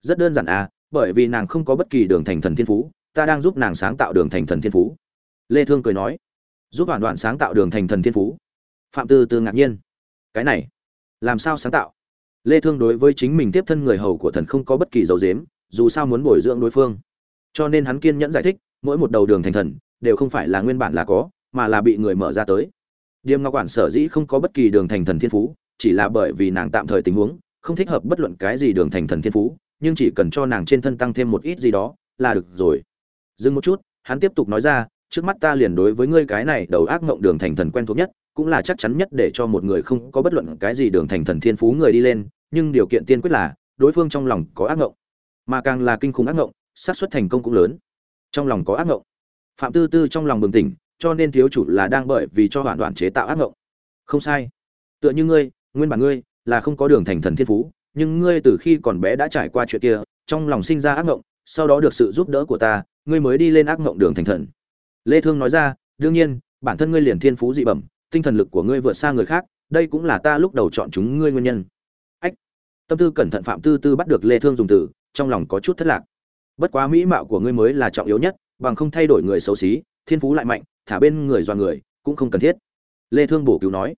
rất đơn giản à bởi vì nàng không có bất kỳ đường thành thần thiên phú, ta đang giúp nàng sáng tạo đường thành thần thiên phú. Lê thương cười nói, giúp đoạn đoạn sáng tạo đường thành thần thiên phú. Phạm tư tư ngạc nhiên, cái này, làm sao sáng tạo? Lê thương đối với chính mình tiếp thân người hầu của thần không có bất kỳ dấu dếm dù sao muốn bồi dưỡng đối phương. Cho nên hắn kiên nhẫn giải thích, mỗi một đầu đường thành thần, đều không phải là nguyên bản là có, mà là bị người mở ra tới. Điềm ngọc quản sở dĩ không có bất kỳ đường thành thần thiên phú, chỉ là bởi vì nàng tạm thời tình huống, không thích hợp bất luận cái gì đường thành thần thiên phú nhưng chỉ cần cho nàng trên thân tăng thêm một ít gì đó, là được rồi. Dừng một chút, hắn tiếp tục nói ra, trước mắt ta liền đối với ngươi cái này đầu ác mộng đường thành thần quen thuộc nhất, cũng là chắc chắn nhất để cho một người không có bất luận cái gì đường thành thần thiên phú người đi lên, nhưng điều kiện tiên quyết là, đối phương trong lòng có ác mộng mà càng là kinh khủng ác mộng xác suất thành công cũng lớn. Trong lòng có ác mộng phạm tư tư trong lòng bừng tỉnh, cho nên thiếu chủ là đang bởi vì cho hoàn toàn chế tạo ác mộng không sai. Tựa như ngươi, nguyên bản ngươi là không có đường thành thần thiên phú nhưng ngươi từ khi còn bé đã trải qua chuyện kia, trong lòng sinh ra ác ngộng sau đó được sự giúp đỡ của ta, ngươi mới đi lên ác ngộng đường thành thần. Lê thương nói ra, đương nhiên, bản thân ngươi liền thiên phú dị bẩm, tinh thần lực của ngươi vượt xa người khác, đây cũng là ta lúc đầu chọn chúng ngươi nguyên nhân. Ách. Tâm tư cẩn thận phạm tư tư bắt được lê thương dùng từ, trong lòng có chút thất lạc. Bất quá mỹ mạo của ngươi mới là trọng yếu nhất, bằng không thay đổi người xấu xí, thiên phú lại mạnh, thả bên người do người, cũng không cần thiết. Lê thương bổ cứu nói.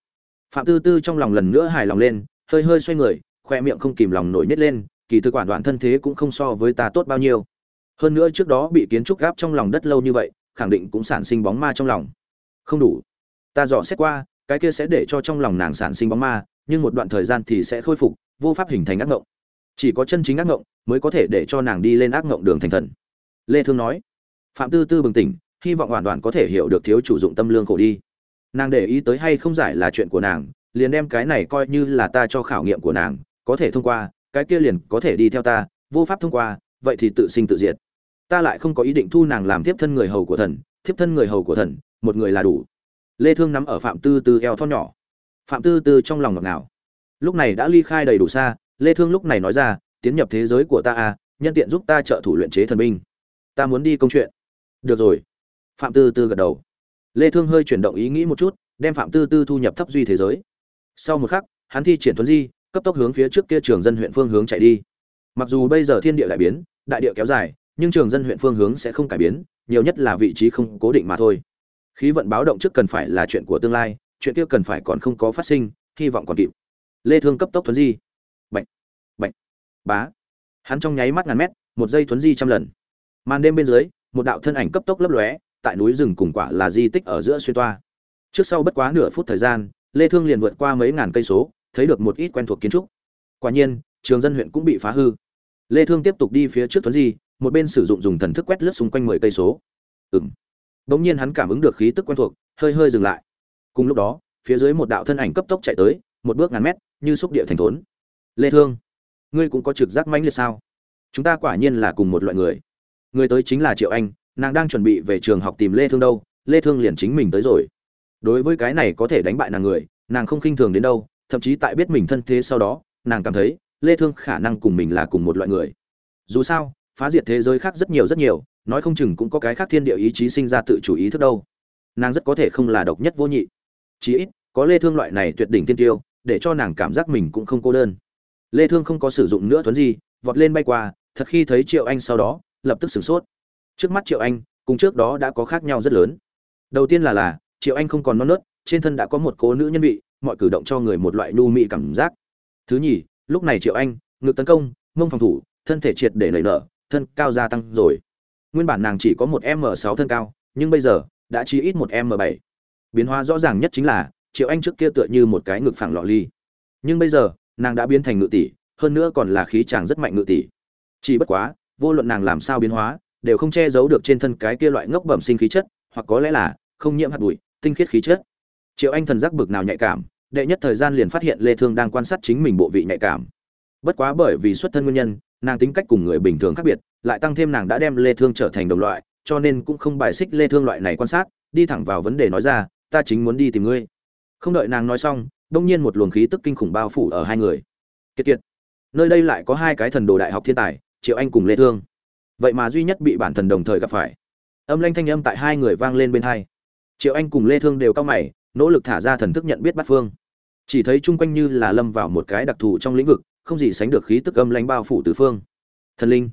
Phạm tư tư trong lòng lần nữa hài lòng lên, hơi hơi xoay người khoe miệng không kìm lòng nổi nhét lên, kỳ thực quản đoạn thân thế cũng không so với ta tốt bao nhiêu. Hơn nữa trước đó bị kiến trúc gáp trong lòng đất lâu như vậy, khẳng định cũng sản sinh bóng ma trong lòng. Không đủ. Ta dò xét qua, cái kia sẽ để cho trong lòng nàng sản sinh bóng ma, nhưng một đoạn thời gian thì sẽ khôi phục, vô pháp hình thành ác ngộng. Chỉ có chân chính ác ngộng mới có thể để cho nàng đi lên ác ngộng đường thành thần. Lê thương nói. Phạm tư tư bừng tỉnh, hy vọng hoàn toàn có thể hiểu được thiếu chủ dụng tâm lương khổ đi. Nàng để ý tới hay không giải là chuyện của nàng, liền đem cái này coi như là ta cho khảo nghiệm của nàng có thể thông qua, cái kia liền có thể đi theo ta, vô pháp thông qua, vậy thì tự sinh tự diệt. Ta lại không có ý định thu nàng làm tiếp thân người hầu của thần tiếp thân người hầu của thần, một người là đủ. Lê thương nắm ở phạm tư tư eo thon nhỏ. Phạm tư tư trong lòng ngọt ngào. Lúc này đã ly khai đầy đủ xa, lê thương lúc này nói ra, tiến nhập thế giới của ta à nhân tiện giúp ta trợ thủ luyện chế thần binh. Ta muốn đi công chuyện. Được rồi. Phạm tư tư gật đầu. Lê thương hơi chuyển động ý nghĩ một chút, đem phạm tư tư thu nhập thấp duy thế giới. Sau một khắc, hắn thi triển thuấn di cấp tốc hướng phía trước kia trường dân huyện phương hướng chạy đi. Mặc dù bây giờ thiên địa lại biến, đại địa kéo dài, nhưng trường dân huyện phương hướng sẽ không cải biến, nhiều nhất là vị trí không cố định mà thôi. Khí vận báo động trước cần phải là chuyện của tương lai, chuyện kia cần phải còn không có phát sinh, hy vọng còn kịp. Lê thương cấp tốc thuấn di. Bệnh bệnh bá. Hắn trong nháy mắt ngàn mét, một giây thuấn di trăm lần. Màn đêm bên dưới, một đạo thân ảnh cấp tốc lấp lóe, tại núi rừng cùng quả là di tích ở giữa xuyên toa. Trước sau bất quá nửa phút thời gian, lê thương liền vượt qua mấy ngàn cây số thấy được một ít quen thuộc kiến trúc. Quả nhiên, trường dân huyện cũng bị phá hư. Lê thương tiếp tục đi phía trước tuấn di, một bên sử dụng dùng thần thức quét lướt xung quanh 10 cây số. Ừm. Bỗng nhiên hắn cảm ứng được khí tức quen thuộc, hơi hơi dừng lại. Cùng lúc đó, phía dưới một đạo thân ảnh cấp tốc chạy tới, một bước ngàn mét, như xúc địa thành thốn. Lê thương, ngươi cũng có trực giác mãnh liệt sao? Chúng ta quả nhiên là cùng một loại người. Người tới chính là triệu anh, nàng đang chuẩn bị về trường học tìm lê thương đâu, lê thương liền chính mình tới rồi. Đối với cái này có thể đánh bại nàng người, nàng không khinh thường đến đâu thậm chí tại biết mình thân thế sau đó, nàng cảm thấy, lê thương khả năng cùng mình là cùng một loại người. Dù sao, phá diệt thế giới khác rất nhiều rất nhiều, nói không chừng cũng có cái khác thiên địa ý chí sinh ra tự chủ ý thức đâu. Nàng rất có thể không là độc nhất vô nhị. Chí ít, có lê thương loại này tuyệt đỉnh tiên tiêu, để cho nàng cảm giác mình cũng không cô đơn. Lê thương không có sử dụng nữa tuấn gì vọt lên bay qua, thật khi thấy triệu anh sau đó, lập tức sửng sốt. Trước mắt triệu anh, cùng trước đó đã có khác nhau rất lớn. Đầu tiên là là, triệu anh không còn non nớt, trên thân đã có một cố nữ nhân vị mọi cử động cho người một loại nu mị cảm giác. Thứ nhì, lúc này triệu anh ngực tấn công, mông phòng thủ, thân thể triệt để nảy nở, thân cao gia tăng rồi. Nguyên bản nàng chỉ có một m sáu thân cao, nhưng bây giờ, đã chỉ ít một m bảy. Biến hóa rõ ràng nhất chính là, triệu anh trước kia tựa như một cái ngực phẳng lọ ly. Nhưng bây giờ, nàng đã biến thành ngự tỷ, hơn nữa còn là khí chàng rất mạnh ngự tỷ. Chỉ bất quá, vô luận nàng làm sao biến hóa, đều không che giấu được trên thân cái kia loại ngốc bẩm sinh khí chất, hoặc có lẽ là không nhiễm hạt bụi, tinh khiết khí chất triệu anh thần giác bực nào nhạy cảm, đệ nhất thời gian liền phát hiện lê thương đang quan sát chính mình bộ vị nhạy cảm. Bất quá bởi vì xuất thân nguyên nhân, nàng tính cách cùng người bình thường khác biệt, lại tăng thêm nàng đã đem lê thương trở thành đồng loại, cho nên cũng không bài xích lê thương loại này quan sát, đi thẳng vào vấn đề nói ra, ta chính muốn đi tìm ngươi. Không đợi nàng nói xong đông nhiên một luồng khí tức kinh khủng bao phủ ở hai người. Kiệt kiệt. Nơi đây lại có hai cái thần đồ đại học thiên tài, triệu anh cùng lê thương. Vậy mà duy nhất bị bản thần đồng thời gặp phải. Âm lanh thanh âm tại hai người vang lên bên hai. Triệu anh cùng lê thương đều cao mày nỗ lực thả ra thần thức nhận biết bắt phương. Chỉ thấy chung quanh như là lâm vào một cái đặc thù trong lĩnh vực, không gì sánh được khí tức âm lãnh bao phủ tứ phương. Thần linh.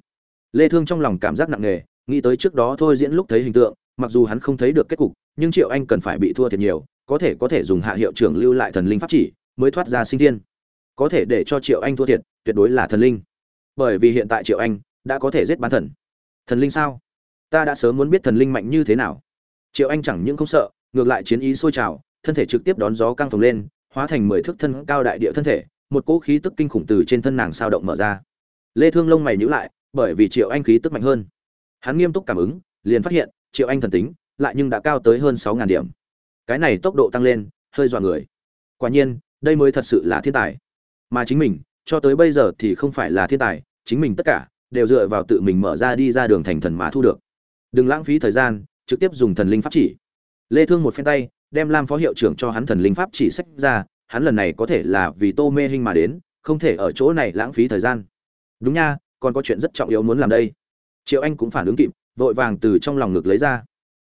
Lê thương trong lòng cảm giác nặng nề, nghĩ tới trước đó thôi diễn lúc thấy hình tượng, mặc dù hắn không thấy được kết cục, nhưng triệu anh cần phải bị thua thiệt nhiều, có thể có thể dùng hạ hiệu trưởng lưu lại thần linh pháp chỉ, mới thoát ra sinh thiên. Có thể để cho triệu anh thua thiệt, tuyệt đối là thần linh. Bởi vì hiện tại triệu anh đã có thể giết bán thần. Thần linh sao? Ta đã sớm muốn biết thần linh mạnh như thế nào. Triệu anh chẳng những không sợ, ngược lại chiến ý sôi trào thân thể trực tiếp đón gió căng phồng lên, hóa thành mười thước thân cao đại địa thân thể, một cỗ khí tức kinh khủng từ trên thân nàng sao động mở ra. Lê thương lông mày nhíu lại, bởi vì triệu anh khí tức mạnh hơn. Hắn nghiêm túc cảm ứng, liền phát hiện, triệu anh thần tính, lại nhưng đã cao tới hơn 6.000 điểm. Cái này tốc độ tăng lên, hơi dọa người. Quả nhiên, đây mới thật sự là thiên tài. Mà chính mình, cho tới bây giờ thì không phải là thiên tài, chính mình tất cả, đều dựa vào tự mình mở ra đi ra đường thành thần mà thu được. Đừng lãng phí thời gian, trực tiếp dùng thần linh pháp chỉ. Lê thương một phen tay đem lam phó hiệu trưởng cho hắn thần linh pháp chỉ sách ra, hắn lần này có thể là vì tô mê hinh mà đến, không thể ở chỗ này lãng phí thời gian. Đúng nha, còn có chuyện rất trọng yếu muốn làm đây. Triệu anh cũng phản ứng kịp, vội vàng từ trong lòng ngực lấy ra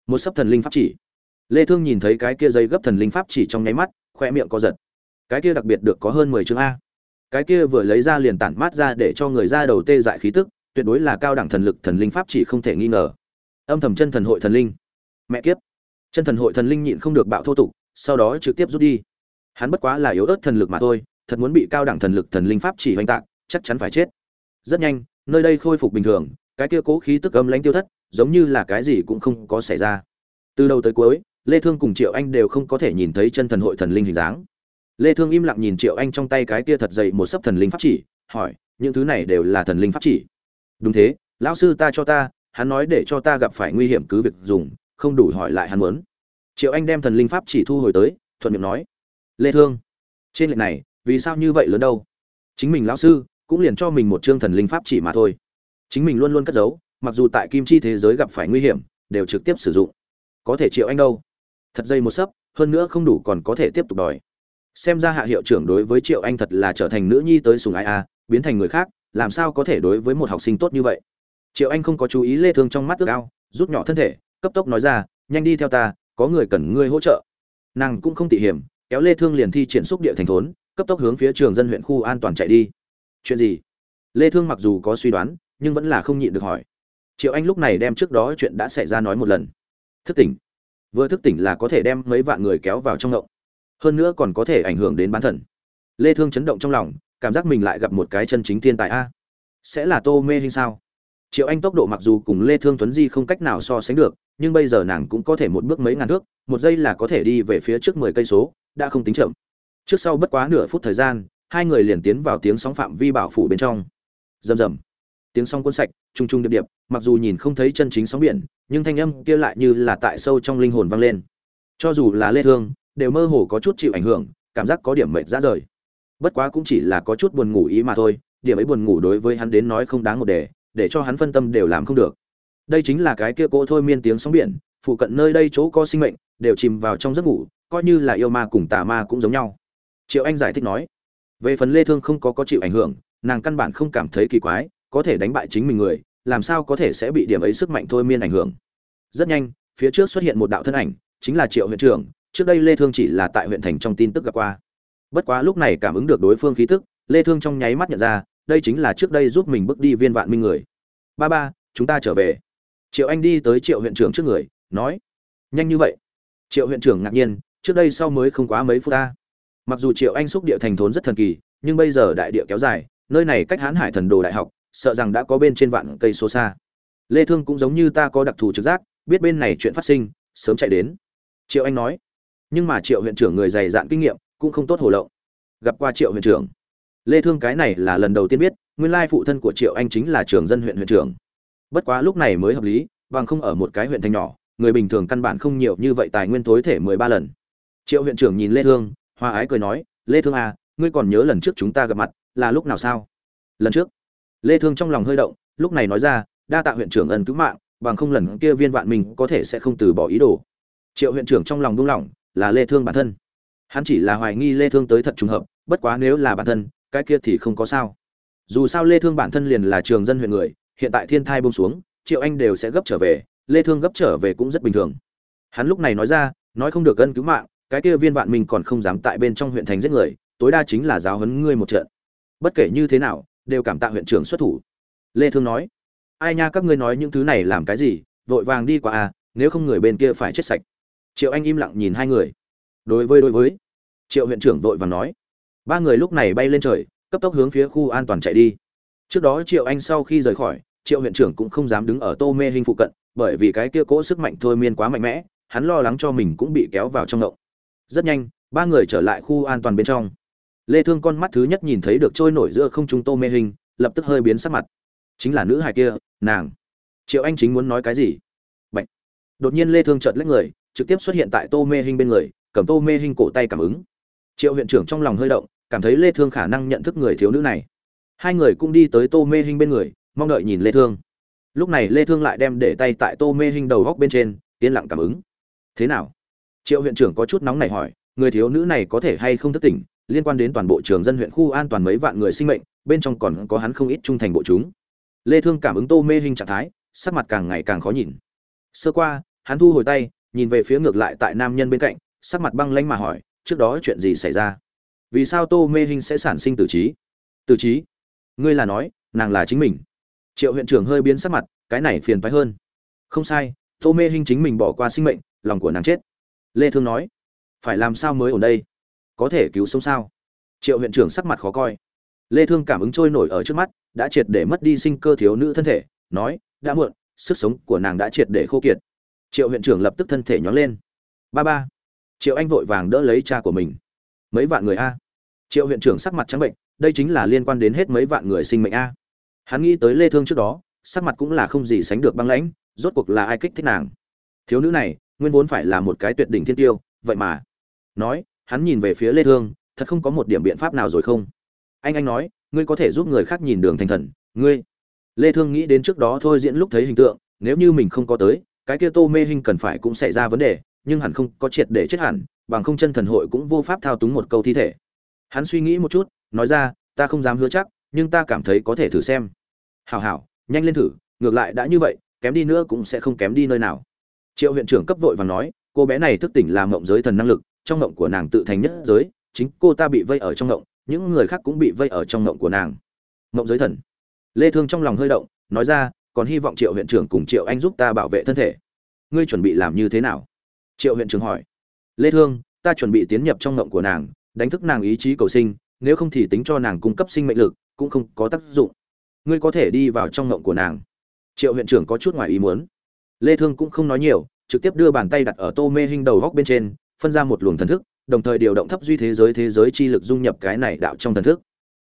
một sấp thần linh pháp chỉ. Lê thương nhìn thấy cái kia dây gấp thần linh pháp chỉ trong nháy mắt khoe miệng co giật. Cái kia đặc biệt được có hơn 10 chương a. Cái kia vừa lấy ra liền tản mát ra để cho người ra đầu tê dại khí tức, tuyệt đối là cao đẳng thần lực thần linh pháp chỉ không thể nghi ngờ. Âm thầm chân thần hội thần linh. Mẹ kiếp chân thần hội thần linh nhịn không được bạo thô tục, sau đó trực tiếp rút đi. Hắn bất quá là yếu ớt thần lực mà thôi, thật muốn bị cao đẳng thần lực thần linh pháp chỉ hoành tạc, chắc chắn phải chết. Rất nhanh, nơi đây khôi phục bình thường, cái kia cố khí tức âm lãnh tiêu thất, giống như là cái gì cũng không có xảy ra. Từ đầu tới cuối, lê thương cùng triệu anh đều không có thể nhìn thấy chân thần hội thần linh hình dáng. Lê thương im lặng nhìn triệu anh trong tay cái kia thật dày một sấp thần linh pháp chỉ, hỏi, những thứ này đều là thần linh pháp chỉ? Đúng thế, lão sư ta cho ta, hắn nói để cho ta gặp phải nguy hiểm cứ việc dùng không đủ hỏi lại hắn muốn. Triệu anh đem thần linh pháp chỉ thu hồi tới, thuận miệng nói, lê thương, trên lệnh này, vì sao như vậy lớn đâu? Chính mình lão sư cũng liền cho mình một chương thần linh pháp chỉ mà thôi. Chính mình luôn luôn cất giấu, mặc dù tại kim chi thế giới gặp phải nguy hiểm, đều trực tiếp sử dụng. Có thể triệu anh đâu? Thật dây một sấp, hơn nữa không đủ còn có thể tiếp tục đòi. Xem ra hạ hiệu trưởng đối với triệu anh thật là trở thành nữ nhi tới sùng ai a, biến thành người khác, làm sao có thể đối với một học sinh tốt như vậy? Triệu anh không có chú ý lê thương trong mắt ước ao, rút nhỏ thân thể cấp tốc nói ra, nhanh đi theo ta, có người cần ngươi hỗ trợ. Nàng cũng không tỉ hiểm, kéo lê thương liền thi triển xúc địa thành thốn, cấp tốc hướng phía trường dân huyện khu an toàn chạy đi. Chuyện gì? Lê thương mặc dù có suy đoán, nhưng vẫn là không nhịn được hỏi. Triệu anh lúc này đem trước đó chuyện đã xảy ra nói một lần. Thức tỉnh. Vừa thức tỉnh là có thể đem mấy vạn người kéo vào trong động. Hơn nữa còn có thể ảnh hưởng đến bán thần. Lê thương chấn động trong lòng, cảm giác mình lại gặp một cái chân chính thiên tài a. Sẽ là tô mê hình sao? Triệu anh tốc độ mặc dù cùng lê thương tuấn di không cách nào so sánh được, nhưng bây giờ nàng cũng có thể một bước mấy ngàn thước, một giây là có thể đi về phía trước 10 cây số, đã không tính chậm. Trước sau bất quá nửa phút thời gian, hai người liền tiến vào tiếng sóng phạm vi bảo phủ bên trong. Rầm rầm. Tiếng sóng cuốn sạch trung trung điệp điệp, mặc dù nhìn không thấy chân chính sóng biển, nhưng thanh âm kia lại như là tại sâu trong linh hồn vang lên. Cho dù là lê thương, đều mơ hồ có chút chịu ảnh hưởng, cảm giác có điểm mệt ra rời. Bất quá cũng chỉ là có chút buồn ngủ ý mà thôi, điểm ấy buồn ngủ đối với hắn đến nói không đáng một đề để cho hắn phân tâm đều làm không được. Đây chính là cái kia cỗ thôi miên tiếng sóng biển, phụ cận nơi đây chỗ có sinh mệnh, đều chìm vào trong giấc ngủ, coi như là yêu ma cùng tà ma cũng giống nhau. Triệu anh giải thích nói, về phần lê thương không có có chịu ảnh hưởng, nàng căn bản không cảm thấy kỳ quái, có thể đánh bại chính mình người, làm sao có thể sẽ bị điểm ấy sức mạnh thôi miên ảnh hưởng. Rất nhanh, phía trước xuất hiện một đạo thân ảnh, chính là triệu huyện trưởng, trước đây lê thương chỉ là tại huyện thành trong tin tức gặp qua. Bất quá lúc này cảm ứng được đối phương khí tức, lê thương trong nháy mắt nhận ra đây chính là trước đây giúp mình bước đi viên vạn minh người. Ba ba, chúng ta trở về. Triệu anh đi tới triệu huyện trưởng trước người, nói, nhanh như vậy. Triệu huyện trưởng ngạc nhiên, trước đây sau mới không quá mấy phút ta. Mặc dù triệu anh xúc địa thành thốn rất thần kỳ, nhưng bây giờ đại địa kéo dài, nơi này cách hán hải thần đồ đại học, sợ rằng đã có bên trên vạn cây số xa. Lê thương cũng giống như ta có đặc thù trực giác, biết bên này chuyện phát sinh, sớm chạy đến. Triệu anh nói, nhưng mà triệu huyện trưởng người dày dạn kinh nghiệm, cũng không tốt hồ lộng. Gặp qua triệu huyện trưởng lê thương cái này là lần đầu tiên biết, nguyên lai phụ thân của triệu anh chính là trưởng dân huyện huyện trưởng. Bất quá lúc này mới hợp lý, bằng không ở một cái huyện thành nhỏ, người bình thường căn bản không nhiều như vậy tài nguyên tối thể 13 lần. Triệu huyện trưởng nhìn lê thương hoa ái cười nói, lê thương à ngươi còn nhớ lần trước chúng ta gặp mặt, là lúc nào sao? Lần trước. Lê thương trong lòng hơi động, lúc này nói ra, đa tạ huyện trưởng ân cứu mạng, bằng không lần kia viên vạn mình có thể sẽ không từ bỏ ý đồ. Triệu huyện trưởng trong lòng buông lỏng, là lê thương bản thân. Hắn chỉ là hoài nghi lê thương tới thật trùng hợp, bất quá nếu là bản thân cái kia thì không có sao. Dù sao lê thương bản thân liền là trường dân huyện người, hiện tại thiên thai buông xuống, triệu anh đều sẽ gấp trở về, lê thương gấp trở về cũng rất bình thường. Hắn lúc này nói ra, nói không được ân cứu mạng, cái kia viên vạn mình còn không dám tại bên trong huyện thành giết người, tối đa chính là giáo huấn ngươi một trận. Bất kể như thế nào, đều cảm tạ huyện trưởng xuất thủ. Lê thương nói, ai nha, các ngươi nói những thứ này làm cái gì, vội vàng đi qua à nếu không người bên kia phải chết sạch. Triệu anh im lặng nhìn hai người. Đối với đối với. Triệu huyện trưởng vội vàng nói ba người lúc này bay lên trời, cấp tốc hướng phía khu an toàn chạy đi. Trước đó triệu anh sau khi rời khỏi, triệu huyện trưởng cũng không dám đứng ở tô mê hình phụ cận, bởi vì cái kia cỗ sức mạnh thôi miên quá mạnh mẽ, hắn lo lắng cho mình cũng bị kéo vào trong ngộng. Rất nhanh, ba người trở lại khu an toàn bên trong. Lê thương con mắt thứ nhất nhìn thấy được trôi nổi giữa không trung tô mê hình lập tức hơi biến sắc mặt. Chính là nữ hài kia, nàng. Triệu anh chính muốn nói cái gì? Bạch. đột nhiên lê thương chợt lách người, trực tiếp xuất hiện tại tô mê hình bên người, cầm tô mê hình cổ tay cảm ứng triệu huyện trưởng trong lòng hơi động, cảm thấy lê thương khả năng nhận thức người thiếu nữ này. Hai người cũng đi tới tô mê hình bên người, mong đợi nhìn lê thương. Lúc này lê thương lại đem để tay tại tô mê hình đầu góc bên trên, yên lặng cảm ứng. Thế nào? Triệu huyện trưởng có chút nóng này hỏi, người thiếu nữ này có thể hay không thức tỉnh, liên quan đến toàn bộ trường dân huyện khu an toàn mấy vạn người sinh mệnh, bên trong còn có hắn không ít trung thành bộ chúng. Lê thương cảm ứng tô mê hình trạng thái, sắc mặt càng ngày càng khó nhìn. Sơ qua, hắn thu hồi tay, nhìn về phía ngược lại tại nam nhân bên cạnh, sắc mặt băng lãnh mà hỏi trước đó chuyện gì xảy ra? Vì sao tô mê hình sẽ sản sinh tử trí? Tử trí? Ngươi là nói, nàng là chính mình. Triệu huyện trưởng hơi biến sắc mặt, cái này phiền phái hơn. Không sai, tô mê hình chính mình bỏ qua sinh mệnh, lòng của nàng chết. Lê thương nói, phải làm sao mới ở đây? Có thể cứu sống sao? Triệu huyện trưởng sắc mặt khó coi. Lê thương cảm ứng trôi nổi ở trước mắt, đã triệt để mất đi sinh cơ thiếu nữ thân thể, nói, đã muộn, sức sống của nàng đã triệt để khô kiệt. Triệu huyện trưởng lập tức thân thể nhón lên. Ba ba triệu anh vội vàng đỡ lấy cha của mình. Mấy vạn người a. Triệu huyện trưởng sắc mặt trắng bệnh, đây chính là liên quan đến hết mấy vạn người sinh mệnh a. Hắn nghĩ tới lê thương trước đó, sắc mặt cũng là không gì sánh được băng lãnh, rốt cuộc là ai kích thích nàng? Thiếu nữ này, nguyên vốn phải là một cái tuyệt đỉnh thiên tiêu, vậy mà. Nói, hắn nhìn về phía lê thương, thật không có một điểm biện pháp nào rồi không? Anh anh nói, ngươi có thể giúp người khác nhìn đường thành thần, ngươi. Lê thương nghĩ đến trước đó thôi diễn lúc thấy hình tượng, nếu như mình không có tới, cái kia tô mê hình cần phải cũng xảy ra vấn đề nhưng hẳn không có triệt để chết hẳn, bằng không chân thần hội cũng vô pháp thao túng một câu thi thể. Hắn suy nghĩ một chút, nói ra, ta không dám hứa chắc, nhưng ta cảm thấy có thể thử xem. Hảo hảo, nhanh lên thử, ngược lại đã như vậy, kém đi nữa cũng sẽ không kém đi nơi nào. Triệu huyện trưởng cấp vội và nói, cô bé này thức tỉnh làm mộng giới thần năng lực, trong mộng của nàng tự thành nhất giới, chính cô ta bị vây ở trong mộng, những người khác cũng bị vây ở trong mộng của nàng. Mộng giới thần. Lê thương trong lòng hơi động, nói ra, còn hy vọng triệu huyện trưởng cùng triệu anh giúp ta bảo vệ thân thể. Ngươi chuẩn bị làm như thế nào? Triệu huyện trưởng hỏi. Lê thương, ta chuẩn bị tiến nhập trong ngộng của nàng, đánh thức nàng ý chí cầu sinh, nếu không thì tính cho nàng cung cấp sinh mệnh lực, cũng không có tác dụng. Ngươi có thể đi vào trong ngộng của nàng. Triệu huyện trưởng có chút ngoài ý muốn. Lê thương cũng không nói nhiều, trực tiếp đưa bàn tay đặt ở tô mê hình đầu góc bên trên, phân ra một luồng thần thức, đồng thời điều động thấp duy thế giới thế giới chi lực dung nhập cái này đạo trong thần thức.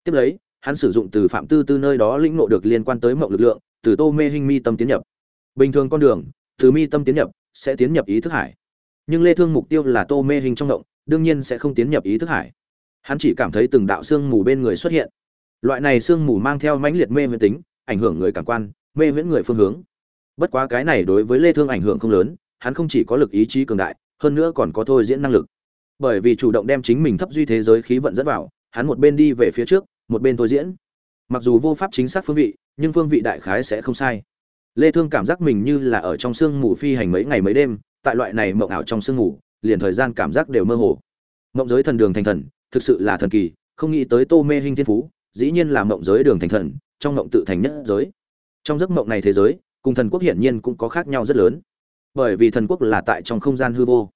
Tiếp lấy, hắn sử dụng từ phạm tư tư nơi đó lĩnh ngộ được liên quan tới mộng lực lượng, từ tô mê hình mi tâm tiến nhập. Bình thường con đường, từ mi tâm tiến nhập, sẽ tiến nhập ý thức hải nhưng lê thương mục tiêu là tô mê hình trong động, đương nhiên sẽ không tiến nhập ý thức hải. Hắn chỉ cảm thấy từng đạo xương mù bên người xuất hiện. Loại này xương mù mang theo mãnh liệt mê huyễn tính, ảnh hưởng người cảm quan, mê huyễn người phương hướng. Bất quá cái này đối với lê thương ảnh hưởng không lớn, hắn không chỉ có lực ý chí cường đại, hơn nữa còn có thôi diễn năng lực. Bởi vì chủ động đem chính mình thấp duy thế giới khí vận dẫn vào, hắn một bên đi về phía trước, một bên thôi diễn. Mặc dù vô pháp chính xác phương vị, nhưng phương vị đại khái sẽ không sai. Lê thương cảm giác mình như là ở trong sương mù phi hành mấy ngày mấy đêm tại loại này mộng ảo trong sương ngủ, liền thời gian cảm giác đều mơ hồ. Mộng giới thần đường thành thần thực sự là thần kỳ không nghĩ tới tô mê hình thiên phú dĩ nhiên là mộng giới đường thành thần trong mộng tự thành nhất giới. Trong giấc mộng này thế giới cùng thần quốc hiển nhiên cũng có khác nhau rất lớn. Bởi vì thần quốc là tại trong không gian hư vô.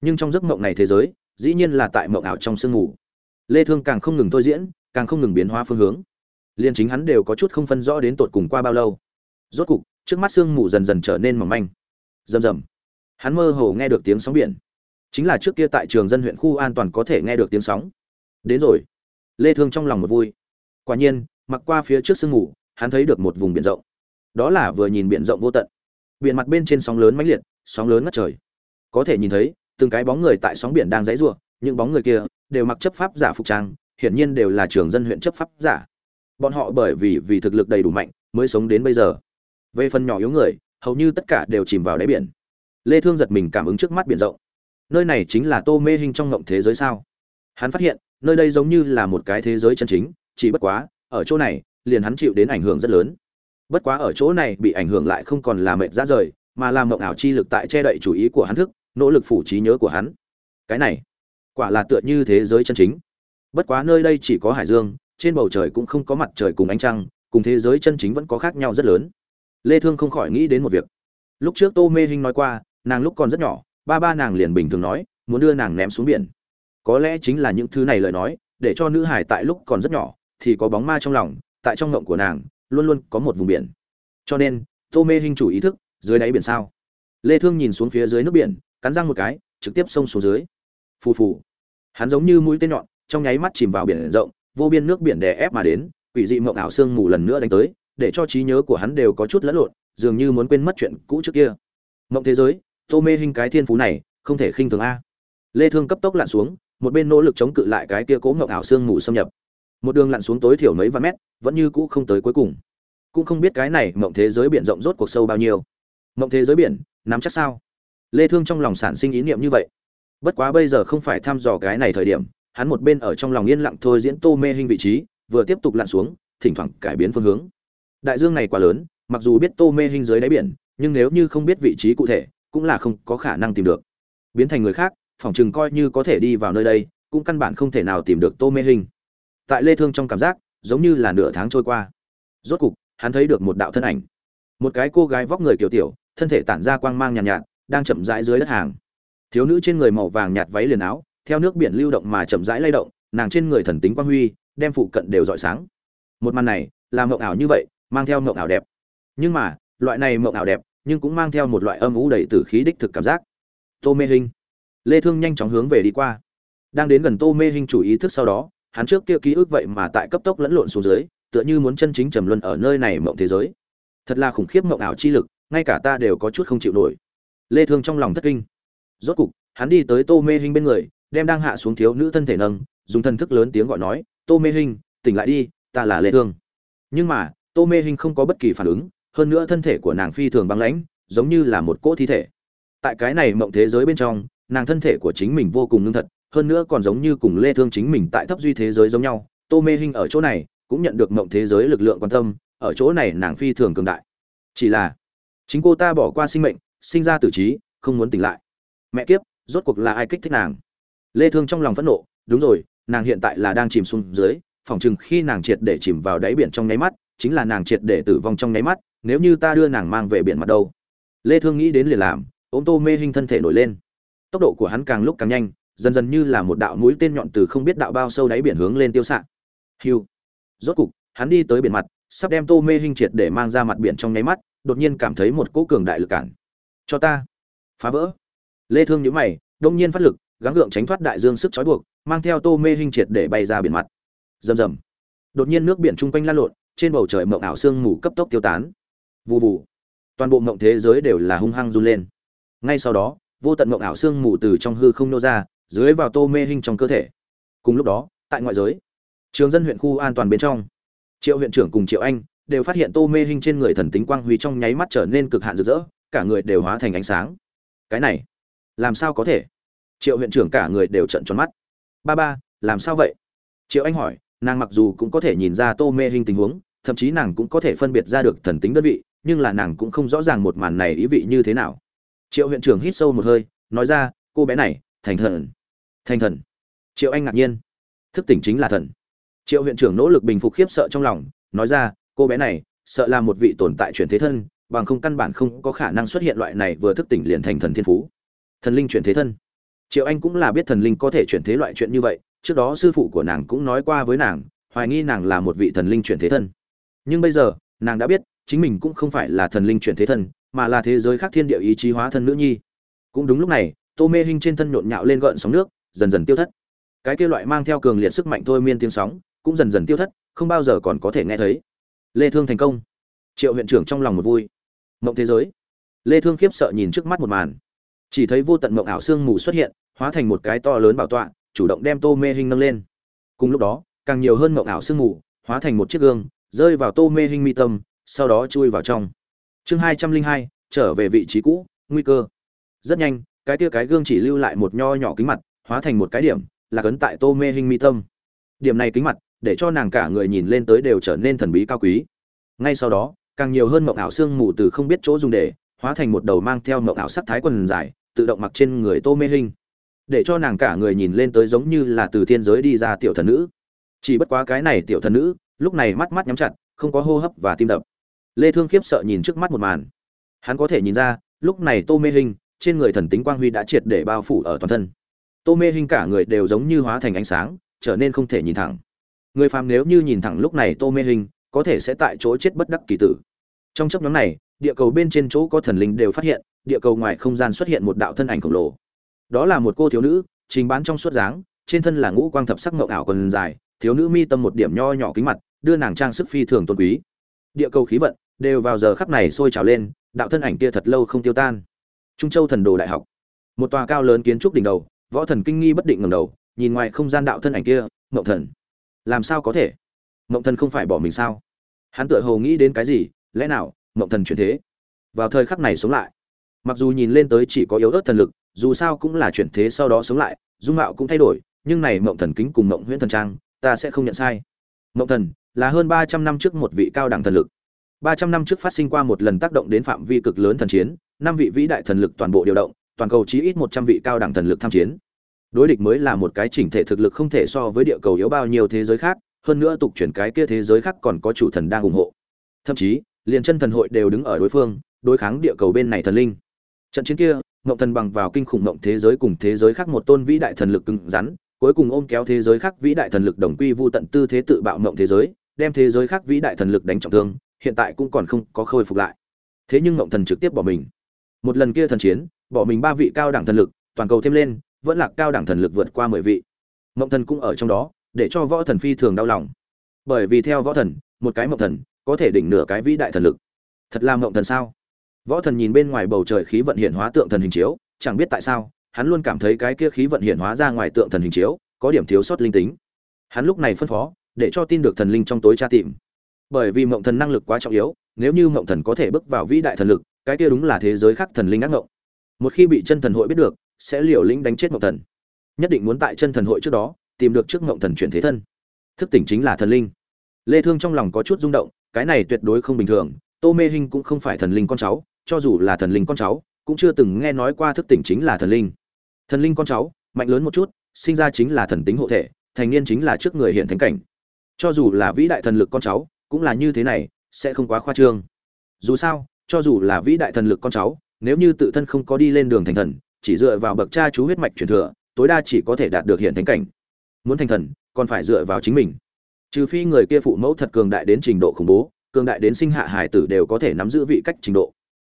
Nhưng trong giấc mộng này thế giới dĩ nhiên là tại mộng ảo trong sương ngủ. lê thương càng không ngừng thôi diễn càng không ngừng biến hóa phương hướng. Liên chính hắn đều có chút không phân rõ đến tột cùng qua bao lâu. Rốt cục trước mắt sương mù dần dần trở nên mỏng manh. Rầm rầm hắn mơ hồ nghe được tiếng sóng biển. Chính là trước kia tại trường dân huyện khu an toàn có thể nghe được tiếng sóng. Đến rồi. Lê thương trong lòng một vui. Quả nhiên, mặc qua phía trước sương mù, hắn thấy được một vùng biển rộng. Đó là vừa nhìn biển rộng vô tận. Biển mặt bên trên sóng lớn mãnh liệt, sóng lớn ngất trời. Có thể nhìn thấy, từng cái bóng người tại sóng biển đang dãy rủa những bóng người kia đều mặc chấp pháp giả phục trang, hiển nhiên đều là trường dân huyện chấp pháp giả. Bọn họ bởi vì vì thực lực đầy đủ mạnh, mới sống đến bây giờ. Về phần nhỏ yếu người, hầu như tất cả đều chìm vào đáy biển lê thương giật mình cảm ứng trước mắt biển rộng. Nơi này chính là tô mê hình trong ngộng thế giới sao? Hắn phát hiện, nơi đây giống như là một cái thế giới chân chính, chỉ bất quá, ở chỗ này, liền hắn chịu đến ảnh hưởng rất lớn. Bất quá ở chỗ này bị ảnh hưởng lại không còn là mệt ra rời, mà là mộng ảo chi lực tại che đậy chủ ý của hắn thức, nỗ lực phủ trí nhớ của hắn. Cái này, quả là tựa như thế giới chân chính. Bất quá nơi đây chỉ có hải dương, trên bầu trời cũng không có mặt trời cùng ánh trăng, cùng thế giới chân chính vẫn có khác nhau rất lớn. Lê thương không khỏi nghĩ đến một việc. Lúc trước tô mê hinh nói qua nàng lúc còn rất nhỏ, ba ba nàng liền bình thường nói, muốn đưa nàng ném xuống biển. Có lẽ chính là những thứ này lời nói, để cho nữ hải tại lúc còn rất nhỏ, thì có bóng ma trong lòng, tại trong ngộng của nàng, luôn luôn có một vùng biển. Cho nên, tô mê hình chủ ý thức, dưới đáy biển sao? Lê thương nhìn xuống phía dưới nước biển, cắn răng một cái, trực tiếp xông xuống dưới. Phù phù. Hắn giống như mũi tên nhọn, trong nháy mắt chìm vào biển rộng, vô biên nước biển đè ép mà đến, quỷ dị mộng ảo sương mù lần nữa đánh tới, để cho trí nhớ của hắn đều có chút lẫn lộn, dường như muốn quên mất chuyện cũ trước kia. Mộng thế giới tô mê hình cái thiên phú này, không thể khinh thường a. Lê thương cấp tốc lặn xuống, một bên nỗ lực chống cự lại cái kia cố ngọc ảo xương ngủ xâm nhập. Một đường lặn xuống tối thiểu mấy vạn mét, vẫn như cũ không tới cuối cùng. Cũng không biết cái này mộng thế giới biển rộng rốt cuộc sâu bao nhiêu. Mộng thế giới biển, nắm chắc sao? Lê thương trong lòng sản sinh ý niệm như vậy. Bất quá bây giờ không phải thăm dò cái này thời điểm, hắn một bên ở trong lòng yên lặng thôi diễn tô mê hình vị trí, vừa tiếp tục lặn xuống, thỉnh thoảng cải biến phương hướng. Đại dương này quá lớn, mặc dù biết tô mê hình dưới đáy biển, nhưng nếu như không biết vị trí cụ thể cũng là không có khả năng tìm được. Biến thành người khác phỏng chừng coi như có thể đi vào nơi đây cũng căn bản không thể nào tìm được tô mê hình tại lê thương trong cảm giác giống như là nửa tháng trôi qua. Rốt cục hắn thấy được một đạo thân ảnh. Một cái cô gái vóc người kiểu tiểu thân thể tản ra quang mang nhàn nhạt, nhạt đang chậm rãi dưới đất hàng. Thiếu nữ trên người màu vàng nhạt váy liền áo theo nước biển lưu động mà chậm rãi lay động nàng trên người thần tính quang huy đem phụ cận đều rọi sáng. Một màn này là mộng ảo như vậy mang theo mộng ảo đẹp. Nhưng mà loại này mộng ảo đẹp nhưng cũng mang theo một loại âm u đầy tử khí đích thực cảm giác. Tô mê hinh. Lê thương nhanh chóng hướng về đi qua. Đang đến gần tô mê hinh chủ ý thức sau đó, hắn trước kia ký ức vậy mà tại cấp tốc lẫn lộn xuống dưới, tựa như muốn chân chính trầm luân ở nơi này mộng thế giới. Thật là khủng khiếp mộng ảo chi lực, ngay cả ta đều có chút không chịu nổi. Lê thương trong lòng thất kinh. Rốt cục, hắn đi tới tô mê hinh bên người, đem đang hạ xuống thiếu nữ thân thể nâng, dùng thần thức lớn tiếng gọi nói, tô mê hinh, tỉnh lại đi, ta là lê thương. Nhưng mà, tô mê hinh không có bất kỳ phản ứng hơn nữa thân thể của nàng phi thường băng lãnh, giống như là một cỗ thi thể. Tại cái này mộng thế giới bên trong, nàng thân thể của chính mình vô cùng ngưng thật, hơn nữa còn giống như cùng lê thương chính mình tại thấp duy thế giới giống nhau. Tô mê hinh ở chỗ này, cũng nhận được mộng thế giới lực lượng quan tâm, ở chỗ này nàng phi thường cường đại. Chỉ là, chính cô ta bỏ qua sinh mệnh, sinh ra tử trí, không muốn tỉnh lại. Mẹ kiếp, rốt cuộc là ai kích thích nàng? Lê thương trong lòng phẫn nộ, đúng rồi, nàng hiện tại là đang chìm xuống dưới phỏng chừng khi nàng triệt để chìm vào đáy biển trong nháy mắt, chính là nàng triệt để tử vong trong nháy mắt nếu như ta đưa nàng mang về biển mặt đâu? Lê thương nghĩ đến liền làm, ôm tô mê hình thân thể nổi lên. Tốc độ của hắn càng lúc càng nhanh, dần dần như là một đạo mũi tên nhọn từ không biết đạo bao sâu đáy biển hướng lên tiêu sạc. hiu rốt cục, hắn đi tới biển mặt, sắp đem tô mê hình triệt để mang ra mặt biển trong nháy mắt, đột nhiên cảm thấy một cỗ cường đại lực cản. Cho ta. Phá vỡ. Lê thương nhíu mày, đông nhiên phát lực, gắng gượng tránh thoát đại dương sức chói buộc, mang theo tô mê hình triệt để bay ra biển mặt. Rầm rầm. Đột nhiên nước biển trung quanh lan lộn, trên bầu trời mộng ảo sương mù cấp tốc tiêu tán vù vù. Toàn bộ mộng thế giới đều là hung hăng run lên. Ngay sau đó, vô tận mộng ảo xương mù từ trong hư không nô ra, dưới vào tô mê hình trong cơ thể. Cùng lúc đó, tại ngoại giới, trường dân huyện khu an toàn bên trong, triệu huyện trưởng cùng triệu anh đều phát hiện tô mê hình trên người thần tính quang huy trong nháy mắt trở nên cực hạn rực rỡ, cả người đều hóa thành ánh sáng. Cái này, làm sao có thể? Triệu huyện trưởng cả người đều trận tròn mắt. Ba ba, làm sao vậy? Triệu anh hỏi, nàng mặc dù cũng có thể nhìn ra tô mê hình tình huống, thậm chí nàng cũng có thể phân biệt ra được thần tính đơn vị nhưng là nàng cũng không rõ ràng một màn này ý vị như thế nào. Triệu huyện trưởng hít sâu một hơi, nói ra, cô bé này, thành thần. Thành thần? Triệu anh ngạc nhiên. Thức tỉnh chính là thần. Triệu huyện trưởng nỗ lực bình phục khiếp sợ trong lòng, nói ra, cô bé này, sợ là một vị tồn tại chuyển thế thân, bằng không căn bản không có khả năng xuất hiện loại này vừa thức tỉnh liền thành thần thiên phú. Thần linh chuyển thế thân? Triệu anh cũng là biết thần linh có thể chuyển thế loại chuyện như vậy, trước đó sư phụ của nàng cũng nói qua với nàng, hoài nghi nàng là một vị thần linh chuyển thế thân. Nhưng bây giờ, nàng đã biết chính mình cũng không phải là thần linh chuyển thế thân, mà là thế giới khác thiên địa ý chí hóa thân nữ nhi. Cũng đúng lúc này, tô mê hinh trên thân nhộn nhạo lên gợn sóng nước, dần dần tiêu thất. Cái kia loại mang theo cường liệt sức mạnh thôi miên tiếng sóng, cũng dần dần tiêu thất, không bao giờ còn có thể nghe thấy. Lê thương thành công. Triệu huyện trưởng trong lòng một vui. Mộng thế giới. Lê thương khiếp sợ nhìn trước mắt một màn. Chỉ thấy vô tận mộng ảo xương mù xuất hiện, hóa thành một cái to lớn bảo tọa, chủ động đem tô mê hinh nâng lên. Cùng lúc đó, càng nhiều hơn mộng ảo xương mù, hóa thành một chiếc gương, rơi vào tô mê hinh mi tâm sau đó chui vào trong. Chương hai trăm linh hai, trở về vị trí cũ, nguy cơ. Rất nhanh, cái tia cái gương chỉ lưu lại một nho nhỏ kính mặt, hóa thành một cái điểm, là cấn tại tô mê hình mi tâm. Điểm này kính mặt, để cho nàng cả người nhìn lên tới đều trở nên thần bí cao quý. Ngay sau đó, càng nhiều hơn mộng ảo xương mù từ không biết chỗ dùng để, hóa thành một đầu mang theo mộng ảo sắc thái quần dài, tự động mặc trên người tô mê hình. Để cho nàng cả người nhìn lên tới giống như là từ thiên giới đi ra tiểu thần nữ. Chỉ bất quá cái này tiểu thần nữ, lúc này mắt mắt nhắm chặt, không có hô hấp và tim đập lê thương khiếp sợ nhìn trước mắt một màn. Hắn có thể nhìn ra, lúc này tô mê hình trên người thần tính quang huy đã triệt để bao phủ ở toàn thân. Tô mê hình cả người đều giống như hóa thành ánh sáng, trở nên không thể nhìn thẳng. Người phàm nếu như nhìn thẳng lúc này tô mê hình có thể sẽ tại chỗ chết bất đắc kỳ tử. Trong chấp nhóm này, địa cầu bên trên chỗ có thần linh đều phát hiện, địa cầu ngoài không gian xuất hiện một đạo thân ảnh khổng lồ. Đó là một cô thiếu nữ, trình bán trong suốt dáng, trên thân là ngũ quang thập sắc mộng ảo quần dài, thiếu nữ mi tâm một điểm nho nhỏ kính mặt, đưa nàng trang sức phi thường tôn quý địa cầu khí vận đều vào giờ khắc này sôi trào lên, đạo thân ảnh kia thật lâu không tiêu tan. Trung châu thần đồ đại học, một tòa cao lớn kiến trúc đỉnh đầu, võ thần kinh nghi bất định ngầm đầu, nhìn ngoài không gian đạo thân ảnh kia, mộng thần, làm sao có thể? Mộng thần không phải bỏ mình sao? Hắn tựa hồ nghĩ đến cái gì, lẽ nào mộng thần chuyển thế? Vào thời khắc này sống lại. Mặc dù nhìn lên tới chỉ có yếu ớt thần lực, dù sao cũng là chuyển thế sau đó sống lại, dung mạo cũng thay đổi, nhưng này mộng thần kính cùng mộng huyễn thần trang, ta sẽ không nhận sai. Mộng thần là hơn ba trăm năm trước một vị cao đẳng thần lực. Ba trăm năm trước phát sinh qua một lần tác động đến phạm vi cực lớn thần chiến, năm vị vĩ đại thần lực toàn bộ điều động, toàn cầu chí ít một trăm vị cao đẳng thần lực tham chiến. Đối địch mới là một cái chỉnh thể thực lực không thể so với địa cầu yếu bao nhiêu thế giới khác, hơn nữa tục chuyển cái kia thế giới khác còn có chủ thần đang ủng hộ. Thậm chí, liền chân thần hội đều đứng ở đối phương, đối kháng địa cầu bên này thần linh. Trận chiến kia, ngộng thần bằng vào kinh khủng ngộng thế giới cùng thế giới khác một tôn vĩ đại thần lực cứng rắn cuối cùng ôm kéo thế giới khác vĩ đại thần lực đồng quy vu tận tư thế tự bạo mộng thế giới, đem thế giới khác vĩ đại thần lực đánh trọng thương, hiện tại cũng còn không có khôi phục lại. Thế nhưng mộng thần trực tiếp bỏ mình. Một lần kia thần chiến, bỏ mình ba vị cao đẳng thần lực, toàn cầu thêm lên, vẫn là cao đẳng thần lực vượt qua mười vị. Mộng thần cũng ở trong đó, để cho võ thần phi thường đau lòng. Bởi vì theo võ thần, một cái mộng thần có thể đỉnh nửa cái vĩ đại thần lực. Thật là mộng thần sao? Võ thần nhìn bên ngoài bầu trời khí vận hiện hóa tượng thần hình chiếu, chẳng biết tại sao hắn luôn cảm thấy cái kia khí vận hiện hóa ra ngoài tượng thần hình chiếu, có điểm thiếu sót linh tính. Hắn lúc này phân phó, để cho tin được thần linh trong tối tra tìm. Bởi vì mộng thần năng lực quá trọng yếu, nếu như mộng thần có thể bước vào vĩ đại thần lực, cái kia đúng là thế giới khác thần linh ác mộng một khi bị chân thần hội biết được, sẽ liều lĩnh đánh chết mộng thần. Nhất định muốn tại chân thần hội trước đó, tìm được trước mộng thần chuyển thế thân. Thức tỉnh chính là thần linh. Lê thương trong lòng có chút rung động, cái này tuyệt đối không bình thường, tô mê hinh cũng không phải thần linh con cháu, cho dù là thần linh con cháu, cũng chưa từng nghe nói qua thức tỉnh chính là thần linh thần linh con cháu, mạnh lớn một chút, sinh ra chính là thần tính hộ thể, thành niên chính là trước người hiện thánh cảnh. Cho dù là vĩ đại thần lực con cháu, cũng là như thế này, sẽ không quá khoa trương. Dù sao, cho dù là vĩ đại thần lực con cháu, nếu như tự thân không có đi lên đường thành thần, chỉ dựa vào bậc cha chú huyết mạch truyền thừa, tối đa chỉ có thể đạt được hiện thánh cảnh. Muốn thành thần, còn phải dựa vào chính mình. Trừ phi người kia phụ mẫu thật cường đại đến trình độ khủng bố, cường đại đến sinh hạ hải tử đều có thể nắm giữ vị cách trình độ.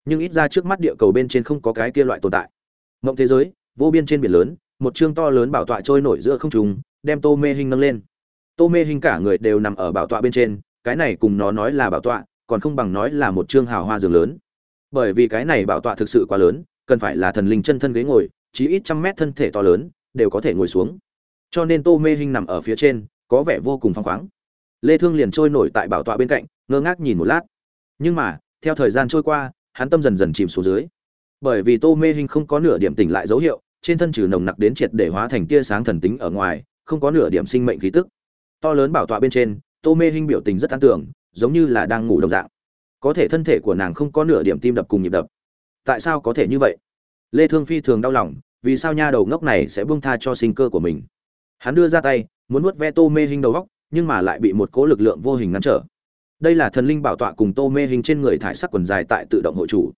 Nhưng ít ra trước mắt địa cầu bên trên không có cái kia loại tồn tại. Mộng thế giới vô biên trên biển lớn, một chương to lớn bảo tọa trôi nổi giữa không trung, đem tô mê hình nâng lên. Tô mê hình cả người đều nằm ở bảo tọa bên trên, cái này cùng nó nói là bảo tọa, còn không bằng nói là một chương hào hoa giường lớn. Bởi vì cái này bảo tọa thực sự quá lớn, cần phải là thần linh chân thân ghế ngồi, chí ít trăm mét thân thể to lớn, đều có thể ngồi xuống. Cho nên tô mê hình nằm ở phía trên, có vẻ vô cùng phăng khoáng. Lê thương liền trôi nổi tại bảo tọa bên cạnh, ngơ ngác nhìn một lát. Nhưng mà, theo thời gian trôi qua, hắn tâm dần dần chìm xuống dưới. Bởi vì tô mê hình không có nửa điểm tỉnh lại dấu hiệu trên thân trừ nồng nặc đến triệt để hóa thành tia sáng thần tính ở ngoài, không có nửa điểm sinh mệnh khí tức. To lớn bảo tọa bên trên, tô mê hình biểu tình rất an tưởng, giống như là đang ngủ đồng dạng. Có thể thân thể của nàng không có nửa điểm tim đập cùng nhịp đập. Tại sao có thể như vậy? Lê thương phi thường đau lòng, vì sao nha đầu ngốc này sẽ buông tha cho sinh cơ của mình? Hắn đưa ra tay, muốn nuốt ve tô mê hình đầu góc nhưng mà lại bị một cỗ lực lượng vô hình ngăn trở. Đây là thần linh bảo tọa cùng tô mê hình trên người thải sắc quần dài tại tự động hội chủ.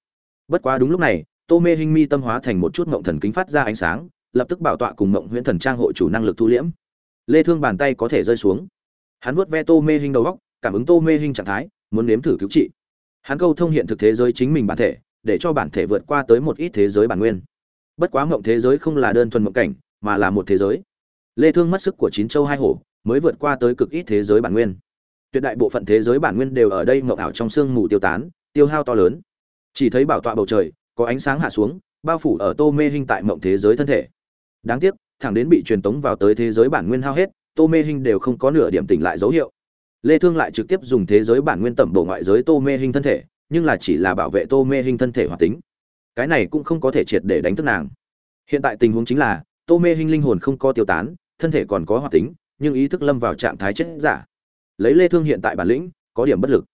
Bất quá đúng lúc này tô mê hình mi tâm hóa thành một chút mộng thần kính phát ra ánh sáng, lập tức bảo tọa cùng mộng huyễn thần trang hội chủ năng lực thu liễm. Lê thương bàn tay có thể rơi xuống. Hắn vuốt ve tô mê hình đầu góc, cảm ứng tô mê hình trạng thái, muốn nếm thử cứu trị. Hắn câu thông hiện thực thế giới chính mình bản thể, để cho bản thể vượt qua tới một ít thế giới bản nguyên. Bất quá mộng thế giới không là đơn thuần mộng cảnh, mà là một thế giới. Lê thương mất sức của chín châu hai hổ, mới vượt qua tới cực ít thế giới bản nguyên. Tuyệt đại bộ phận thế giới bản nguyên đều ở đây mộng ảo trong xương mù tiêu tán, tiêu hao to lớn. Chỉ thấy bảo tọa bầu trời có ánh sáng hạ xuống, bao phủ ở tô mê hình tại mộng thế giới thân thể. Đáng tiếc, thẳng đến bị truyền tống vào tới thế giới bản nguyên hao hết, tô mê hình đều không có nửa điểm tỉnh lại dấu hiệu. Lê thương lại trực tiếp dùng thế giới bản nguyên tẩm bổ ngoại giới tô mê hình thân thể, nhưng là chỉ là bảo vệ tô mê hình thân thể hoạt tính. Cái này cũng không có thể triệt để đánh thức nàng. Hiện tại tình huống chính là, tô mê hình linh hồn không có tiêu tán, thân thể còn có hoạt tính, nhưng ý thức lâm vào trạng thái chết giả. Lấy lê thương hiện tại bản lĩnh, có điểm bất lực.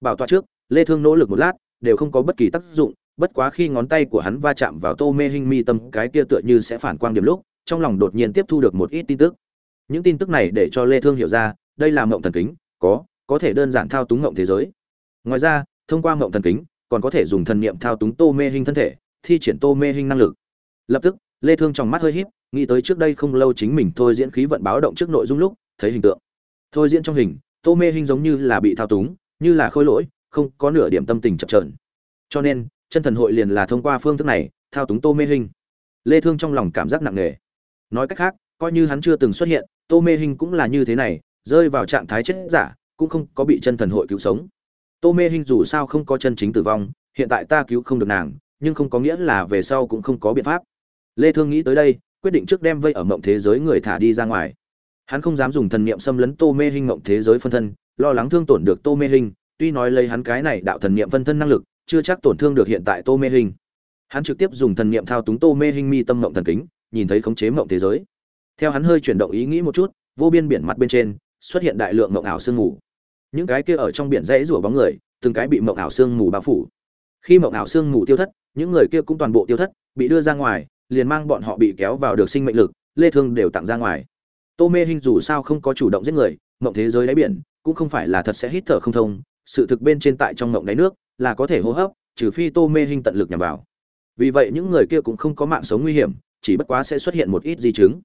Bảo tọa trước, lê thương nỗ lực một lát, đều không có bất kỳ tác dụng bất quá khi ngón tay của hắn va chạm vào tô mê hình mi tâm, cái kia tựa như sẽ phản quang điểm lúc, trong lòng đột nhiên tiếp thu được một ít tin tức. Những tin tức này để cho lê thương hiểu ra, đây là mộng thần kính, có có thể đơn giản thao túng mộng thế giới. Ngoài ra, thông qua mộng thần kính, còn có thể dùng thần niệm thao túng tô mê hình thân thể, thi triển tô mê hình năng lực. Lập tức, lê thương trong mắt hơi híp, nghĩ tới trước đây không lâu chính mình thôi diễn khí vận báo động trước nội dung lúc, thấy hình tượng. Thôi diễn trong hình, tô mê hình giống như là bị thao túng, như là khôi lỗi, không có nửa điểm tâm tình chập chờn. Cho nên chân thần hội liền là thông qua phương thức này, thao túng tô mê hình lê thương trong lòng cảm giác nặng nề. Nói cách khác, coi như hắn chưa từng xuất hiện, tô mê hình cũng là như thế này, rơi vào trạng thái chết giả, cũng không có bị chân thần hội cứu sống. Tô mê hình dù sao không có chân chính tử vong, hiện tại ta cứu không được nàng, nhưng không có nghĩa là về sau cũng không có biện pháp. Lê thương nghĩ tới đây, quyết định trước đem vây ở mộng thế giới người thả đi ra ngoài. Hắn không dám dùng thần niệm xâm lấn tô mê hình mộng thế giới phân thân, lo lắng thương tổn được tô mê hình tuy nói lấy hắn cái này đạo thần niệm phân thân năng lực chưa chắc tổn thương được hiện tại tô mê hình hắn trực tiếp dùng thần niệm thao túng tô mê hình mi tâm mộng thần kính, nhìn thấy khống chế mộng thế giới. Theo hắn hơi chuyển động ý nghĩ một chút, vô biên biển mặt bên trên, xuất hiện đại lượng mộng ảo sương mù. Những cái kia ở trong biển rẽ rủa bóng người, từng cái bị mộng ảo sương mù bao phủ. Khi mộng ảo sương mù tiêu thất, những người kia cũng toàn bộ tiêu thất, bị đưa ra ngoài, liền mang bọn họ bị kéo vào được sinh mệnh lực, lê thương đều tặng ra ngoài. Tô mê hình dù sao không có chủ động giết người, mộng thế giới đáy biển, cũng không phải là thật sẽ hít thở không thông, sự thực bên trên tại trong mộng đáy nước là có thể hô hấp, trừ phi tô mê hình tận lực nhằm vào. Vì vậy những người kia cũng không có mạng sống nguy hiểm, chỉ bất quá sẽ xuất hiện một ít di chứng.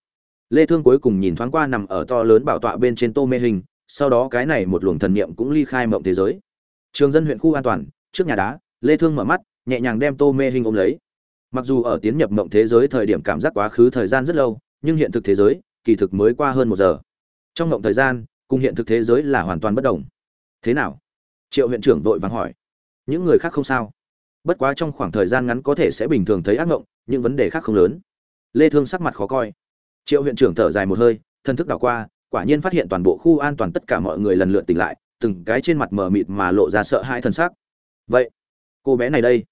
Lê thương cuối cùng nhìn thoáng qua nằm ở to lớn bảo tọa bên trên tô mê hình sau đó cái này một luồng thần niệm cũng ly khai mộng thế giới. Trường dân huyện khu an toàn, trước nhà đá, lê thương mở mắt, nhẹ nhàng đem tô mê hình ôm lấy. Mặc dù ở tiến nhập mộng thế giới thời điểm cảm giác quá khứ thời gian rất lâu, nhưng hiện thực thế giới, kỳ thực mới qua hơn một giờ. Trong mộng thời gian, cùng hiện thực thế giới là hoàn toàn bất đồng. Thế nào? Triệu huyện trưởng vội vàng hỏi những người khác không sao. Bất quá trong khoảng thời gian ngắn có thể sẽ bình thường thấy ác mộng những vấn đề khác không lớn. Lê thương sắc mặt khó coi. Triệu huyện trưởng thở dài một hơi, thân thức đảo qua, quả nhiên phát hiện toàn bộ khu an toàn tất cả mọi người lần lượt tỉnh lại, từng cái trên mặt mờ mịt mà lộ ra sợ hãi thân xác. Vậy, cô bé này đây.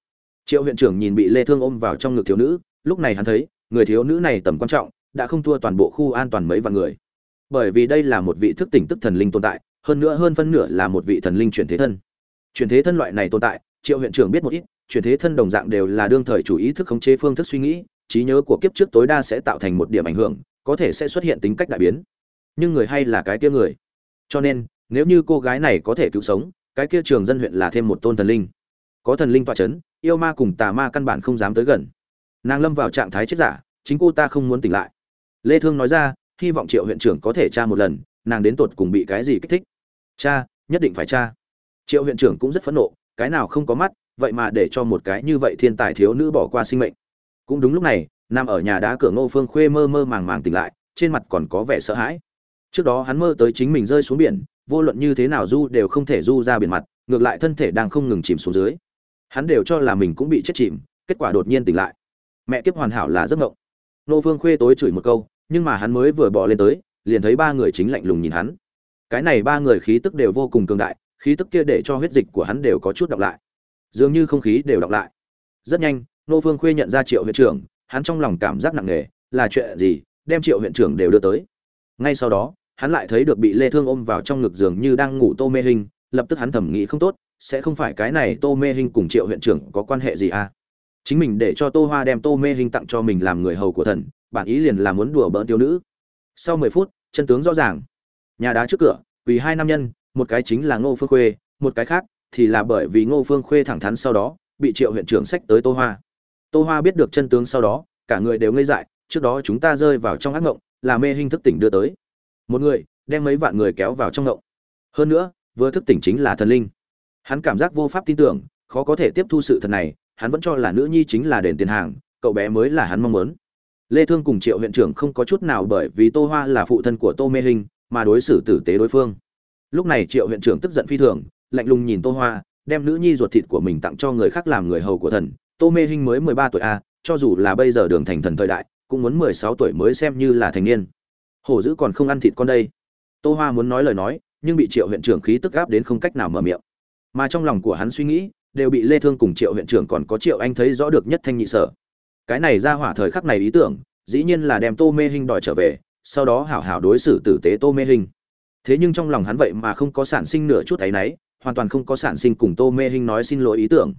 Triệu huyện trưởng nhìn bị lê thương ôm vào trong ngực thiếu nữ, lúc này hắn thấy, người thiếu nữ này tầm quan trọng, đã không thua toàn bộ khu an toàn mấy vạn người. Bởi vì đây là một vị thức tỉnh tức thần linh tồn tại, hơn nữa hơn phân nửa là một vị thần linh chuyển thế thân chuyển thế thân loại này tồn tại, triệu huyện trưởng biết một ít, chuyển thế thân đồng dạng đều là đương thời chủ ý thức khống chế phương thức suy nghĩ, trí nhớ của kiếp trước tối đa sẽ tạo thành một điểm ảnh hưởng, có thể sẽ xuất hiện tính cách đại biến. Nhưng người hay là cái kia người. Cho nên, nếu như cô gái này có thể cứu sống, cái kia trường dân huyện là thêm một tôn thần linh. Có thần linh tọa c h ấ n yêu ma cùng tà ma căn bản không dám tới gần. Nàng lâm vào trạng thái chết giả, chính cô ta không muốn tỉnh lại. Lê thương nói ra, hy vọng triệu huyện trưởng có thể tra một lần, nàng đến tột cùng bị cái gì kích thích. Cha, nhất định phải cha triệu huyện trưởng cũng rất phẫn nộ, cái nào không có mắt, vậy mà để cho một cái như vậy thiên tài thiếu nữ bỏ qua sinh mệnh. Cũng đúng lúc này, nằm ở nhà đá cửa ngô phương khuê mơ mơ màng màng tỉnh lại, trên mặt còn có vẻ sợ hãi. Trước đó hắn mơ tới chính mình rơi xuống biển, vô luận như thế nào du đều không thể du ra biển mặt, ngược lại thân thể đang không ngừng chìm xuống dưới. Hắn đều cho là mình cũng bị chết chìm, kết quả đột nhiên tỉnh lại. Mẹ kiếp hoàn hảo là giấc ngộng nô phương khuê tối chửi một câu, nhưng mà hắn mới vừa bỏ lên tới, liền thấy ba người chính lạnh lùng nhìn hắn. Cái này ba người khí tức đều vô cùng cường đại khí tức kia để cho huyết dịch của hắn đều có chút đọc lại. Dường như không khí đều đọc lại. Rất nhanh nô phương khuê nhận ra triệu huyện trưởng, hắn trong lòng cảm giác nặng nề, là chuyện gì, đem triệu huyện trưởng đều đưa tới. Ngay sau đó, hắn lại thấy được bị lê thương ôm vào trong ngực giường như đang ngủ tô mê hình lập tức hắn thẩm nghĩ không tốt, sẽ không phải cái này tô mê hình cùng triệu huyện trưởng có quan hệ gì à? Chính mình để cho tô hoa đem tô mê hình tặng cho mình làm người hầu của thần, bản ý liền là muốn đùa bỡn tiểu nữ. Sau 10 phút, chân tướng rõ ràng. Nhà đá trước cửa vì hai nam nhân một cái chính là ngô phương khuê, một cái khác thì là bởi vì ngô phương khuê thẳng thắn sau đó bị triệu huyện trưởng sách tới tô hoa. Tô hoa biết được chân tướng sau đó, cả người đều ngây dại, trước đó chúng ta rơi vào trong ác ngộng, là mê hình thức tỉnh đưa tới. Một người đem mấy vạn người kéo vào trong ngộng. Hơn nữa, vừa thức tỉnh chính là thần linh. Hắn cảm giác vô pháp tin tưởng, khó có thể tiếp thu sự thật này, hắn vẫn cho là nữ nhi chính là đền tiền hàng, cậu bé mới là hắn mong muốn. Lê thương cùng triệu huyện trưởng không có chút nào bởi vì tô hoa là phụ thân của tô mê hình, mà đối xử tử tế đối phương lúc này triệu huyện trưởng tức giận phi thường, lạnh lùng nhìn tô hoa, đem nữ nhi ruột thịt của mình tặng cho người khác làm người hầu của thần. Tô mê hinh mới mười ba tuổi a cho dù là bây giờ đường thành thần thời đại, cũng muốn mười sáu tuổi mới xem như là thành niên. Hổ dữ còn không ăn thịt con đây. Tô hoa muốn nói lời nói, nhưng bị triệu huyện trưởng khí tức gáp đến không cách nào mở miệng. Mà trong lòng của hắn suy nghĩ, đều bị lê thương cùng triệu huyện trưởng còn có triệu anh thấy rõ được nhất thanh nhị sở. Cái này ra hỏa thời khắc này ý tưởng, dĩ nhiên là đem tô mê hinh đòi trở về, sau đó hảo hảo đối xử tử tế tô mê hinh thế nhưng trong lòng hắn vậy mà không có sản sinh nửa chút ấy nấy hoàn toàn không có sản sinh cùng tô mê hinh nói xin lỗi ý tưởng.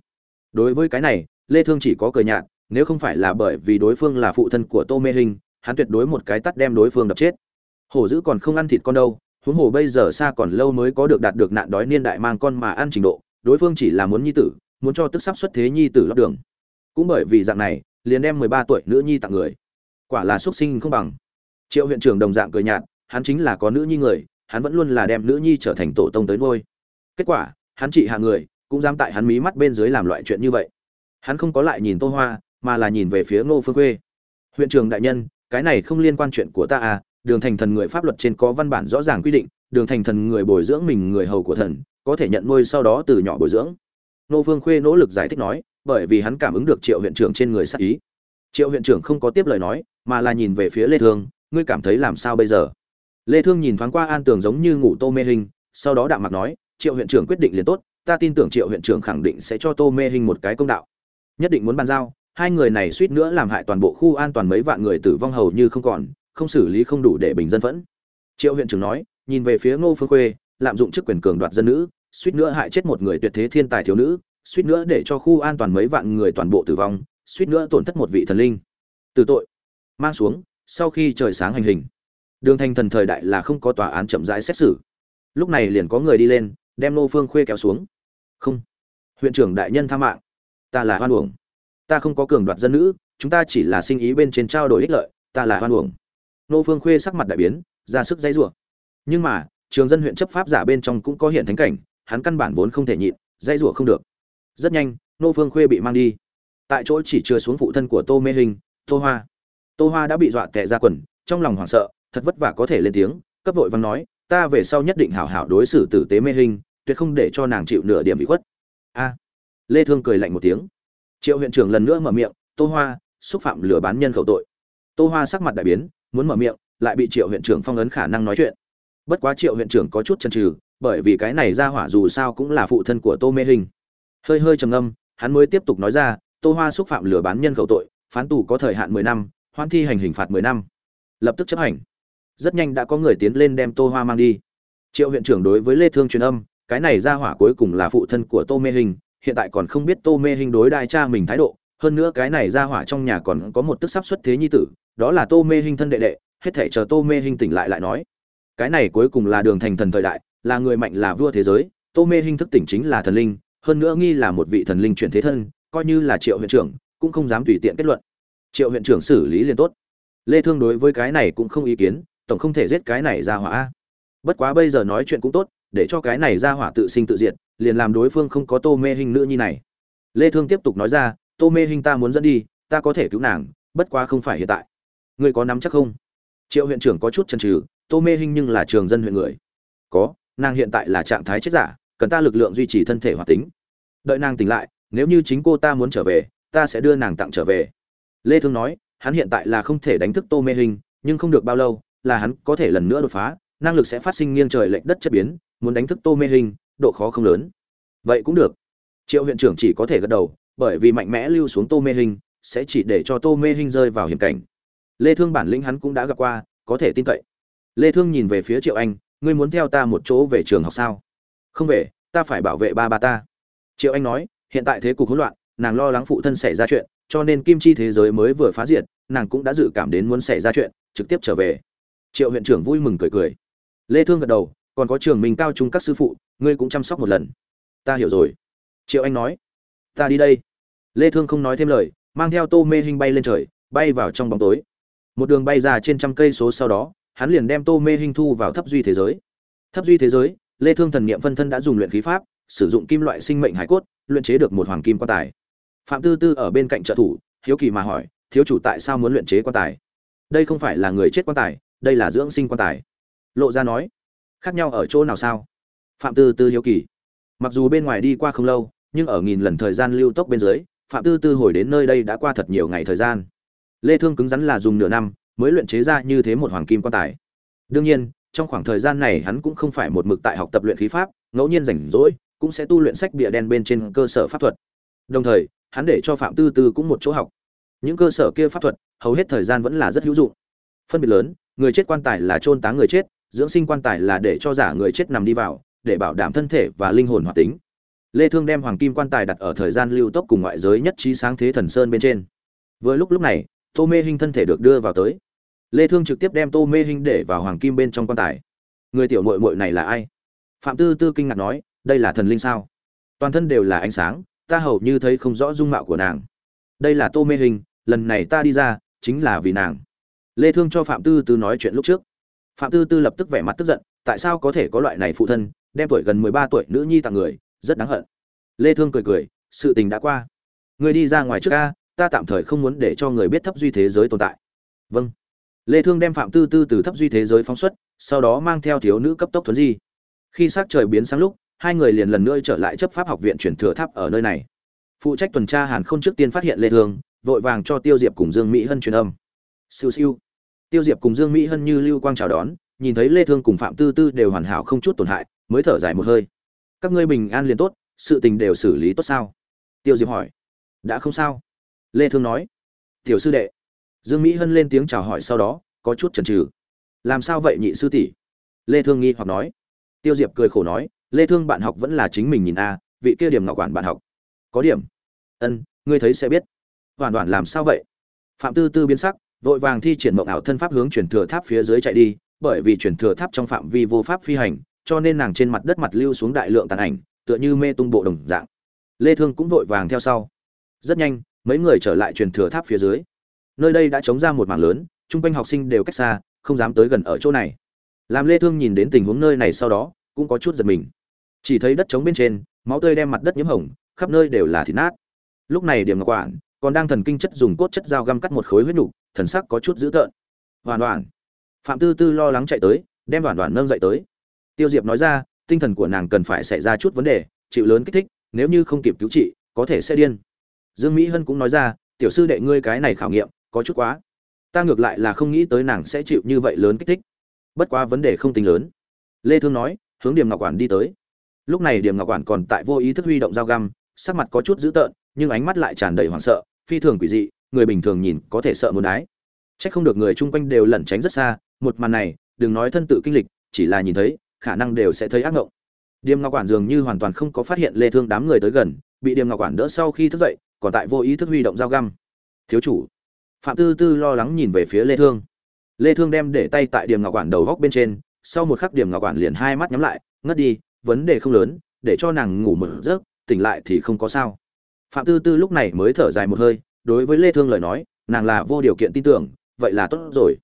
Đối với cái này lê thương chỉ có cười nhạt nếu không phải là bởi vì đối phương là phụ thân của tô mê hinh, hắn tuyệt đối một cái tắt đem đối phương đập chết. Hổ dữ còn không ăn thịt con đâu huống hồ bây giờ xa còn lâu mới có được đạt được nạn đói niên đại mang con mà ăn trình độ đối phương chỉ là muốn nhi tử muốn cho tức sắp xuất thế nhi tử lót đường. Cũng bởi vì dạng này liền đem mười ba tuổi nữ nhi tặng người. Quả là xuất sinh không bằng. Triệu huyện trưởng đồng dạng cười nhạt hắn chính là có nữ nhi người hắn vẫn luôn là đem nữ nhi trở thành tổ tông tới nuôi. kết quả, hắn trị hạ người, cũng dám tại hắn mí mắt bên dưới làm loại chuyện như vậy. Hắn không có lại nhìn tô hoa, mà là nhìn về phía ngô phương khuê. Huyện trưởng đại nhân, cái này không liên quan chuyện của ta à đường thành thần người pháp luật trên có văn bản rõ ràng quy định, đường thành thần người bồi dưỡng mình người hầu của thần, có thể nhận nuôi sau đó từ nhỏ bồi dưỡng. Nô phương khuê nỗ lực giải thích nói, bởi vì hắn cảm ứng được triệu huyện trưởng trên người sắc ý. Triệu huyện trưởng không có tiếp lời nói, mà là nhìn về phía lê thương ngươi cảm thấy làm sao bây giờ? Lê thương nhìn thoáng qua an tường giống như ngủ tô mê hình sau đó đạm mặt nói, triệu huyện trưởng quyết định liền tốt, ta tin tưởng triệu huyện trưởng khẳng định sẽ cho tô mê hình một cái công đạo. Nhất định muốn bàn giao, hai người này suýt nữa làm hại toàn bộ khu an toàn mấy vạn người tử vong hầu như không còn, không xử lý không đủ để bình dân phẫn. Triệu huyện trưởng nói, nhìn về phía ngô phương khuê, lạm dụng chức quyền cường đoạt dân nữ, suýt nữa hại chết một người tuyệt thế thiên tài thiếu nữ, suýt nữa để cho khu an toàn mấy vạn người toàn bộ tử vong, suýt nữa tổn thất một vị thần linh. Từ tội. Mang xuống, sau khi trời sáng hành hình đường thành thần thời đại là không có tòa án chậm rãi xét xử. Lúc này liền có người đi lên, đem nô phương khuê kéo xuống. Không, huyện trưởng đại nhân tha mạng. Ta là hoan uổng. Ta không có cường đoạt dân nữ, chúng ta chỉ là sinh ý bên trên trao đổi ích lợi, ta là hoan uổng. Nô phương khuê sắc mặt đại biến, ra sức dây rủa. Nhưng mà, trường dân huyện chấp pháp giả bên trong cũng có hiện thánh cảnh, hắn căn bản vốn không thể nhịn dây rủa không được. Rất nhanh nô phương khuê bị mang đi. Tại chỗ chỉ chưa xuống phụ thân của tô mê hình, tô hoa. Tô hoa đã bị dọa tệ ra quần, trong lòng hoảng sợ thật vất vả có thể lên tiếng, cấp vội văn nói, ta về sau nhất định hảo hảo đối xử tử tế mê hình, tuyệt không để cho nàng chịu nửa điểm bị khuất. A. Lê thương cười lạnh một tiếng. Triệu huyện trưởng lần nữa mở miệng, tô hoa, xúc phạm lừa bán nhân khẩu tội. Tô hoa sắc mặt đại biến, muốn mở miệng, lại bị triệu huyện trưởng phong ấn khả năng nói chuyện. Bất quá triệu huyện trưởng có chút chần chừ, bởi vì cái này ra hỏa dù sao cũng là phụ thân của tô mê hình. Hơi hơi trầm ngâm, hắn mới tiếp tục nói ra, tô hoa xúc phạm lừa bán nhân khẩu tội, phán tù có thời hạn mười năm hoan thi hành hình phạt mười năm. Lập tức chấp hành rất nhanh đã có người tiến lên đem tô hoa mang đi. Triệu huyện trưởng đối với lê thương truyền âm, cái này ra hỏa cuối cùng là phụ thân của tô mê hình, hiện tại còn không biết tô mê hình đối đại cha mình thái độ, hơn nữa cái này ra hỏa trong nhà còn có một tức sắp xuất thế nhi tử, đó là tô mê hình thân đệ đệ, hết thể chờ tô mê hình tỉnh lại lại nói. Cái này cuối cùng là đường thành thần thời đại, là người mạnh là vua thế giới, tô mê hình thức tỉnh chính là thần linh, hơn nữa nghi là một vị thần linh chuyển thế thân, coi như là triệu huyện trưởng, cũng không dám tùy tiện kết luận. Triệu huyện trưởng xử lý liền tốt. Lê thương đối với cái này cũng không ý kiến tổng không thể giết cái này ra hỏa bất quá bây giờ nói chuyện cũng tốt, để cho cái này ra hỏa tự sinh tự diệt, liền làm đối phương không có tô mê hình nữ nhi này. Lê thương tiếp tục nói ra, tô mê hình ta muốn dẫn đi, ta có thể cứu nàng, bất quá không phải hiện tại. Ngươi có nắm chắc không? Triệu huyện trưởng có chút chần chừ, tô mê hình nhưng là trường dân huyện người. Có, nàng hiện tại là trạng thái chết giả, cần ta lực lượng duy trì thân thể hoạt tính. Đợi nàng tỉnh lại, nếu như chính cô ta muốn trở về, ta sẽ đưa nàng tặng trở về. Lê thương nói, hắn hiện tại là không thể đánh thức tô mê hình nhưng không được bao lâu là hắn có thể lần nữa đột phá, năng lực sẽ phát sinh nghiêng trời lệch đất chất biến, muốn đánh thức tô mê hình, độ khó không lớn. Vậy cũng được. Triệu huyện trưởng chỉ có thể gật đầu, bởi vì mạnh mẽ lưu xuống tô mê hình, sẽ chỉ để cho tô mê hình rơi vào hiểm cảnh. Lê thương bản lĩnh hắn cũng đã gặp qua, có thể tin cậy. Lê thương nhìn về phía triệu anh, ngươi muốn theo ta một chỗ về trường học sao? Không về, ta phải bảo vệ ba ba ta. Triệu anh nói, hiện tại thế cục hỗn loạn, nàng lo lắng phụ thân xảy ra chuyện, cho nên kim chi thế giới mới vừa phá diệt, nàng cũng đã dự cảm đến muốn xảy ra chuyện, trực tiếp trở về triệu huyện trưởng vui mừng cười cười. Lê thương gật đầu, còn có trường mình cao trung các sư phụ, ngươi cũng chăm sóc một lần. Ta hiểu rồi. Triệu anh nói. Ta đi đây. Lê thương không nói thêm lời, mang theo tô mê hinh bay lên trời, bay vào trong bóng tối. Một đường bay ra trên trăm cây số sau đó, hắn liền đem tô mê hinh thu vào thấp duy thế giới. Thấp duy thế giới, lê thương thần niệm phân thân đã dùng luyện khí pháp, sử dụng kim loại sinh mệnh hải cốt, luyện chế được một hoàng kim quan tài. Phạm tư tư ở bên cạnh trợ thủ, hiếu kỳ mà hỏi, thiếu chủ tại sao muốn luyện chế quan tài? Đây không phải là người chết quan tài đây là dưỡng sinh quan tài. Lộ ra nói, khác nhau ở chỗ nào sao? Phạm tư tư hiếu kỳ. Mặc dù bên ngoài đi qua không lâu, nhưng ở nghìn lần thời gian lưu tốc bên dưới, phạm tư tư hồi đến nơi đây đã qua thật nhiều ngày thời gian. Lê thương cứng rắn là dùng nửa năm mới luyện chế ra như thế một hoàng kim quan tài. Đương nhiên, trong khoảng thời gian này hắn cũng không phải một mực tại học tập luyện khí pháp, ngẫu nhiên rảnh rỗi cũng sẽ tu luyện sách bìa đen bên trên cơ sở pháp thuật. Đồng thời, hắn để cho phạm tư tư cũng một chỗ học. Những cơ sở kia pháp thuật, hầu hết thời gian vẫn là rất hữu dụng. Phân biệt lớn người chết quan tài là chôn táng người chết, dưỡng sinh quan tài là để cho giả người chết nằm đi vào, để bảo đảm thân thể và linh hồn hoạt tính. Lê thương đem hoàng kim quan tài đặt ở thời gian lưu tốc cùng ngoại giới nhất trí sáng thế thần sơn bên trên. Vừa lúc lúc này, tô mê hinh thân thể được đưa vào tới. Lê thương trực tiếp đem tô mê hinh để vào hoàng kim bên trong quan tài. Người tiểu muội muội này là ai? Phạm tư tư kinh ngạc nói, đây là thần linh sao? Toàn thân đều là ánh sáng, ta hầu như thấy không rõ dung mạo của nàng. Đây là tô mê hình lần này ta đi ra, chính là vì nàng lê thương cho phạm tư tư nói chuyện lúc trước. Phạm tư tư lập tức vẻ mặt tức giận, tại sao có thể có loại này phụ thân, đem tuổi gần 13 tuổi nữ nhi tặng người, rất đáng hận. Lê thương cười cười, sự tình đã qua. Người đi ra ngoài trước a, ta tạm thời không muốn để cho người biết thấp duy thế giới tồn tại. Vâng. Lê thương đem phạm tư tư từ thấp duy thế giới phóng xuất, sau đó mang theo thiếu nữ cấp tốc thuấn di. Khi sắc trời biến sáng lúc, hai người liền lần nữa trở lại chấp pháp học viện chuyển thừa tháp ở nơi này. Phụ trách tuần tra hàn khôn trước tiên phát hiện lê thương, vội vàng cho tiêu diệp cùng dương mỹ hân truyền âm. Siêu siêu tiêu diệp cùng dương mỹ hân như lưu quang chào đón, nhìn thấy lê thương cùng phạm tư tư đều hoàn hảo không chút tổn hại, mới thở dài một hơi. Các ngươi bình an liền tốt, sự tình đều xử lý tốt sao? Tiêu diệp hỏi. Đã không sao. Lê thương nói. Tiểu sư đệ. Dương mỹ hân lên tiếng chào hỏi sau đó, có chút chần chừ. Làm sao vậy nhị sư tỷ? Lê thương nghi hoặc nói. Tiêu diệp cười khổ nói. Lê thương bạn học vẫn là chính mình nhìn a, vị kia điểm ngọc quản bạn học. Có điểm. Ân, ngươi thấy sẽ biết. Hoàn toàn làm sao vậy? Phạm tư tư biến sắc vội vàng thi triển mộng ảo thân pháp hướng chuyển thừa tháp phía dưới chạy đi, bởi vì chuyển thừa tháp trong phạm vi vô pháp phi hành, cho nên nàng trên mặt đất mặt lưu xuống đại lượng tàn ảnh, tựa như mê tung bộ đồng dạng. Lê thương cũng vội vàng theo sau. Rất nhanh, mấy người trở lại truyền thừa tháp phía dưới. Nơi đây đã chống ra một mảng lớn, chung quanh học sinh đều cách xa, không dám tới gần ở chỗ này. Làm lê thương nhìn đến tình huống nơi này sau đó, cũng có chút giật mình. Chỉ thấy đất trống bên trên, máu tươi đem mặt đất nhiễm hồng, khắp nơi đều là thịt nát. Lúc này điểm ngọc quản còn đang thần kinh chất dùng cốt chất dao găm cắt một khối huyết nục thần sắc có chút dữ tợn. Hoàn toàn phạm tư tư lo lắng chạy tới, đem đoàn đoàn nâng dậy tới. Tiêu diệp nói ra, tinh thần của nàng cần phải xảy ra chút vấn đề, chịu lớn kích thích, nếu như không kịp cứu trị, có thể sẽ điên. Dương mỹ hân cũng nói ra, tiểu sư đệ ngươi cái này khảo nghiệm, có chút quá. Ta ngược lại là không nghĩ tới nàng sẽ chịu như vậy lớn kích thích. Bất quá vấn đề không tính lớn. Lê thương nói, hướng điểm ngọc quản đi tới. Lúc này điểm ngọc quản còn tại vô ý thức huy động dao găm, sắc mặt có chút dữ tợn, nhưng ánh mắt lại tràn đầy hoảng sợ, phi thường quỷ dị người bình thường nhìn có thể sợ muốn đái trách không được người chung quanh đều lẩn tránh rất xa, một màn này, đừng nói thân tự kinh lịch, chỉ là nhìn thấy, khả năng đều sẽ thấy ác ngộng. Điềm ngọc quản dường như hoàn toàn không có phát hiện lê thương đám người tới gần, bị điềm ngọc quản đỡ sau khi thức dậy, còn tại vô ý thức huy động dao găm. Thiếu chủ. Phạm tư tư lo lắng nhìn về phía lê thương. Lê thương đem để tay tại điềm ngọc quản đầu góc bên trên, sau một khắc điềm ngọc quản liền hai mắt nhắm lại, ngất đi, vấn đề không lớn, để cho nàng ngủ một giấc, tỉnh lại thì không có sao. Phạm tư tư lúc này mới thở dài một hơi đối với lê thương lời nói, nàng là vô điều kiện tin tưởng, vậy là tốt rồi.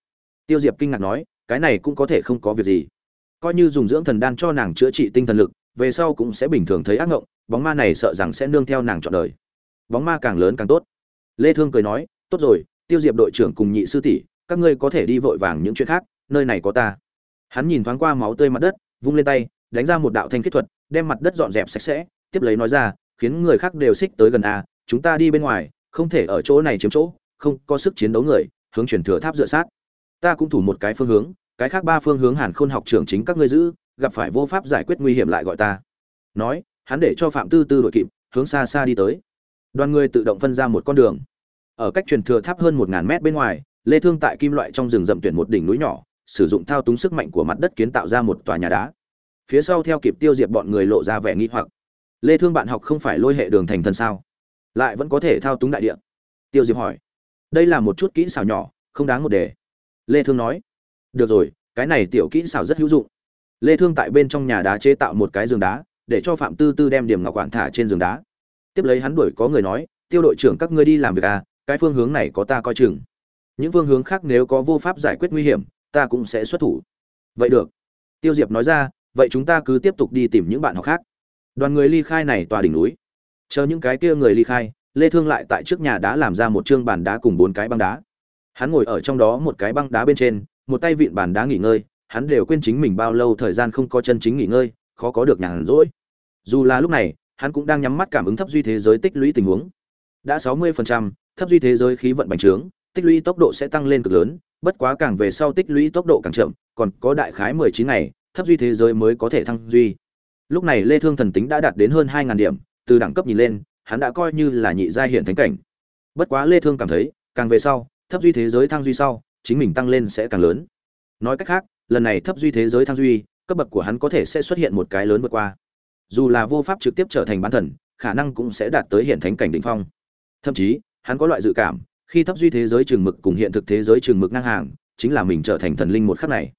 Tiêu diệp kinh ngạc nói, cái này cũng có thể không có việc gì. Coi như dùng dưỡng thần đan cho nàng chữa trị tinh thần lực, về sau cũng sẽ bình thường thấy ác ngộng, bóng ma này sợ rằng sẽ nương theo nàng trọn đời. Bóng ma càng lớn càng tốt. Lê thương cười nói, tốt rồi, tiêu diệp đội trưởng cùng nhị sư tỷ, các ngươi có thể đi vội vàng những chuyện khác, nơi này có ta. Hắn nhìn thoáng qua máu tươi mặt đất, vung lên tay, đánh ra một đạo thanh kết thuật, đem mặt đất dọn dẹp sạch sẽ, tiếp lấy nói ra, khiến người khác đều xích tới gần a chúng ta đi bên ngoài không thể ở chỗ này chiếm chỗ, không có sức chiến đấu người, hướng chuyển thừa tháp dựa sát. Ta cũng thủ một cái phương hướng, cái khác ba phương hướng hàn khôn học trưởng chính các ngươi giữ, gặp phải vô pháp giải quyết nguy hiểm lại gọi ta. Nói, hắn để cho phạm tư tư đội kịp, hướng xa xa đi tới. Đoàn người tự động phân ra một con đường. Ở cách truyền thừa tháp hơn một ngàn mét bên ngoài, lê thương tại kim loại trong rừng rậm tuyển một đỉnh núi nhỏ, sử dụng thao túng sức mạnh của mặt đất kiến tạo ra một tòa nhà đá. Phía sau theo kịp tiêu diệt bọn người lộ ra vẻ nghi hoặc. Lê thương bạn học không phải lôi hệ đường thành thân sao? Lại vẫn có thể thao túng đại địa. Tiêu diệp hỏi. Đây là một chút kỹ xảo nhỏ, không đáng một đề. Lê thương nói. Được rồi, cái này tiểu kỹ xảo rất hữu dụng. Lê thương tại bên trong nhà đá chế tạo một cái giường đá, để cho phạm tư tư đem điểm ngọc quản thả trên giường đá. Tiếp lấy hắn đuổi có người nói, tiêu đội trưởng các ngươi đi làm việc à cái phương hướng này có ta coi chừng. Những phương hướng khác nếu có vô pháp giải quyết nguy hiểm, ta cũng sẽ xuất thủ. Vậy được. Tiêu diệp nói ra, vậy chúng ta cứ tiếp tục đi tìm những bạn học khác. Đoàn người ly khai này tòa đỉnh núi chờ những cái kia người ly khai lê thương lại tại trước nhà đã làm ra một trương bàn đá cùng bốn cái băng đá. Hắn ngồi ở trong đó một cái băng đá bên trên một tay vịn bàn đá nghỉ ngơi hắn đều quên chính mình bao lâu thời gian không có chân chính nghỉ ngơi khó có được nhàn rỗi. Dù là lúc này hắn cũng đang nhắm mắt cảm ứng thấp duy thế giới tích lũy tình huống. Đã 60%, thấp duy thế giới khí vận bành trướng tích lũy tốc độ sẽ tăng lên cực lớn bất quá càng về sau tích lũy tốc độ càng chậm còn có đại khái 19 ngày thấp duy thế giới mới có thể thăng duy. Lúc này lê thương thần tính đã đạt đến hơn 2.000 điểm từ đẳng cấp nhìn lên, hắn đã coi như là nhị giai hiện thánh cảnh. Bất quá lê thương cảm thấy, càng về sau, thấp duy thế giới thăng duy sau, chính mình tăng lên sẽ càng lớn. Nói cách khác, lần này thấp duy thế giới thăng duy, cấp bậc của hắn có thể sẽ xuất hiện một cái lớn vượt qua. Dù là vô pháp trực tiếp trở thành bán thần, khả năng cũng sẽ đạt tới hiện thánh cảnh đỉnh phong. Thậm chí, hắn có loại dự cảm, khi thấp duy thế giới trường mực cùng hiện thực thế giới trường mực ngang hàng, chính là mình trở thành thần linh một khắc này.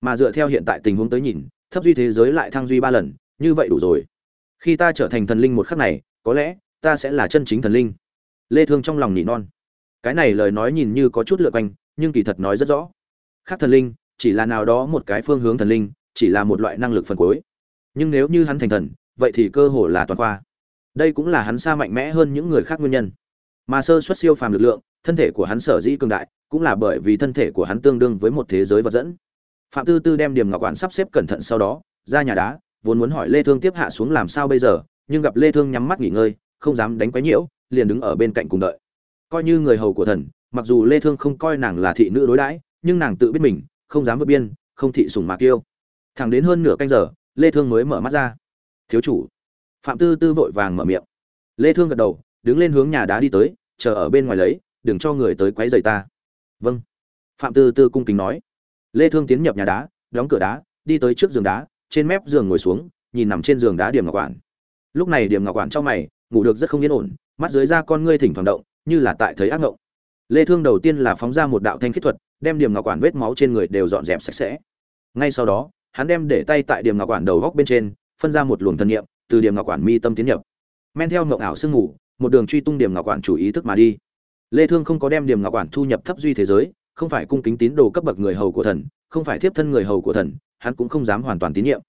Mà dựa theo hiện tại tình huống tới nhìn, thấp duy thế giới lại thăng duy ba lần, như vậy đủ rồi khi ta trở thành thần linh một khắc này, có lẽ, ta sẽ là chân chính thần linh. Lê thương trong lòng nỉ non. Cái này lời nói nhìn như có chút lượt quanh, nhưng kỳ thật nói rất rõ. Khác thần linh, chỉ là nào đó một cái phương hướng thần linh, chỉ là một loại năng lực phần cuối. Nhưng nếu như hắn thành thần, vậy thì cơ hồ là toàn khoa. Đây cũng là hắn xa mạnh mẽ hơn những người khác nguyên nhân. Mà sơ xuất siêu phàm lực lượng, thân thể của hắn sở dĩ cường đại, cũng là bởi vì thân thể của hắn tương đương với một thế giới vật dẫn. Phạm tư tư đem điểm ngọc quản sắp xếp cẩn thận sau đó, ra nhà đá vốn muốn hỏi lê thương tiếp hạ xuống làm sao bây giờ, nhưng gặp lê thương nhắm mắt nghỉ ngơi, không dám đánh quấy nhiễu, liền đứng ở bên cạnh cùng đợi. Coi như người hầu của thần, mặc dù lê thương không coi nàng là thị nữ đối đãi, nhưng nàng tự biết mình, không dám vượt biên, không thị sủng mà kiêu. Thẳng đến hơn nửa canh giờ, lê thương mới mở mắt ra. Thiếu chủ. Phạm tư tư vội vàng mở miệng. Lê thương gật đầu, đứng lên hướng nhà đá đi tới, chờ ở bên ngoài lấy, đừng cho người tới quấy rầy ta. Vâng. Phạm tư tư cung kính nói. Lê thương tiến nhập nhà đá, đóng cửa đá, đi tới trước giường đá trên mép giường ngồi xuống, nhìn nằm trên giường đá điểm ngọc quản. Lúc này điểm ngọc quản trong mày, ngủ được rất không yên ổn, mắt dưới da con ngươi thỉnh thoảng động, như là tại thấy ác ngộng. Lê thương đầu tiên là phóng ra một đạo thanh khiết thuật, đem điểm ngọc quản vết máu trên người đều dọn dẹp sạch sẽ. Ngay sau đó, hắn đem để tay tại điểm ngọc quản đầu góc bên trên, phân ra một luồng thần niệm, từ điểm ngọc quản mi tâm tiến nhập. Men theo ngọc ảo sương ngủ một đường truy tung điểm ngọc quản chủ ý thức mà đi. Lê thương không có đem điểm ngọc quản thu nhập thấp duy thế giới không phải cung kính tín đồ cấp bậc người hầu của thần, không phải thiếp thân người hầu của thần, hắn cũng không dám hoàn toàn tín nhiệm.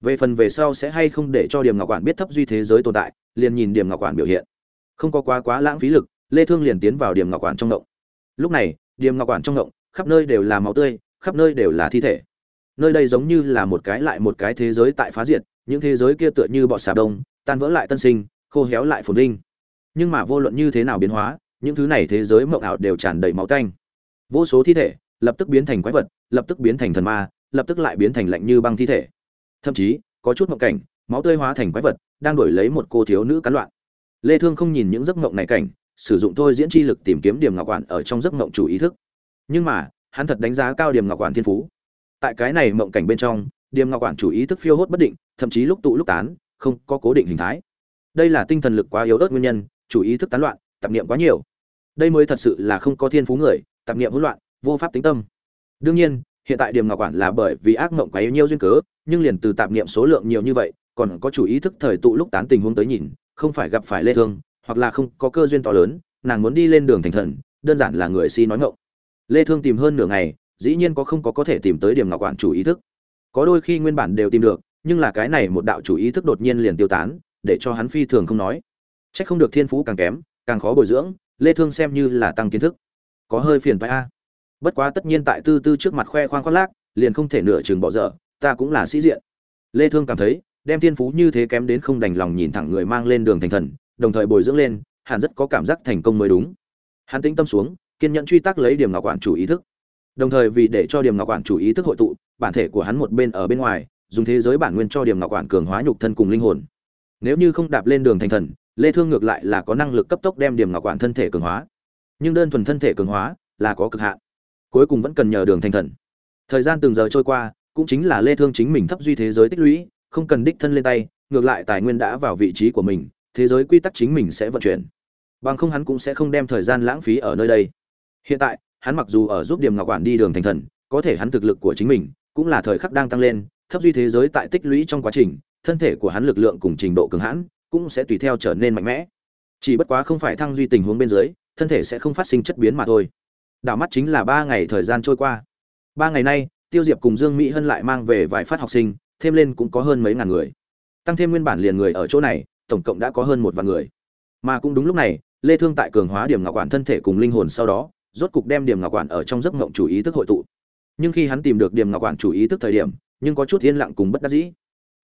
Về phần về sau sẽ hay không để cho điểm ngọc quản biết thấp duy thế giới tồn tại, liền nhìn điểm ngọc quản biểu hiện. Không có quá quá lãng phí lực, lê thương liền tiến vào điểm ngọc quản trong động. Lúc này điểm ngọc quản trong động, khắp nơi đều là máu tươi, khắp nơi đều là thi thể. Nơi đây giống như là một cái lại một cái thế giới tại phá diệt, những thế giới kia tựa như bọt xà đông, tan vỡ lại tân sinh, khô héo lại phồn vinh. Nhưng mà vô luận như thế nào biến hóa, những thứ này thế giới mộng ảo đều tràn đầy máu tanh vô số thi thể lập tức biến thành quái vật, lập tức biến thành thần ma, lập tức lại biến thành lạnh như băng thi thể. Thậm chí, có chút mộng cảnh, máu tươi hóa thành quái vật, đang đổi lấy một cô thiếu nữ cắn loạn. Lê thương không nhìn những giấc mộng này cảnh, sử dụng thôi diễn chi lực tìm kiếm điểm ngọc quản ở trong giấc mộng chủ ý thức. Nhưng mà, hắn thật đánh giá cao điểm ngọc quản thiên phú. Tại cái này mộng cảnh bên trong, điểm ngọc quản chủ ý thức phiêu hốt bất định, thậm chí lúc tụ lúc tán, không có cố định hình thái. Đây là tinh thần lực quá yếu ớt nguyên nhân, chủ ý thức tán loạn, tạp niệm quá nhiều. Đây mới thật sự là không có thiên phú người tạp niệm hỗn loạn, vô pháp tính tâm. Đương nhiên, hiện tại điểm ngọc quản là bởi vì ác mộng quá yếu nhiều duyên cớ, nhưng liền từ tạp niệm số lượng nhiều như vậy, còn có chủ ý thức thời tụ lúc tán tình huống tới nhìn, không phải gặp phải lê thương, hoặc là không có cơ duyên to lớn, nàng muốn đi lên đường thành thần, đơn giản là người si nói ngọng. Lê thương tìm hơn nửa ngày, dĩ nhiên có không có có thể tìm tới điểm ngọc quản chủ ý thức. Có đôi khi nguyên bản đều tìm được, nhưng là cái này một đạo chủ ý thức đột nhiên liền tiêu tán, để cho hắn phi thường không nói. Trách không được thiên phú càng kém, càng khó bồi dưỡng, lê thương xem như là tăng kiến thức có hơi phiền phải a. Bất quá tất nhiên tại tư tư trước mặt khoe khoang khoác lác, liền không thể nửa chừng bỏ dở, ta cũng là sĩ diện. Lê thương cảm thấy, đem thiên phú như thế kém đến không đành lòng nhìn thẳng người mang lên đường thành thần, đồng thời bồi dưỡng lên hắn rất có cảm giác thành công mới đúng. Hắn tĩnh tâm xuống, kiên nhẫn truy tác lấy điểm ngọc quản chủ ý thức. Đồng thời vì để cho điểm ngọc quản chủ ý thức hội tụ, bản thể của hắn một bên ở bên ngoài, dùng thế giới bản nguyên cho điểm ngọc quản cường hóa nhục thân cùng linh hồn. Nếu như không đạp lên đường thành thần, lê thương ngược lại là có năng lực cấp tốc đem điểm ngọc quản thân thể cường hóa nhưng đơn thuần thân thể cường hóa là có cực hạn. Cuối cùng vẫn cần nhờ đường thành thần. Thời gian từng giờ trôi qua, cũng chính là lê thương chính mình thấp duy thế giới tích lũy, không cần đích thân lên tay, ngược lại tài nguyên đã vào vị trí của mình, thế giới quy tắc chính mình sẽ vận chuyển. Bằng không hắn cũng sẽ không đem thời gian lãng phí ở nơi đây. Hiện tại, hắn mặc dù ở giúp điểm ngọc quản đi đường thành thần, có thể hắn thực lực của chính mình cũng là thời khắc đang tăng lên, thấp duy thế giới tại tích lũy trong quá trình, thân thể của hắn lực lượng cùng trình độ cường hãn cũng sẽ tùy theo trở nên mạnh mẽ. Chỉ bất quá không phải thăng duy tình huống bên dưới thân thể sẽ không phát sinh chất biến mà thôi. Đảo mắt chính là ba ngày thời gian trôi qua. Ba ngày nay, tiêu diệp cùng dương mỹ hân lại mang về vài phát học sinh, thêm lên cũng có hơn mấy ngàn người. Tăng thêm nguyên bản liền người ở chỗ này, tổng cộng đã có hơn một vạn người. Mà cũng đúng lúc này, lê thương tại cường hóa điểm ngọc quản thân thể cùng linh hồn sau đó, rốt cục đem điểm ngọc quản ở trong giấc mộng chủ ý thức hội tụ. Nhưng khi hắn tìm được điểm ngọc quản chủ ý thức thời điểm, nhưng có chút yên lặng cùng bất đắc dĩ.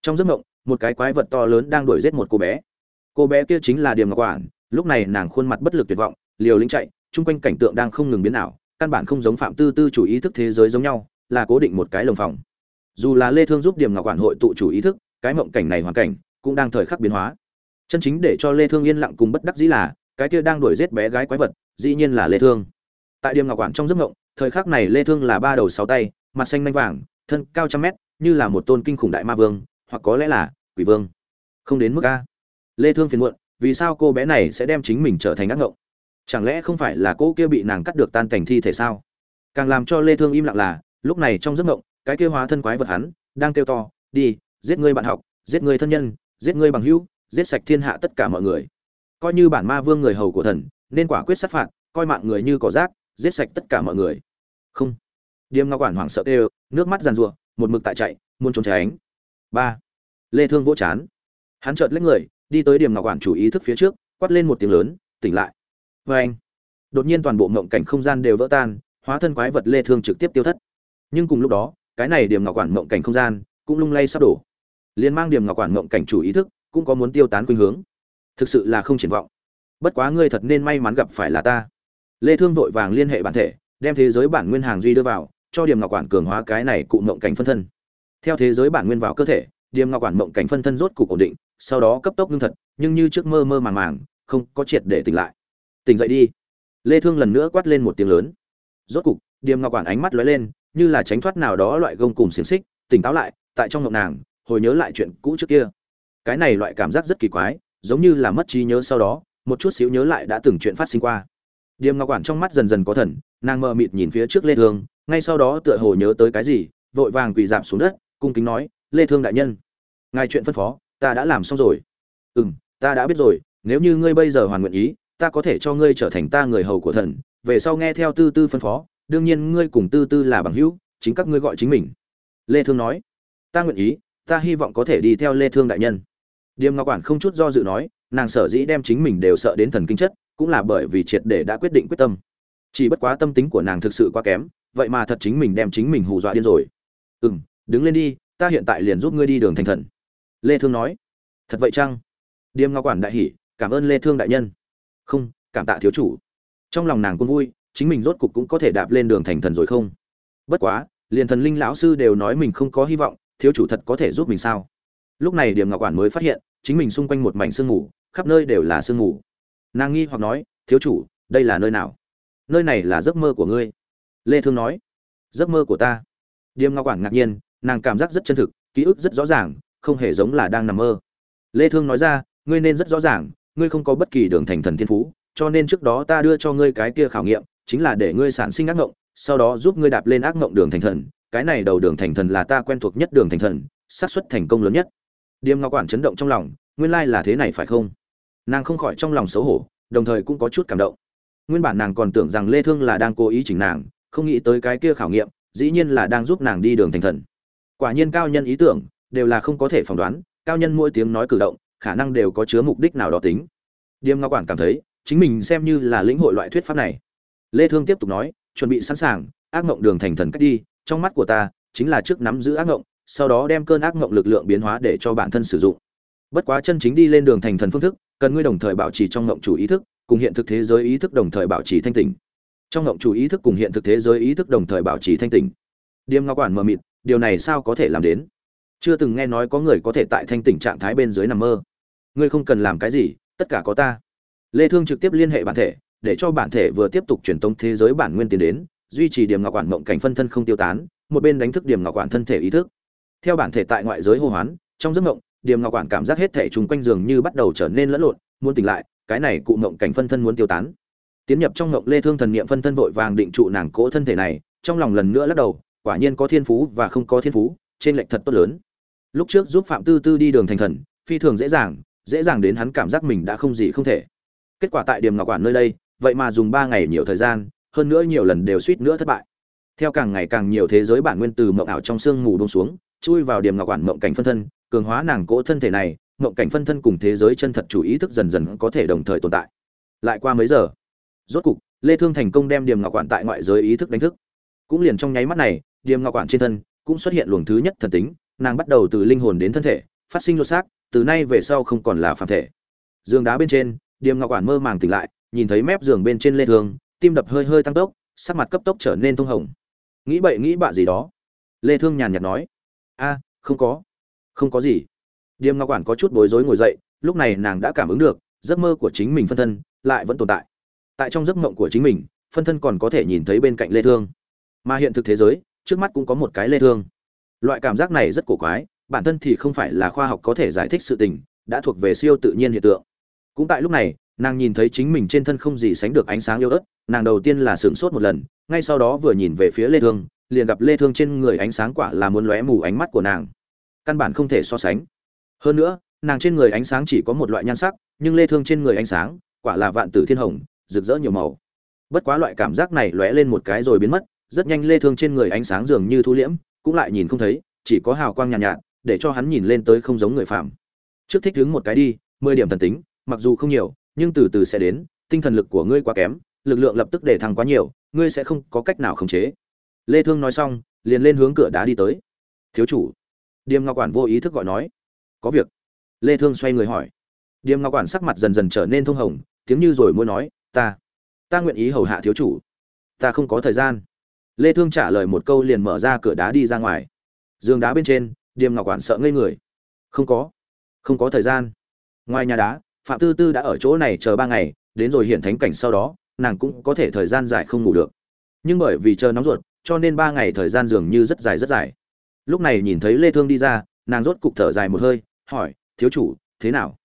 Trong giấc mộng, một cái quái vật to lớn đang đuổi giết một cô bé. Cô bé kia chính là điểm ngọc quản, lúc này nàng khuôn mặt bất lực tuyệt vọng liều lĩnh chạy, chung quanh cảnh tượng đang không ngừng biến ảo, căn bản không giống phạm tư tư chủ ý thức thế giới giống nhau, là cố định một cái lồng phòng. Dù là lê thương giúp điểm ngọc quản hội tụ chủ ý thức, cái mộng cảnh này hoàn cảnh cũng đang thời khắc biến hóa. Chân chính để cho lê thương yên lặng cùng bất đắc dĩ là, cái kia đang đuổi giết bé gái quái vật, dĩ nhiên là lê thương. Tại điểm ngọc quản trong giấc mộng, thời khắc này lê thương là ba đầu sáu tay, mặt xanh nhanh vàng, thân cao trăm mét, như là một tôn kinh khủng đại ma vương, hoặc có lẽ là quỷ vương. Không đến mức a. Lê thương phiền muộn, vì sao cô bé này sẽ đem chính mình trở thành ác ngộng? Chẳng lẽ không phải là cô kia bị nàng cắt được tan cảnh thi thể sao? Càng làm cho lê thương im lặng là, lúc này trong giấc mộng, cái kia hóa thân quái vật hắn, đang kêu to, đi, giết ngươi bạn học, giết ngươi thân nhân, giết ngươi bằng hữu, giết sạch thiên hạ tất cả mọi người. Coi như bản ma vương người hầu của thần, nên quả quyết sát phạt, coi mạng người như cỏ rác, giết sạch tất cả mọi người. Không. Điềm ngọc quản hoảng sợ kêu, nước mắt giàn rụa một mực tại chạy, muốn trốn tránh ba. Lê thương vỗ chán. Hắn chợt lấy người, đi tới điểm ngọc quản chủ ý thức phía trước, quát lên một tiếng lớn, tỉnh lại với anh, đột nhiên toàn bộ mộng cảnh không gian đều vỡ tan, hóa thân quái vật lê thương trực tiếp tiêu thất. Nhưng cùng lúc đó, cái này điểm ngọc quản mộng cảnh không gian cũng lung lay sắp đổ. Liên mang điểm ngọc quản mộng cảnh chủ ý thức cũng có muốn tiêu tán khuynh hướng. Thực sự là không triển vọng. Bất quá ngươi thật nên may mắn gặp phải là ta. Lê thương vội vàng liên hệ bản thể, đem thế giới bản nguyên hàng duy đưa vào, cho điểm ngọc quản cường hóa cái này cụ mộng cảnh phân thân. Theo thế giới bản nguyên vào cơ thể, điểm ngọc quản mộng cảnh phân thân rốt cục ổn định, sau đó cấp tốc ngưng thật, nhưng như trước mơ mơ màng màng, không có triệt để tỉnh lại tỉnh dậy đi. Lê thương lần nữa quát lên một tiếng lớn. Rốt cục, Điềm ngọc quản ánh mắt lóe lên, như là tránh thoát nào đó loại gông cùng xiềng xích, tỉnh táo lại, tại trong ngọc nàng, hồi nhớ lại chuyện cũ trước kia. Cái này loại cảm giác rất kỳ quái, giống như là mất trí nhớ sau đó, một chút xíu nhớ lại đã từng chuyện phát sinh qua. Điềm ngọc quản trong mắt dần dần có thần, nàng mờ mịt nhìn phía trước lê thương, ngay sau đó tựa hồ nhớ tới cái gì, vội vàng quỳ dạp xuống đất, cung kính nói, lê thương đại nhân, ngài chuyện phân phó, ta đã làm xong rồi. Ừm, ta đã biết rồi, nếu như ngươi bây giờ hoàn nguyện ý ta có thể cho ngươi trở thành ta người hầu của thần, về sau nghe theo tư tư phân phó, đương nhiên ngươi cùng tư tư là bằng hữu, chính các ngươi gọi chính mình. Lê thương nói. Ta nguyện ý, ta hy vọng có thể đi theo lê thương đại nhân. Điềm ngọc quản không chút do dự nói, nàng sở dĩ đem chính mình đều sợ đến thần kinh chất, cũng là bởi vì triệt để đã quyết định quyết tâm. Chỉ bất quá tâm tính của nàng thực sự quá kém, vậy mà thật chính mình đem chính mình hù dọa điên rồi. Ừm, đứng lên đi, ta hiện tại liền giúp ngươi đi đường thành thần. Lê thương nói. Thật vậy chăng? Điềm ngọc quản đại hỉ, cảm ơn lê thương đại nhân không, cảm tạ thiếu chủ. Trong lòng nàng cũng vui, chính mình rốt cục cũng có thể đạp lên đường thành thần rồi không? Bất quá, liền thần linh lão sư đều nói mình không có hy vọng, thiếu chủ thật có thể giúp mình sao? Lúc này điểm ngọc quản mới phát hiện, chính mình xung quanh một mảnh sương mù, khắp nơi đều là sương mù. Nàng nghi hoặc nói, thiếu chủ, đây là nơi nào? Nơi này là giấc mơ của ngươi. Lê thương nói, giấc mơ của ta. Điềm ngọc quản ngạc nhiên, nàng cảm giác rất chân thực, ký ức rất rõ ràng, không hề giống là đang nằm mơ. Lê thương nói ra, ngươi nên rất rõ ràng ngươi không có bất kỳ đường thành thần thiên phú, cho nên trước đó ta đưa cho ngươi cái kia khảo nghiệm, chính là để ngươi sản sinh ác ngộng, sau đó giúp ngươi đạp lên ác ngộng đường thành thần, cái này đầu đường thành thần là ta quen thuộc nhất đường thành thần, xác suất thành công lớn nhất. Điềm ngọc quản chấn động trong lòng, nguyên lai là thế này phải không? Nàng không khỏi trong lòng xấu hổ, đồng thời cũng có chút cảm động. Nguyên bản nàng còn tưởng rằng lê thương là đang cố ý chỉnh nàng, không nghĩ tới cái kia khảo nghiệm, dĩ nhiên là đang giúp nàng đi đường thành thần. Quả nhiên cao nhân ý tưởng, đều là không có thể phỏng đoán, cao nhân mỗi tiếng nói cử động khả năng đều có chứa mục đích nào đó tính. Điềm ngọc quản cảm thấy, chính mình xem như là lĩnh hội loại thuyết pháp này. Lê thương tiếp tục nói, chuẩn bị sẵn sàng, ác ngộng đường thành thần cách đi, trong mắt của ta, chính là trước nắm giữ ác ngộng, sau đó đem cơn ác ngộng lực lượng biến hóa để cho bản thân sử dụng. Bất quá chân chính đi lên đường thành thần phương thức, cần ngươi đồng thời bảo trì trong ngộng chủ ý thức, cùng hiện thực thế giới ý thức đồng thời bảo trì thanh tỉnh. Trong ngộng chủ ý thức cùng hiện thực thế giới ý thức đồng thời bảo trì thanh tỉnh. Điềm ngọc quản mờ mịt, điều này sao có thể làm đến? Chưa từng nghe nói có người có thể tại thanh tỉnh trạng thái bên dưới nằm mơ ngươi không cần làm cái gì, tất cả có ta. Lê thương trực tiếp liên hệ bản thể, để cho bản thể vừa tiếp tục truyền tống thế giới bản nguyên tiến đến, duy trì điểm ngọc quản mộng cảnh phân thân không tiêu tán, một bên đánh thức điểm ngọc quản thân thể ý thức. Theo bản thể tại ngoại giới hô hoán, trong giấc mộng, điểm ngọc quản cảm giác hết thể trùng quanh giường như bắt đầu trở nên lẫn lộn, muốn tỉnh lại, cái này cụ mộng cảnh phân thân muốn tiêu tán. Tiến nhập trong mộng lê thương thần niệm phân thân vội vàng định trụ nàng cỗ thân thể này, trong lòng lần nữa lắc đầu, quả nhiên có thiên phú và không có thiên phú, trên lệnh thật tốt lớn. Lúc trước giúp phạm tư tư đi đường thành thần, phi thường dễ dàng dễ dàng đến hắn cảm giác mình đã không gì không thể. Kết quả tại điểm ngọc quản nơi đây, vậy mà dùng ba ngày nhiều thời gian, hơn nữa nhiều lần đều suýt nữa thất bại. Theo càng ngày càng nhiều thế giới bản nguyên từ mộng ảo trong sương mù đông xuống, chui vào điểm ngọc quản mộng cảnh phân thân, cường hóa nàng cỗ thân thể này, mộng cảnh phân thân cùng thế giới chân thật chủ ý thức dần dần có thể đồng thời tồn tại. Lại qua mấy giờ, rốt cục, lê thương thành công đem điểm ngọc quản tại ngoại giới ý thức đánh thức. Cũng liền trong nháy mắt này, điểm ngọc quản trên thân cũng xuất hiện luồng thứ nhất thần tính, nàng bắt đầu từ linh hồn đến thân thể, phát sinh lột xác từ nay về sau không còn là phàm thể. Giường đá bên trên, điềm ngọc quản mơ màng tỉnh lại, nhìn thấy mép giường bên trên lê thương, tim đập hơi hơi tăng tốc, sắc mặt cấp tốc trở nên thông hồng. Nghĩ bậy nghĩ bạ gì đó. Lê thương nhàn nhạt nói, a, không có. Không có gì. Điềm ngọc quản có chút bối rối ngồi dậy, lúc này nàng đã cảm ứng được, giấc mơ của chính mình phân thân lại vẫn tồn tại. Tại trong giấc mộng của chính mình, phân thân còn có thể nhìn thấy bên cạnh lê thương. Mà hiện thực thế giới, trước mắt cũng có một cái lê thương. Loại cảm giác này rất cổ quái bản thân thì không phải là khoa học có thể giải thích sự tình đã thuộc về siêu tự nhiên hiện tượng. Cũng tại lúc này nàng nhìn thấy chính mình trên thân không gì sánh được ánh sáng yêu ớt nàng đầu tiên là sửng sốt một lần ngay sau đó vừa nhìn về phía lê thương liền gặp lê thương trên người ánh sáng quả là muốn lóe mù ánh mắt của nàng. Căn bản không thể so sánh. Hơn nữa nàng trên người ánh sáng chỉ có một loại nhan sắc nhưng lê thương trên người ánh sáng quả là vạn tử thiên hồng rực rỡ nhiều màu. Bất quá loại cảm giác này lóe lên một cái rồi biến mất rất nhanh lê thương trên người ánh sáng dường như thu liễm cũng lại nhìn không thấy chỉ có hào quang nhàn nhạt, nhạt để cho hắn nhìn lên tới không giống người phàm. Trước thích đứng một cái đi 10 điểm thần tính, mặc dù không nhiều, nhưng từ từ sẽ đến, tinh thần lực của ngươi quá kém, lực lượng lập tức để thăng quá nhiều, ngươi sẽ không có cách nào khống chế. Lê thương nói xong, liền lên hướng cửa đá đi tới. Thiếu chủ. Điềm ngọc quản vô ý thức gọi nói. Có việc. Lê thương xoay người hỏi. Điềm ngọc quản sắc mặt dần dần trở nên thông hồng, tiếng như rồi muốn nói, ta ta nguyện ý hầu hạ thiếu chủ. Ta không có thời gian. Lê thương trả lời một câu liền mở ra cửa đá đi ra ngoài. Giường đá bên trên điềm ngọc quản sợ ngây người. Không có. Không có thời gian. Ngoài nhà đá, phạm tư tư đã ở chỗ này chờ ba ngày, đến rồi hiện thánh cảnh sau đó, nàng cũng có thể thời gian dài không ngủ được. Nhưng bởi vì chờ nóng ruột, cho nên ba ngày thời gian dường như rất dài rất dài. Lúc này nhìn thấy lê thương đi ra, nàng rốt cục thở dài một hơi, hỏi, thiếu chủ, thế nào?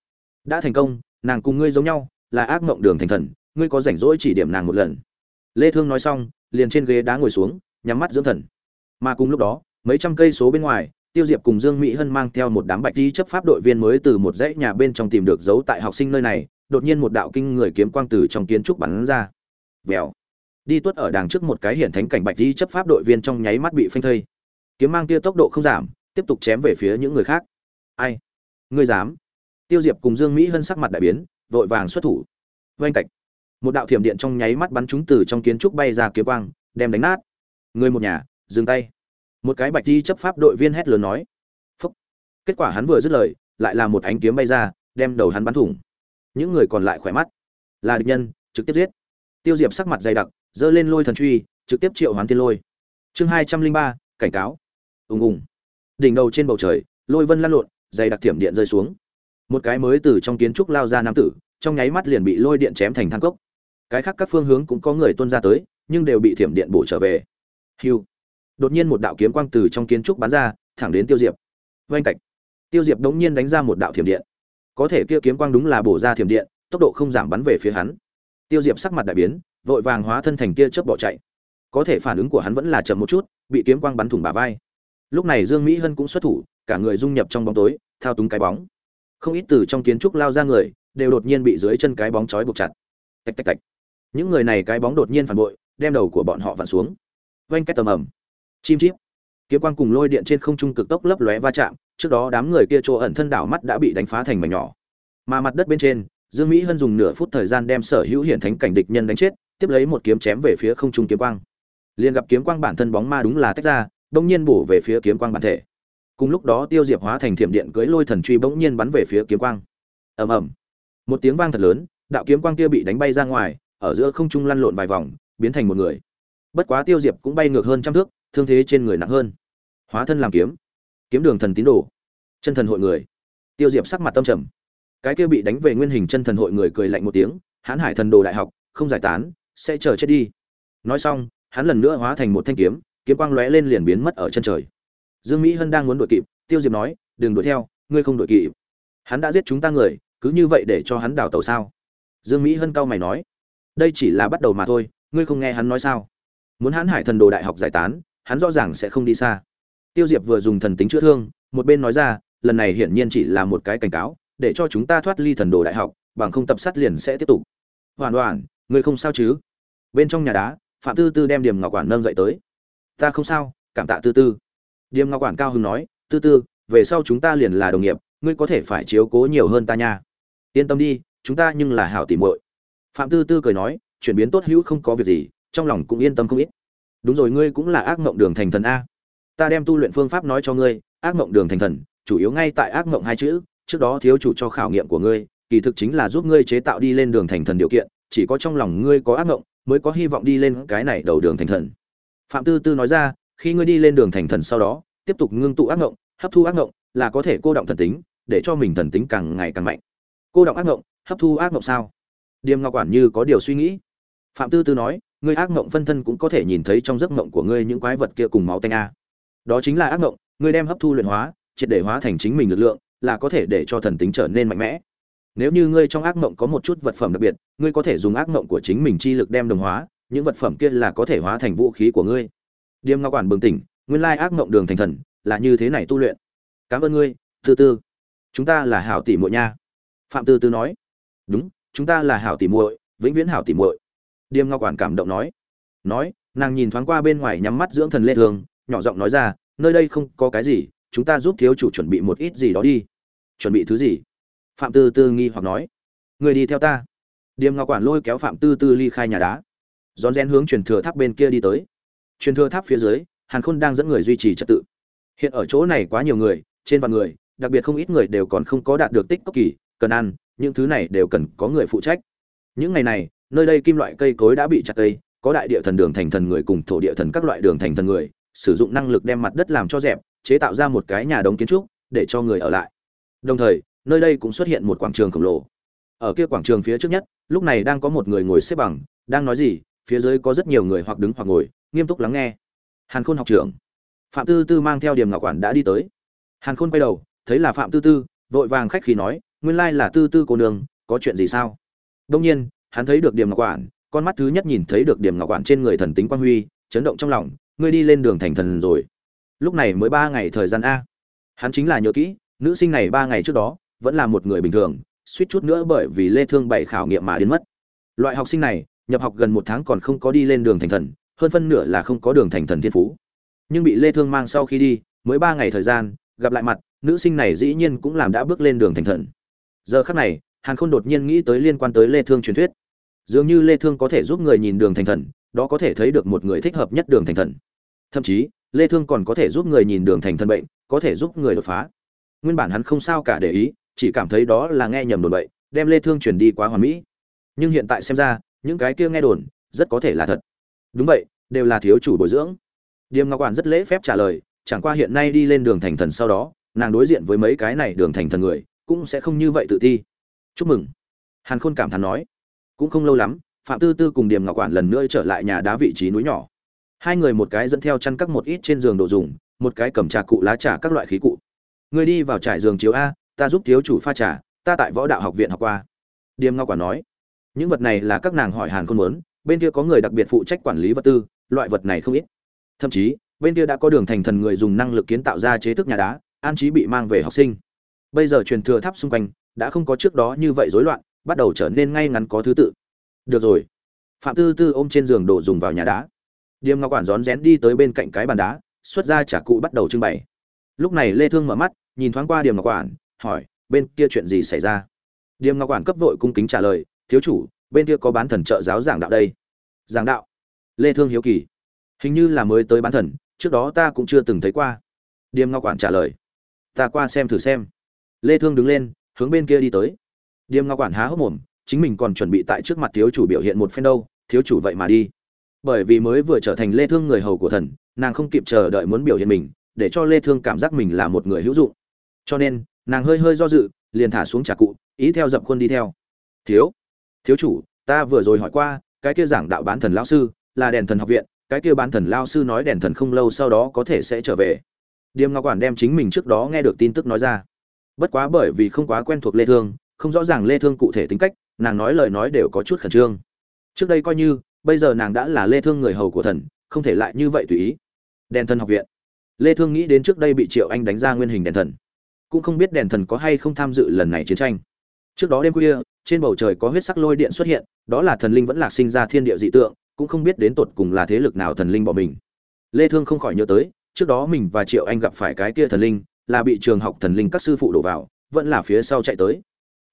Đã thành công, nàng cùng ngươi giống nhau, là ác mộng đường thành thần, ngươi có rảnh rỗi chỉ điểm nàng một lần. Lê thương nói xong, liền trên ghế đá ngồi xuống, nhắm mắt dưỡng thần. Mà cùng lúc đó, mấy trăm cây số bên ngoài tiêu diệp cùng dương mỹ hân mang theo một đám bạch y chấp pháp đội viên mới từ một dãy nhà bên trong tìm được dấu tại học sinh nơi này, đột nhiên một đạo kinh người kiếm quang từ trong kiến trúc bắn ra. Vèo. Đi tuất ở đằng trước một cái hiển thánh cảnh bạch y chấp pháp đội viên trong nháy mắt bị phanh thây. Kiếm mang kia tốc độ không giảm, tiếp tục chém về phía những người khác. Ai? Ngươi dám? Tiêu diệp cùng dương mỹ hân sắc mặt đại biến, vội vàng xuất thủ. Vênh cạch. Một đạo thiểm điện trong nháy mắt bắn chúng từ trong kiến trúc bay ra kiếm quang, đem đánh nát. Người một nhà, dừng tay một cái bạch đi chấp pháp đội viên hét lớn nói. Phúc. Kết quả hắn vừa dứt lời, lại là một ánh kiếm bay ra, đem đầu hắn bắn thủng. Những người còn lại khỏe mắt. Là địch nhân, trực tiếp giết. Tiêu diệp sắc mặt dày đặc, giơ lên lôi thần truy, trực tiếp triệu hoán thiên lôi. Chương hai trăm linh ba, cảnh cáo. Ùng ùng. Đỉnh đầu trên bầu trời, lôi vân lăn lộn, dày đặc thiểm điện rơi xuống. Một cái mới từ trong kiến trúc lao ra nam tử, trong nháy mắt liền bị lôi điện chém thành thang cốc. Cái khác các phương hướng cũng có người tuân ra tới, nhưng đều bị thiểm điện bổ trở về. Hiu đột nhiên một đạo kiếm quang từ trong kiến trúc bắn ra, thẳng đến tiêu diệp. Vành cạch. Tiêu diệp đống nhiên đánh ra một đạo thiểm điện. Có thể kia kiếm quang đúng là bổ ra thiểm điện, tốc độ không giảm bắn về phía hắn. Tiêu diệp sắc mặt đại biến, vội vàng hóa thân thành tia chớp bỏ chạy. Có thể phản ứng của hắn vẫn là chậm một chút, bị kiếm quang bắn thủng bả vai. Lúc này dương mỹ hân cũng xuất thủ, cả người dung nhập trong bóng tối, thao túng cái bóng. Không ít từ trong kiến trúc lao ra người, đều đột nhiên bị dưới chân cái bóng trói buộc chặt. Tạch tạch tạch. Những người này cái bóng đột nhiên phản bội, đem đầu của bọn họ vặn xuống. Vành cách tầm ầm chim chip kiếm quang cùng lôi điện trên không trung cực tốc lấp lóe va chạm, trước đó đám người kia chỗ ẩn thân đảo mắt đã bị đánh phá thành mảnh nhỏ. Mà mặt đất bên trên, dương mỹ hân dùng nửa phút thời gian đem sở hữu hiển thánh cảnh địch nhân đánh chết, tiếp lấy một kiếm chém về phía không trung kiếm quang. Liền gặp kiếm quang bản thân bóng ma đúng là tách ra bỗng nhiên bổ về phía kiếm quang bản thể. Cùng lúc đó tiêu diệp hóa thành thiểm điện cưới lôi thần truy bỗng nhiên bắn về phía kiếm quang. Ầm ầm. Một tiếng vang thật lớn, đạo kiếm quang kia bị đánh bay ra ngoài, ở giữa không trung lăn lộn vài vòng, biến thành một người. Bất quá tiêu diệp cũng bay ngược hơn trăm thước thương thế trên người nặng hơn. Hóa thân làm kiếm. Kiếm đường thần tín đồ. Chân thần hội người. Tiêu diệp sắc mặt tâm trầm. Cái kia bị đánh về nguyên hình chân thần hội người cười lạnh một tiếng hãn hải thần đồ đại học, không giải tán, sẽ chờ chết đi. Nói xong, hắn lần nữa hóa thành một thanh kiếm kiếm quang lóe lên liền biến mất ở chân trời. Dương mỹ hân đang muốn đuổi kịp, tiêu diệp nói, đừng đuổi theo, ngươi không đuổi kịp. Hắn đã giết chúng ta người, cứ như vậy để cho hắn đào tẩu sao? Dương mỹ hân cau mày nói, đây chỉ là bắt đầu mà thôi, ngươi không nghe hắn nói sao? Muốn hắn hải thần đồ đại học giải tán hắn rõ ràng sẽ không đi xa. Tiêu diệp vừa dùng thần tính chữa thương, một bên nói ra, lần này hiển nhiên chỉ là một cái cảnh cáo, để cho chúng ta thoát ly thần đồ đại học, bằng không tập sát liền sẽ tiếp tục. Hoàn hoàn, ngươi không sao chứ? Bên trong nhà đá, phạm tư tư đem điểm ngọc quản nâng dậy tới. Ta không sao, cảm tạ tư tư. Điểm ngọc quản cao hưng nói, tư tư, về sau chúng ta liền là đồng nghiệp, ngươi có thể phải chiếu cố nhiều hơn ta nha. Yên tâm đi, chúng ta nhưng là hảo tỉ muội. Phạm tư tư cười nói, chuyển biến tốt hữu không có việc gì, trong lòng cũng yên tâm không ít đúng rồi, ngươi cũng là ác mộng đường thành thần a. Ta đem tu luyện phương pháp nói cho ngươi, ác mộng đường thành thần, chủ yếu ngay tại ác mộng hai chữ, trước đó thiếu chủ cho khảo nghiệm của ngươi, kỳ thực chính là giúp ngươi chế tạo đi lên đường thành thần điều kiện, chỉ có trong lòng ngươi có ác mộng, mới có hy vọng đi lên cái này đầu đường thành thần. Phạm tư tư nói ra, khi ngươi đi lên đường thành thần sau đó, tiếp tục ngưng tụ ác mộng, hấp thu ác mộng, là có thể cô động thần tính, để cho mình thần tính càng ngày càng mạnh. Cô động ác mộng, hấp thu ác mộng sao? Điềm ngọc quản như có điều suy nghĩ. Phạm tư tư nói ngươi ác mộng phân thân cũng có thể nhìn thấy trong giấc mộng của ngươi những quái vật kia cùng máu tanh a. Đó chính là ác mộng, ngươi đem hấp thu luyện hóa, triệt để hóa thành chính mình lực lượng, là có thể để cho thần tính trở nên mạnh mẽ. Nếu như ngươi trong ác mộng có một chút vật phẩm đặc biệt, ngươi có thể dùng ác mộng của chính mình chi lực đem đồng hóa, những vật phẩm kia là có thể hóa thành vũ khí của ngươi. Điềm ngọc quản bừng tỉnh, nguyên lai ác mộng đường thành thần, là như thế này tu luyện. Cảm ơn ngươi, tư tư. Chúng ta là hảo tỷ muội nha. Phạm tư tư nói. Đúng, chúng ta là hảo tỷ muội, vĩnh viễn hảo tỷ muội điềm ngọc quản cảm động nói. Nói, nàng nhìn thoáng qua bên ngoài nhắm mắt dưỡng thần lê thường, nhỏ giọng nói ra, nơi đây không có cái gì, chúng ta giúp thiếu chủ chuẩn bị một ít gì đó đi. Chuẩn bị thứ gì? Phạm tư tư nghi hoặc nói. Người đi theo ta. Điềm ngọc quản lôi kéo phạm tư tư ly khai nhà đá. Rón rén hướng truyền thừa tháp bên kia đi tới. Truyền thừa tháp phía dưới, hàn khôn đang dẫn người duy trì trật tự. Hiện ở chỗ này quá nhiều người, trên vạn người, đặc biệt không ít người đều còn không có đạt được tích cốc kỳ, cần ăn, những thứ này đều cần có người phụ trách. Những ngày này nơi đây kim loại cây cối đã bị chặt cây, có đại địa thần đường thành thần người cùng thổ địa thần các loại đường thành thần người, sử dụng năng lực đem mặt đất làm cho dẹp, chế tạo ra một cái nhà đống kiến trúc, để cho người ở lại. Đồng thời, nơi đây cũng xuất hiện một quảng trường khổng lồ. Ở kia quảng trường phía trước nhất, lúc này đang có một người ngồi xếp bằng, đang nói gì, phía dưới có rất nhiều người hoặc đứng hoặc ngồi, nghiêm túc lắng nghe. Hàn khôn học trưởng. Phạm tư tư mang theo điểm ngọc quản đã đi tới. Hàn khôn quay đầu, thấy là phạm tư tư, vội vàng khách khí nói, nguyên lai là tư tư cô nương, có chuyện gì sao? Đông nhiên hắn thấy được điểm ngọc quản, con mắt thứ nhất nhìn thấy được điểm ngọc quản trên người thần tính quan huy, chấn động trong lòng, ngươi đi lên đường thành thần rồi. Lúc này mới ba ngày thời gian a. Hắn chính là nhớ kỹ, nữ sinh này ba ngày trước đó vẫn là một người bình thường, suýt chút nữa bởi vì lê thương bảy khảo nghiệm mà đến mất. Loại học sinh này, nhập học gần một tháng còn không có đi lên đường thành thần, hơn phân nửa là không có đường thành thần thiên phú. Nhưng bị lê thương mang sau khi đi, mới ba ngày thời gian, gặp lại mặt, nữ sinh này dĩ nhiên cũng làm đã bước lên đường thành thần. Giờ khắc này hàn khôn đột nhiên nghĩ tới liên quan tới lê thương truyền thuyết. Dường như lê thương có thể giúp người nhìn đường thành thần, đó có thể thấy được một người thích hợp nhất đường thành thần. Thậm chí, lê thương còn có thể giúp người nhìn đường thành thần bệnh, có thể giúp người đột phá. Nguyên bản hắn không sao cả để ý, chỉ cảm thấy đó là nghe nhầm đồn bậy, đem lê thương truyền đi quá hoàn mỹ. Nhưng hiện tại xem ra, những cái kia nghe đồn, rất có thể là thật. Đúng vậy, đều là thiếu chủ bồi dưỡng. Điềm ngọc quản rất lễ phép trả lời, chẳng qua hiện nay đi lên đường thành thần sau đó, nàng đối diện với mấy cái này đường thành thần người, cũng sẽ không như vậy tự thi chúc mừng. Hàn khôn cảm thán nói, cũng không lâu lắm, phạm tư tư cùng điềm ngọc quản lần nữa trở lại nhà đá vị trí núi nhỏ. Hai người một cái dẫn theo chăn các một ít trên giường đồ dùng, một cái cầm trà cụ lá trà các loại khí cụ. Người đi vào trải giường chiếu a, ta giúp thiếu chủ pha trà, ta tại võ đạo học viện học qua. Điềm ngọc quản nói, những vật này là các nàng hỏi hàn khôn muốn, bên kia có người đặc biệt phụ trách quản lý vật tư, loại vật này không ít. Thậm chí, bên kia đã có đường thành thần người dùng năng lực kiến tạo ra chế thức nhà đá, an trí bị mang về học sinh. Bây giờ truyền thừa tháp xung quanh đã không có trước đó như vậy rối loạn, bắt đầu trở nên ngay ngắn có thứ tự. Được rồi. Phạm tư tư ôm trên giường đồ dùng vào nhà đá. Điềm ngọc quản rón rén đi tới bên cạnh cái bàn đá, xuất ra trả cụ bắt đầu trưng bày. Lúc này lê thương mở mắt, nhìn thoáng qua điềm ngọc quản, hỏi, bên kia chuyện gì xảy ra? Điềm ngọc quản cấp vội cung kính trả lời, thiếu chủ, bên kia có bán thần trợ giáo giảng đạo đây. Giảng đạo? Lê thương hiếu kỳ. Hình như là mới tới bán thần, trước đó ta cũng chưa từng thấy qua. Điềm ngọc quản trả lời, ta qua xem thử xem. Lê thương đứng lên hướng bên kia đi tới. Điềm ngọc quản há hốc mồm, chính mình còn chuẩn bị tại trước mặt thiếu chủ biểu hiện một phen đâu, thiếu chủ vậy mà đi. Bởi vì mới vừa trở thành lê thương người hầu của thần, nàng không kịp chờ đợi muốn biểu hiện mình, để cho lê thương cảm giác mình là một người hữu dụng. Cho nên, nàng hơi hơi do dự, liền thả xuống trà cụ, ý theo dập khuôn đi theo. Thiếu thiếu chủ, ta vừa rồi hỏi qua, cái kia giảng đạo bán thần lão sư là đèn thần học viện, cái kia bán thần lao sư nói đèn thần không lâu sau đó có thể sẽ trở về. Điềm ngọc quản đem chính mình trước đó nghe được tin tức nói ra bất quá bởi vì không quá quen thuộc lê thương, không rõ ràng lê thương cụ thể tính cách, nàng nói lời nói đều có chút khẩn trương. Trước đây coi như, bây giờ nàng đã là lê thương người hầu của thần, không thể lại như vậy tùy ý. Đèn thần học viện. Lê thương nghĩ đến trước đây bị triệu anh đánh ra nguyên hình đèn thần. Cũng không biết đèn thần có hay không tham dự lần này chiến tranh. Trước đó đêm khuya, trên bầu trời có huyết sắc lôi điện xuất hiện, đó là thần linh vẫn lạc sinh ra thiên địa dị tượng, cũng không biết đến tột cùng là thế lực nào thần linh bỏ mình. Lê thương không khỏi nhớ tới, trước đó mình và triệu anh gặp phải cái kia thần linh là bị trường học thần linh các sư phụ đổ vào, vẫn là phía sau chạy tới.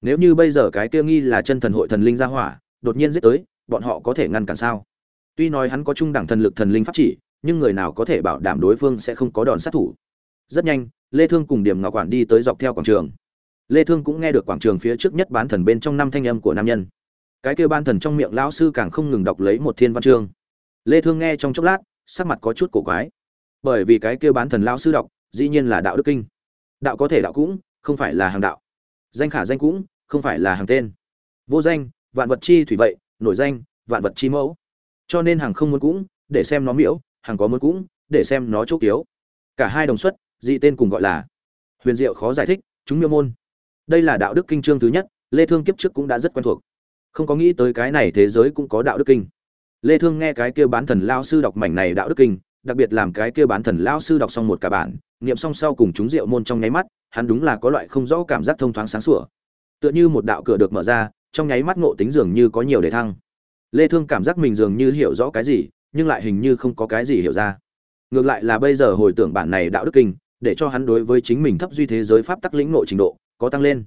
Nếu như bây giờ cái kia nghi là chân thần hội thần linh ra hỏa, đột nhiên giết tới, bọn họ có thể ngăn cản sao? Tuy nói hắn có trung đẳng thần lực thần linh pháp chỉ, nhưng người nào có thể bảo đảm đối phương sẽ không có đòn sát thủ? Rất nhanh, lê thương cùng điểm ngọc quản đi tới dọc theo quảng trường. Lê thương cũng nghe được quảng trường phía trước nhất bán thần bên trong năm thanh âm của nam nhân. Cái kia ban thần trong miệng lão sư càng không ngừng đọc lấy một thiên văn chương. Lê thương nghe trong chốc lát, sắc mặt có chút cổ quái. Bởi vì cái kia bán thần lão sư đọc dĩ nhiên là đạo đức kinh. Đạo có thể đạo cũng, không phải là hàng đạo. Danh khả danh cũng, không phải là hàng tên. Vô danh, vạn vật chi thủy vậy, nổi danh, vạn vật chi mẫu. Cho nên hàng không muốn cũng, để xem nó miễu, hàng có muốn cũng, để xem nó chỗ kiếu. Cả hai đồng xuất, dị tên cùng gọi là huyền diệu khó giải thích, chúng miêu môn. Đây là đạo đức kinh chương thứ nhất, lê thương kiếp trước cũng đã rất quen thuộc. Không có nghĩ tới cái này thế giới cũng có đạo đức kinh. Lê thương nghe cái kia bán thần lao sư đọc mảnh này đạo đức kinh, đặc biệt làm cái kia bán thần lão sư đọc xong một cả bản niệm xong sau cùng chúng rượu môn trong nháy mắt, hắn đúng là có loại không rõ cảm giác thông thoáng sáng sủa. Tựa như một đạo cửa được mở ra, trong nháy mắt ngộ tính dường như có nhiều để thăng. Lê thương cảm giác mình dường như hiểu rõ cái gì, nhưng lại hình như không có cái gì hiểu ra. Ngược lại là bây giờ hồi tưởng bản này đạo đức kinh, để cho hắn đối với chính mình thấp duy thế giới pháp tắc lĩnh nội trình độ, có tăng lên.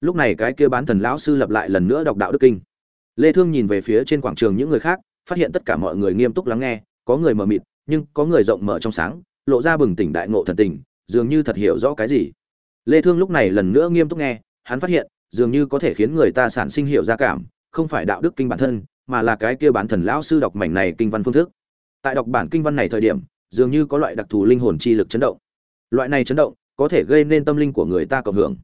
Lúc này cái kia bán thần lão sư lặp lại lần nữa đọc đạo đức kinh. Lê thương nhìn về phía trên quảng trường những người khác, phát hiện tất cả mọi người nghiêm túc lắng nghe, có người mở mịt, nhưng có người rộng mở trong sáng lộ ra bừng tỉnh đại ngộ thần tình, dường như thật hiểu rõ cái gì. Lê thương lúc này lần nữa nghiêm túc nghe, hắn phát hiện, dường như có thể khiến người ta sản sinh hiểu ra cảm, không phải đạo đức kinh bản thân, mà là cái kia bán thần lão sư đọc mảnh này kinh văn phương thức. Tại đọc bản kinh văn này thời điểm, dường như có loại đặc thù linh hồn chi lực chấn động. Loại này chấn động, có thể gây nên tâm linh của người ta cộng hưởng.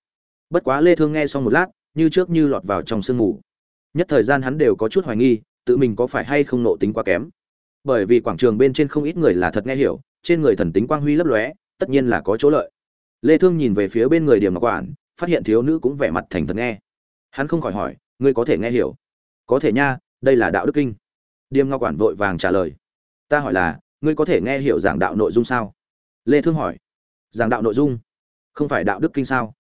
Bất quá lê thương nghe xong một lát, như trước như lọt vào trong sương mù. Nhất thời gian hắn đều có chút hoài nghi, tự mình có phải hay không nộ tính quá kém. Bởi vì quảng trường bên trên không ít người là thật nghe hiểu trên người thần tính quang huy lấp lóe, tất nhiên là có chỗ lợi. Lê thương nhìn về phía bên người điểm ngọc quản, phát hiện thiếu nữ cũng vẻ mặt thành thật nghe. Hắn không khỏi hỏi, ngươi có thể nghe hiểu? Có thể nha, đây là đạo đức kinh. Điềm ngọc quản vội vàng trả lời, ta hỏi là, ngươi có thể nghe hiểu giảng đạo nội dung sao? Lê thương hỏi, giảng đạo nội dung? Không phải đạo đức kinh sao?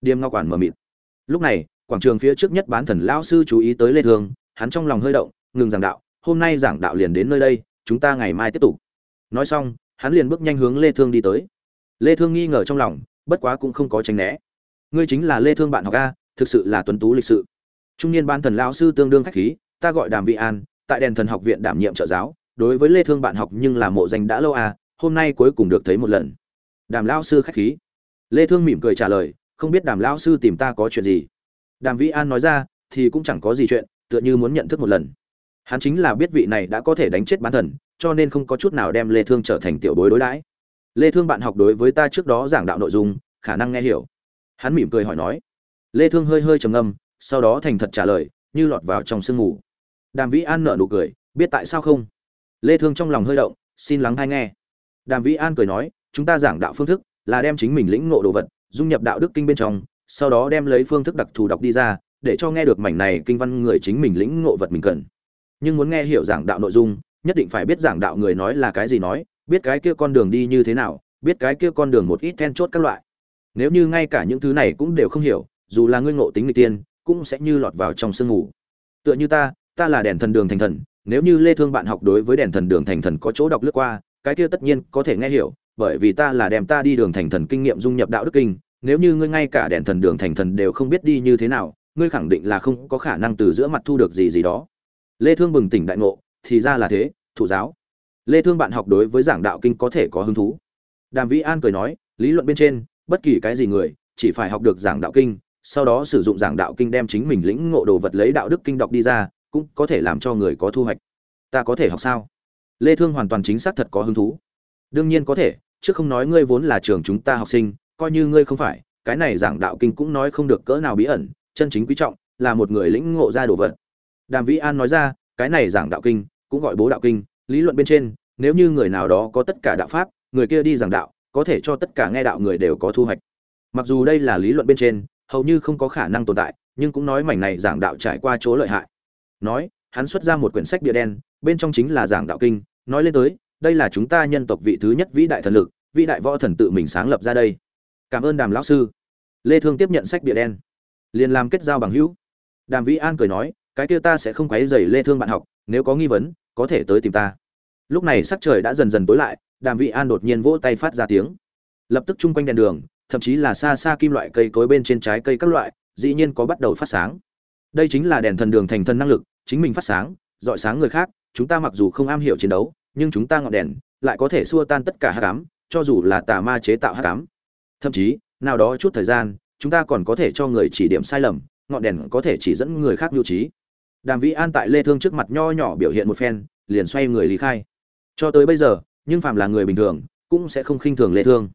Điềm ngọc quản mở mịt, lúc này, quảng trường phía trước nhất bán thần lão sư chú ý tới lê thương, hắn trong lòng hơi động, ngừng giảng đạo, hôm nay giảng đạo liền đến nơi đây, chúng ta ngày mai tiếp tục. Nói xong hắn liền bước nhanh hướng lê thương đi tới. Lê thương nghi ngờ trong lòng, bất quá cũng không có tránh né. Ngươi chính là lê thương bạn học a, thực sự là tuấn tú lịch sự. Trung niên ban thần lão sư tương đương khách khí, ta gọi đàm vị an, tại đèn thần học viện đảm nhiệm trợ giáo, đối với lê thương bạn học nhưng là mộ danh đã lâu à hôm nay cuối cùng được thấy một lần. Đàm lão sư khách khí. Lê thương mỉm cười trả lời, không biết đàm lão sư tìm ta có chuyện gì? Đàm vĩ an nói ra, thì cũng chẳng có gì chuyện, tựa như muốn nhận thức một lần. Hắn chính là biết vị này đã có thể đánh chết bán thần cho nên không có chút nào đem lê thương trở thành tiểu bối đối đãi. Lê thương bạn học đối với ta trước đó giảng đạo nội dung, khả năng nghe hiểu. Hắn mỉm cười hỏi nói. Lê thương hơi hơi trầm ngâm, sau đó thành thật trả lời, như lọt vào trong sương ngủ. Đàm vĩ an nở nụ cười, biết tại sao không? Lê thương trong lòng hơi động, xin lắng hay nghe. Đàm vĩ an cười nói, chúng ta giảng đạo phương thức là đem chính mình lĩnh ngộ đồ vật, dung nhập đạo đức kinh bên trong, sau đó đem lấy phương thức đặc thù đọc đi ra, để cho nghe được mảnh này kinh văn người chính mình lĩnh ngộ vật mình cần. Nhưng muốn nghe hiểu giảng đạo nội dung nhất định phải biết giảng đạo người nói là cái gì nói, biết cái kia con đường đi như thế nào, biết cái kia con đường một ít then chốt các loại. Nếu như ngay cả những thứ này cũng đều không hiểu, dù là ngươi ngộ tính người tiên, cũng sẽ như lọt vào trong sương ngủ tựa như ta ta là đèn thần đường thành thần, nếu như lê thương bạn học đối với đèn thần đường thành thần có chỗ đọc lướt qua, cái kia tất nhiên có thể nghe hiểu, bởi vì ta là đem ta đi đường thành thần kinh nghiệm dung nhập đạo đức kinh, nếu như ngươi ngay cả đèn thần đường thành thần đều không biết đi như thế nào, ngươi khẳng định là không có khả năng từ giữa mặt thu được gì gì đó. Lê thương bừng tỉnh đại ngộ thì ra là thế thụ giáo. Lê thương bạn học đối với giảng đạo kinh có thể có hứng thú. Đàm vĩ an cười nói, lý luận bên trên, bất kỳ cái gì người, chỉ phải học được giảng đạo kinh, sau đó sử dụng giảng đạo kinh đem chính mình lĩnh ngộ đồ vật lấy đạo đức kinh đọc đi ra, cũng có thể làm cho người có thu hoạch. Ta có thể học sao? Lê thương hoàn toàn chính xác thật có hứng thú. Đương nhiên có thể, chứ không nói ngươi vốn là trường chúng ta học sinh, coi như ngươi không phải, cái này giảng đạo kinh cũng nói không được cỡ nào bí ẩn, chân chính quý trọng, là một người lĩnh ngộ ra đồ vật. Đàm vĩ an nói ra, cái này giảng đạo kinh cũng gọi bố đạo kinh, lý luận bên trên, nếu như người nào đó có tất cả đạo pháp, người kia đi giảng đạo, có thể cho tất cả nghe đạo người đều có thu hoạch. Mặc dù đây là lý luận bên trên, hầu như không có khả năng tồn tại, nhưng cũng nói mảnh này giảng đạo trải qua chỗ lợi hại. Nói, hắn xuất ra một quyển sách bìa đen, bên trong chính là giảng đạo kinh, nói lên tới, đây là chúng ta nhân tộc vị thứ nhất vĩ đại thần lực, vĩ đại võ thần tự mình sáng lập ra đây. Cảm ơn đàm lão sư. Lê thương tiếp nhận sách bìa đen, liền làm kết giao bằng hữu. Đàm vĩ an cười nói cái kia ta sẽ không quấy rầy lê thương bạn học, nếu có nghi vấn, có thể tới tìm ta. Lúc này sắc trời đã dần dần tối lại, đàm vị an đột nhiên vỗ tay phát ra tiếng. Lập tức chung quanh đèn đường, thậm chí là xa xa kim loại cây cối bên trên trái cây các loại, dĩ nhiên có bắt đầu phát sáng. Đây chính là đèn thần đường thành thần năng lực, chính mình phát sáng, dọi sáng người khác, chúng ta mặc dù không am hiểu chiến đấu, nhưng chúng ta ngọn đèn lại có thể xua tan tất cả hắc ám, cho dù là tà ma chế tạo hắc ám. Thậm chí, nào đó chút thời gian, chúng ta còn có thể cho người chỉ điểm sai lầm, ngọn đèn có thể chỉ dẫn người khác lưu trí đàm vĩ an tại lê thương trước mặt nho nhỏ biểu hiện một phen, liền xoay người lý khai. Cho tới bây giờ, nhưng phàm là người bình thường, cũng sẽ không khinh thường lê thương.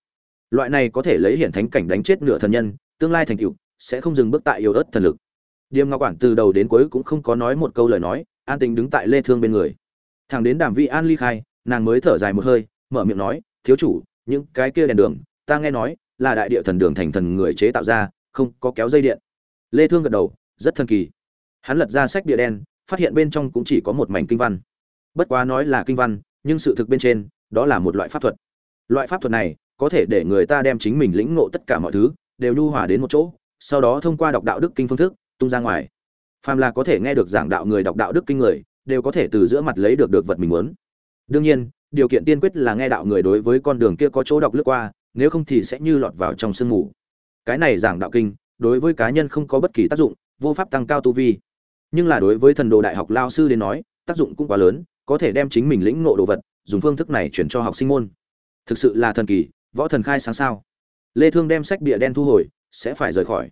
Loại này có thể lấy hiển thánh cảnh đánh chết nửa thần nhân, tương lai thành tựu, sẽ không dừng bước tại yêu ớt thần lực. Điềm ngọc quản từ đầu đến cuối cũng không có nói một câu lời nói, an tình đứng tại lê thương bên người. Thằng đến đàm vị an ly khai, nàng mới thở dài một hơi, mở miệng nói, thiếu chủ, những cái kia đèn đường, ta nghe nói là đại địa thần đường thành thần người chế tạo ra, không có kéo dây điện. Lê thương gật đầu, rất thần kỳ hắn lật ra sách bìa đen, phát hiện bên trong cũng chỉ có một mảnh kinh văn. Bất quá nói là kinh văn, nhưng sự thực bên trên, đó là một loại pháp thuật. Loại pháp thuật này, có thể để người ta đem chính mình lĩnh ngộ tất cả mọi thứ, đều nhu hòa đến một chỗ, sau đó thông qua đọc đạo đức kinh phương thức, tung ra ngoài. Phàm là có thể nghe được giảng đạo người đọc đạo đức kinh người, đều có thể từ giữa mặt lấy được được vật mình muốn. Đương nhiên, điều kiện tiên quyết là nghe đạo người đối với con đường kia có chỗ đọc lướt qua, nếu không thì sẽ như lọt vào trong sương mù. Cái này giảng đạo kinh, đối với cá nhân không có bất kỳ tác dụng, vô pháp tăng cao tu vi nhưng là đối với thần đồ đại học lao sư đến nói, tác dụng cũng quá lớn, có thể đem chính mình lĩnh ngộ đồ vật, dùng phương thức này chuyển cho học sinh môn. Thực sự là thần kỳ, võ thần khai sáng sao? Lê thương đem sách bìa đen thu hồi, sẽ phải rời khỏi.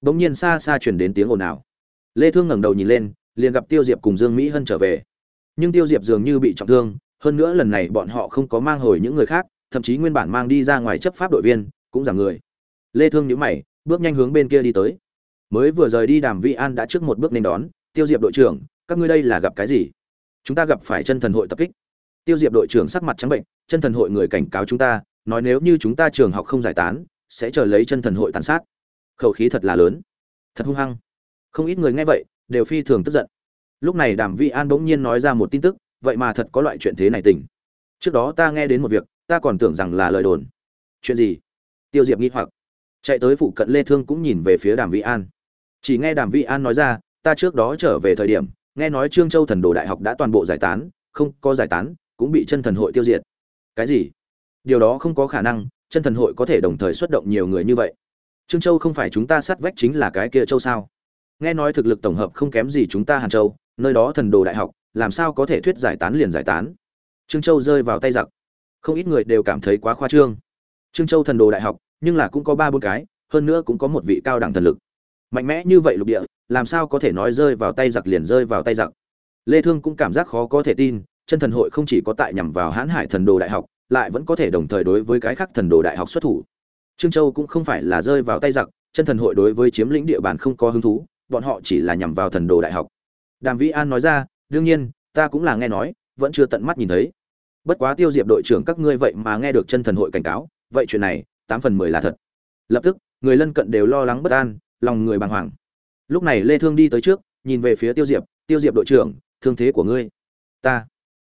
Bỗng nhiên xa xa chuyển đến tiếng ồn ào. Lê thương ngẩng đầu nhìn lên, liền gặp tiêu diệp cùng dương mỹ hân trở về. Nhưng tiêu diệp dường như bị trọng thương, hơn nữa lần này bọn họ không có mang hồi những người khác, thậm chí nguyên bản mang đi ra ngoài chấp pháp đội viên, cũng giảm người. Lê thương nhíu mày, bước nhanh hướng bên kia đi tới. Mới vừa rời đi đàm vị an đã trước một bước nên đón tiêu diệp đội trưởng, các ngươi đây là gặp cái gì? Chúng ta gặp phải chân thần hội tập kích. Tiêu diệp đội trưởng sắc mặt trắng bệnh, chân thần hội người cảnh cáo chúng ta, nói nếu như chúng ta trường học không giải tán, sẽ chờ lấy chân thần hội tàn sát. Khẩu khí thật là lớn. Thật hung hăng. Không ít người nghe vậy, đều phi thường tức giận. Lúc này đàm vi an bỗng nhiên nói ra một tin tức, vậy mà thật có loại chuyện thế này tình. Trước đó ta nghe đến một việc, ta còn tưởng rằng là lời đồn. Chuyện gì? Tiêu diệp nghi hoặc. Chạy tới phụ cận lê thương cũng nhìn về phía đàm vi an. Chỉ nghe đàm vi an nói ra ta trước đó trở về thời điểm, nghe nói trương châu thần đồ đại học đã toàn bộ giải tán, không có giải tán, cũng bị chân thần hội tiêu diệt. Cái gì? Điều đó không có khả năng, chân thần hội có thể đồng thời xuất động nhiều người như vậy. Trương châu không phải chúng ta sát vách chính là cái kia châu sao? Nghe nói thực lực tổng hợp không kém gì chúng ta hàn châu, nơi đó thần đồ đại học, làm sao có thể thuyết giải tán liền giải tán? Trương châu rơi vào tay giặc. Không ít người đều cảm thấy quá khoa trương. Trương châu thần đồ đại học, nhưng là cũng có ba bốn cái, hơn nữa cũng có một vị cao đẳng thần lực. Mạnh mẽ như vậy lục địa làm sao có thể nói rơi vào tay giặc liền rơi vào tay giặc. Lê thương cũng cảm giác khó có thể tin, chân thần hội không chỉ có tại nhằm vào hãn hải thần đồ đại học, lại vẫn có thể đồng thời đối với cái khác thần đồ đại học xuất thủ. Trương châu cũng không phải là rơi vào tay giặc, chân thần hội đối với chiếm lĩnh địa bàn không có hứng thú, bọn họ chỉ là nhằm vào thần đồ đại học. Đàm vĩ an nói ra, đương nhiên, ta cũng là nghe nói, vẫn chưa tận mắt nhìn thấy. Bất quá tiêu diệp đội trưởng các ngươi vậy mà nghe được chân thần hội cảnh cáo, vậy chuyện này, tám phần mười là thật. Lập tức, người lân cận đều lo lắng bất an, lòng người bàng hoàng lúc này lê thương đi tới trước, nhìn về phía tiêu diệp tiêu diệp đội trưởng, thương thế của ngươi. Ta.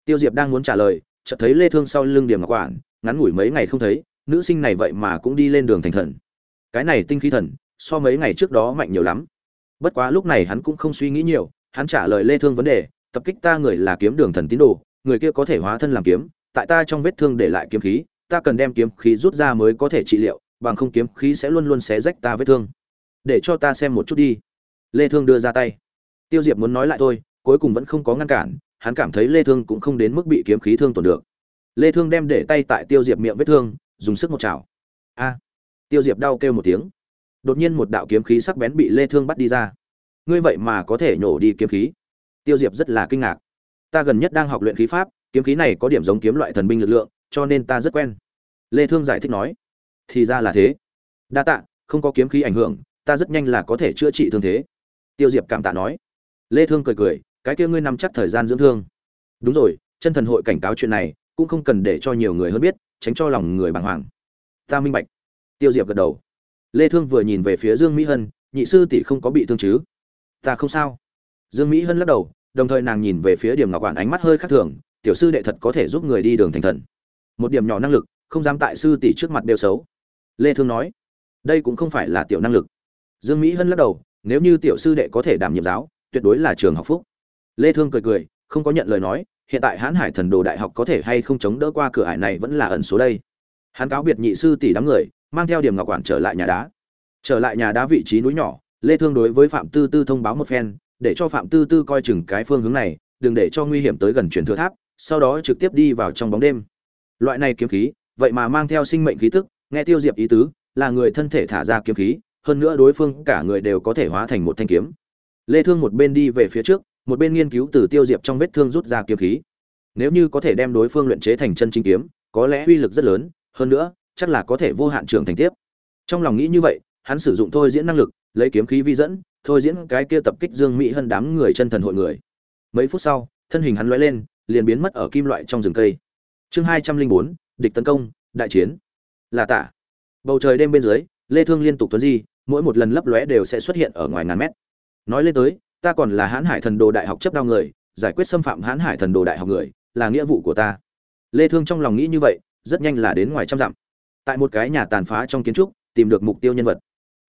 Tiêu diệp đang muốn trả lời, chợt thấy lê thương sau lưng điểm ngọc quản, ngắn ngủi mấy ngày không thấy, nữ sinh này vậy mà cũng đi lên đường thành thần. Cái này tinh khí thần, so mấy ngày trước đó mạnh nhiều lắm. Bất quá lúc này hắn cũng không suy nghĩ nhiều, hắn trả lời lê thương vấn đề, tập kích ta người là kiếm đường thần tín đồ, người kia có thể hóa thân làm kiếm, tại ta trong vết thương để lại kiếm khí, ta cần đem kiếm khí rút ra mới có thể trị liệu, bằng không kiếm khí sẽ luôn luôn xé rách ta vết thương. Để cho ta xem một chút đi lê thương đưa ra tay. Tiêu diệp muốn nói lại thôi, cuối cùng vẫn không có ngăn cản, hắn cảm thấy lê thương cũng không đến mức bị kiếm khí thương tổn được. Lê thương đem để tay tại tiêu diệp miệng vết thương, dùng sức một chảo. A! Tiêu diệp đau kêu một tiếng. Đột nhiên một đạo kiếm khí sắc bén bị lê thương bắt đi ra. Ngươi vậy mà có thể nhổ đi kiếm khí? Tiêu diệp rất là kinh ngạc. Ta gần nhất đang học luyện khí pháp, kiếm khí này có điểm giống kiếm loại thần binh lực lượng, cho nên ta rất quen. Lê thương giải thích nói. Thì ra là thế. Đa tạ, không có kiếm khí ảnh hưởng, ta rất nhanh là có thể chữa trị thương thế tiêu diệp cảm tạ nói. Lê thương cười cười, cái kia ngươi nằm chắc thời gian dưỡng thương. Đúng rồi, chân thần hội cảnh cáo chuyện này, cũng không cần để cho nhiều người hơn biết, tránh cho lòng người bàng hoàng. Ta minh bạch. Tiêu diệp gật đầu. Lê thương vừa nhìn về phía dương mỹ hân, nhị sư tỷ không có bị thương chứ? Ta không sao. Dương mỹ hân lắc đầu, đồng thời nàng nhìn về phía điểm ngọc quản ánh mắt hơi khác thường, tiểu sư đệ thật có thể giúp người đi đường thành thần. Một điểm nhỏ năng lực, không dám tại sư tỷ trước mặt đều xấu. Lê thương nói, đây cũng không phải là tiểu năng lực. Dương mỹ hân lắc đầu nếu như tiểu sư đệ có thể đảm nhiệm giáo, tuyệt đối là trường học phúc. Lê thương cười cười, không có nhận lời nói, hiện tại hãn hải thần đồ đại học có thể hay không chống đỡ qua cửa ải này vẫn là ẩn số đây. Hắn cáo biệt nhị sư tỷ đám người, mang theo điểm ngọc quản trở lại nhà đá. Trở lại nhà đá vị trí núi nhỏ, lê thương đối với phạm tư tư thông báo một phen, để cho phạm tư tư coi chừng cái phương hướng này, đừng để cho nguy hiểm tới gần truyền thừa tháp, sau đó trực tiếp đi vào trong bóng đêm. Loại này kiếm khí, vậy mà mang theo sinh mệnh khí tức, nghe tiêu diệp ý tứ, là người thân thể thả ra kiếm khí hơn nữa đối phương cả người đều có thể hóa thành một thanh kiếm. Lê thương một bên đi về phía trước, một bên nghiên cứu từ tiêu diệp trong vết thương rút ra kiếm khí. Nếu như có thể đem đối phương luyện chế thành chân chính kiếm, có lẽ uy lực rất lớn, hơn nữa, chắc là có thể vô hạn trưởng thành tiếp. Trong lòng nghĩ như vậy, hắn sử dụng thôi diễn năng lực, lấy kiếm khí vi dẫn, thôi diễn cái kia tập kích dương mỹ hơn đám người chân thần hội người. Mấy phút sau, thân hình hắn lóe lên, liền biến mất ở kim loại trong rừng cây. Chương hai trăm linh bốn, địch tấn công, đại chiến. Là tả. Bầu trời đêm bên dưới lê thương liên tục tuấn di, mỗi một lần lấp lóe đều sẽ xuất hiện ở ngoài ngàn mét. Nói lên tới, ta còn là hãn hải thần đồ đại học chấp đao người, giải quyết xâm phạm hãn hải thần đồ đại học người, là nghĩa vụ của ta. Lê thương trong lòng nghĩ như vậy, rất nhanh là đến ngoài trăm dặm. Tại một cái nhà tàn phá trong kiến trúc, tìm được mục tiêu nhân vật.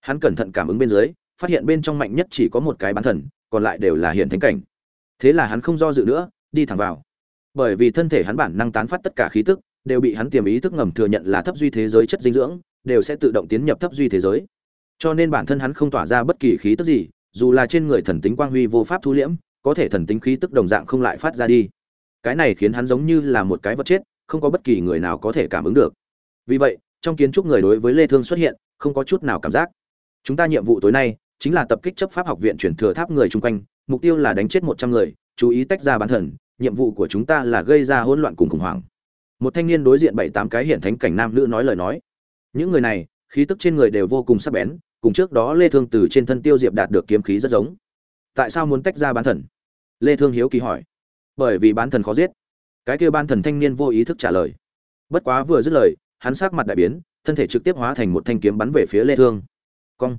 Hắn cẩn thận cảm ứng bên dưới, phát hiện bên trong mạnh nhất chỉ có một cái bán thần, còn lại đều là hiện thánh cảnh. Thế là hắn không do dự nữa, đi thẳng vào. Bởi vì thân thể hắn bản năng tán phát tất cả khí tức, đều bị hắn tiềm ý thức ngầm thừa nhận là thấp duy thế giới chất dinh dưỡng đều sẽ tự động tiến nhập thấp duy thế giới. Cho nên bản thân hắn không tỏa ra bất kỳ khí tức gì, dù là trên người thần tính quang huy vô pháp thu liễm, có thể thần tính khí tức đồng dạng không lại phát ra đi. Cái này khiến hắn giống như là một cái vật chết, không có bất kỳ người nào có thể cảm ứng được. Vì vậy, trong kiến trúc người đối với lê thương xuất hiện, không có chút nào cảm giác. Chúng ta nhiệm vụ tối nay, chính là tập kích chấp pháp học viện chuyển thừa tháp người chung quanh, mục tiêu là đánh chết 100 người, chú ý tách ra bán thần nhiệm vụ của chúng ta là gây ra hỗn loạn cùng khủng hoảng. Một thanh niên đối diện bảy tám cái hiện thánh cảnh nam nữ nói lời nói những người này, khí tức trên người đều vô cùng sắc bén, cùng trước đó lê thương từ trên thân tiêu diệp đạt được kiếm khí rất giống. Tại sao muốn tách ra bán thần? Lê thương hiếu kỳ hỏi. Bởi vì bán thần khó giết. Cái kia bán thần thanh niên vô ý thức trả lời. Bất quá vừa dứt lời, hắn sắc mặt đại biến, thân thể trực tiếp hóa thành một thanh kiếm bắn về phía lê thương. Cong.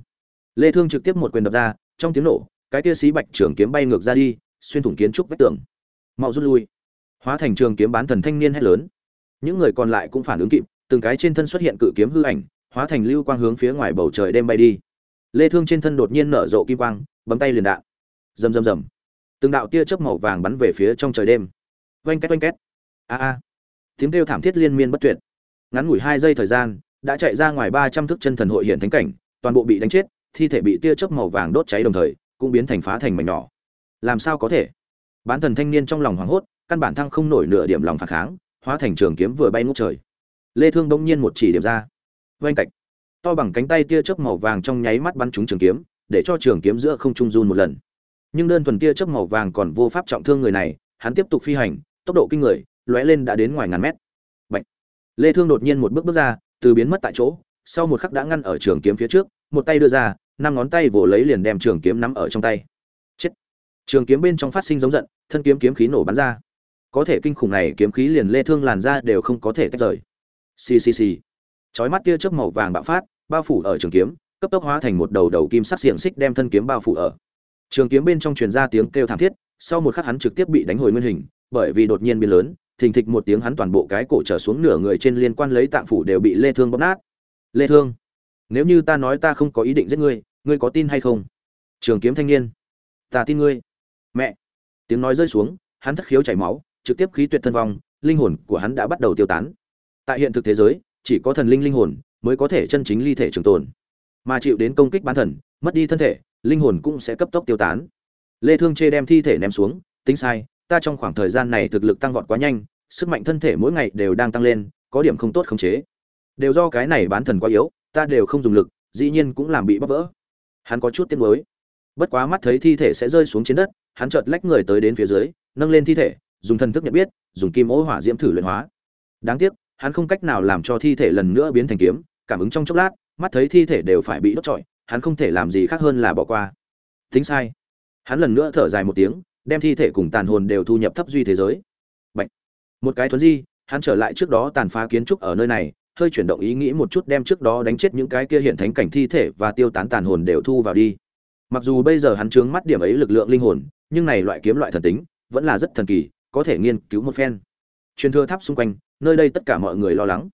Lê thương trực tiếp một quyền đập ra, trong tiếng nổ, cái kia xí bạch trường kiếm bay ngược ra đi, xuyên thủng kiến trúc vách tường. Mau rút lui. Hóa thành trường kiếm bán thần thanh niên hét lớn. Những người còn lại cũng phản ứng kịp từng cái trên thân xuất hiện cự kiếm hư ảnh, hóa thành lưu quang hướng phía ngoài bầu trời đêm bay đi. Lê thương trên thân đột nhiên nở rộ kim quang, bấm tay liền đạn. Rầm rầm rầm. Từng đạo tia chớp màu vàng bắn về phía trong trời đêm. Oanh két oanh két. A a. Tiếng kêu thảm thiết liên miên bất tuyệt. Ngắn ngủi hai giây thời gian, đã chạy ra ngoài 300 thước chân thần hội hiện thánh cảnh, toàn bộ bị đánh chết, thi thể bị tia chớp màu vàng đốt cháy đồng thời, cũng biến thành phá thành mảnh nhỏ. Làm sao có thể? Bán thần thanh niên trong lòng hoảng hốt, căn bản thăng không nổi nửa điểm lòng phản kháng, hóa thành trường kiếm vừa bay ngút trời lê thương đông nhiên một chỉ điểm ra. Vang cạch. To bằng cánh tay tia chớp màu vàng trong nháy mắt bắn trúng trường kiếm, để cho trường kiếm giữa không trung run một lần. Nhưng đơn thuần tia chớp màu vàng còn vô pháp trọng thương người này, hắn tiếp tục phi hành, tốc độ kinh người, lóe lên đã đến ngoài ngàn mét. Bạch. lê thương đột nhiên một bước bước ra, từ biến mất tại chỗ, sau một khắc đã ngăn ở trường kiếm phía trước, một tay đưa ra, năm ngón tay vồ lấy liền đem trường kiếm nắm ở trong tay. Chết. Trường kiếm bên trong phát sinh giống giận, thân kiếm kiếm khí nổ bắn ra. Có thể kinh khủng này kiếm khí liền lê thương làn ra đều không có thể tách rời xì xì xì chói mắt tia chớp màu vàng bạo phát, bao phủ ở trường kiếm, cấp tốc hóa thành một đầu đầu kim sắc xiềng xích đem thân kiếm bao phủ ở. Trường kiếm bên trong truyền ra tiếng kêu thảm thiết, sau một khắc hắn trực tiếp bị đánh hồi nguyên hình, bởi vì đột nhiên biến lớn, thình thịch một tiếng hắn toàn bộ cái cổ trở xuống nửa người trên liên quan lấy tạng phủ đều bị lê thương bóp nát. Lê thương, nếu như ta nói ta không có ý định giết ngươi ngươi có tin hay không? Trường kiếm thanh niên, ta tin ngươi. Mẹ, tiếng nói rơi xuống, hắn thất khiếu chảy máu, trực tiếp khí tuyệt thân vong, linh hồn của hắn đã bắt đầu tiêu tán tại hiện thực thế giới, chỉ có thần linh linh hồn mới có thể chân chính ly thể trường tồn. Mà chịu đến công kích bán thần, mất đi thân thể, linh hồn cũng sẽ cấp tốc tiêu tán. Lê thương chê đem thi thể ném xuống, tính sai, ta trong khoảng thời gian này thực lực tăng vọt quá nhanh, sức mạnh thân thể mỗi ngày đều đang tăng lên, có điểm không tốt khống chế. Đều do cái này bán thần quá yếu, ta đều không dùng lực, dĩ nhiên cũng làm bị bóc vỡ. Hắn có chút tiếc nuối. Bất quá mắt thấy thi thể sẽ rơi xuống trên đất, hắn chợt lách người tới đến phía dưới, nâng lên thi thể, dùng thần thức nhận biết, dùng kim ố hỏa diễm thử luyện hóa. Đáng tiếc hắn không cách nào làm cho thi thể lần nữa biến thành kiếm, cảm ứng trong chốc lát, mắt thấy thi thể đều phải bị đốt trọi, hắn không thể làm gì khác hơn là bỏ qua. Tính sai. Hắn lần nữa thở dài một tiếng, đem thi thể cùng tàn hồn đều thu nhập thấp duy thế giới. Bạch. một cái thuấn di, hắn trở lại trước đó tàn phá kiến trúc ở nơi này, hơi chuyển động ý nghĩ một chút đem trước đó đánh chết những cái kia hiện thánh cảnh thi thể và tiêu tán tàn hồn đều thu vào đi. Mặc dù bây giờ hắn trướng mắt điểm ấy lực lượng linh hồn, nhưng này loại kiếm loại thần tính, vẫn là rất thần kỳ, có thể nghiên cứu một phen. Truyền thừa tháp xung quanh nơi đây tất cả mọi người lo lắng.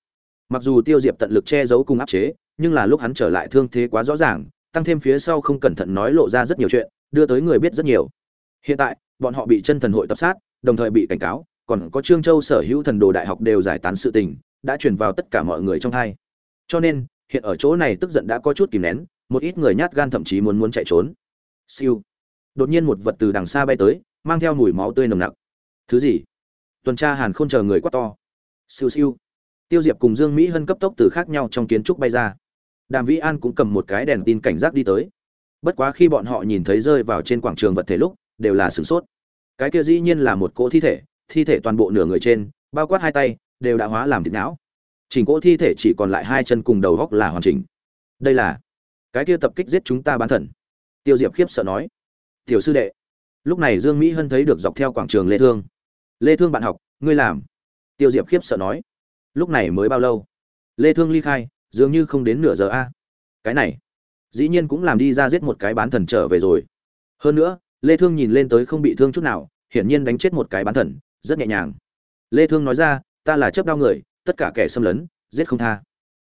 Mặc dù tiêu diệp tận lực che giấu cùng áp chế, nhưng là lúc hắn trở lại thương thế quá rõ ràng, tăng thêm phía sau không cẩn thận nói lộ ra rất nhiều chuyện, đưa tới người biết rất nhiều. Hiện tại, bọn họ bị chân thần hội tập sát, đồng thời bị cảnh cáo, còn có trương châu sở hữu thần đồ đại học đều giải tán sự tình, đã truyền vào tất cả mọi người trong hai cho nên, hiện ở chỗ này tức giận đã có chút kìm nén, một ít người nhát gan thậm chí muốn muốn chạy trốn. Siêu. Đột nhiên một vật từ đằng xa bay tới, mang theo mùi máu tươi nồng nặc. Thứ gì? Tuần tra hàn không chờ người quá to siêu siêu. Tiêu diệp cùng dương mỹ hân cấp tốc từ khác nhau trong kiến trúc bay ra. Đàm vĩ an cũng cầm một cái đèn tin cảnh giác đi tới. Bất quá khi bọn họ nhìn thấy rơi vào trên quảng trường vật thể lúc, đều là sửng sốt. Cái kia dĩ nhiên là một cỗ thi thể thi thể toàn bộ nửa người trên, bao quát hai tay, đều đã hóa làm thịt não. Chỉnh cỗ thi thể chỉ còn lại hai chân cùng đầu góc là hoàn chỉnh. Đây là cái kia tập kích giết chúng ta bán thần. Tiêu diệp khiếp sợ nói. Tiểu sư đệ, lúc này dương mỹ hân thấy được dọc theo quảng trường lê thương. Lê thương bạn học, ngươi làm tiêu diệp khiếp sợ nói. Lúc này mới bao lâu? Lê thương ly khai, dường như không đến nửa giờ a. Cái này, dĩ nhiên cũng làm đi ra giết một cái bán thần trở về rồi. Hơn nữa, lê thương nhìn lên tới không bị thương chút nào, hiển nhiên đánh chết một cái bán thần, rất nhẹ nhàng. Lê thương nói ra, ta là chấp đao người, tất cả kẻ xâm lấn, giết không tha.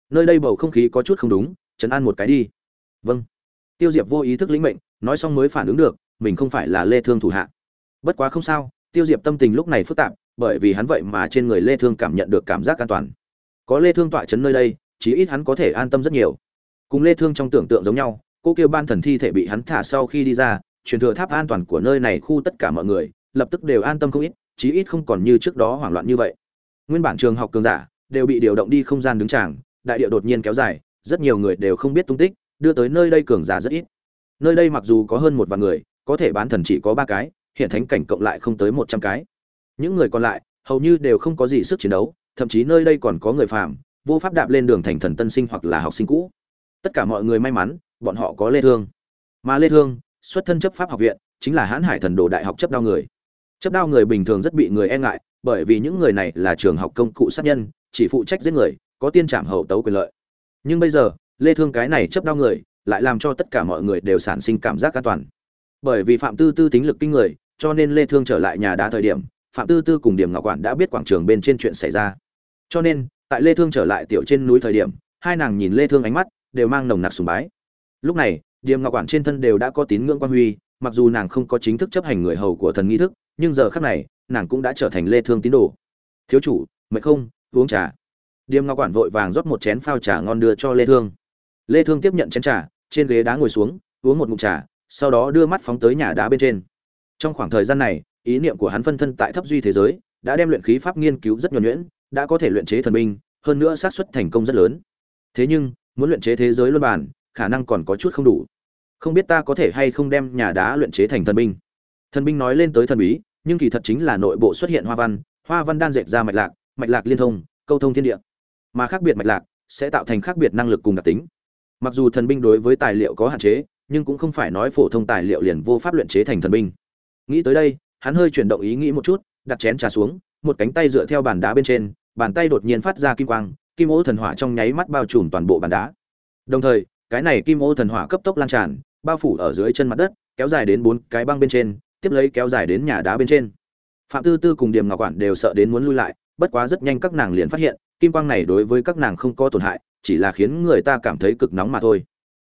Nơi đây bầu không khí có chút không đúng chấn an một cái đi. Vâng. Tiêu diệp vô ý thức lĩnh mệnh, nói xong mới phản ứng được, mình không phải là lê thương thủ hạ. Bất quá không sao, tiêu diệp tâm tình lúc này phức tạp bởi vì hắn vậy mà trên người lê thương cảm nhận được cảm giác an toàn. Có lê thương tọa chấn nơi đây, chí ít hắn có thể an tâm rất nhiều. Cùng lê thương trong tưởng tượng giống nhau, cô kêu ban thần thi thể bị hắn thả sau khi đi ra, truyền thừa tháp an toàn của nơi này khu tất cả mọi người, lập tức đều an tâm không ít, chí ít không còn như trước đó hoảng loạn như vậy. Nguyên bản trường học cường giả đều bị điều động đi không gian đứng tràng, đại địa đột nhiên kéo dài, rất nhiều người đều không biết tung tích, đưa tới nơi đây cường giả rất ít. Nơi đây mặc dù có hơn một vạn người, có thể bán thần chỉ có ba cái, hiện thánh cảnh cộng lại không tới một trăm cái những người còn lại, hầu như đều không có gì sức chiến đấu, thậm chí nơi đây còn có người phàm, vô pháp đạp lên đường thành thần tân sinh hoặc là học sinh cũ. Tất cả mọi người may mắn, bọn họ có lê thương. Mà lê thương, xuất thân chấp pháp học viện, chính là hãn hải thần đồ đại học chấp đao người. Chấp đao người bình thường rất bị người e ngại, bởi vì những người này là trường học công cụ sát nhân, chỉ phụ trách giết người, có tiên trảm hậu tấu quyền lợi. Nhưng bây giờ, lê thương cái này chấp đao người, lại làm cho tất cả mọi người đều sản sinh cảm giác an toàn. Bởi vì phạm tư tư tính lực kinh người, cho nên lê thương trở lại nhà đá thời điểm phạm tư tư cùng điểm ngọc quản đã biết quảng trường bên trên chuyện xảy ra. Cho nên, tại lê thương trở lại tiểu trên núi thời điểm, hai nàng nhìn lê thương ánh mắt, đều mang nồng nặc sùng bái. Lúc này, điểm ngọc quản trên thân đều đã có tín ngưỡng quan huy, mặc dù nàng không có chính thức chấp hành người hầu của thần nghi thức, nhưng giờ khắc này, nàng cũng đã trở thành lê thương tín đồ. Thiếu chủ, mệt không? Uống trà. Điềm ngọc quản vội vàng rót một chén phao trà ngon đưa cho lê thương. Lê thương tiếp nhận chén trà, trên ghế đá ngồi xuống, uống một ngụm trà, sau đó đưa mắt phóng tới nhà đá bên trên. Trong khoảng thời gian này ý niệm của hắn phân thân tại thấp duy thế giới, đã đem luyện khí pháp nghiên cứu rất nhuần nhuyễn, đã có thể luyện chế thần binh, hơn nữa xác suất thành công rất lớn. Thế nhưng, muốn luyện chế thế giới luân bản khả năng còn có chút không đủ. Không biết ta có thể hay không đem nhà đá luyện chế thành thần binh. Thần binh nói lên tới thần bí, nhưng kỳ thật chính là nội bộ xuất hiện hoa văn hoa văn đan dệt ra mạch lạc mạch lạc liên thông, câu thông thiên địa. Mà khác biệt mạch lạc sẽ tạo thành khác biệt năng lực cùng đặc tính. Mặc dù thần binh đối với tài liệu có hạn chế, nhưng cũng không phải nói phổ thông tài liệu liền vô pháp luyện chế thành thần binh. Nghĩ tới đây hắn hơi chuyển động ý nghĩ một chút, đặt chén trà xuống, một cánh tay dựa theo bàn đá bên trên, bàn tay đột nhiên phát ra kim quang, kim ô thần hỏa trong nháy mắt bao trùm toàn bộ bàn đá. Đồng thời, cái này kim ô thần hỏa cấp tốc lan tràn, bao phủ ở dưới chân mặt đất, kéo dài đến bốn cái băng bên trên, tiếp lấy kéo dài đến nhà đá bên trên. Phạm tư tư cùng điềm ngọc quản đều sợ đến muốn lui lại, bất quá rất nhanh các nàng liền phát hiện, kim quang này đối với các nàng không có tổn hại, chỉ là khiến người ta cảm thấy cực nóng mà thôi.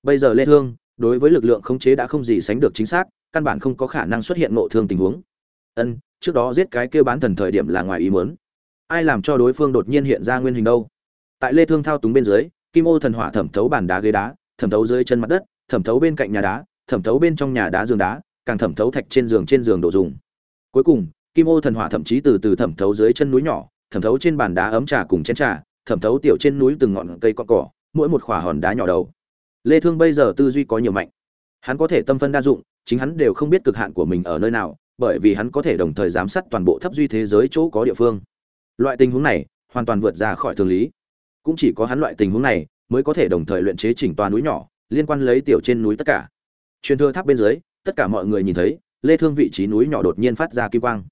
Bây giờ lê thương, đối với lực lượng khống chế đã không gì sánh được chính xác, căn bản không có khả năng xuất hiện nộ thương tình huống ân, trước đó giết cái kia bán thần thời điểm là ngoài ý muốn. Ai làm cho đối phương đột nhiên hiện ra nguyên hình đâu? Tại lê thương thao túng bên dưới, kim ô thần hỏa thẩm thấu bàn đá ghế đá, thẩm thấu dưới chân mặt đất, thẩm thấu bên cạnh nhà đá, thẩm thấu bên trong nhà đá giường đá, càng thẩm thấu thạch trên giường trên giường đồ dùng. Cuối cùng, kim ô thần hỏa thậm chí từ từ thẩm thấu dưới chân núi nhỏ, thẩm thấu trên bàn đá ấm trà cùng chén trà, thẩm thấu tiểu trên núi từng ngọn cây cọ cỏ mỗi một khỏa hòn đá nhỏ đầu. Lê thương bây giờ tư duy có nhiều mạnh. Hắn có thể tâm phân đa dụng, chính hắn đều không biết cực hạn của mình ở nơi nào bởi vì hắn có thể đồng thời giám sát toàn bộ thấp duy thế giới chỗ có địa phương. Loại tình huống này hoàn toàn vượt ra khỏi thường lý. Cũng chỉ có hắn loại tình huống này mới có thể đồng thời luyện chế chỉnh toàn núi nhỏ liên quan lấy tiểu trên núi tất cả. Truyền thừa tháp bên dưới tất cả mọi người nhìn thấy lê thương vị trí núi nhỏ đột nhiên phát ra kim quang.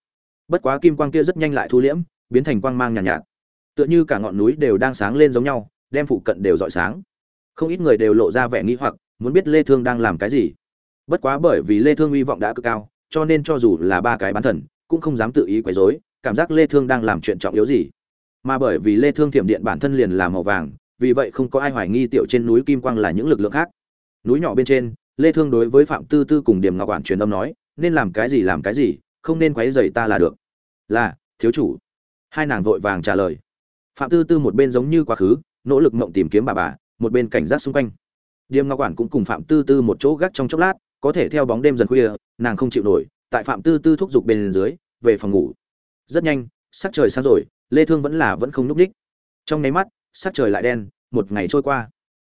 Bất quá kim quang kia rất nhanh lại thu liễm biến thành quang mang nhàn nhạt, nhạt. Tựa như cả ngọn núi đều đang sáng lên giống nhau đem phụ cận đều rọi sáng. Không ít người đều lộ ra vẻ nghi hoặc muốn biết lê thương đang làm cái gì. Bất quá bởi vì lê thương uy vọng đã cực cao cho nên cho dù là ba cái bán thần, cũng không dám tự ý quấy rối, cảm giác lê thương đang làm chuyện trọng yếu gì. Mà bởi vì lê thương thiểm điện bản thân liền là màu vàng, vì vậy không có ai hoài nghi tiểu trên núi kim quang là những lực lượng khác. Núi nhỏ bên trên, lê thương đối với phạm tư tư cùng điểm ngọc quản truyền âm nói, nên làm cái gì làm cái gì, không nên quấy rầy ta là được. Là, thiếu chủ. Hai nàng vội vàng trả lời. Phạm tư tư một bên giống như quá khứ, nỗ lực mộng tìm kiếm bà bà, một bên cảnh giác xung quanh. Điềm ngọc quản cũng cùng phạm tư tư một chỗ gác trong chốc lát có thể theo bóng đêm dần khuya, nàng không chịu nổi, tại phạm tư tư thúc giục bên dưới, về phòng ngủ. Rất nhanh, sắc trời sáng rồi, lê thương vẫn là vẫn không núp đích trong nháy mắt, sắc trời lại đen, một ngày trôi qua.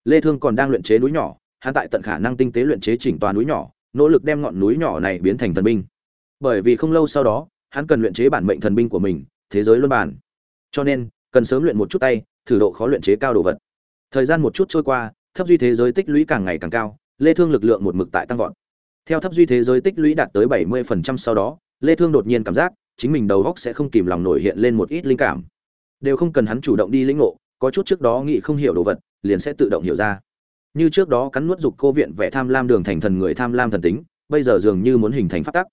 Lê thương còn đang luyện chế núi nhỏ, hắn tại tận khả năng tinh tế luyện chế chỉnh toàn núi nhỏ, nỗ lực đem ngọn núi nhỏ này biến thành thần binh. Bởi vì không lâu sau đó, hắn cần luyện chế bản mệnh thần binh của mình, thế giới luân bản cho nên, cần sớm luyện một chút tay, thử độ khó luyện chế cao đồ vật. Thời gian một chút trôi qua, thấp duy thế giới tích lũy càng ngày càng cao lê thương lực lượng một mực tại tăng vọt. Theo thấp duy thế giới tích lũy đạt tới 70% sau đó, lê thương đột nhiên cảm giác, chính mình đầu óc sẽ không kìm lòng nổi hiện lên một ít linh cảm. Đều không cần hắn chủ động đi lĩnh ngộ, có chút trước đó nghĩ không hiểu đồ vật, liền sẽ tự động hiểu ra. Như trước đó cắn nuốt dục cô viện vẻ tham lam đường thành thần người tham lam thần tính, bây giờ dường như muốn hình thành pháp tắc.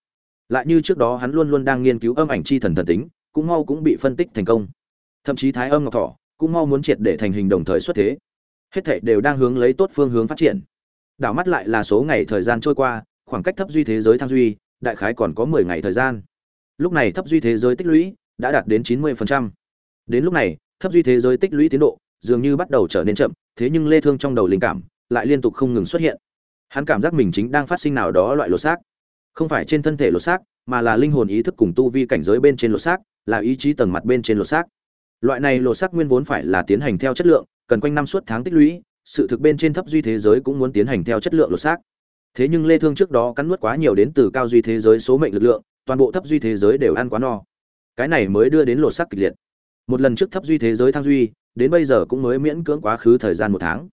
Lại như trước đó hắn luôn luôn đang nghiên cứu âm ảnh chi thần thần tính, cũng mau cũng bị phân tích thành công. Thậm chí thái âm ngọc thỏ cũng mau muốn triệt để thành hình đồng thời xuất thế. Hết thảy đều đang hướng lấy tốt phương hướng phát triển đảo mắt lại là số ngày thời gian trôi qua, khoảng cách thấp duy thế giới thăng duy, đại khái còn có mười ngày thời gian. Lúc này thấp duy thế giới tích lũy đã đạt đến chín mươi phần trăm. đến lúc này, thấp duy thế giới tích lũy tiến độ dường như bắt đầu trở nên chậm, thế nhưng lê thương trong đầu linh cảm lại liên tục không ngừng xuất hiện. Hắn cảm giác mình chính đang phát sinh nào đó loại lột xác. Không phải trên thân thể lột xác, mà là linh hồn ý thức cùng tu vi cảnh giới bên trên lột xác, là ý chí tầng mặt bên trên lột xác. Loại này lột xác nguyên vốn phải là tiến hành theo chất lượng, cần quanh năm suốt tháng tích lũy sự thực bên trên thấp duy thế giới cũng muốn tiến hành theo chất lượng lột xác. Thế nhưng lê thương trước đó cắn nuốt quá nhiều đến từ cao duy thế giới số mệnh lực lượng, toàn bộ thấp duy thế giới đều ăn quá no. Cái này mới đưa đến lột xác kịch liệt. Một lần trước thấp duy thế giới thăng duy, đến bây giờ cũng mới miễn cưỡng quá khứ thời gian một tháng.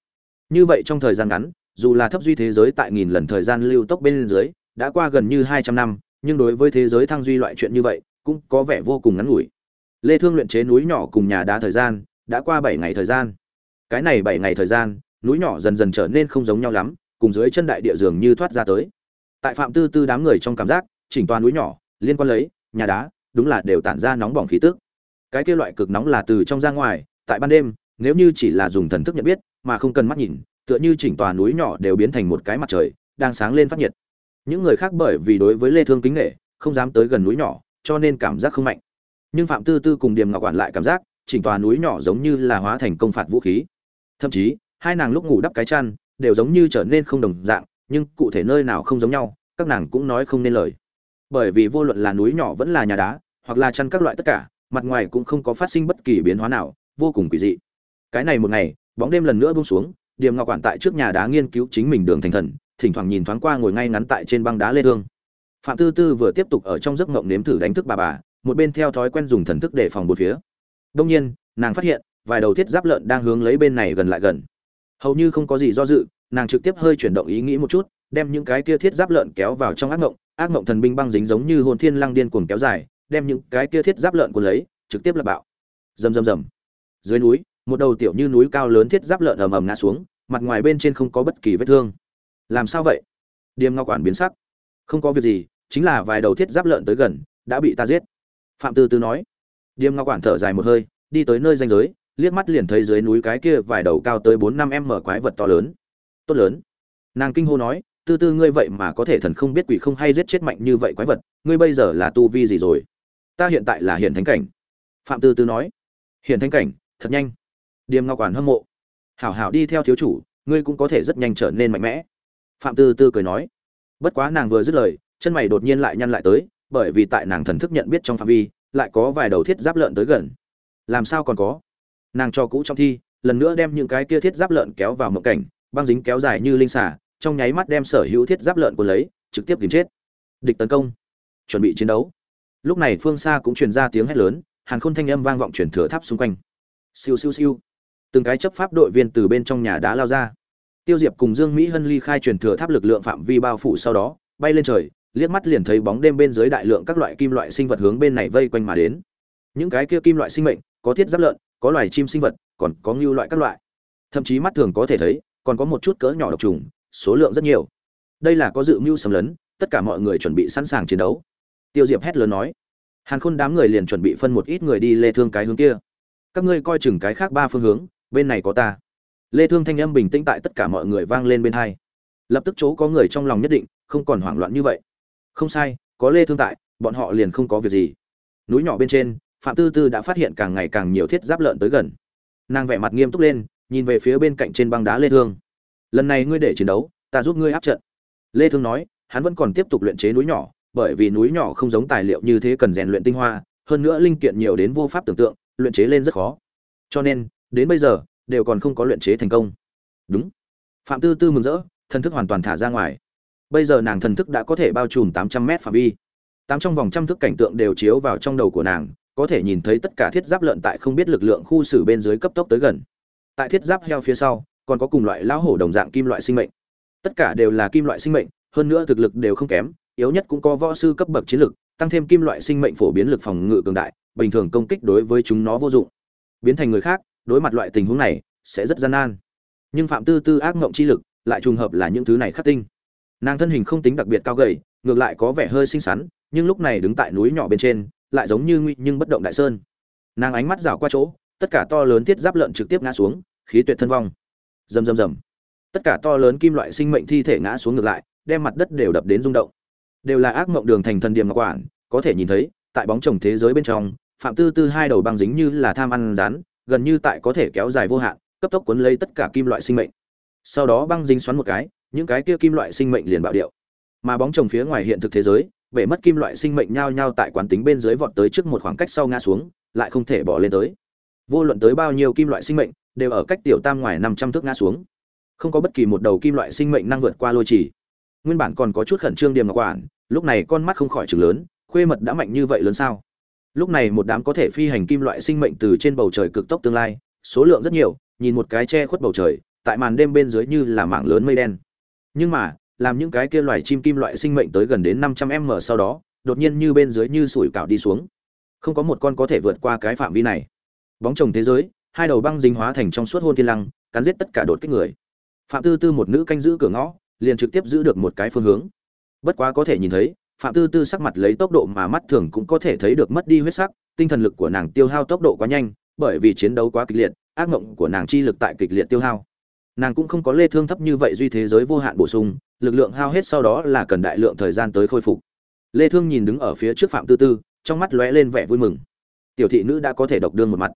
Như vậy trong thời gian ngắn, dù là thấp duy thế giới tại nghìn lần thời gian lưu tốc bên dưới, đã qua gần như 200 năm, nhưng đối với thế giới thăng duy loại chuyện như vậy, cũng có vẻ vô cùng ngắn ngủi. Lê thương luyện chế núi nhỏ cùng nhà đá thời gian, đã qua 7 ngày thời gian. Cái này 7 ngày thời gian núi nhỏ dần dần trở nên không giống nhau lắm, cùng dưới chân đại địa dường như thoát ra tới. Tại phạm tư tư đám người trong cảm giác, chỉnh toàn núi nhỏ, liên quan lấy, nhà đá, đúng là đều tản ra nóng bỏng khí tức. Cái kia loại cực nóng là từ trong ra ngoài, tại ban đêm, nếu như chỉ là dùng thần thức nhận biết, mà không cần mắt nhìn, tựa như chỉnh tòa núi nhỏ đều biến thành một cái mặt trời, đang sáng lên phát nhiệt. Những người khác bởi vì đối với lê thương kính nghệ không dám tới gần núi nhỏ, cho nên cảm giác không mạnh. Nhưng phạm tư tư cùng điềm ngọc quản lại cảm giác, chỉnh tòa núi nhỏ giống như là hóa thành công phạt vũ khí. Thậm chí hai nàng lúc ngủ đắp cái chăn, đều giống như trở nên không đồng dạng, nhưng cụ thể nơi nào không giống nhau, các nàng cũng nói không nên lời. Bởi vì vô luận là núi nhỏ vẫn là nhà đá, hoặc là chăn các loại tất cả, mặt ngoài cũng không có phát sinh bất kỳ biến hóa nào, vô cùng kỳ dị. Cái này một ngày, bóng đêm lần nữa buông xuống, điềm ngọc quản tại trước nhà đá nghiên cứu chính mình đường thành thần, thỉnh thoảng nhìn thoáng qua ngồi ngay ngắn tại trên băng đá lê thương phạm tư tư vừa tiếp tục ở trong giấc ngộng nếm thử đánh thức bà bà, một bên theo thói quen dùng thần thức để phòng bốn phía. Đông nhiên, nàng phát hiện, vài đầu thiết giáp lợn đang hướng lấy bên này gần lại gần hầu như không có gì do dự, nàng trực tiếp hơi chuyển động ý nghĩ một chút, đem những cái kia thiết giáp lợn kéo vào trong ác mộng ác mộng thần binh băng dính giống như hồn thiên lăng điên cuồng kéo dài, đem những cái kia thiết giáp lợn của lấy, trực tiếp là bạo. Rầm rầm rầm. Dưới núi, một đầu tiểu như núi cao lớn thiết giáp lợn ầm ầm ngã xuống, mặt ngoài bên trên không có bất kỳ vết thương. Làm sao vậy? Điềm ngọc quản biến sắc. Không có việc gì, chính là vài đầu thiết giáp lợn tới gần, đã bị ta giết. Phạm tư tư nói. Điềm ngọc quản thở dài một hơi, đi tới nơi danh giới liếc mắt liền thấy dưới núi cái kia vài đầu cao tới bốn năm em mở quái vật to lớn. Tốt lớn. Nàng kinh hô nói, tư tư ngươi vậy mà có thể thần không biết quỷ không hay giết chết mạnh như vậy quái vật, ngươi bây giờ là tu vi gì rồi? Ta hiện tại là hiện thánh cảnh. Phạm tư tư nói hiện thánh cảnh, thật nhanh. Điềm ngọc quản hâm mộ, hảo hảo đi theo thiếu chủ, ngươi cũng có thể rất nhanh trở nên mạnh mẽ. Phạm tư tư cười nói, bất quá nàng vừa dứt lời, chân mày đột nhiên lại nhăn lại tới, bởi vì tại nàng thần thức nhận biết trong phạm vi, lại có vài đầu thiết giáp lợn tới gần. Làm sao còn có? Nàng cho cũ trong thi, lần nữa đem những cái kia thiết giáp lợn kéo vào mộng cảnh, băng dính kéo dài như linh xả trong nháy mắt đem sở hữu thiết giáp lợn của lấy, trực tiếp tìm chết. Địch tấn công. Chuẩn bị chiến đấu. Lúc này phương xa cũng truyền ra tiếng hét lớn, hàng khôn thanh âm vang vọng truyền thừa tháp xung quanh. Siêu siêu siêu. Từng cái chấp pháp đội viên từ bên trong nhà đá lao ra. Tiêu diệp cùng dương mỹ hân ly khai truyền thừa tháp lực lượng phạm vi bao phủ sau đó, bay lên trời, liếc mắt liền thấy bóng đêm bên dưới đại lượng các loại kim loại sinh vật hướng bên này vây quanh mà đến. Những cái kia kim loại sinh mệnh, có thiết giáp lợn có loài chim sinh vật, còn có ngưu loại các loại. Thậm chí mắt thường có thể thấy, còn có một chút cỡ nhỏ độc trùng, số lượng rất nhiều. Đây là có dự mưu xâm lấn, tất cả mọi người chuẩn bị sẵn sàng chiến đấu. Tiêu diệp hét lớn nói. Hàn khôn đám người liền chuẩn bị phân một ít người đi lê thương cái hướng kia. Các ngươi coi chừng cái khác ba phương hướng, bên này có ta. Lê thương thanh âm bình tĩnh tại tất cả mọi người vang lên bên hai. Lập tức chỗ có người trong lòng nhất định, không còn hoảng loạn như vậy. Không sai, có lê thương tại, bọn họ liền không có việc gì. Núi nhỏ bên trên phạm tư tư đã phát hiện càng ngày càng nhiều thiết giáp lợn tới gần. Nàng vẻ mặt nghiêm túc lên, nhìn về phía bên cạnh trên băng đá lê thương. Lần này ngươi để chiến đấu, ta giúp ngươi áp trận. Lê thương nói, hắn vẫn còn tiếp tục luyện chế núi nhỏ, bởi vì núi nhỏ không giống tài liệu như thế cần rèn luyện tinh hoa, hơn nữa linh kiện nhiều đến vô pháp tưởng tượng, luyện chế lên rất khó. Cho nên, đến bây giờ, đều còn không có luyện chế thành công. Đúng. Phạm tư tư mừng rỡ, thần thức hoàn toàn thả ra ngoài. Bây giờ nàng thần thức đã có thể bao trùm 800 mét phạm vi. Tám trong vòng trăm thức cảnh tượng đều chiếu vào trong đầu của nàng có thể nhìn thấy tất cả thiết giáp lợn tại không biết lực lượng khu xử bên dưới cấp tốc tới gần. Tại thiết giáp heo phía sau, còn có cùng loại lão hổ đồng dạng kim loại sinh mệnh. Tất cả đều là kim loại sinh mệnh, hơn nữa thực lực đều không kém, yếu nhất cũng có võ sư cấp bậc chiến lực, tăng thêm kim loại sinh mệnh phổ biến lực phòng ngự cường đại, bình thường công kích đối với chúng nó vô dụng. Biến thành người khác, đối mặt loại tình huống này, sẽ rất gian nan. Nhưng phạm tư tư ác ngộng chi lực, lại trùng hợp là những thứ này khắc tinh. Nàng thân hình không tính đặc biệt cao gầy, ngược lại có vẻ hơi xinh xắn, nhưng lúc này đứng tại núi nhỏ bên trên lại giống như nguy nhưng bất động đại sơn. Nàng ánh mắt rảo qua chỗ, tất cả to lớn thiết giáp lợn trực tiếp ngã xuống, khí tuyệt thân vong. Rầm rầm rầm. Tất cả to lớn kim loại sinh mệnh thi thể ngã xuống ngược lại, đem mặt đất đều đập đến rung động. Đều là ác mộng đường thành thần điểm ngọc quản, có thể nhìn thấy, tại bóng chồng thế giới bên trong, phạm tư tư hai đầu băng dính như là tham ăn rán, gần như tại có thể kéo dài vô hạn, cấp tốc cuốn lấy tất cả kim loại sinh mệnh. Sau đó băng dính xoắn một cái, những cái kia kim loại sinh mệnh liền bạo điệu. Mà bóng chồng phía ngoài hiện thực thế giới bể mất kim loại sinh mệnh nhao nhao tại quán tính bên dưới vọt tới trước một khoảng cách sau ngã xuống, lại không thể bỏ lên tới. Vô luận tới bao nhiêu kim loại sinh mệnh, đều ở cách tiểu tam ngoài năm trăm thước ngã xuống. Không có bất kỳ một đầu kim loại sinh mệnh năng vượt qua lôi chỉ nguyên bản còn có chút khẩn trương điểm ngọc quản, lúc này con mắt không khỏi chừng lớn, khuê mật đã mạnh như vậy lớn sao? Lúc này một đám có thể phi hành kim loại sinh mệnh từ trên bầu trời cực tốc tương lai, số lượng rất nhiều, nhìn một cái che khuất bầu trời, tại màn đêm bên dưới như là mảng lớn mây đen. Nhưng mà làm những cái kia loài chim kim loại sinh mệnh tới gần đến năm trăm m sau đó, đột nhiên như bên dưới như sủi cảo đi xuống. Không có một con có thể vượt qua cái phạm vi này. Bóng chồng thế giới, hai đầu băng dính hóa thành trong suốt hôn thiên lăng, cắn giết tất cả đột kích người. Phạm tư tư một nữ canh giữ cửa ngõ, liền trực tiếp giữ được một cái phương hướng. Bất quá có thể nhìn thấy, phạm tư tư sắc mặt lấy tốc độ mà mắt thường cũng có thể thấy được mất đi huyết sắc, tinh thần lực của nàng tiêu hao tốc độ quá nhanh, bởi vì chiến đấu quá kịch liệt, ác mộng của nàng chi lực tại kịch liệt tiêu hao. Nàng cũng không có lê thương thấp như vậy duy thế giới vô hạn bổ sung lực lượng hao hết sau đó là cần đại lượng thời gian tới khôi phục. Lê thương nhìn đứng ở phía trước phạm tư tư, trong mắt lóe lên vẻ vui mừng. Tiểu thị nữ đã có thể độc đương một mặt.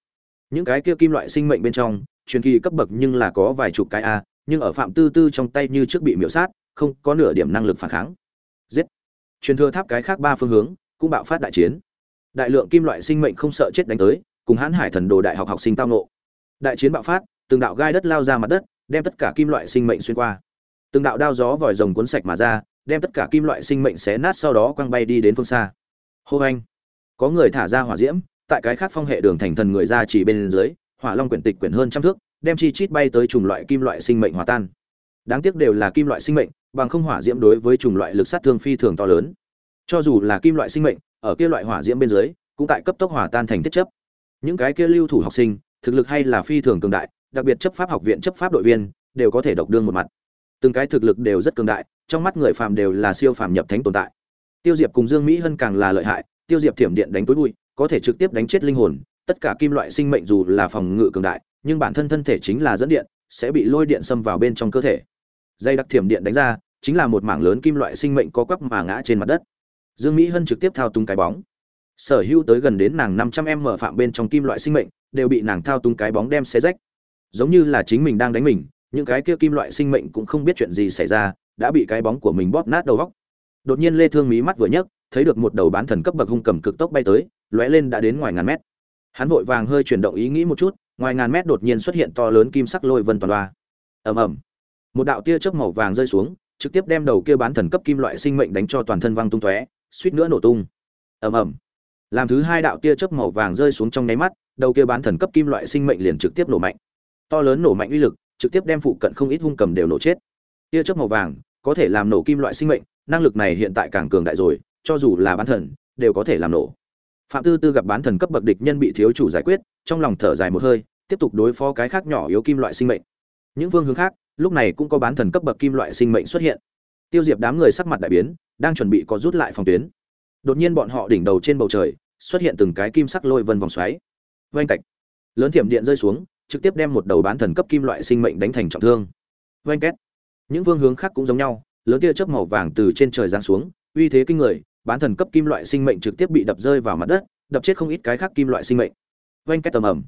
Những cái kia kim loại sinh mệnh bên trong, truyền kỳ cấp bậc nhưng là có vài chục cái a, nhưng ở phạm tư tư trong tay như trước bị miểu sát, không có nửa điểm năng lực phản kháng. Giết! Truyền thừa tháp cái khác ba phương hướng, cũng bạo phát đại chiến. Đại lượng kim loại sinh mệnh không sợ chết đánh tới, cùng hãn hải thần đồ đại học học sinh tao nộ đại chiến bạo phát, từng đạo gai đất lao ra mặt đất, đem tất cả kim loại sinh mệnh xuyên qua từng đạo đao gió vòi rồng cuốn sạch mà ra, đem tất cả kim loại sinh mệnh xé nát sau đó quăng bay đi đến phương xa. Hô anh! Có người thả ra hỏa diễm, tại cái khác phong hệ đường thành thần người ra chỉ bên dưới, hỏa long quyển tịch quyển hơn trăm thước, đem chi chít bay tới trùng loại kim loại sinh mệnh hòa tan. Đáng tiếc đều là kim loại sinh mệnh, bằng không hỏa diễm đối với trùng loại lực sát thương phi thường to lớn. Cho dù là kim loại sinh mệnh, ở kia loại hỏa diễm bên dưới, cũng tại cấp tốc hỏa tan thành thiết chấp. Những cái kia lưu thủ học sinh, thực lực hay là phi thường cường đại, đặc biệt chấp pháp học viện chấp pháp đội viên, đều có thể độc đương một mặt từng cái thực lực đều rất cường đại, trong mắt người phàm đều là siêu phàm nhập thánh tồn tại. Tiêu diệp cùng dương mỹ hân càng là lợi hại, tiêu diệp thiểm điện đánh tối bụi, có thể trực tiếp đánh chết linh hồn, tất cả kim loại sinh mệnh dù là phòng ngự cường đại, nhưng bản thân thân thể chính là dẫn điện, sẽ bị lôi điện xâm vào bên trong cơ thể. Dây đặc thiểm điện đánh ra, chính là một mảng lớn kim loại sinh mệnh có quắp mà ngã trên mặt đất. Dương mỹ hân trực tiếp thao túng cái bóng. Sở hữu tới gần đến nàng năm trăm em mở phạm bên trong kim loại sinh mệnh, đều bị nàng thao túng cái bóng đem xé rách. Giống như là chính mình đang đánh mình những cái kia kim loại sinh mệnh cũng không biết chuyện gì xảy ra, đã bị cái bóng của mình bóp nát đầu góc. Đột nhiên lê thương mí mắt vừa nhấc, thấy được một đầu bán thần cấp bậc hung cầm cực tốc bay tới, lóe lên đã đến ngoài ngàn mét. Hắn vội vàng hơi chuyển động ý nghĩ một chút, ngoài ngàn mét đột nhiên xuất hiện to lớn kim sắc lôi vân toàn loa ầm ầm. Một đạo tia chớp màu vàng rơi xuống, trực tiếp đem đầu kia bán thần cấp kim loại sinh mệnh đánh cho toàn thân văng tung tóe, suýt nữa nổ tung. Ầm ầm. Làm thứ hai đạo tia chớp màu vàng rơi xuống trong nháy mắt, đầu kia bán thần cấp kim loại sinh mệnh liền trực tiếp nổ mạnh. To lớn nổ mạnh uy lực trực tiếp đem phụ cận không ít hung cầm đều nổ chết. Tia chớp màu vàng có thể làm nổ kim loại sinh mệnh, năng lực này hiện tại càng cường đại rồi, cho dù là bán thần, đều có thể làm nổ. Phạm tư tư gặp bán thần cấp bậc địch nhân bị thiếu chủ giải quyết, trong lòng thở dài một hơi, tiếp tục đối phó cái khác nhỏ yếu kim loại sinh mệnh. Những phương hướng khác, lúc này cũng có bán thần cấp bậc kim loại sinh mệnh xuất hiện. Tiêu diệp đám người sắc mặt đại biến, đang chuẩn bị có rút lại phòng tuyến. Đột nhiên bọn họ đỉnh đầu trên bầu trời, xuất hiện từng cái kim sắc lôi vân vòng xoáy. Vanh cạch. Lớn thiểm điện rơi xuống trực tiếp đem một đầu bán thần cấp kim loại sinh mệnh đánh thành trọng thương. Vanh két. Những phương hướng khác cũng giống nhau, lớn tia chớp màu vàng từ trên trời giáng xuống, uy thế kinh người, bán thần cấp kim loại sinh mệnh trực tiếp bị đập rơi vào mặt đất, đập chết không ít cái khác kim loại sinh mệnh. Vanh két tầm ầm.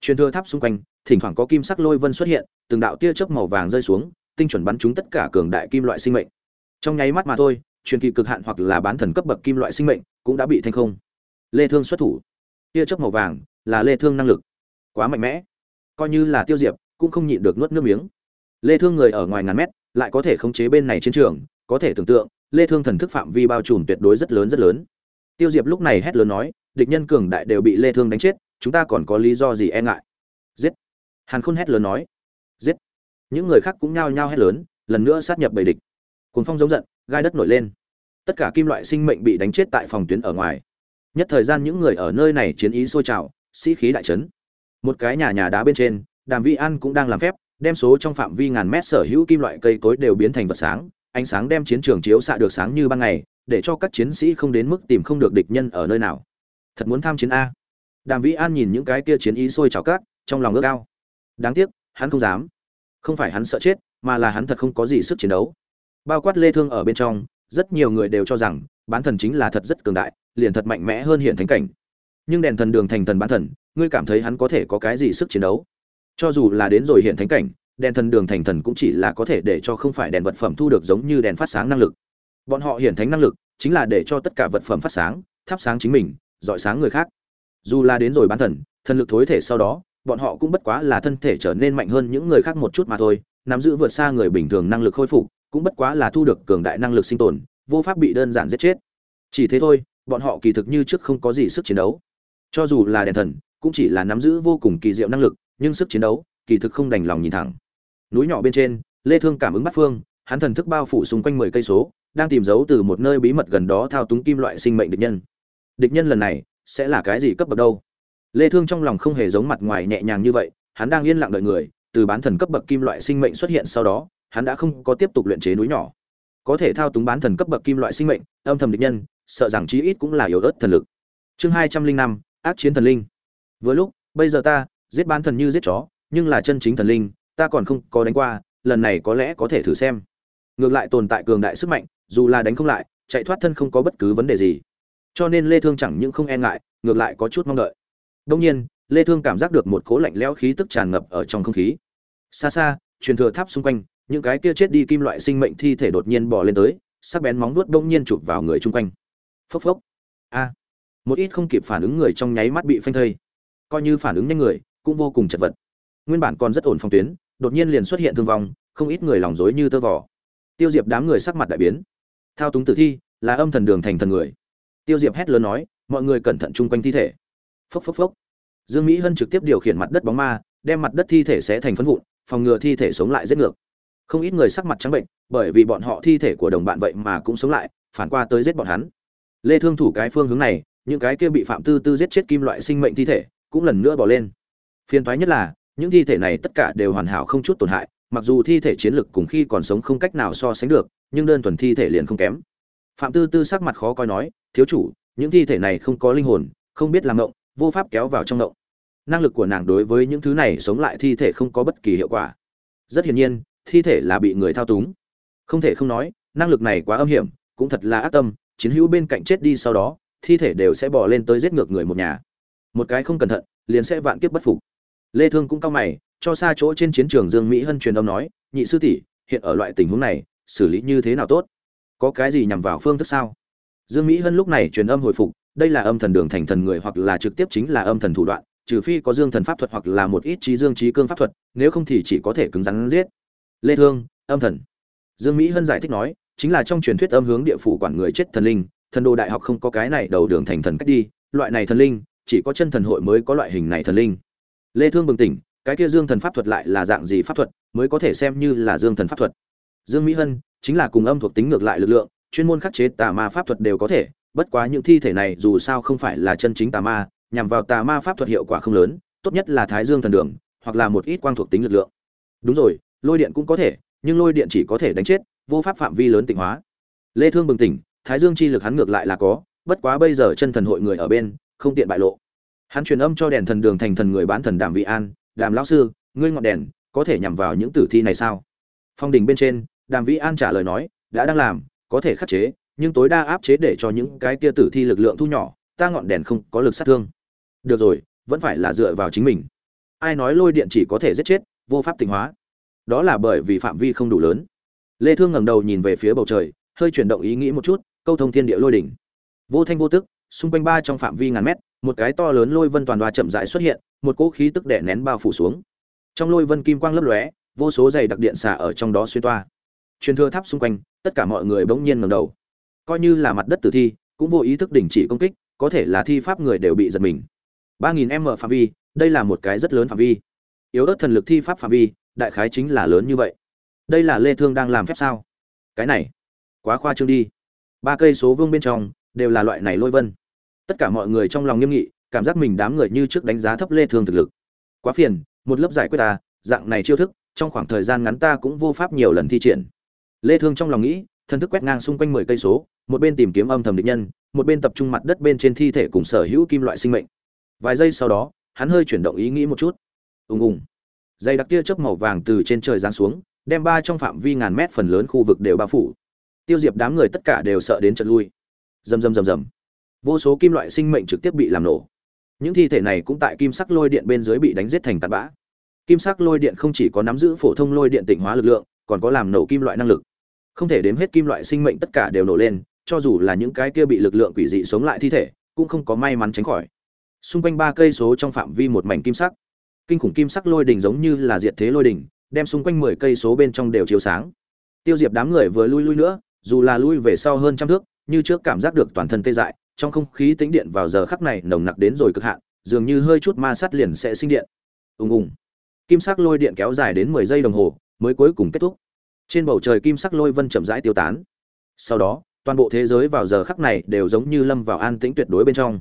Truyền thừa tháp xung quanh, thỉnh thoảng có kim sắc lôi vân xuất hiện, từng đạo tia chớp màu vàng rơi xuống, tinh chuẩn bắn trúng tất cả cường đại kim loại sinh mệnh. Trong nháy mắt mà thôi, truyền kỳ cực hạn hoặc là bán thần cấp bậc kim loại sinh mệnh cũng đã bị thanh không. Lê thương xuất thủ. Tia chớp màu vàng là lê thương năng lực. Quá mạnh mẽ coi như là tiêu diệp, cũng không nhịn được nuốt nước miếng. Lê thương người ở ngoài ngàn mét, lại có thể khống chế bên này chiến trường, có thể tưởng tượng, lê thương thần thức phạm vi bao trùm tuyệt đối rất lớn rất lớn. Tiêu diệp lúc này hét lớn nói, địch nhân cường đại đều bị lê thương đánh chết, chúng ta còn có lý do gì e ngại? Giết! Hàn khôn hét lớn nói. Giết! Những người khác cũng nhao nhao hét lớn, lần nữa sát nhập bầy địch. Cuồng phong giống giận, gai đất nổi lên. Tất cả kim loại sinh mệnh bị đánh chết tại phòng tuyến ở ngoài. Nhất thời gian những người ở nơi này chiến ý sôi trào, sĩ khí đại chấn một cái nhà nhà đá bên trên, đàm vi an cũng đang làm phép, đem số trong phạm vi ngàn mét sở hữu kim loại cây cối đều biến thành vật sáng, ánh sáng đem chiến trường chiếu xạ được sáng như ban ngày, để cho các chiến sĩ không đến mức tìm không được địch nhân ở nơi nào. Thật muốn tham chiến a. Đàm vĩ an nhìn những cái kia chiến ý sôi trào cát, trong lòng ước ao. Đáng tiếc, hắn không dám. Không phải hắn sợ chết, mà là hắn thật không có gì sức chiến đấu. Bao quát lê thương ở bên trong, rất nhiều người đều cho rằng, bán thần chính là thật rất cường đại, liền thật mạnh mẽ hơn hiện thánh cảnh. Nhưng đèn thần đường thành thần bán thần ngươi cảm thấy hắn có thể có cái gì sức chiến đấu? Cho dù là đến rồi hiện thánh cảnh, đèn thần đường thành thần cũng chỉ là có thể để cho không phải đèn vật phẩm thu được giống như đèn phát sáng năng lực. Bọn họ hiện thánh năng lực chính là để cho tất cả vật phẩm phát sáng, thắp sáng chính mình, dọi sáng người khác. Dù là đến rồi bán thần thần lực thối thể sau đó, bọn họ cũng bất quá là thân thể trở nên mạnh hơn những người khác một chút mà thôi, nắm giữ vượt xa người bình thường năng lực khôi phục, cũng bất quá là thu được cường đại năng lực sinh tồn, vô pháp bị đơn giản giết chết. Chỉ thế thôi, bọn họ kỳ thực như trước không có gì sức chiến đấu. Cho dù là đèn thần cũng chỉ là nắm giữ vô cùng kỳ diệu năng lực, nhưng sức chiến đấu, kỳ thực không đành lòng nhìn thẳng. Núi nhỏ bên trên, lê thương cảm ứng bắt phương, hắn thần thức bao phủ xung quanh 10 cây số, đang tìm dấu từ một nơi bí mật gần đó thao túng kim loại sinh mệnh địch nhân. Địch nhân lần này, sẽ là cái gì cấp bậc đâu? Lê thương trong lòng không hề giống mặt ngoài nhẹ nhàng như vậy, hắn đang yên lặng đợi người, từ bán thần cấp bậc kim loại sinh mệnh xuất hiện sau đó, hắn đã không có tiếp tục luyện chế núi nhỏ. Có thể thao túng bán thần cấp bậc kim loại sinh mệnh, âm thầm địch nhân, sợ rằng chí ít cũng là yếu ớt thần lực. Chương hai trăm linh năm, ác chiến thần linh vừa lúc, bây giờ ta, giết bán thần như giết chó, nhưng là chân chính thần linh, ta còn không có đánh qua, lần này có lẽ có thể thử xem. Ngược lại tồn tại cường đại sức mạnh, dù là đánh không lại, chạy thoát thân không có bất cứ vấn đề gì. Cho nên lê thương chẳng những không e ngại, ngược lại có chút mong đợi. Đương nhiên, lê thương cảm giác được một cỗ lạnh lẽo khí tức tràn ngập ở trong không khí. Xa xa, truyền thừa tháp xung quanh, những cái kia chết đi kim loại sinh mệnh thi thể đột nhiên bò lên tới, sắc bén móng vuốt đông nhiên chụp vào người chung quanh. Phốc phốc. A. Một ít không kịp phản ứng người trong nháy mắt bị phanh thây coi như phản ứng nhanh người, cũng vô cùng chật vật. Nguyên bản còn rất ổn phong tuyến, đột nhiên liền xuất hiện thương vong, không ít người lòng dối như tơ vò. Tiêu diệp đám người sắc mặt đại biến. Thao túng tử thi, là âm thần đường thành thần người. Tiêu diệp hét lớn nói, mọi người cẩn thận chung quanh thi thể. Phốc phốc phốc. Dương mỹ hân trực tiếp điều khiển mặt đất bóng ma, đem mặt đất thi thể sẽ thành phân vụn, phòng ngừa thi thể sống lại giết ngược. Không ít người sắc mặt trắng bệnh, bởi vì bọn họ thi thể của đồng bạn vậy mà cũng sống lại, phản qua tới giết bọn hắn. Lê thương thủ cái phương hướng này, những cái kia bị phạm tư tư giết chết kim loại sinh mệnh thi thể cũng lần nữa bỏ lên. Phiền toái nhất là, những thi thể này tất cả đều hoàn hảo không chút tổn hại, mặc dù thi thể chiến lực cùng khi còn sống không cách nào so sánh được, nhưng đơn thuần thi thể liền không kém. Phạm tư tư sắc mặt khó coi nói, thiếu chủ, những thi thể này không có linh hồn, không biết làm ngộng, vô pháp kéo vào trong ngộng. Năng lực của nàng đối với những thứ này sống lại thi thể không có bất kỳ hiệu quả. Rất hiển nhiên, thi thể là bị người thao túng. Không thể không nói, năng lực này quá âm hiểm, cũng thật là ác tâm, chiến hữu bên cạnh chết đi sau đó, thi thể đều sẽ bỏ lên tới giết ngược người một nhà một cái không cẩn thận, liền sẽ vạn kiếp bất phục. Lê thương cũng cao mày, cho xa chỗ trên chiến trường dương mỹ hân truyền âm nói, nhị sư tỷ, hiện ở loại tình huống này, xử lý như thế nào tốt? Có cái gì nhằm vào phương thức sao? Dương mỹ hân lúc này truyền âm hồi phục, đây là âm thần đường thành thần người hoặc là trực tiếp chính là âm thần thủ đoạn, trừ phi có dương thần pháp thuật hoặc là một ít trí dương trí cương pháp thuật, nếu không thì chỉ có thể cứng rắn giết. Lê thương, âm thần. Dương mỹ hân giải thích nói, chính là trong truyền thuyết âm hướng địa phủ quản người chết thần linh, thần đồ đại học không có cái này đầu đường thành thần cách đi, loại này thần linh chỉ có chân thần hội mới có loại hình này thần linh. Lê thương bừng tỉnh, cái kia dương thần pháp thuật lại là dạng gì pháp thuật, mới có thể xem như là dương thần pháp thuật? Dương mỹ hân, chính là cùng âm thuộc tính ngược lại lực lượng, chuyên môn khắc chế tà ma pháp thuật đều có thể, bất quá những thi thể này dù sao không phải là chân chính tà ma, nhằm vào tà ma pháp thuật hiệu quả không lớn, tốt nhất là thái dương thần đường, hoặc là một ít quang thuộc tính lực lượng. Đúng rồi, lôi điện cũng có thể, nhưng lôi điện chỉ có thể đánh chết, vô pháp phạm vi lớn tịnh hóa. Lê thương bừng tỉnh, thái dương chi lực hắn ngược lại là có, bất quá bây giờ chân thần hội người ở bên không tiện bại lộ. Hắn truyền âm cho đèn thần đường thành thần người bán thần đàm vị an, đàm lão sư, ngươi ngọn đèn có thể nhằm vào những tử thi này sao? Phong đỉnh bên trên, đàm vĩ an trả lời nói, đã đang làm, có thể khắc chế, nhưng tối đa áp chế để cho những cái kia tử thi lực lượng thu nhỏ, ta ngọn đèn không có lực sát thương. Được rồi, vẫn phải là dựa vào chính mình. Ai nói lôi điện chỉ có thể giết chết, vô pháp tình hóa. Đó là bởi vì phạm vi không đủ lớn. Lê thương ngẩng đầu nhìn về phía bầu trời, hơi chuyển động ý nghĩ một chút, câu thông thiên địa lôi đỉnh. Vô thanh vô tức xung quanh ba trong phạm vi ngàn mét, một cái to lớn lôi vân toàn đoa chậm rãi xuất hiện, một cỗ khí tức đè nén bao phủ xuống. Trong lôi vân kim quang lấp lóe, vô số dày đặc điện xả ở trong đó xuyên toa. Truyền thừa tháp xung quanh, tất cả mọi người bỗng nhiên ngẩng đầu. Coi như là mặt đất tử thi, cũng vô ý thức đình chỉ công kích, có thể là thi pháp người đều bị giật mình. Ba nghìn m phạm vi, đây là một cái rất lớn phạm vi. Yếu ớt thần lực thi pháp phạm vi, đại khái chính là lớn như vậy. Đây là lê thương đang làm phép sao? Cái này, quá khoa trương đi. Ba cây số vương bên trong, đều là loại này lôi vân tất cả mọi người trong lòng nghiêm nghị, cảm giác mình đám người như trước đánh giá thấp lê thương thực lực. Quá phiền, một lớp giải quyết ta, dạng này chiêu thức, trong khoảng thời gian ngắn ta cũng vô pháp nhiều lần thi triển. Lê thương trong lòng nghĩ thần thức quét ngang xung quanh 10 cây số, một bên tìm kiếm âm thầm địch nhân, một bên tập trung mặt đất bên trên thi thể cùng sở hữu kim loại sinh mệnh. Vài giây sau đó, hắn hơi chuyển động ý nghĩ một chút. Ùng ùng. Dây đặc tia chớp màu vàng từ trên trời giáng xuống, đem ba trong phạm vi ngàn mét phần lớn khu vực đều bao phủ. Tiêu diệp đám người tất cả đều sợ đến trận lui. Rầm rầm rầm rầm vô số kim loại sinh mệnh trực tiếp bị làm nổ. Những thi thể này cũng tại kim sắc lôi điện bên dưới bị đánh giết thành tạt bã. Kim sắc lôi điện không chỉ có nắm giữ phổ thông lôi điện tịnh hóa lực lượng, còn có làm nổ kim loại năng lực. Không thể đếm hết kim loại sinh mệnh tất cả đều nổ lên, cho dù là những cái kia bị lực lượng quỷ dị sống lại thi thể, cũng không có may mắn tránh khỏi. Xung quanh ba cây số trong phạm vi một mảnh kim sắc. Kinh khủng kim sắc lôi đỉnh giống như là diệt thế lôi đỉnh đem xung quanh mười cây số bên trong đều chiếu sáng. Tiêu diệp đám người vừa lui lui nữa, dù là lui về sau hơn trăm thước, như trước cảm giác được toàn thân tê dại trong không khí tĩnh điện vào giờ khắc này nồng nặc đến rồi cực hạn, dường như hơi chút ma sát liền sẽ sinh điện. Ùng ùng. Kim sắc lôi điện kéo dài đến mười giây đồng hồ, mới cuối cùng kết thúc. Trên bầu trời kim sắc lôi vân chậm rãi tiêu tán. Sau đó, toàn bộ thế giới vào giờ khắc này đều giống như lâm vào an tĩnh tuyệt đối bên trong.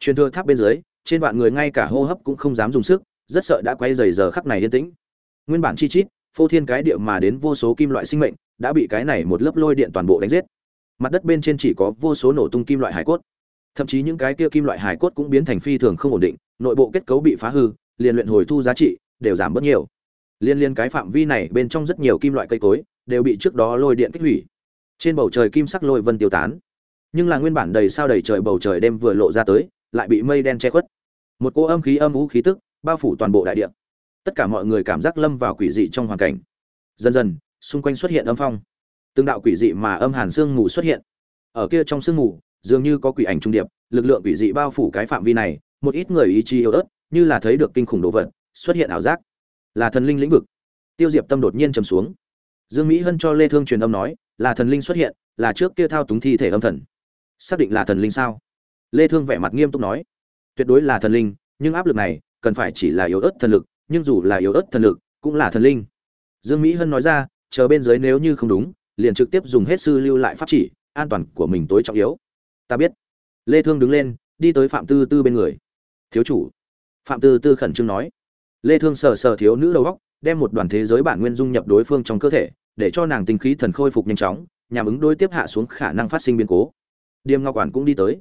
Truyền thừa tháp bên dưới, trên vạn người ngay cả hô hấp cũng không dám dùng sức, rất sợ đã quay dày giờ khắc này yên tĩnh. Nguyên bản chi chít, phô thiên cái địa mà đến vô số kim loại sinh mệnh, đã bị cái này một lớp lôi điện toàn bộ đánh giết. Mặt đất bên trên chỉ có vô số nổ tung kim loại hải cốt thậm chí những cái kia kim loại hải cốt cũng biến thành phi thường không ổn định, nội bộ kết cấu bị phá hư, liền luyện hồi thu giá trị, đều giảm bớt nhiều. Liên liên cái phạm vi này bên trong rất nhiều kim loại cây cối, đều bị trước đó lôi điện kích hủy. Trên bầu trời kim sắc lôi vân tiêu tán. Nhưng là nguyên bản đầy sao đầy trời bầu trời đêm vừa lộ ra tới, lại bị mây đen che khuất. Một cô âm khí âm ú khí tức, bao phủ toàn bộ đại địa. Tất cả mọi người cảm giác lâm vào quỷ dị trong hoàn cảnh. Dần dần, xung quanh xuất hiện âm phong. Từng đạo quỷ dị mà âm hàn sương mù xuất hiện. Ở kia trong sương mù dường như có quỷ ảnh trung điệp, lực lượng quỷ dị bao phủ cái phạm vi này, một ít người ý chí yếu ớt, như là thấy được kinh khủng đồ vật, xuất hiện ảo giác. Là thần linh lĩnh vực. Tiêu diệp tâm đột nhiên trầm xuống. Dương mỹ hân cho lê thương truyền âm nói, là thần linh xuất hiện, là trước kia thao túng thi thể âm thần. Xác định là thần linh sao? Lê thương vẻ mặt nghiêm túc nói, tuyệt đối là thần linh, nhưng áp lực này cần phải chỉ là yếu ớt thần lực, nhưng dù là yếu ớt thần lực, cũng là thần linh. Dương mỹ hân nói ra, chờ bên dưới nếu như không đúng, liền trực tiếp dùng hết sư lưu lại pháp chỉ, an toàn của mình tối trọng yếu ta biết. Lê thương đứng lên, đi tới phạm tư tư bên người. Thiếu chủ. Phạm tư tư khẩn trương nói. Lê thương sờ sờ thiếu nữ đầu góc đem một đoàn thế giới bản nguyên dung nhập đối phương trong cơ thể, để cho nàng tinh khí thần khôi phục nhanh chóng, nhằm ứng đối tiếp hạ xuống khả năng phát sinh biến cố. Điềm ngọc quản cũng đi tới.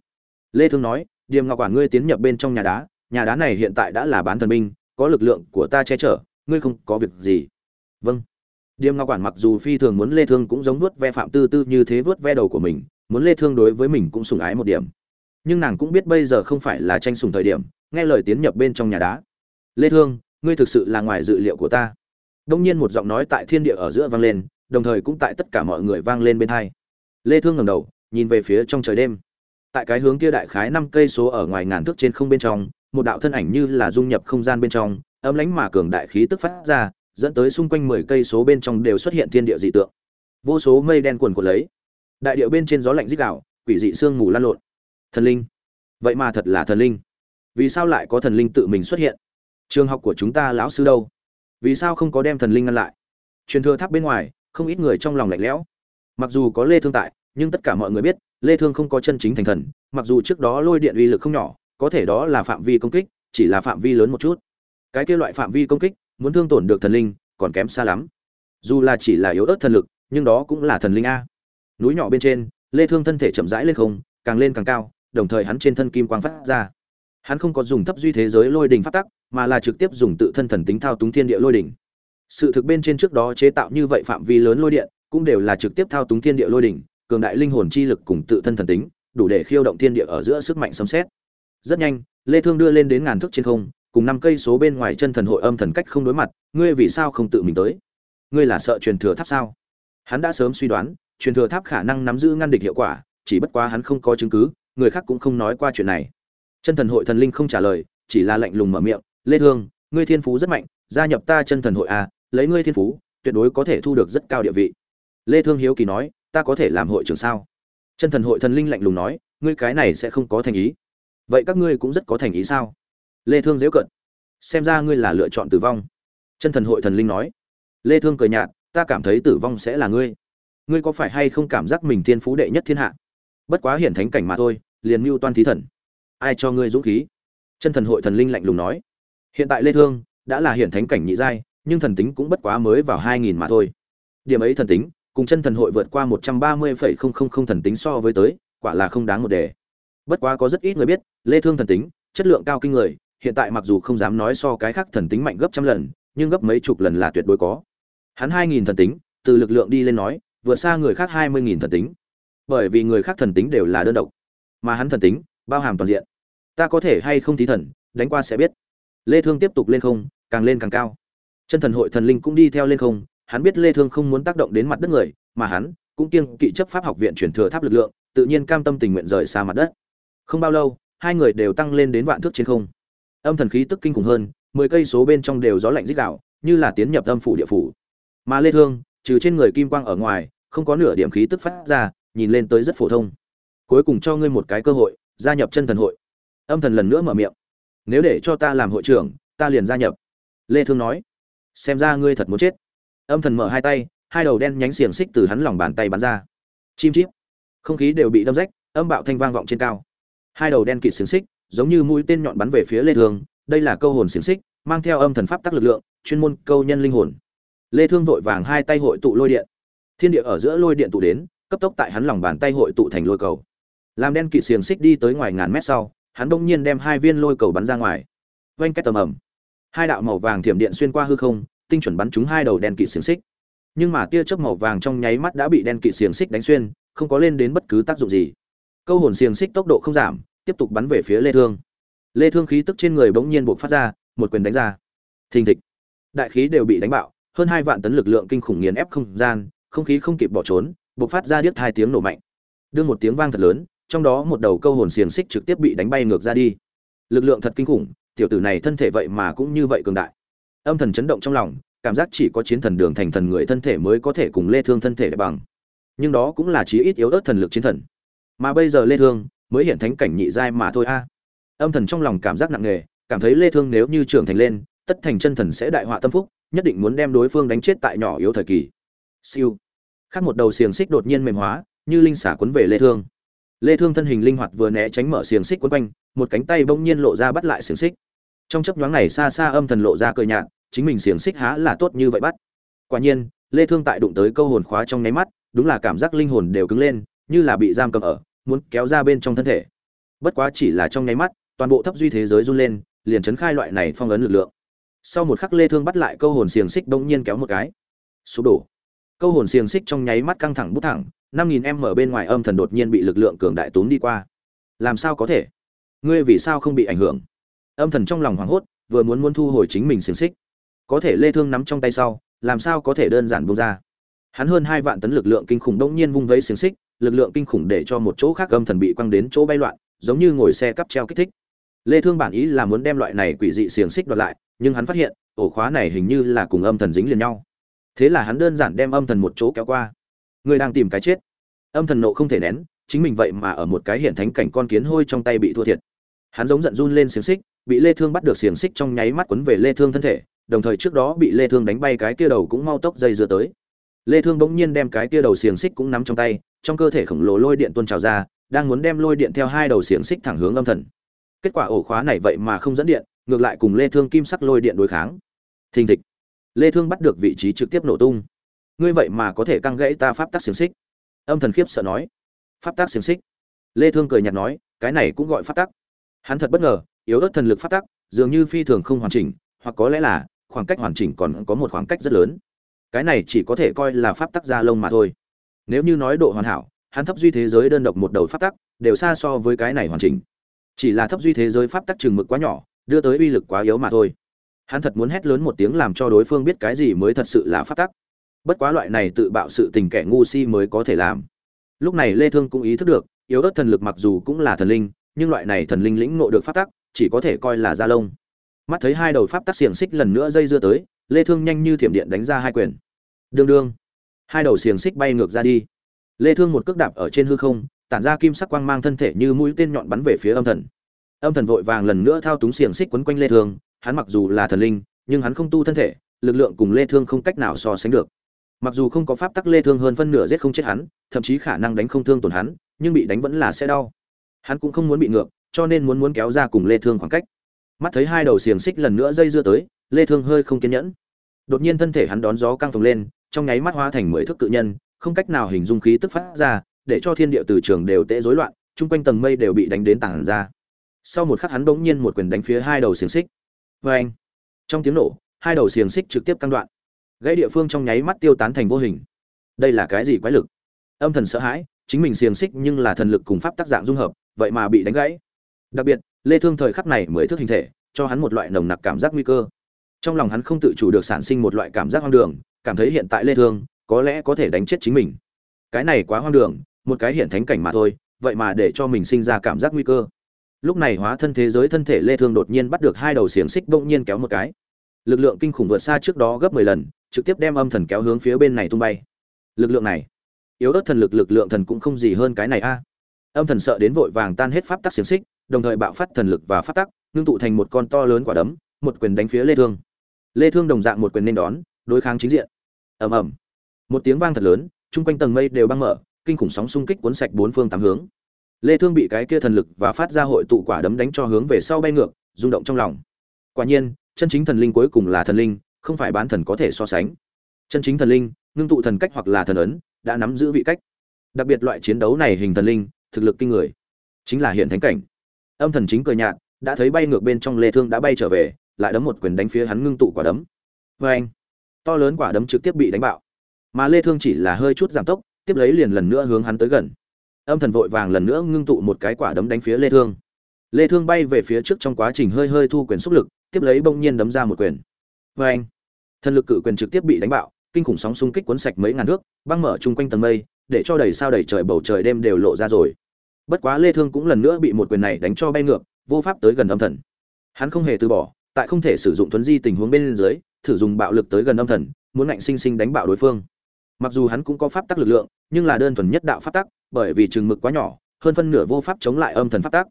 Lê thương nói, điềm ngọc quản, ngươi tiến nhập bên trong nhà đá. Nhà đá này hiện tại đã là bán thần binh, có lực lượng của ta che chở, ngươi không có việc gì. Vâng. Điềm ngọc quản mặc dù phi thường muốn lê thương cũng giống vuốt ve phạm tư tư như thế vuốt ve đầu của mình muốn lê thương đối với mình cũng sủng ái một điểm. Nhưng nàng cũng biết bây giờ không phải là tranh sủng thời điểm, nghe lời tiến nhập bên trong nhà đá. Lê thương, ngươi thực sự là ngoài dự liệu của ta. Đông nhiên một giọng nói tại thiên địa ở giữa vang lên, đồng thời cũng tại tất cả mọi người vang lên bên hai. Lê thương ngẩng đầu, nhìn về phía trong trời đêm. Tại cái hướng kia đại khái năm cây số ở ngoài ngàn thước trên không bên trong, một đạo thân ảnh như là dung nhập không gian bên trong, ấm lánh mà cường đại khí tức phát ra, dẫn tới xung quanh 10 cây số bên trong đều xuất hiện thiên địa dị tượng. Vô số mây đen cuồn cuộn lấy đại địa bên trên gió lạnh rít gào, quỷ dị sương mù lan lộn. Thần linh? Vậy mà thật là thần linh. Vì sao lại có thần linh tự mình xuất hiện? Trường học của chúng ta lão sư đâu? Vì sao không có đem thần linh ngăn lại? Truyền thừa tháp bên ngoài, không ít người trong lòng lạnh lẽo. Mặc dù có lê thương tại, nhưng tất cả mọi người biết, lê thương không có chân chính thành thần, mặc dù trước đó lôi điện uy lực không nhỏ, có thể đó là phạm vi công kích, chỉ là phạm vi lớn một chút. Cái kia loại phạm vi công kích, muốn thương tổn được thần linh, còn kém xa lắm. Dù là chỉ là yếu ớt thần lực, nhưng đó cũng là thần linh a núi nhỏ bên trên lê thương thân thể chậm rãi lên không càng lên càng cao đồng thời hắn trên thân kim quang phát ra hắn không có dùng thấp duy thế giới lôi đỉnh phát tắc mà là trực tiếp dùng tự thân thần tính thao túng thiên địa lôi đỉnh. Sự thực bên trên trước đó chế tạo như vậy phạm vi lớn lôi điện, cũng đều là trực tiếp thao túng thiên địa lôi đỉnh, cường đại linh hồn chi lực cùng tự thân thần tính, đủ để khiêu động thiên địa ở giữa sức mạnh sấm sét. Rất nhanh, Lê Thương đưa lên đến ngàn thước trên không, cùng năm cây số bên ngoài chân thần hội âm thần cách không đối mặt, ngươi vì sao không tự mình tới? Ngươi là sợ truyền thừa tháp sao? Hắn đã sớm suy đoán, truyền thừa tháp khả năng nắm giữ ngăn địch hiệu quả, chỉ bất quá hắn không có chứng cứ, người khác cũng không nói qua chuyện này. Chân thần hội thần linh không trả lời, chỉ là lạnh lùng mở miệng, lê thương ngươi thiên phú rất mạnh gia nhập ta chân thần hội a à, lấy ngươi thiên phú tuyệt đối có thể thu được rất cao địa vị. Lê thương hiếu kỳ nói ta có thể làm hội trưởng sao? Chân thần hội thần linh lạnh lùng nói ngươi cái này sẽ không có thành ý. Vậy các ngươi cũng rất có thành ý sao? Lê thương giễu cận xem ra ngươi là lựa chọn tử vong. Chân thần hội thần linh nói lê thương cười nhạt ta cảm thấy tử vong sẽ là ngươi ngươi có phải hay không cảm giác mình thiên phú đệ nhất thiên hạ? Bất quá hiển thánh cảnh mà thôi liền mưu toan thí thần. Ai cho ngươi dũng khí? Chân thần hội thần linh lạnh lùng nói. Hiện tại Lê Thương đã là hiển thánh cảnh nhị giai, nhưng thần tính cũng bất quá mới vào 2.000 mà thôi. Điểm ấy thần tính, cùng chân thần hội vượt qua 130,000 thần tính so với tới, quả là không đáng một đề. Bất quá có rất ít người biết, Lê Thương thần tính chất lượng cao kinh người hiện tại mặc dù không dám nói so cái khác thần tính mạnh gấp trăm lần nhưng gấp mấy chục lần là tuyệt đối có. Hắn hai nghìn thần tính từ lực lượng đi lên nói vượt xa người khác hai mươi nghìn thần tính. Bởi vì người khác thần tính đều là đơn độc, mà hắn thần tính bao hàm toàn diện. Ta có thể hay không thí thần, đánh qua sẽ biết. Lê thương tiếp tục lên không, càng lên càng cao. Chân thần hội thần linh cũng đi theo lên không, hắn biết lê thương không muốn tác động đến mặt đất người, mà hắn cũng kiêng kỵ chấp pháp học viện chuyển thừa tháp lực lượng, tự nhiên cam tâm tình nguyện rời xa mặt đất. Không bao lâu, hai người đều tăng lên đến vạn thước trên không. Âm thần khí tức kinh khủng hơn, mười cây số bên trong đều gió lạnh rít gạo như là tiến nhập âm phủ địa phủ. Mà lê thương trừ trên người kim quang ở ngoài, không có nửa điểm khí tức phát ra, nhìn lên tới rất phổ thông. Cuối cùng cho ngươi một cái cơ hội, gia nhập chân thần hội. Âm thần lần nữa mở miệng. Nếu để cho ta làm hội trưởng, ta liền gia nhập. Lê thương nói. Xem ra ngươi thật muốn chết. Âm thần mở hai tay, hai đầu đen nhánh xiềng xích từ hắn lòng bàn tay bắn ra. Chim chip không khí đều bị đâm rách, âm bạo thanh vang vọng trên cao. Hai đầu đen kịt xiềng xích, giống như mũi tên nhọn bắn về phía lê thương, đây là câu hồn xiềng xích, mang theo âm thần pháp tắc lực lượng, chuyên môn câu nhân linh hồn lê thương vội vàng hai tay hội tụ lôi điện. Thiên địa ở giữa lôi điện tụ đến, cấp tốc tại hắn lòng bàn tay hội tụ thành lôi cầu. Làm đen kỵ xiềng xích đi tới ngoài ngàn mét sau, hắn đông nhiên đem hai viên lôi cầu bắn ra ngoài. Vang cách tầm ầm. Hai đạo màu vàng thiểm điện xuyên qua hư không, tinh chuẩn bắn trúng hai đầu đen kỵ xiềng xích. Nhưng mà tia chớp màu vàng trong nháy mắt đã bị đen kỵ xiềng xích đánh xuyên, không có lên đến bất cứ tác dụng gì. Câu hồn xiềng xích tốc độ không giảm, tiếp tục bắn về phía lê thương. Lê thương khí tức trên người bỗng nhiên bộc phát ra, một quyền đánh ra. Thình thịch. Đại khí đều bị đánh bạo hơn hai vạn tấn lực lượng kinh khủng nghiền ép không gian, không khí không kịp bỏ trốn, bộc phát ra điếc hai tiếng nổ mạnh. Đương một tiếng vang thật lớn, trong đó một đầu câu hồn xiềng xích trực tiếp bị đánh bay ngược ra đi. Lực lượng thật kinh khủng, tiểu tử này thân thể vậy mà cũng như vậy cường đại. Âm thần chấn động trong lòng, cảm giác chỉ có chiến thần đường thành thần người thân thể mới có thể cùng lê thương thân thể để bằng. Nhưng đó cũng là chí ít yếu ớt thần lực chiến thần. Mà bây giờ lê thương mới hiện thánh cảnh nhị giai mà thôi a. Âm thần trong lòng cảm giác nặng nề, cảm thấy lê thương nếu như trưởng thành lên, tất thành chân thần sẽ đại họa tâm phúc nhất định muốn đem đối phương đánh chết tại nhỏ yếu thời kỳ. Siêu. Khác một đầu xiềng xích đột nhiên mềm hóa, như linh xả cuốn về lê thương. Lê thương thân hình linh hoạt vừa né tránh mở xiềng xích quấn quanh, một cánh tay bỗng nhiên lộ ra bắt lại xiềng xích. Trong chớp nhoáng này xa xa âm thần lộ ra cười nhạt, chính mình xiềng xích há là tốt như vậy bắt. Quả nhiên, lê thương tại đụng tới câu hồn khóa trong nháy mắt, đúng là cảm giác linh hồn đều cứng lên, như là bị giam cầm ở, muốn kéo ra bên trong thân thể. Bất quá chỉ là trong nháy mắt, toàn bộ thấp duy thế giới run lên, liền chấn khai loại này phong ấn lực lượng sau một khắc lê thương bắt lại câu hồn xiềng xích bỗng nhiên kéo một cái. Sụp đổ. Câu hồn xiềng xích trong nháy mắt căng thẳng bút thẳng, năm nghìn em ở bên ngoài âm thần đột nhiên bị lực lượng cường đại tốn đi qua. Làm sao có thể? Ngươi vì sao không bị ảnh hưởng? Âm thần trong lòng hoảng hốt, vừa muốn muốn thu hồi chính mình xiềng xích. Có thể lê thương nắm trong tay sau, làm sao có thể đơn giản buông ra? Hắn hơn hai vạn tấn lực lượng kinh khủng đông nhiên vung vấy xiềng xích, lực lượng kinh khủng để cho một chỗ khác âm thần bị quăng đến chỗ bay loạn, giống như ngồi xe cắp treo kích thích. Lê thương bản ý là muốn đem loại này quỷ dị xiềng xích đoạt lại nhưng hắn phát hiện, ổ khóa này hình như là cùng âm thần dính liền nhau. Thế là hắn đơn giản đem âm thần một chỗ kéo qua. Người đang tìm cái chết. Âm thần nộ không thể nén, chính mình vậy mà ở một cái hiện thánh cảnh con kiến hôi trong tay bị thua thiệt. Hắn giống giận run lên xiềng xích, bị lê thương bắt được xiềng xích trong nháy mắt quấn về lê thương thân thể, đồng thời trước đó bị lê thương đánh bay cái kia đầu cũng mau tốc dây dưa tới. Lê thương bỗng nhiên đem cái kia đầu xiềng xích cũng nắm trong tay, trong cơ thể khổng lồ lôi điện tuôn trào ra, đang muốn đem lôi điện theo hai đầu xiềng xích thẳng hướng âm thần. Kết quả ổ khóa này vậy mà không dẫn điện ngược lại cùng lê thương kim sắc lôi điện đối kháng. Thình thịch. Lê thương bắt được vị trí trực tiếp nổ tung. Ngươi vậy mà có thể căng gãy ta pháp tắc xiềng xích. Âm thần khiếp sợ nói. Pháp tắc xiềng xích. Lê thương cười nhạt nói, cái này cũng gọi pháp tắc. Hắn thật bất ngờ, yếu ớt thần lực pháp tắc, dường như phi thường không hoàn chỉnh, hoặc có lẽ là, khoảng cách hoàn chỉnh còn có một khoảng cách rất lớn. Cái này chỉ có thể coi là pháp tắc gia lông mà thôi. Nếu như nói độ hoàn hảo, hắn thấp duy thế giới đơn độc một đầu pháp tắc, đều xa so với cái này hoàn chỉnh. Chỉ là thấp duy thế giới pháp tắc chừng mực quá nhỏ đưa tới uy lực quá yếu mà thôi. Hắn thật muốn hét lớn một tiếng làm cho đối phương biết cái gì mới thật sự là phát tắc. Bất quá loại này tự bạo sự tình kẻ ngu si mới có thể làm. Lúc này lê thương cũng ý thức được, yếu ớt thần lực mặc dù cũng là thần linh, nhưng loại này thần linh lĩnh ngộ được pháp tắc, chỉ có thể coi là da lông. Mắt thấy hai đầu pháp tắc xiềng xích lần nữa dây dưa tới, lê thương nhanh như thiểm điện đánh ra hai quyền. Đương đương. Hai đầu xiềng xích bay ngược ra đi. Lê thương một cước đạp ở trên hư không, tản ra kim sắc quang mang thân thể như mũi tên nhọn bắn về phía âm thần âm thần vội vàng lần nữa thao túng xiềng xích quấn quanh lê thương, hắn mặc dù là thần linh, nhưng hắn không tu thân thể, lực lượng cùng lê thương không cách nào so sánh được. Mặc dù không có pháp tắc lê thương hơn phân nửa giết không chết hắn, thậm chí khả năng đánh không thương tổn hắn, nhưng bị đánh vẫn là sẽ đau. Hắn cũng không muốn bị ngược, cho nên muốn muốn kéo ra cùng lê thương khoảng cách. Mắt thấy hai đầu xiềng xích lần nữa dây dưa tới, lê thương hơi không kiên nhẫn. Đột nhiên thân thể hắn đón gió căng phồng lên, trong nháy mắt hóa thành mười thước cự nhân, không cách nào hình dung khí tức phát ra, để cho thiên địa từ trường đều tẽ rối loạn, chung quanh tầng mây đều bị đánh đến tảng ra sau một khắc hắn bỗng nhiên một quyền đánh phía hai đầu xiềng xích. Vê anh, trong tiếng nổ, hai đầu xiềng xích trực tiếp căng đoạn. Gãy địa phương trong nháy mắt tiêu tán thành vô hình. Đây là cái gì quái lực? Âm thần sợ hãi, chính mình xiềng xích nhưng là thần lực cùng pháp tác dạng dung hợp, vậy mà bị đánh gãy. Đặc biệt, lê thương thời khắc này mới thức hình thể, cho hắn một loại nồng nặc cảm giác nguy cơ. Trong lòng hắn không tự chủ được sản sinh một loại cảm giác hoang đường, cảm thấy hiện tại lê thương có lẽ có thể đánh chết chính mình. Cái này quá hoang đường, một cái hiện thánh cảnh mà thôi, vậy mà để cho mình sinh ra cảm giác nguy cơ lúc này hóa thân thế giới thân thể lê thương đột nhiên bắt được hai đầu xiềng xích bỗng nhiên kéo một cái. Lực lượng kinh khủng vượt xa trước đó gấp 10 lần, trực tiếp đem âm thần kéo hướng phía bên này tung bay. Lực lượng này, yếu ớt thần lực lực lượng thần cũng không gì hơn cái này a. Âm thần sợ đến vội vàng tan hết pháp tắc xiềng xích, đồng thời bạo phát thần lực và pháp tắc, ngưng tụ thành một con to lớn quả đấm, một quyền đánh phía lê thương. Lê thương đồng dạng một quyền nên đón, đối kháng chính diện. Ầm ầm. Một tiếng vang thật lớn, chung quanh tầng mây đều băng mở, kinh khủng sóng xung kích cuốn sạch bốn phương tám hướng lê thương bị cái kia thần lực và phát ra hội tụ quả đấm đánh cho hướng về sau bay ngược, rung động trong lòng. Quả nhiên, chân chính thần linh cuối cùng là thần linh, không phải bán thần có thể so sánh. Chân chính thần linh, ngưng tụ thần cách hoặc là thần ấn, đã nắm giữ vị cách. Đặc biệt loại chiến đấu này hình thần linh, thực lực kinh người. Chính là hiện thánh cảnh. Âm thần chính cười nhạt, đã thấy bay ngược bên trong lê thương đã bay trở về, lại đấm một quyền đánh phía hắn ngưng tụ quả đấm. Với anh to lớn quả đấm trực tiếp bị đánh bạo. Mà lê thương chỉ là hơi chút giảm tốc, tiếp lấy liền lần nữa hướng hắn tới gần âm thần vội vàng lần nữa ngưng tụ một cái quả đấm đánh phía lê thương. Lê thương bay về phía trước trong quá trình hơi hơi thu quyền xúc lực, tiếp lấy bỗng nhiên đấm ra một quyền. Với anh thần lực cự quyền trực tiếp bị đánh bạo, kinh khủng sóng xung kích cuốn sạch mấy ngàn thước, băng mở chung quanh tầng mây, để cho đầy sao đầy trời bầu trời đêm đều lộ ra rồi. Bất quá lê thương cũng lần nữa bị một quyền này đánh cho bay ngược, vô pháp tới gần âm thần. Hắn không hề từ bỏ, tại không thể sử dụng thuấn di tình huống bên dưới, thử dùng bạo lực tới gần âm thần, muốn ngạnh sinh sinh đánh bạo đối phương. Mặc dù hắn cũng có pháp tắc lực lượng, nhưng là đơn thuần nhất đạo pháp tắc bởi vì chừng mực quá nhỏ, hơn phân nửa vô pháp chống lại âm thần pháp tắc.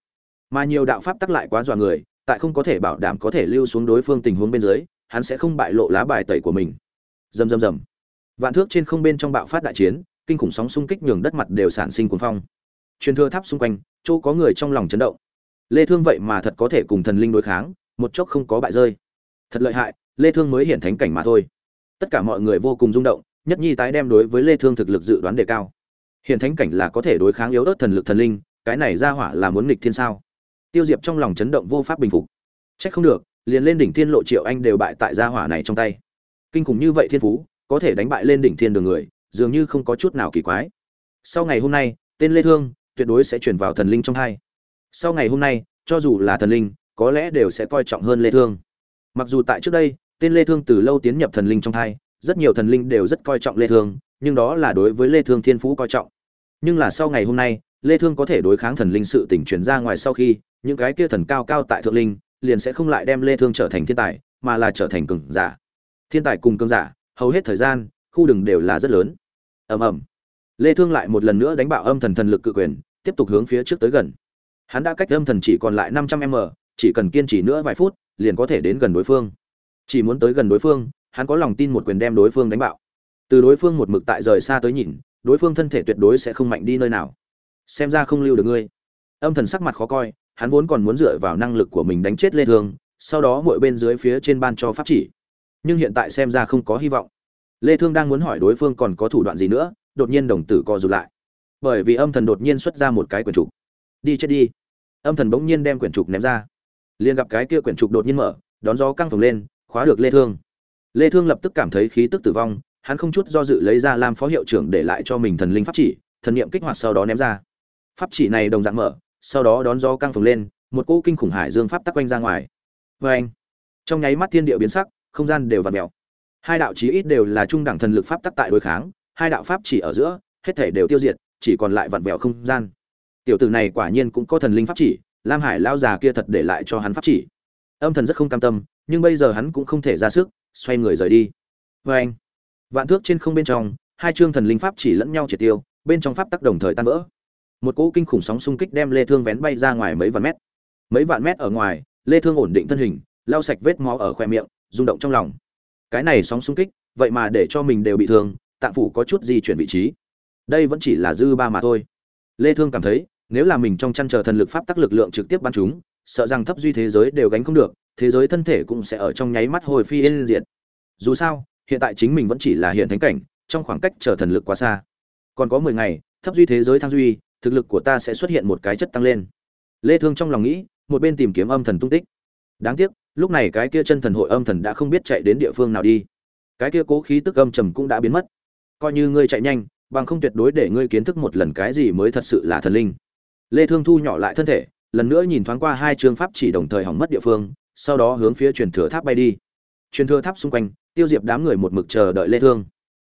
Mà nhiều đạo pháp tắc lại quá dọa người, tại không có thể bảo đảm có thể lưu xuống đối phương tình huống bên dưới, hắn sẽ không bại lộ lá bài tẩy của mình. Rầm rầm rầm. Vạn thước trên không bên trong bạo phát đại chiến, kinh khủng sóng xung kích nhường đất mặt đều sản sinh cuồng phong. Truyền thừa tháp xung quanh, chỗ có người trong lòng chấn động. Lê thương vậy mà thật có thể cùng thần linh đối kháng, một chốc không có bại rơi. Thật lợi hại, lê thương mới hiện thánh cảnh mà thôi. Tất cả mọi người vô cùng rung động, nhất nhi tái đem đối với lê thương thực lực dự đoán đề cao hiện thánh cảnh là có thể đối kháng yếu ớt thần lực thần linh, cái này ra hỏa là muốn nghịch thiên sao? Tiêu diệp trong lòng chấn động vô pháp bình phục. Trách không được, liền lên đỉnh thiên lộ triệu anh đều bại tại gia hỏa này trong tay. Kinh khủng như vậy thiên phú, có thể đánh bại lên đỉnh thiên đường người, dường như không có chút nào kỳ quái. Sau ngày hôm nay, tên lê thương tuyệt đối sẽ chuyển vào thần linh trong hai. Sau ngày hôm nay, cho dù là thần linh, có lẽ đều sẽ coi trọng hơn lê thương. Mặc dù tại trước đây, tên lê thương từ lâu tiến nhập thần linh trong hai, rất nhiều thần linh đều rất coi trọng lê thương, nhưng đó là đối với lê thương thiên phú coi trọng nhưng là sau ngày hôm nay, lê thương có thể đối kháng thần linh sự tỉnh truyền ra ngoài sau khi, những cái kia thần cao cao tại thượng linh, liền sẽ không lại đem lê thương trở thành thiên tài, mà là trở thành cường giả. Thiên tài cùng cường giả, hầu hết thời gian, khu đường đều là rất lớn. Ầm ầm. Lê thương lại một lần nữa đánh bạo âm thần thần lực cự quyền, tiếp tục hướng phía trước tới gần. Hắn đã cách âm thần chỉ còn lại 500 m, chỉ cần kiên trì nữa vài phút, liền có thể đến gần đối phương. Chỉ muốn tới gần đối phương, hắn có lòng tin một quyền đem đối phương đánh bạo. Từ đối phương một mực tại rời xa tới nhìn đối phương thân thể tuyệt đối sẽ không mạnh đi nơi nào. Xem ra không lưu được ngươi. Âm thần sắc mặt khó coi, hắn vốn còn muốn dựa vào năng lực của mình đánh chết lê thương sau đó mỗi bên dưới phía trên ban cho pháp chỉ. Nhưng hiện tại xem ra không có hy vọng. Lê thương đang muốn hỏi đối phương còn có thủ đoạn gì nữa, đột nhiên đồng tử co rụt lại. Bởi vì âm thần đột nhiên xuất ra một cái quyển trục. Đi chết đi. Âm thần bỗng nhiên đem quyển trục ném ra. Liền gặp cái kia quyển trục đột nhiên mở, đón gió căng phồng lên, khóa được lê thương. Lê thương lập tức cảm thấy khí tức tử vong hắn không chút do dự lấy ra làm phó hiệu trưởng để lại cho mình thần linh pháp chỉ, thần niệm kích hoạt sau đó ném ra. Pháp chỉ này đồng dạng mở, sau đó đón gió căng phồng lên, một cỗ kinh khủng hải dương pháp tắc quanh ra ngoài. Với anh, trong nháy mắt thiên địa biến sắc, không gian đều vặn mèo. Hai đạo chí ít đều là trung đẳng thần lực pháp tắc tại đối kháng, hai đạo pháp chỉ ở giữa, hết thể đều tiêu diệt, chỉ còn lại vặn vẹo không gian. Tiểu tử này quả nhiên cũng có thần linh pháp chỉ, lam hải lao già kia thật để lại cho hắn pháp chỉ. Âm thần rất không cam tâm, nhưng bây giờ hắn cũng không thể ra sức, xoay người rời đi. Vê anh vạn thước trên không bên trong, hai chương thần linh pháp chỉ lẫn nhau triệt tiêu, bên trong pháp tắc đồng thời tan vỡ. Một cỗ kinh khủng sóng xung kích đem lê thương vén bay ra ngoài mấy vạn mét. Mấy vạn mét ở ngoài, lê thương ổn định thân hình, lau sạch vết máu ở khoe miệng, rung động trong lòng. Cái này sóng xung kích, vậy mà để cho mình đều bị thương, tạng phủ có chút di chuyển vị trí. Đây vẫn chỉ là dư ba mà thôi. Lê thương cảm thấy, nếu là mình trong chăn chờ thần lực pháp tắc lực lượng trực tiếp bắn chúng, sợ rằng thấp duy thế giới đều gánh không được, thế giới thân thể cũng sẽ ở trong nháy mắt hồi phi yên diệt. Dù sao hiện tại chính mình vẫn chỉ là hiện thánh cảnh, trong khoảng cách chờ thần lực quá xa. Còn có 10 ngày, thấp duy thế giới thăng duy, thực lực của ta sẽ xuất hiện một cái chất tăng lên. Lê thương trong lòng nghĩ, một bên tìm kiếm âm thần tung tích. Đáng tiếc, lúc này cái kia chân thần hội âm thần đã không biết chạy đến địa phương nào đi. Cái kia cố khí tức âm trầm cũng đã biến mất. Coi như ngươi chạy nhanh, bằng không tuyệt đối để ngươi kiến thức một lần cái gì mới thật sự là thần linh. Lê thương thu nhỏ lại thân thể, lần nữa nhìn thoáng qua hai trường pháp chỉ đồng thời hỏng mất địa phương, sau đó hướng phía truyền thừa tháp bay đi truyền thừa tháp xung quanh, tiêu diệp đám người một mực chờ đợi lê thương.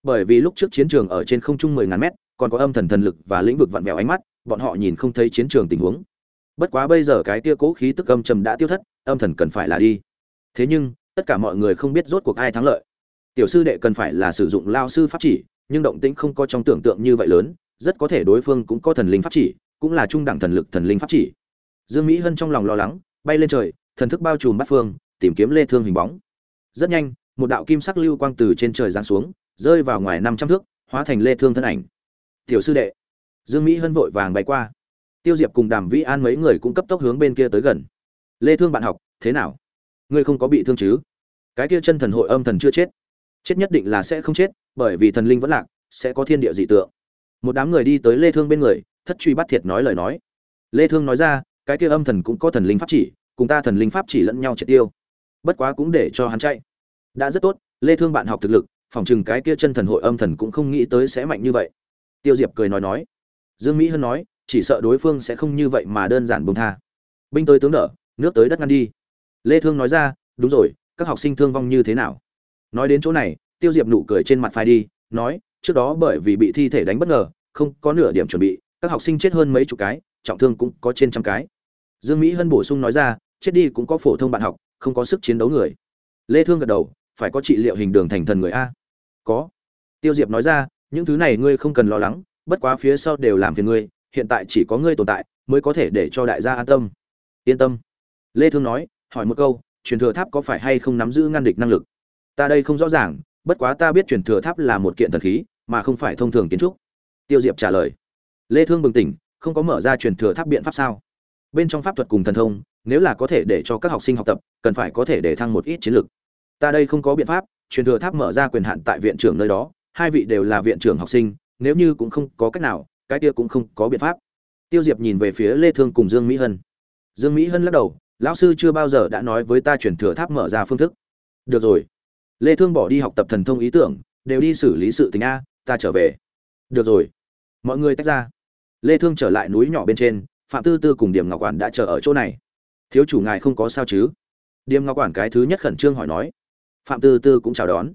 Bởi vì lúc trước chiến trường ở trên không trung 10 ngàn mét, còn có âm thần thần lực và lĩnh vực vặn vẹo ánh mắt, bọn họ nhìn không thấy chiến trường tình huống. Bất quá bây giờ cái kia cố khí tức âm trầm đã tiêu thất, âm thần cần phải là đi. Thế nhưng, tất cả mọi người không biết rốt cuộc ai thắng lợi. Tiểu sư đệ cần phải là sử dụng lao sư pháp chỉ, nhưng động tĩnh không có trong tưởng tượng như vậy lớn, rất có thể đối phương cũng có thần linh pháp chỉ, cũng là trung đẳng thần lực thần linh pháp chỉ. Dương mỹ hân trong lòng lo lắng, bay lên trời, thần thức bao trùm bắt phương, tìm kiếm lê thương hình bóng rất nhanh, một đạo kim sắc lưu quang từ trên trời giáng xuống, rơi vào ngoài năm trăm thước, hóa thành lê thương thân ảnh. Tiểu sư đệ, dương mỹ hân vội vàng bay qua. Tiêu diệp cùng đàm vĩ an mấy người cũng cấp tốc hướng bên kia tới gần. Lê thương bạn học, thế nào? Ngươi không có bị thương chứ? Cái kia chân thần hội âm thần chưa chết. Chết nhất định là sẽ không chết, bởi vì thần linh vẫn lạc, sẽ có thiên địa dị tượng. Một đám người đi tới lê thương bên người, thất truy bắt thiệt nói lời nói. Lê thương nói ra, cái kia âm thần cũng có thần linh pháp chỉ, cùng ta thần linh pháp chỉ lẫn nhau triệt tiêu bất quá cũng để cho hắn chạy. Đã rất tốt, lê thương bạn học thực lực phòng chừng cái kia chân thần hội âm thần cũng không nghĩ tới sẽ mạnh như vậy. Tiêu diệp cười nói nói. Dương mỹ hân nói, chỉ sợ đối phương sẽ không như vậy mà đơn giản buông tha. Binh tới tướng đỡ, nước tới đất ngăn đi. Lê thương nói ra, đúng rồi, các học sinh thương vong như thế nào? Nói đến chỗ này, tiêu diệp nụ cười trên mặt phai đi, nói, trước đó bởi vì bị thi thể đánh bất ngờ, không có nửa điểm chuẩn bị, các học sinh chết hơn mấy chục cái, trọng thương cũng có trên trăm cái. Dương mỹ hân bổ sung nói ra, chết đi cũng có phổ thông bạn học không có sức chiến đấu người. Lê thương gật đầu, phải có trị liệu hình đường thành thần người a. Có. Tiêu diệp nói ra, những thứ này ngươi không cần lo lắng, bất quá phía sau đều làm phiền ngươi, hiện tại chỉ có ngươi tồn tại, mới có thể để cho đại gia an tâm. Yên tâm. Lê thương nói, hỏi một câu, truyền thừa tháp có phải hay không nắm giữ ngăn địch năng lực? Ta đây không rõ ràng, bất quá ta biết truyền thừa tháp là một kiện thần khí, mà không phải thông thường kiến trúc. Tiêu diệp trả lời. Lê thương bừng tỉnh, không có mở ra truyền thừa tháp biện pháp sao? Bên trong pháp thuật cùng thần thông nếu là có thể để cho các học sinh học tập, cần phải có thể để thăng một ít chiến lược. Ta đây không có biện pháp, truyền thừa tháp mở ra quyền hạn tại viện trưởng nơi đó, hai vị đều là viện trưởng học sinh, nếu như cũng không có cách nào, cái kia cũng không có biện pháp. Tiêu diệp nhìn về phía lê thương cùng dương mỹ hân. Dương mỹ hân lắc đầu, lão sư chưa bao giờ đã nói với ta truyền thừa tháp mở ra phương thức. Được rồi. Lê thương bỏ đi học tập thần thông ý tưởng, đều đi xử lý sự tình a, ta trở về. Được rồi. Mọi người tách ra. Lê thương trở lại núi nhỏ bên trên, phạm tư tư cùng điểm ngọc quản đã chờ ở chỗ này thiếu chủ ngài không có sao chứ? Điềm ngọc quản cái thứ nhất khẩn trương hỏi nói. Phạm tư tư cũng chào đón.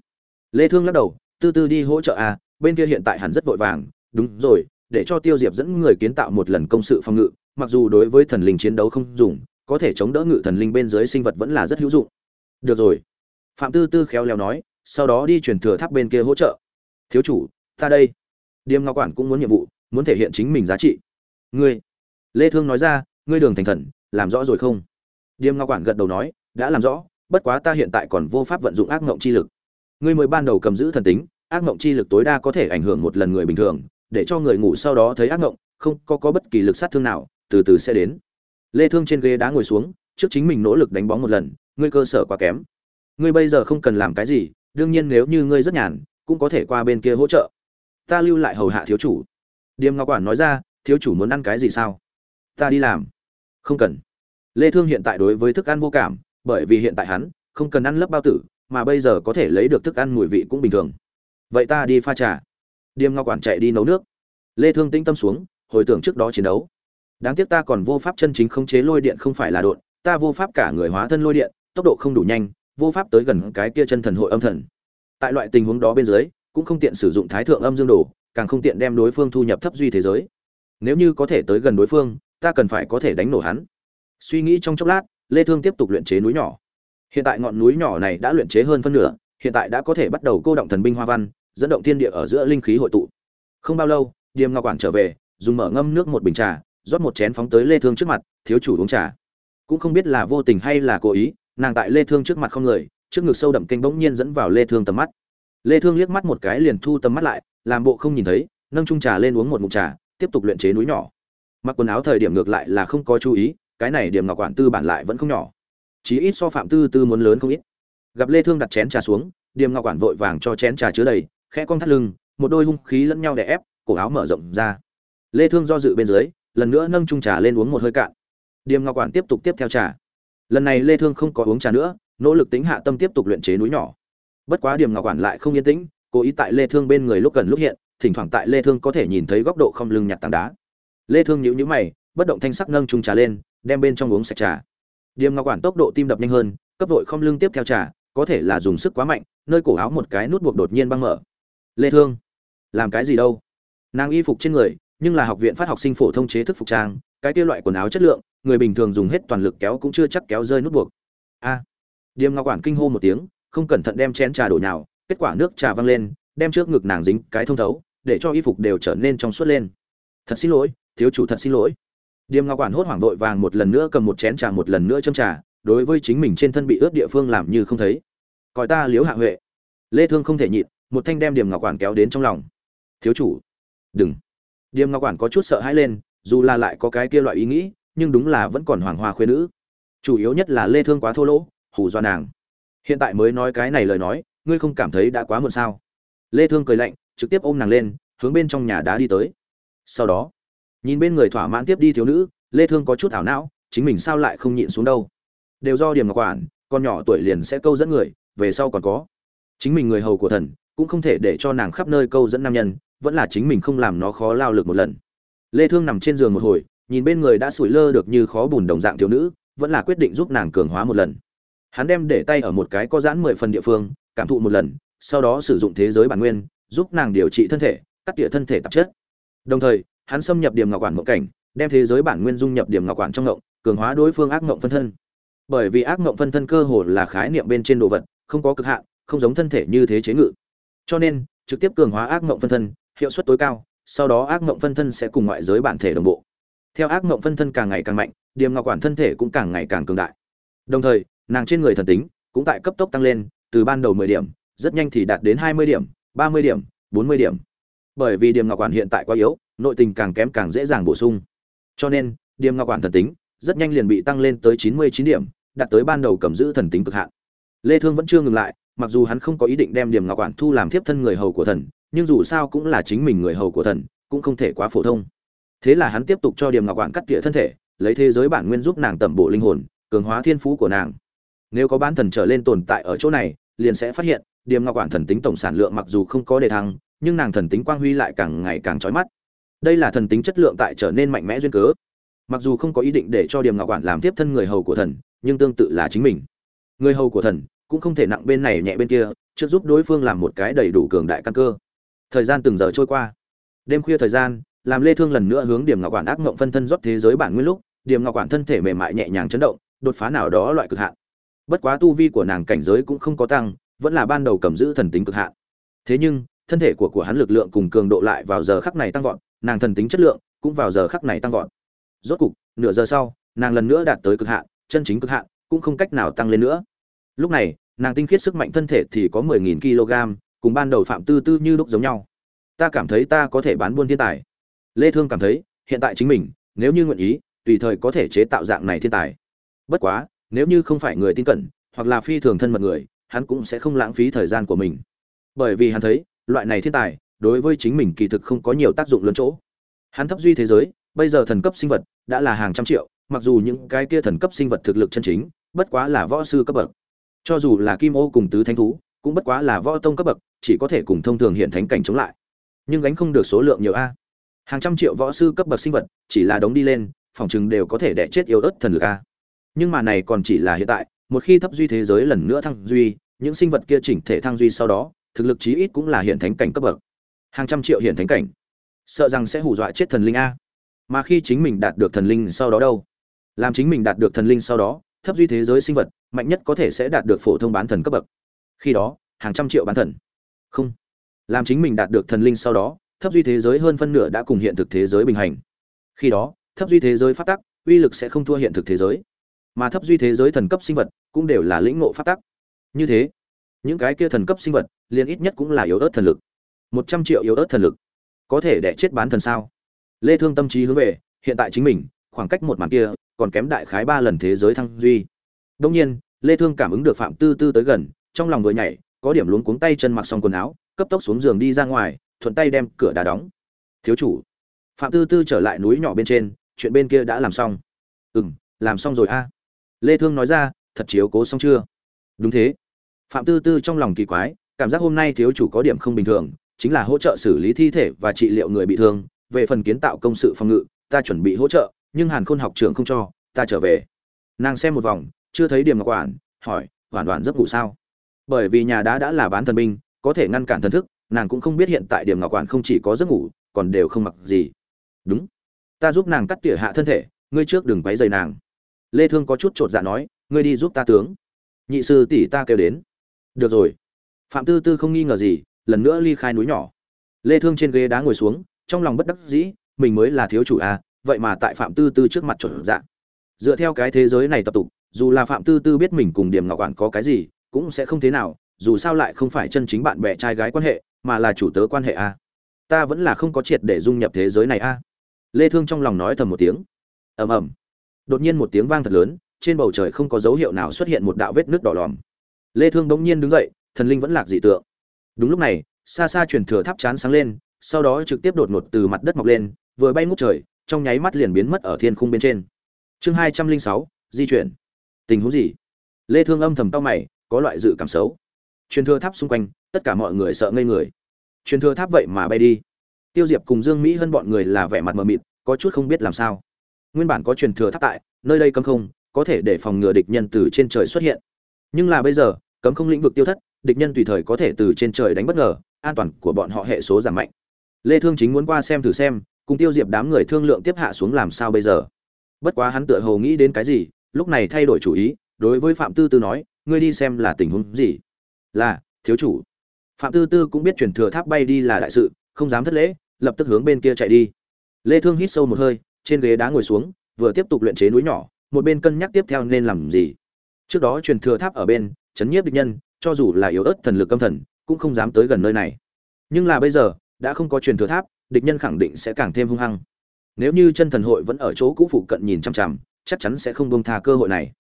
Lê thương lắc đầu, tư tư đi hỗ trợ à. bên kia hiện tại hẳn rất vội vàng, đúng rồi, để cho tiêu diệp dẫn người kiến tạo một lần công sự phòng ngự, mặc dù đối với thần linh chiến đấu không dùng, có thể chống đỡ ngự thần linh bên dưới sinh vật vẫn là rất hữu dụng. Được rồi. Phạm tư tư khéo léo nói, sau đó đi truyền thừa tháp bên kia hỗ trợ. Thiếu chủ, ta đây. Điềm ngọc quản cũng muốn nhiệm vụ, muốn thể hiện chính mình giá trị. Ngươi, lê thương nói ra, ngươi đường thành thần làm rõ rồi không? Điềm ngọc quản gật đầu nói, đã làm rõ, bất quá ta hiện tại còn vô pháp vận dụng ác ngộng chi lực. Ngươi mới ban đầu cầm giữ thần tính, ác ngộng chi lực tối đa có thể ảnh hưởng một lần người bình thường, để cho người ngủ sau đó thấy ác ngộng không có có bất kỳ lực sát thương nào, từ từ sẽ đến. Lê thương trên ghế đá ngồi xuống, trước chính mình nỗ lực đánh bóng một lần, ngươi cơ sở quá kém. Ngươi bây giờ không cần làm cái gì, đương nhiên nếu như ngươi rất nhàn, cũng có thể qua bên kia hỗ trợ. Ta lưu lại hầu hạ thiếu chủ. Điềm ngọc quản nói ra, thiếu chủ muốn ăn cái gì sao? Ta đi làm không cần. Lê thương hiện tại đối với thức ăn vô cảm bởi vì hiện tại hắn không cần ăn lớp bao tử mà bây giờ có thể lấy được thức ăn mùi vị cũng bình thường. Vậy ta đi pha trà. Điềm ngọc quản chạy đi nấu nước. Lê thương tĩnh tâm xuống hồi tưởng trước đó chiến đấu. Đáng tiếc ta còn vô pháp chân chính khống chế lôi điện không phải là đột, ta vô pháp cả người hóa thân lôi điện tốc độ không đủ nhanh vô pháp tới gần cái kia chân thần hội âm thần. Tại loại tình huống đó bên dưới cũng không tiện sử dụng thái thượng âm dương đồ càng không tiện đem đối phương thu nhập thấp duy thế giới. Nếu như có thể tới gần đối phương ta cần phải có thể đánh nổ hắn. Suy nghĩ trong chốc lát, lê thương tiếp tục luyện chế núi nhỏ. Hiện tại ngọn núi nhỏ này đã luyện chế hơn phân nửa, hiện tại đã có thể bắt đầu cô động thần binh hoa văn, dẫn động thiên địa ở giữa linh khí hội tụ. Không bao lâu, điềm ngọc quản trở về, dùng mở ngâm nước một bình trà, rót một chén phóng tới lê thương trước mặt, thiếu chủ uống trà. Cũng không biết là vô tình hay là cố ý, nàng tại lê thương trước mặt không người, trước ngực sâu đậm kinh bỗng nhiên dẫn vào lê thương tầm mắt. Lê thương liếc mắt một cái liền thu tầm mắt lại, làm bộ không nhìn thấy, nâng chung trà lên uống một ngụm trà, tiếp tục luyện chế núi nhỏ mặc quần áo thời điểm ngược lại là không có chú ý, cái này điểm ngọc quản tư bản lại vẫn không nhỏ. Chí ít so phạm tư tư muốn lớn không ít. Gặp lê thương đặt chén trà xuống, điểm ngọc quản vội vàng cho chén trà chứa đầy, khẽ cong thắt lưng, một đôi hung khí lẫn nhau đè ép, cổ áo mở rộng ra. Lê thương do dự bên dưới, lần nữa nâng chung trà lên uống một hơi cạn. Điểm ngọc quản tiếp tục tiếp theo trà. Lần này lê thương không có uống trà nữa, nỗ lực tính hạ tâm tiếp tục luyện chế núi nhỏ. Bất quá điểm ngọc quản lại không yên tĩnh, cố ý tại lê thương bên người lúc gần lúc hiện, thỉnh thoảng tại lê thương có thể nhìn thấy góc độ không lưng nhặt tảng đá lê thương nhíu nhíu mày bất động thanh sắc nâng chung trà lên đem bên trong uống sạch trà. Điềm ngọc quản tốc độ tim đập nhanh hơn cấp vội không lưng tiếp theo trà có thể là dùng sức quá mạnh nơi cổ áo một cái nút buộc đột nhiên băng mở. Lê thương làm cái gì đâu? Nàng y phục trên người nhưng là học viện phát học sinh phổ thông chế thức phục trang cái kia loại quần áo chất lượng người bình thường dùng hết toàn lực kéo cũng chưa chắc kéo rơi nút buộc. A. À, điềm ngọc quản kinh hô một tiếng không cẩn thận đem chén trà đổ nhào kết quả nước trà văng lên đem trước ngực nàng dính cái thông thấu để cho y phục đều trở nên trong suốt lên. Thật xin lỗi thiếu chủ thật xin lỗi. Điềm ngọc quản hốt hoảng vội vàng một lần nữa cầm một chén trà, một lần nữa châm trà, đối với chính mình trên thân bị ướt địa phương làm như không thấy. Coi ta liếu hạ huệ. Lê thương không thể nhịn, một thanh đem điềm ngọc quản kéo đến trong lòng. Thiếu chủ, đừng. Điềm ngọc quản có chút sợ hãi lên, dù là lại có cái kia loại ý nghĩ, nhưng đúng là vẫn còn hoàng hoa khuê nữ. Chủ yếu nhất là lê thương quá thô lỗ, hù do nàng. Hiện tại mới nói cái này lời nói, ngươi không cảm thấy đã quá muộn sao? Lê thương cười lạnh, trực tiếp ôm nàng lên, hướng bên trong nhà đá đi tới. Sau đó nhìn bên người thỏa mãn tiếp đi thiếu nữ, lê thương có chút ảo não, chính mình sao lại không nhịn xuống đâu? Đều do điểm ngọc quản, con nhỏ tuổi liền sẽ câu dẫn người, về sau còn có. Chính mình người hầu của thần, cũng không thể để cho nàng khắp nơi câu dẫn nam nhân, vẫn là chính mình không làm nó khó lao lực một lần. Lê thương nằm trên giường một hồi, nhìn bên người đã sủi lơ được như khó bùn đồng dạng thiếu nữ, vẫn là quyết định giúp nàng cường hóa một lần. Hắn đem để tay ở một cái có giãn mười phần địa phương, cảm thụ một lần, sau đó sử dụng thế giới bản nguyên, giúp nàng điều trị thân thể, cắt tỉa thân thể tạp chất. Đồng thời hắn xâm nhập điểm ngọc quản mộng cảnh, đem thế giới bản nguyên dung nhập điểm ngọc quản trong ngộng, cường hóa đối phương ác ngộng phân thân. Bởi vì ác ngộng phân thân cơ hồ là khái niệm bên trên đồ vật, không có cực hạn, không giống thân thể như thế chế ngự. Cho nên, trực tiếp cường hóa ác ngộng phân thân, hiệu suất tối cao, sau đó ác ngộng phân thân sẽ cùng ngoại giới bản thể đồng bộ. Theo ác ngộng phân thân càng ngày càng mạnh, điểm ngọc quản thân thể cũng càng ngày càng cường đại. Đồng thời, nàng trên người thần tính cũng tại cấp tốc tăng lên, từ ban đầu mười điểm, rất nhanh thì đạt đến hai mươi điểm, ba mươi điểm, bốn mươi điểm bởi vì điểm ngọc quản hiện tại quá yếu, nội tình càng kém càng dễ dàng bổ sung. Cho nên điểm ngọc quản thần tính rất nhanh liền bị tăng lên tới chín mươi chín điểm, đạt tới ban đầu cầm giữ thần tính cực hạn. Lê thương vẫn chưa ngừng lại, mặc dù hắn không có ý định đem điểm ngọc quản thu làm thiếp thân người hầu của thần, nhưng dù sao cũng là chính mình người hầu của thần, cũng không thể quá phổ thông. Thế là hắn tiếp tục cho điểm ngọc quản cắt tỉa thân thể, lấy thế giới bản nguyên giúp nàng tẩm bổ linh hồn, cường hóa thiên phú của nàng. Nếu có bán thần trở lên tồn tại ở chỗ này, liền sẽ phát hiện điểm ngọc quản thần tính tổng sản lượng mặc dù không có đề thăng nhưng nàng thần tính quang huy lại càng ngày càng chói mắt. Đây là thần tính chất lượng tại trở nên mạnh mẽ duyên cớ. Mặc dù không có ý định để cho điểm ngọc quản làm tiếp thân người hầu của thần, nhưng tương tự là chính mình. Người hầu của thần cũng không thể nặng bên này nhẹ bên kia trước giúp đối phương làm một cái đầy đủ cường đại căn cơ. Thời gian từng giờ trôi qua. Đêm khuya thời gian, làm lê thương lần nữa hướng điểm ngọc quản ác ngộng phân thân rót thế giới bản nguyên lúc điểm ngọc quản thân thể mềm mại nhẹ nhàng chấn động, đột phá nào đó loại cực hạn. Bất quá tu vi của nàng cảnh giới cũng không có tăng, vẫn là ban đầu cầm giữ thần tính cực hạn. Thế nhưng thân thể của của hắn lực lượng cùng cường độ lại vào giờ khắc này tăng vọt, nàng thần tính chất lượng cũng vào giờ khắc này tăng vọt. Rốt cục, nửa giờ sau, nàng lần nữa đạt tới cực hạn, chân chính cực hạn, cũng không cách nào tăng lên nữa. Lúc này, nàng tinh khiết sức mạnh thân thể thì có mười nghìn kg, cùng ban đầu phạm tư tư như lúc giống nhau. Ta cảm thấy ta có thể bán buôn thiên tài. Lê thương cảm thấy, hiện tại chính mình, nếu như nguyện ý, tùy thời có thể chế tạo dạng này thiên tài. Bất quá, nếu như không phải người tin cẩn, hoặc là phi thường thân mật người, hắn cũng sẽ không lãng phí thời gian của mình. Bởi vì hắn thấy loại này thiên tài, đối với chính mình kỳ thực không có nhiều tác dụng lớn chỗ. Hắn thấp duy thế giới, bây giờ thần cấp sinh vật đã là hàng trăm triệu, mặc dù những cái kia thần cấp sinh vật thực lực chân chính, bất quá là võ sư cấp bậc. Cho dù là kim ô cùng tứ thánh thú, cũng bất quá là võ tông cấp bậc, chỉ có thể cùng thông thường hiện thánh cảnh chống lại. Nhưng gánh không được số lượng nhiều a. Hàng trăm triệu võ sư cấp bậc sinh vật, chỉ là đống đi lên, phòng chừng đều có thể đẻ chết yếu ớt thần lực a. Nhưng mà này còn chỉ là hiện tại, một khi thấp duy thế giới lần nữa thăng duy, những sinh vật kia chỉnh thể thăng duy sau đó thực lực chí ít cũng là hiện thánh cảnh cấp bậc. Hàng trăm triệu hiện thánh cảnh. Sợ rằng sẽ hù dọa chết thần linh a. Mà khi chính mình đạt được thần linh sau đó đâu? Làm chính mình đạt được thần linh sau đó, thấp duy thế giới sinh vật, mạnh nhất có thể sẽ đạt được phổ thông bán thần cấp bậc. Khi đó, hàng trăm triệu bán thần. Không. Làm chính mình đạt được thần linh sau đó, thấp duy thế giới hơn phân nửa đã cùng hiện thực thế giới bình hành. Khi đó, thấp duy thế giới phát tắc, uy lực sẽ không thua hiện thực thế giới. Mà thấp duy thế giới thần cấp sinh vật cũng đều là lĩnh ngộ phát tắc. Như thế những cái kia thần cấp sinh vật, liền ít nhất cũng là yếu ớt thần lực. Một trăm triệu yếu ớt thần lực, có thể để chết bán thần sao? Lê thương tâm trí hướng về, hiện tại chính mình, khoảng cách một màn kia, còn kém đại khái ba lần thế giới thăng duy. Đương nhiên, lê thương cảm ứng được phạm tư tư tới gần, trong lòng vừa nhảy, có điểm luống cuống tay chân mặc xong quần áo, cấp tốc xuống giường đi ra ngoài, thuận tay đem cửa đá đóng. Thiếu chủ. Phạm tư tư trở lại núi nhỏ bên trên, chuyện bên kia đã làm xong. Ừm, làm xong rồi a. Lê thương nói ra, thật chiếu cố xong chưa? Đúng thế phạm tư tư trong lòng kỳ quái, cảm giác hôm nay thiếu chủ có điểm không bình thường, chính là hỗ trợ xử lý thi thể và trị liệu người bị thương, về phần kiến tạo công sự phòng ngự, ta chuẩn bị hỗ trợ, nhưng hàn khôn học trưởng không cho, ta trở về. Nàng xem một vòng, chưa thấy điểm ngọc quản, hỏi hoàn toàn giấc ngủ sao? Bởi vì nhà đá đã là bán thần binh, có thể ngăn cản thần thức, nàng cũng không biết hiện tại điểm ngọc quản không chỉ có giấc ngủ, còn đều không mặc gì. Đúng, ta giúp nàng cắt tỉa hạ thân thể, ngươi trước đừng quấy dày nàng. Lê thương có chút trột dạ nói, ngươi đi giúp ta tướng. Nhị sư tỷ ta kêu đến được rồi. Phạm tư tư không nghi ngờ gì, lần nữa ly khai núi nhỏ. Lê thương trên ghế đá ngồi xuống, trong lòng bất đắc dĩ, mình mới là thiếu chủ à vậy mà tại phạm tư tư trước mặt chuẩn dạ. Dựa theo cái thế giới này tập tục, dù là phạm tư tư biết mình cùng điểm ngọc quản có cái gì, cũng sẽ không thế nào, dù sao lại không phải chân chính bạn bè trai gái quan hệ, mà là chủ tớ quan hệ a ta vẫn là không có triệt để dung nhập thế giới này a lê thương trong lòng nói thầm một tiếng. Ầm ầm. Đột nhiên một tiếng vang thật lớn, trên bầu trời không có dấu hiệu nào xuất hiện một đạo vết nước đỏ lòm lê thương bỗng nhiên đứng dậy, thần linh vẫn lạc dị tượng. Đúng lúc này, xa xa truyền thừa tháp chán sáng lên, sau đó trực tiếp đột ngột từ mặt đất mọc lên, vừa bay ngút trời, trong nháy mắt liền biến mất ở thiên khung bên trên. Chương hai trăm linh sáu, di chuyển. Tình huống gì? Lê thương âm thầm cau mày, có loại dự cảm xấu. Truyền thừa tháp xung quanh, tất cả mọi người sợ ngây người. Truyền thừa tháp vậy mà bay đi. Tiêu diệp cùng dương mỹ hơn bọn người là vẻ mặt mờ mịt, có chút không biết làm sao. Nguyên bản có truyền thừa tháp tại, nơi đây cấm không, có thể để phòng ngừa địch nhân từ trên trời xuất hiện. Nhưng là bây giờ cấm không lĩnh vực tiêu thất, địch nhân tùy thời có thể từ trên trời đánh bất ngờ, an toàn của bọn họ hệ số giảm mạnh. Lê thương chính muốn qua xem thử xem, cùng tiêu diệp đám người thương lượng tiếp hạ xuống làm sao bây giờ. Bất quá hắn tựa hồ nghĩ đến cái gì, lúc này thay đổi chủ ý, đối với phạm tư tư nói, ngươi đi xem là tình huống gì? Là, thiếu chủ. Phạm tư tư cũng biết truyền thừa tháp bay đi là đại sự, không dám thất lễ, lập tức hướng bên kia chạy đi. Lê thương hít sâu một hơi, trên ghế đá ngồi xuống, vừa tiếp tục luyện chế núi nhỏ, một bên cân nhắc tiếp theo nên làm gì. Trước đó truyền thừa tháp ở bên chấn nhiếp địch nhân, cho dù là yếu ớt thần lực âm thần, cũng không dám tới gần nơi này. Nhưng là bây giờ, đã không có truyền thừa tháp, địch nhân khẳng định sẽ càng thêm hung hăng. Nếu như chân thần hội vẫn ở chỗ cũ phụ cận nhìn chăm chằm, chắc chắn sẽ không buông tha cơ hội này.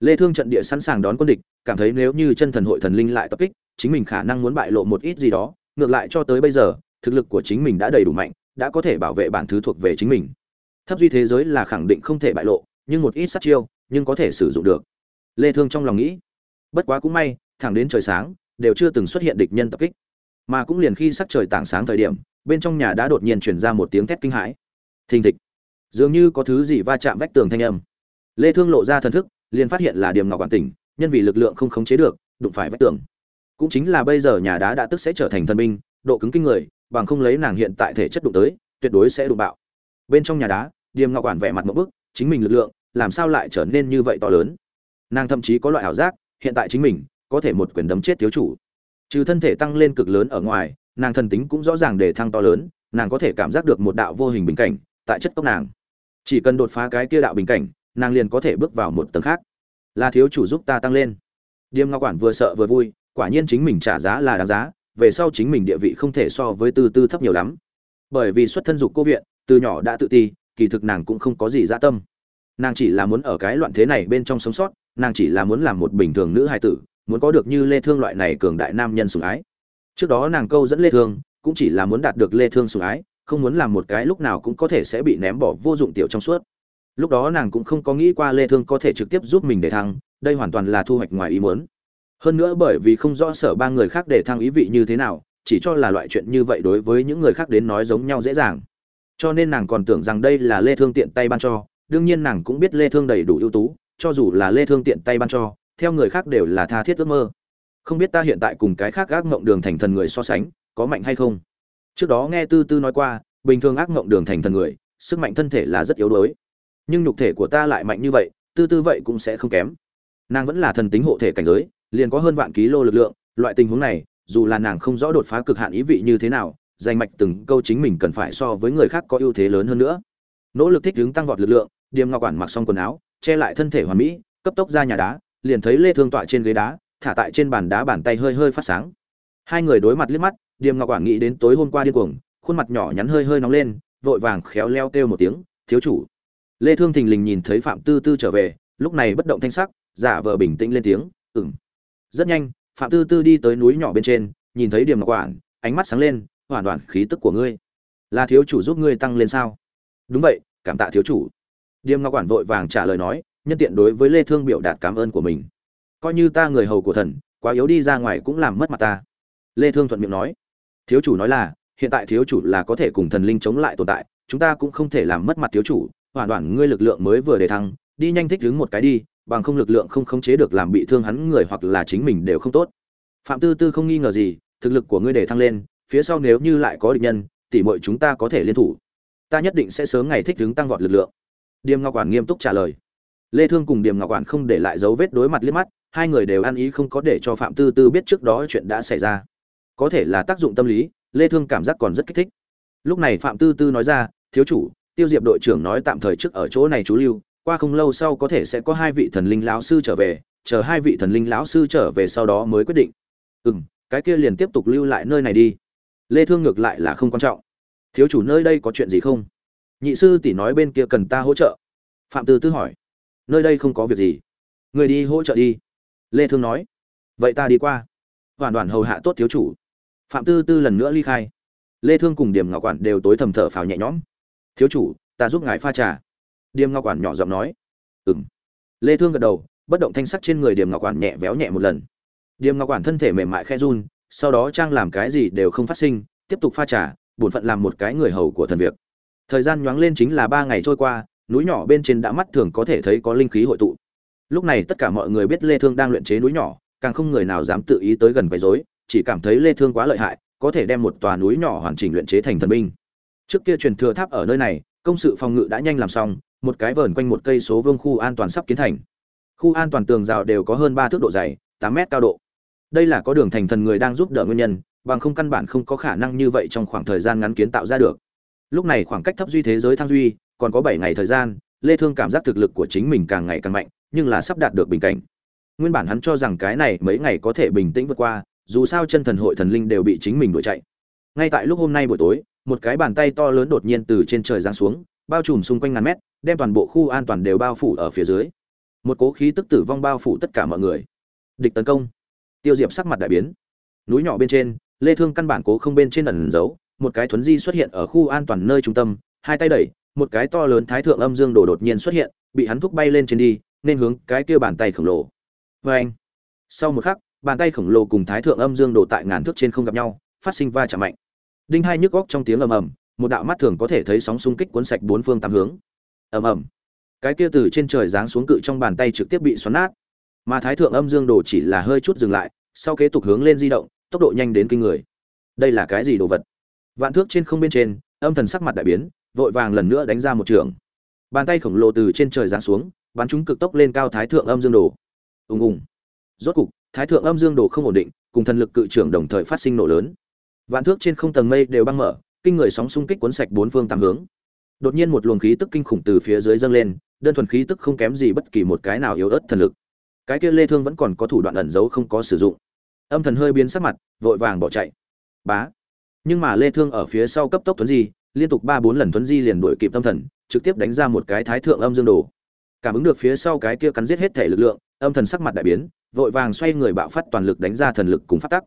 Lê thương trận địa sẵn sàng đón quân địch, cảm thấy nếu như chân thần hội thần linh lại tập kích, chính mình khả năng muốn bại lộ một ít gì đó, ngược lại cho tới bây giờ, thực lực của chính mình đã đầy đủ mạnh, đã có thể bảo vệ bản thứ thuộc về chính mình. Thấp duy thế giới là khẳng định không thể bại lộ, nhưng một ít sát chiêu, nhưng có thể sử dụng được. Lê thương trong lòng nghĩ bất quá cũng may, thẳng đến trời sáng, đều chưa từng xuất hiện địch nhân tập kích. Mà cũng liền khi sắc trời tảng sáng thời điểm, bên trong nhà đã đột nhiên truyền ra một tiếng thét kinh hãi. Thình thịch. Dường như có thứ gì va chạm vách tường thanh âm. Lê thương lộ ra thần thức, liền phát hiện là điểm ngọc quản tỉnh, nhân vì lực lượng không khống chế được, đụng phải vách tường. Cũng chính là bây giờ nhà đá đã tức sẽ trở thành thần binh, độ cứng kinh người, bằng không lấy nàng hiện tại thể chất đụng tới, tuyệt đối sẽ đụng bạo. Bên trong nhà đá, điềm ngọc quản vẻ mặt một bức, chính mình lực lượng, làm sao lại trở nên như vậy to lớn? Nàng thậm chí có loại ảo giác hiện tại chính mình có thể một quyền đấm chết thiếu chủ. Trừ thân thể tăng lên cực lớn ở ngoài, nàng thần tính cũng rõ ràng để thăng to lớn, nàng có thể cảm giác được một đạo vô hình bình cảnh tại chất cốc nàng. Chỉ cần đột phá cái kia đạo bình cảnh, nàng liền có thể bước vào một tầng khác. Là thiếu chủ giúp ta tăng lên. Điềm ngọc quản vừa sợ vừa vui, quả nhiên chính mình trả giá là đáng giá, về sau chính mình địa vị không thể so với tư tư thấp nhiều lắm. Bởi vì xuất thân dục cô viện, từ nhỏ đã tự ti, kỳ thực nàng cũng không có gì dã tâm. Nàng chỉ là muốn ở cái loạn thế này bên trong sống sót nàng chỉ là muốn làm một bình thường nữ hài tử, muốn có được như lê thương loại này cường đại nam nhân sủng ái. Trước đó nàng câu dẫn lê thương, cũng chỉ là muốn đạt được lê thương sủng ái, không muốn làm một cái lúc nào cũng có thể sẽ bị ném bỏ vô dụng tiểu trong suốt. Lúc đó nàng cũng không có nghĩ qua lê thương có thể trực tiếp giúp mình để thăng, đây hoàn toàn là thu hoạch ngoài ý muốn. Hơn nữa bởi vì không rõ sở ba người khác để thăng ý vị như thế nào, chỉ cho là loại chuyện như vậy đối với những người khác đến nói giống nhau dễ dàng. Cho nên nàng còn tưởng rằng đây là lê thương tiện tay ban cho, đương nhiên nàng cũng biết lê thương đầy đủ ưu tú cho dù là lê thương tiện tay ban cho, theo người khác đều là tha thiết ước mơ. Không biết ta hiện tại cùng cái khác ác mộng đường thành thần người so sánh, có mạnh hay không? Trước đó nghe tư tư nói qua, bình thường ác mộng đường thành thần người, sức mạnh thân thể là rất yếu đuối. Nhưng nhục thể của ta lại mạnh như vậy, tư tư vậy cũng sẽ không kém. Nàng vẫn là thần tính hộ thể cảnh giới, liền có hơn vạn ký lô lực lượng, loại tình huống này, dù là nàng không rõ đột phá cực hạn ý vị như thế nào danh mạch từng câu chính mình cần phải so với người khác có ưu thế lớn hơn nữa. Nỗ lực thích ứng tăng vọt lực lượng, điềm ngọc quản mặc xong quần áo che lại thân thể hoàn mỹ cấp tốc ra nhà đá liền thấy lê thương tọa trên ghế đá thả tại trên bàn đá bàn tay hơi hơi phát sáng. Hai người đối mặt liếc mắt điềm ngọc quảng nghĩ đến tối hôm qua điên cuồng khuôn mặt nhỏ nhắn hơi hơi nóng lên vội vàng khéo leo kêu một tiếng thiếu chủ. Lê thương thình lình nhìn thấy phạm tư tư trở về lúc này bất động thanh sắc giả vờ bình tĩnh lên tiếng ừm. Rất nhanh phạm tư tư đi tới núi nhỏ bên trên nhìn thấy điềm ngọc quảng, ánh mắt sáng lên hoàn toàn khí tức của ngươi là thiếu chủ giúp ngươi tăng lên sao? Đúng vậy cảm tạ thiếu chủ điềm ngọc quản vội vàng trả lời nói, nhân tiện đối với lê thương biểu đạt cảm ơn của mình. Coi như ta người hầu của thần, quá yếu đi ra ngoài cũng làm mất mặt ta. Lê thương thuận miệng nói, thiếu chủ nói là, hiện tại thiếu chủ là có thể cùng thần linh chống lại tồn tại, chúng ta cũng không thể làm mất mặt thiếu chủ. Hoàn toàn ngươi lực lượng mới vừa đề thăng, đi nhanh thích đứng một cái đi, bằng không lực lượng không khống chế được làm bị thương hắn người hoặc là chính mình đều không tốt. Phạm tư tư không nghi ngờ gì, thực lực của ngươi để thăng lên, phía sau nếu như lại có địch nhân tỷ muội chúng ta có thể liên thủ. Ta nhất định sẽ sớm ngày thích đứng tăng vọt lực lượng điềm ngọc quản nghiêm túc trả lời. Lê thương cùng điềm ngọc quản không để lại dấu vết đối mặt liếc mắt, hai người đều ăn ý không có để cho phạm tư tư biết trước đó chuyện đã xảy ra. Có thể là tác dụng tâm lý, lê thương cảm giác còn rất kích thích. Lúc này phạm tư tư nói ra, thiếu chủ, tiêu diệp đội trưởng nói tạm thời trước ở chỗ này chú lưu, qua không lâu sau có thể sẽ có hai vị thần linh lão sư trở về, chờ hai vị thần linh lão sư trở về sau đó mới quyết định. Ừm, cái kia liền tiếp tục lưu lại nơi này đi. Lê thương ngược lại là không quan trọng. Thiếu chủ, nơi đây có chuyện gì không? Nhị sư tỷ nói bên kia cần ta hỗ trợ. Phạm tư tư hỏi. Nơi đây không có việc gì. Người đi hỗ trợ đi. Lê thương nói. Vậy ta đi qua. Hoàn toàn hầu hạ tốt thiếu chủ. Phạm tư tư lần nữa ly khai. Lê thương cùng điểm ngọc quản đều tối thầm thở phào nhẹ nhõm. Thiếu chủ, ta giúp ngài pha trà. Điềm ngọc quản nhỏ giọng nói. Ừm. Lê thương gật đầu, bất động thanh sắc trên người điềm ngọc quản nhẹ véo nhẹ một lần. Điềm ngọc quản thân thể mềm mại khẽ run, sau đó trang làm cái gì đều không phát sinh, tiếp tục pha trà, bổn phận làm một cái người hầu của thần việc thời gian nhoáng lên chính là ba ngày trôi qua, núi nhỏ bên trên đã mắt thường có thể thấy có linh khí hội tụ. Lúc này tất cả mọi người biết lê thương đang luyện chế núi nhỏ, càng không người nào dám tự ý tới gần quấy rối, chỉ cảm thấy lê thương quá lợi hại, có thể đem một tòa núi nhỏ hoàn chỉnh luyện chế thành thần binh. Trước kia truyền thừa tháp ở nơi này, công sự phòng ngự đã nhanh làm xong, một cái vờn quanh một cây số vương khu an toàn sắp kiến thành. Khu an toàn tường rào đều có hơn ba thước độ dày, tám mét cao độ. Đây là có đường thành thần người đang giúp đỡ nguyên nhân, bằng không căn bản không có khả năng như vậy trong khoảng thời gian ngắn kiến tạo ra được lúc này khoảng cách thấp duy thế giới thăng duy, còn có bảy ngày thời gian, lê thương cảm giác thực lực của chính mình càng ngày càng mạnh, nhưng là sắp đạt được bình cảnh. Nguyên bản hắn cho rằng cái này mấy ngày có thể bình tĩnh vượt qua, dù sao chân thần hội thần linh đều bị chính mình đuổi chạy. Ngay tại lúc hôm nay buổi tối, một cái bàn tay to lớn đột nhiên từ trên trời giáng xuống, bao trùm xung quanh ngàn mét, đem toàn bộ khu an toàn đều bao phủ ở phía dưới. Một cố khí tức tử vong bao phủ tất cả mọi người. Địch tấn công. Tiêu diệp sắc mặt đại biến. Núi nhỏ bên trên, lê thương căn bản cố không bên trên ẩn giấu một cái thuấn di xuất hiện ở khu an toàn nơi trung tâm, hai tay đẩy, một cái to lớn thái thượng âm dương đồ đột nhiên xuất hiện, bị hắn thúc bay lên trên đi, nên hướng cái kia bàn tay khổng lồ. Vê anh, sau một khắc, bàn tay khổng lồ cùng thái thượng âm dương đồ tại ngàn thước trên không gặp nhau, phát sinh va chạm mạnh. Đinh hai nhức góc trong tiếng ầm ầm, một đạo mắt thường có thể thấy sóng xung kích cuốn sạch bốn phương tám hướng. Ầm ầm. Cái kia từ trên trời giáng xuống cự trong bàn tay trực tiếp bị xoắn nát. Mà thái thượng âm dương đồ chỉ là hơi chút dừng lại, sau kế tục hướng lên di động, tốc độ nhanh đến kinh người. Đây là cái gì đồ vật? Vạn thước trên không bên trên, âm thần sắc mặt đại biến, vội vàng lần nữa đánh ra một trường. Bàn tay khổng lồ từ trên trời giáng xuống, bắn chúng cực tốc lên cao thái thượng âm dương đồ. Ùng ùng. Rốt cục, thái thượng âm dương đồ không ổn định, cùng thần lực cự trưởng đồng thời phát sinh nổ lớn. Vạn thước trên không tầng mây đều băng mở, kinh người sóng xung kích cuốn sạch bốn phương tám hướng. Đột nhiên một luồng khí tức kinh khủng từ phía dưới dâng lên, đơn thuần khí tức không kém gì bất kỳ một cái nào yếu ớt thần lực. Cái kia lê thương vẫn còn có thủ đoạn ẩn giấu không có sử dụng. Âm thần hơi biến sắc mặt, vội vàng bỏ chạy. Bá nhưng mà lê thương ở phía sau cấp tốc tuấn di, liên tục ba bốn lần tuấn di liền đuổi kịp âm thần, trực tiếp đánh ra một cái thái thượng âm dương đồ. Cảm ứng được phía sau cái kia cắn giết hết thể lực lượng, âm thần sắc mặt đại biến, vội vàng xoay người bạo phát toàn lực đánh ra thần lực cùng phát tắc.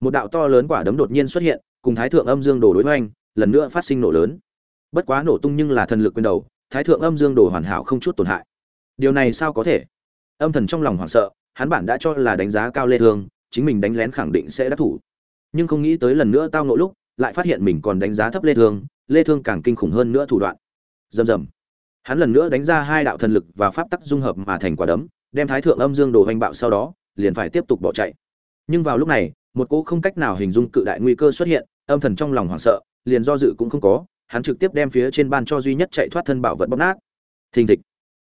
Một đạo to lớn quả đấm đột nhiên xuất hiện, cùng thái thượng âm dương đồ đối hoành, lần nữa phát sinh nổ lớn. Bất quá nổ tung nhưng là thần lực quyền đầu, thái thượng âm dương đồ hoàn hảo không chút tổn hại. Điều này sao có thể? Âm thần trong lòng hoảng sợ, hắn bản đã cho là đánh giá cao lê thương, chính mình đánh lén khẳng định sẽ đắc thủ nhưng không nghĩ tới lần nữa tao ngộ lúc, lại phát hiện mình còn đánh giá thấp lê thương lê thương càng kinh khủng hơn nữa thủ đoạn. Rầm rầm. Hắn lần nữa đánh ra hai đạo thần lực và pháp tắc dung hợp mà thành quả đấm, đem thái thượng âm dương đồ hoành bạo sau đó, liền phải tiếp tục bỏ chạy. Nhưng vào lúc này, một cỗ không cách nào hình dung cự đại nguy cơ xuất hiện, âm thần trong lòng hoảng sợ, liền do dự cũng không có, hắn trực tiếp đem phía trên ban cho duy nhất chạy thoát thân bảo vật bóc nát. Thình thịch.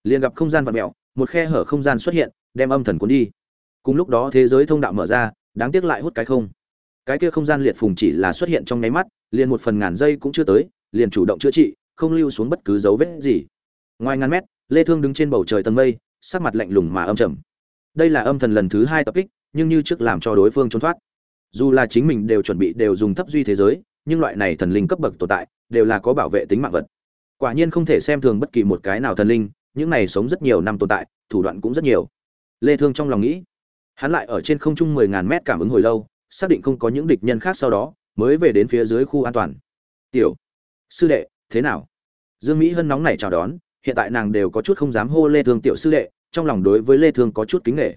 Liền gặp không gian vật mèo, một khe hở không gian xuất hiện, đem âm thần cuốn đi. Cùng lúc đó thế giới thông đạo mở ra, đáng tiếc lại hút cái không cái kia không gian liệt phùng chỉ là xuất hiện trong nháy mắt, liền một phần ngàn giây cũng chưa tới, liền chủ động chữa trị, không lưu xuống bất cứ dấu vết gì. Ngoài ngàn mét, lê thương đứng trên bầu trời tầng mây, sắc mặt lạnh lùng mà âm trầm. Đây là âm thần lần thứ hai tập kích, nhưng như trước làm cho đối phương trốn thoát. Dù là chính mình đều chuẩn bị đều dùng thấp duy thế giới, nhưng loại này thần linh cấp bậc tồn tại, đều là có bảo vệ tính mạng vật. Quả nhiên không thể xem thường bất kỳ một cái nào thần linh, những này sống rất nhiều năm tồn tại, thủ đoạn cũng rất nhiều. Lê thương trong lòng nghĩ, hắn lại ở trên không trung 10.000 mét cảm ứng hồi lâu xác định không có những địch nhân khác sau đó, mới về đến phía dưới khu an toàn. Tiểu, sư đệ, thế nào? Dương mỹ hân nóng này chào đón, hiện tại nàng đều có chút không dám hô lê thương tiểu sư đệ, trong lòng đối với lê thương có chút kính nể.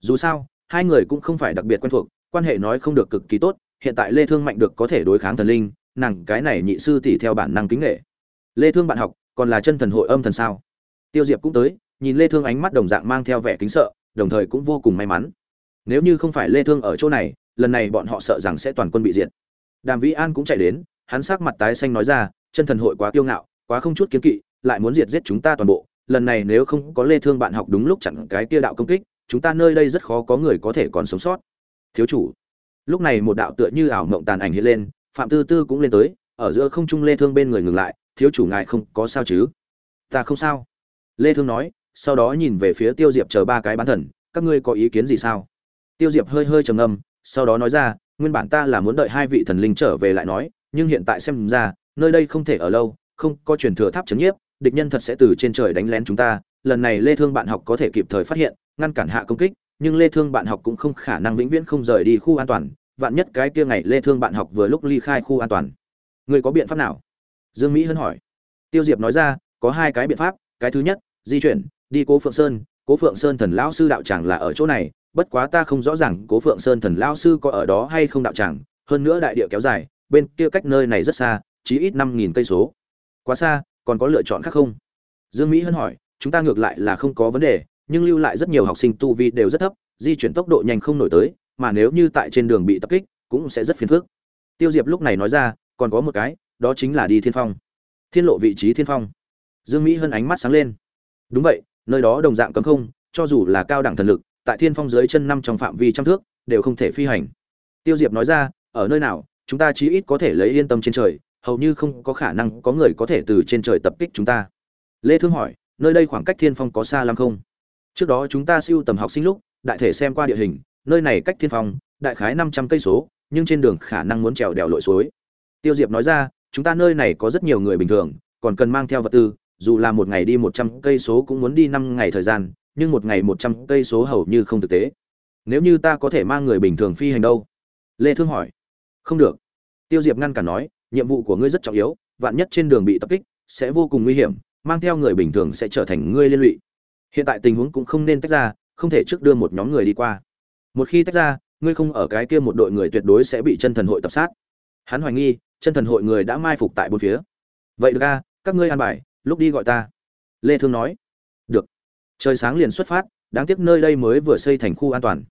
Dù sao, hai người cũng không phải đặc biệt quen thuộc, quan hệ nói không được cực kỳ tốt, hiện tại lê thương mạnh được có thể đối kháng thần linh, nàng cái này nhị sư tỷ theo bản năng kính nể. Lê thương bạn học, còn là chân thần hội âm thần sao? Tiêu diệp cũng tới, nhìn lê thương ánh mắt đồng dạng mang theo vẻ kính sợ, đồng thời cũng vô cùng may mắn. Nếu như không phải lê thương ở chỗ này lần này bọn họ sợ rằng sẽ toàn quân bị diệt. Đàm vĩ an cũng chạy đến, hắn sắc mặt tái xanh nói ra, chân thần hội quá kiêu ngạo, quá không chút kiến kỵ, lại muốn diệt giết chúng ta toàn bộ, lần này nếu không có lê thương bạn học đúng lúc chặn cái kia đạo công kích, chúng ta nơi đây rất khó có người có thể còn sống sót. Thiếu chủ. Lúc này một đạo tựa như ảo mộng tàn ảnh hiện lên, phạm tư tư cũng lên tới, ở giữa không trung lê thương bên người ngừng lại, thiếu chủ ngài không có sao chứ? Ta không sao. Lê thương nói, sau đó nhìn về phía tiêu diệp chờ ba cái bán thần, các ngươi có ý kiến gì sao? Tiêu diệp hơi hơi trầm ngâm sau đó nói ra, nguyên bản ta là muốn đợi hai vị thần linh trở về lại nói, nhưng hiện tại xem ra, nơi đây không thể ở lâu, không có truyền thừa tháp chấn nhiếp, địch nhân thật sẽ từ trên trời đánh lén chúng ta, lần này lê thương bạn học có thể kịp thời phát hiện, ngăn cản hạ công kích, nhưng lê thương bạn học cũng không khả năng vĩnh viễn không rời đi khu an toàn, vạn nhất cái kia ngày lê thương bạn học vừa lúc ly khai khu an toàn. Người có biện pháp nào? Dương mỹ hân hỏi. Tiêu diệp nói ra, có hai cái biện pháp, cái thứ nhất, di chuyển, đi cố phượng sơn, cố phượng sơn thần lão sư đạo tràng là ở chỗ này bất quá ta không rõ ràng cố phượng sơn thần lão sư có ở đó hay không đạo tràng, hơn nữa đại địa kéo dài, bên kia cách nơi này rất xa, chí ít năm nghìn cây số. Quá xa, còn có lựa chọn khác không? Dương mỹ hân hỏi, chúng ta ngược lại là không có vấn đề, nhưng lưu lại rất nhiều học sinh tu vi đều rất thấp, di chuyển tốc độ nhanh không nổi tới, mà nếu như tại trên đường bị tập kích, cũng sẽ rất phiền phức. Tiêu diệp lúc này nói ra, còn có một cái, đó chính là đi thiên phong. Thiên lộ vị trí thiên phong. Dương mỹ hân ánh mắt sáng lên. Đúng vậy, nơi đó đồng dạng cấm không, cho dù là cao đẳng thần lực tại thiên phong dưới chân năm trong phạm vi trăm thước, đều không thể phi hành. Tiêu diệp nói ra, ở nơi nào, chúng ta chí ít có thể lấy yên tâm trên trời, hầu như không có khả năng có người có thể từ trên trời tập kích chúng ta. Lê thương hỏi, nơi đây khoảng cách thiên phong có xa lắm không? Trước đó chúng ta siêu tầm học sinh lúc, đại thể xem qua địa hình, nơi này cách thiên phong, đại khái 500 cây số, nhưng trên đường khả năng muốn trèo đèo lội suối. Tiêu diệp nói ra, chúng ta nơi này có rất nhiều người bình thường, còn cần mang theo vật tư, dù là một ngày đi 100 cây số cũng muốn đi 5 ngày thời gian nhưng một ngày 100 cây số hầu như không thực tế. Nếu như ta có thể mang người bình thường phi hành đâu? Lê thương hỏi. Không được. Tiêu diệp ngăn cản nói, nhiệm vụ của ngươi rất trọng yếu, vạn nhất trên đường bị tập kích, sẽ vô cùng nguy hiểm, mang theo người bình thường sẽ trở thành ngươi liên lụy. Hiện tại tình huống cũng không nên tách ra, không thể trước đưa một nhóm người đi qua. Một khi tách ra, ngươi không ở cái kia một đội người tuyệt đối sẽ bị chân thần hội tập sát. Hắn hoài nghi, chân thần hội người đã mai phục tại bốn phía. Vậy được a, các ngươi an bài, lúc đi gọi ta. Lê thương nói trời sáng liền xuất phát, đáng tiếc nơi đây mới vừa xây thành khu an toàn.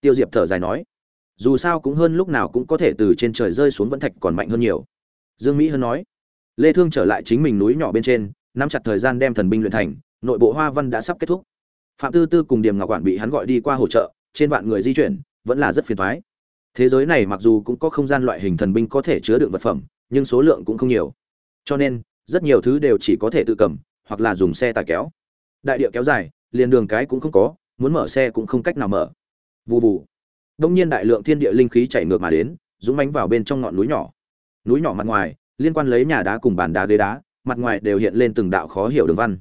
Tiêu diệp thở dài nói, dù sao cũng hơn lúc nào cũng có thể từ trên trời rơi xuống vẫn thạch còn mạnh hơn nhiều. Dương mỹ hơn nói, lê thương trở lại chính mình núi nhỏ bên trên, nắm chặt thời gian đem thần binh luyện thành, nội bộ hoa văn đã sắp kết thúc. Phạm tư tư cùng điểm ngọc quản bị hắn gọi đi qua hỗ trợ, trên vạn người di chuyển, vẫn là rất phiền toái. Thế giới này mặc dù cũng có không gian loại hình thần binh có thể chứa đựng vật phẩm, nhưng số lượng cũng không nhiều. Cho nên, rất nhiều thứ đều chỉ có thể tự cầm, hoặc là dùng xe tải kéo đại địa kéo dài, liền đường cái cũng không có, muốn mở xe cũng không cách nào mở. Vù vù. Đông nhiên đại lượng thiên địa linh khí chảy ngược mà đến, dũng mánh vào bên trong ngọn núi nhỏ. Núi nhỏ mặt ngoài, liên quan lấy nhà đá cùng bàn đá ghế đá, mặt ngoài đều hiện lên từng đạo khó hiểu đường văn.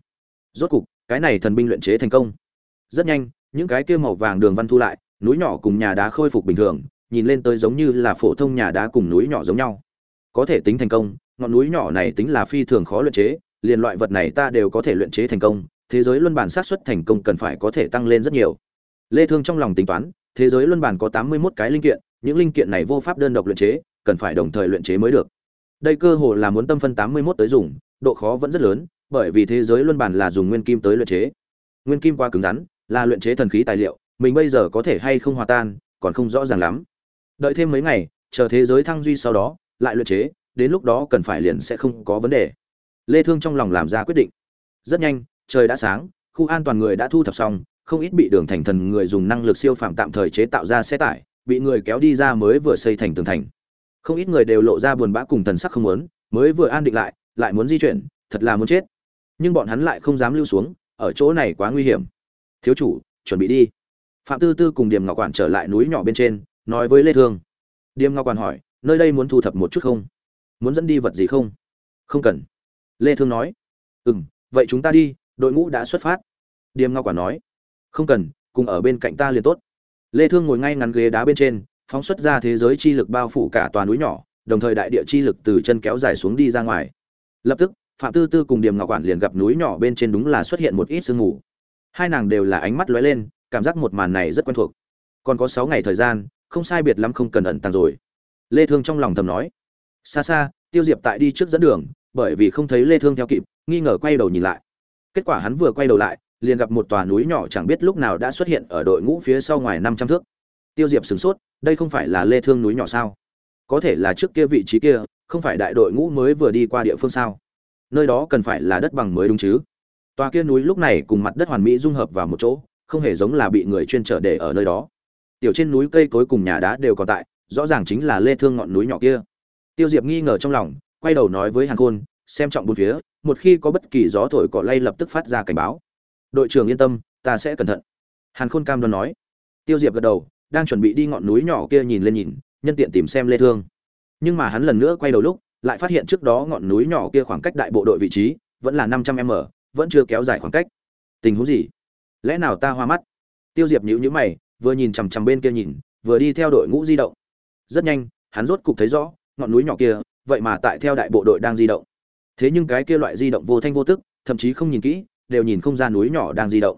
Rốt cục, cái này thần binh luyện chế thành công. Rất nhanh, những cái kia màu vàng đường văn thu lại, núi nhỏ cùng nhà đá khôi phục bình thường, nhìn lên tới giống như là phổ thông nhà đá cùng núi nhỏ giống nhau. Có thể tính thành công, ngọn núi nhỏ này tính là phi thường khó luyện chế, liền loại vật này ta đều có thể luyện chế thành công thế giới luân bản xác suất thành công cần phải có thể tăng lên rất nhiều. Lê thương trong lòng tính toán, thế giới luân bản có 81 cái linh kiện, những linh kiện này vô pháp đơn độc luyện chế, cần phải đồng thời luyện chế mới được. Đây cơ hồ là muốn tâm phân 81 tới dùng, độ khó vẫn rất lớn, bởi vì thế giới luân bản là dùng nguyên kim tới luyện chế. Nguyên kim quá cứng rắn, là luyện chế thần khí tài liệu, mình bây giờ có thể hay không hòa tan, còn không rõ ràng lắm. Đợi thêm mấy ngày, chờ thế giới thăng duy sau đó, lại luyện chế, đến lúc đó cần phải liền sẽ không có vấn đề. Lê thương trong lòng làm ra quyết định. Rất nhanh trời đã sáng, khu an toàn người đã thu thập xong, không ít bị đường thành thần người dùng năng lực siêu phàm tạm thời chế tạo ra xe tải, bị người kéo đi ra mới vừa xây thành tường thành. Không ít người đều lộ ra buồn bã cùng thần sắc không muốn, mới vừa an định lại lại muốn di chuyển, thật là muốn chết. Nhưng bọn hắn lại không dám lưu xuống, ở chỗ này quá nguy hiểm. Thiếu chủ, chuẩn bị đi. Phạm tư tư cùng điềm ngọc quản trở lại núi nhỏ bên trên, nói với lê thương. Điềm ngọc quản hỏi, nơi đây muốn thu thập một chút không? Muốn dẫn đi vật gì không? Không cần. Lê thương nói, ừm, vậy chúng ta đi đội ngũ đã xuất phát. Điềm Ngao Quả nói, không cần, cùng ở bên cạnh ta liền tốt. Lê thương ngồi ngay ngắn ghế đá bên trên, phóng xuất ra thế giới chi lực bao phủ cả toàn núi nhỏ, đồng thời đại địa chi lực từ chân kéo dài xuống đi ra ngoài. Lập tức, phạm tư tư cùng điềm ngọc quản liền gặp núi nhỏ bên trên đúng là xuất hiện một ít sương mù. Hai nàng đều là ánh mắt lóe lên, cảm giác một màn này rất quen thuộc. Còn có sáu ngày thời gian, không sai biệt lắm không cần ẩn tàng rồi. Lê thương trong lòng thầm nói, xa xa, tiêu diệp tại đi trước dẫn đường, bởi vì không thấy lê thương theo kịp, nghi ngờ quay đầu nhìn lại kết quả hắn vừa quay đầu lại, liền gặp một tòa núi nhỏ chẳng biết lúc nào đã xuất hiện ở đội ngũ phía sau ngoài 500 thước. Tiêu diệp sửng sốt, đây không phải là lê thương núi nhỏ sao? Có thể là trước kia vị trí kia, không phải đại đội ngũ mới vừa đi qua địa phương sao? Nơi đó cần phải là đất bằng mới đúng chứ? Tòa kia núi lúc này cùng mặt đất hoàn mỹ dung hợp vào một chỗ, không hề giống là bị người chuyên trở để ở nơi đó. Tiểu trên núi cây cối cùng nhà đá đều còn tại, rõ ràng chính là lê thương ngọn núi nhỏ kia. Tiêu diệp nghi ngờ trong lòng, quay đầu nói với hàn khôn xem trọng bốn phía, một khi có bất kỳ gió thổi cỏ lay lập tức phát ra cảnh báo. Đội trưởng yên tâm, ta sẽ cẩn thận. Hàn khôn cam đoan nói. Tiêu diệp gật đầu, đang chuẩn bị đi ngọn núi nhỏ kia nhìn lên nhìn, nhân tiện tìm xem lê thương. Nhưng mà hắn lần nữa quay đầu lúc, lại phát hiện trước đó ngọn núi nhỏ kia khoảng cách đại bộ đội vị trí vẫn là 500 m, vẫn chưa kéo dài khoảng cách. Tình huống gì? Lẽ nào ta hoa mắt? Tiêu diệp nhíu nhíu mày, vừa nhìn chằm chằm bên kia nhìn, vừa đi theo đội ngũ di động. Rất nhanh, hắn rốt cục thấy rõ, ngọn núi nhỏ kia, vậy mà tại theo đại bộ đội đang di động thế nhưng cái kia loại di động vô thanh vô tức, thậm chí không nhìn kỹ, đều nhìn không gian núi nhỏ đang di động.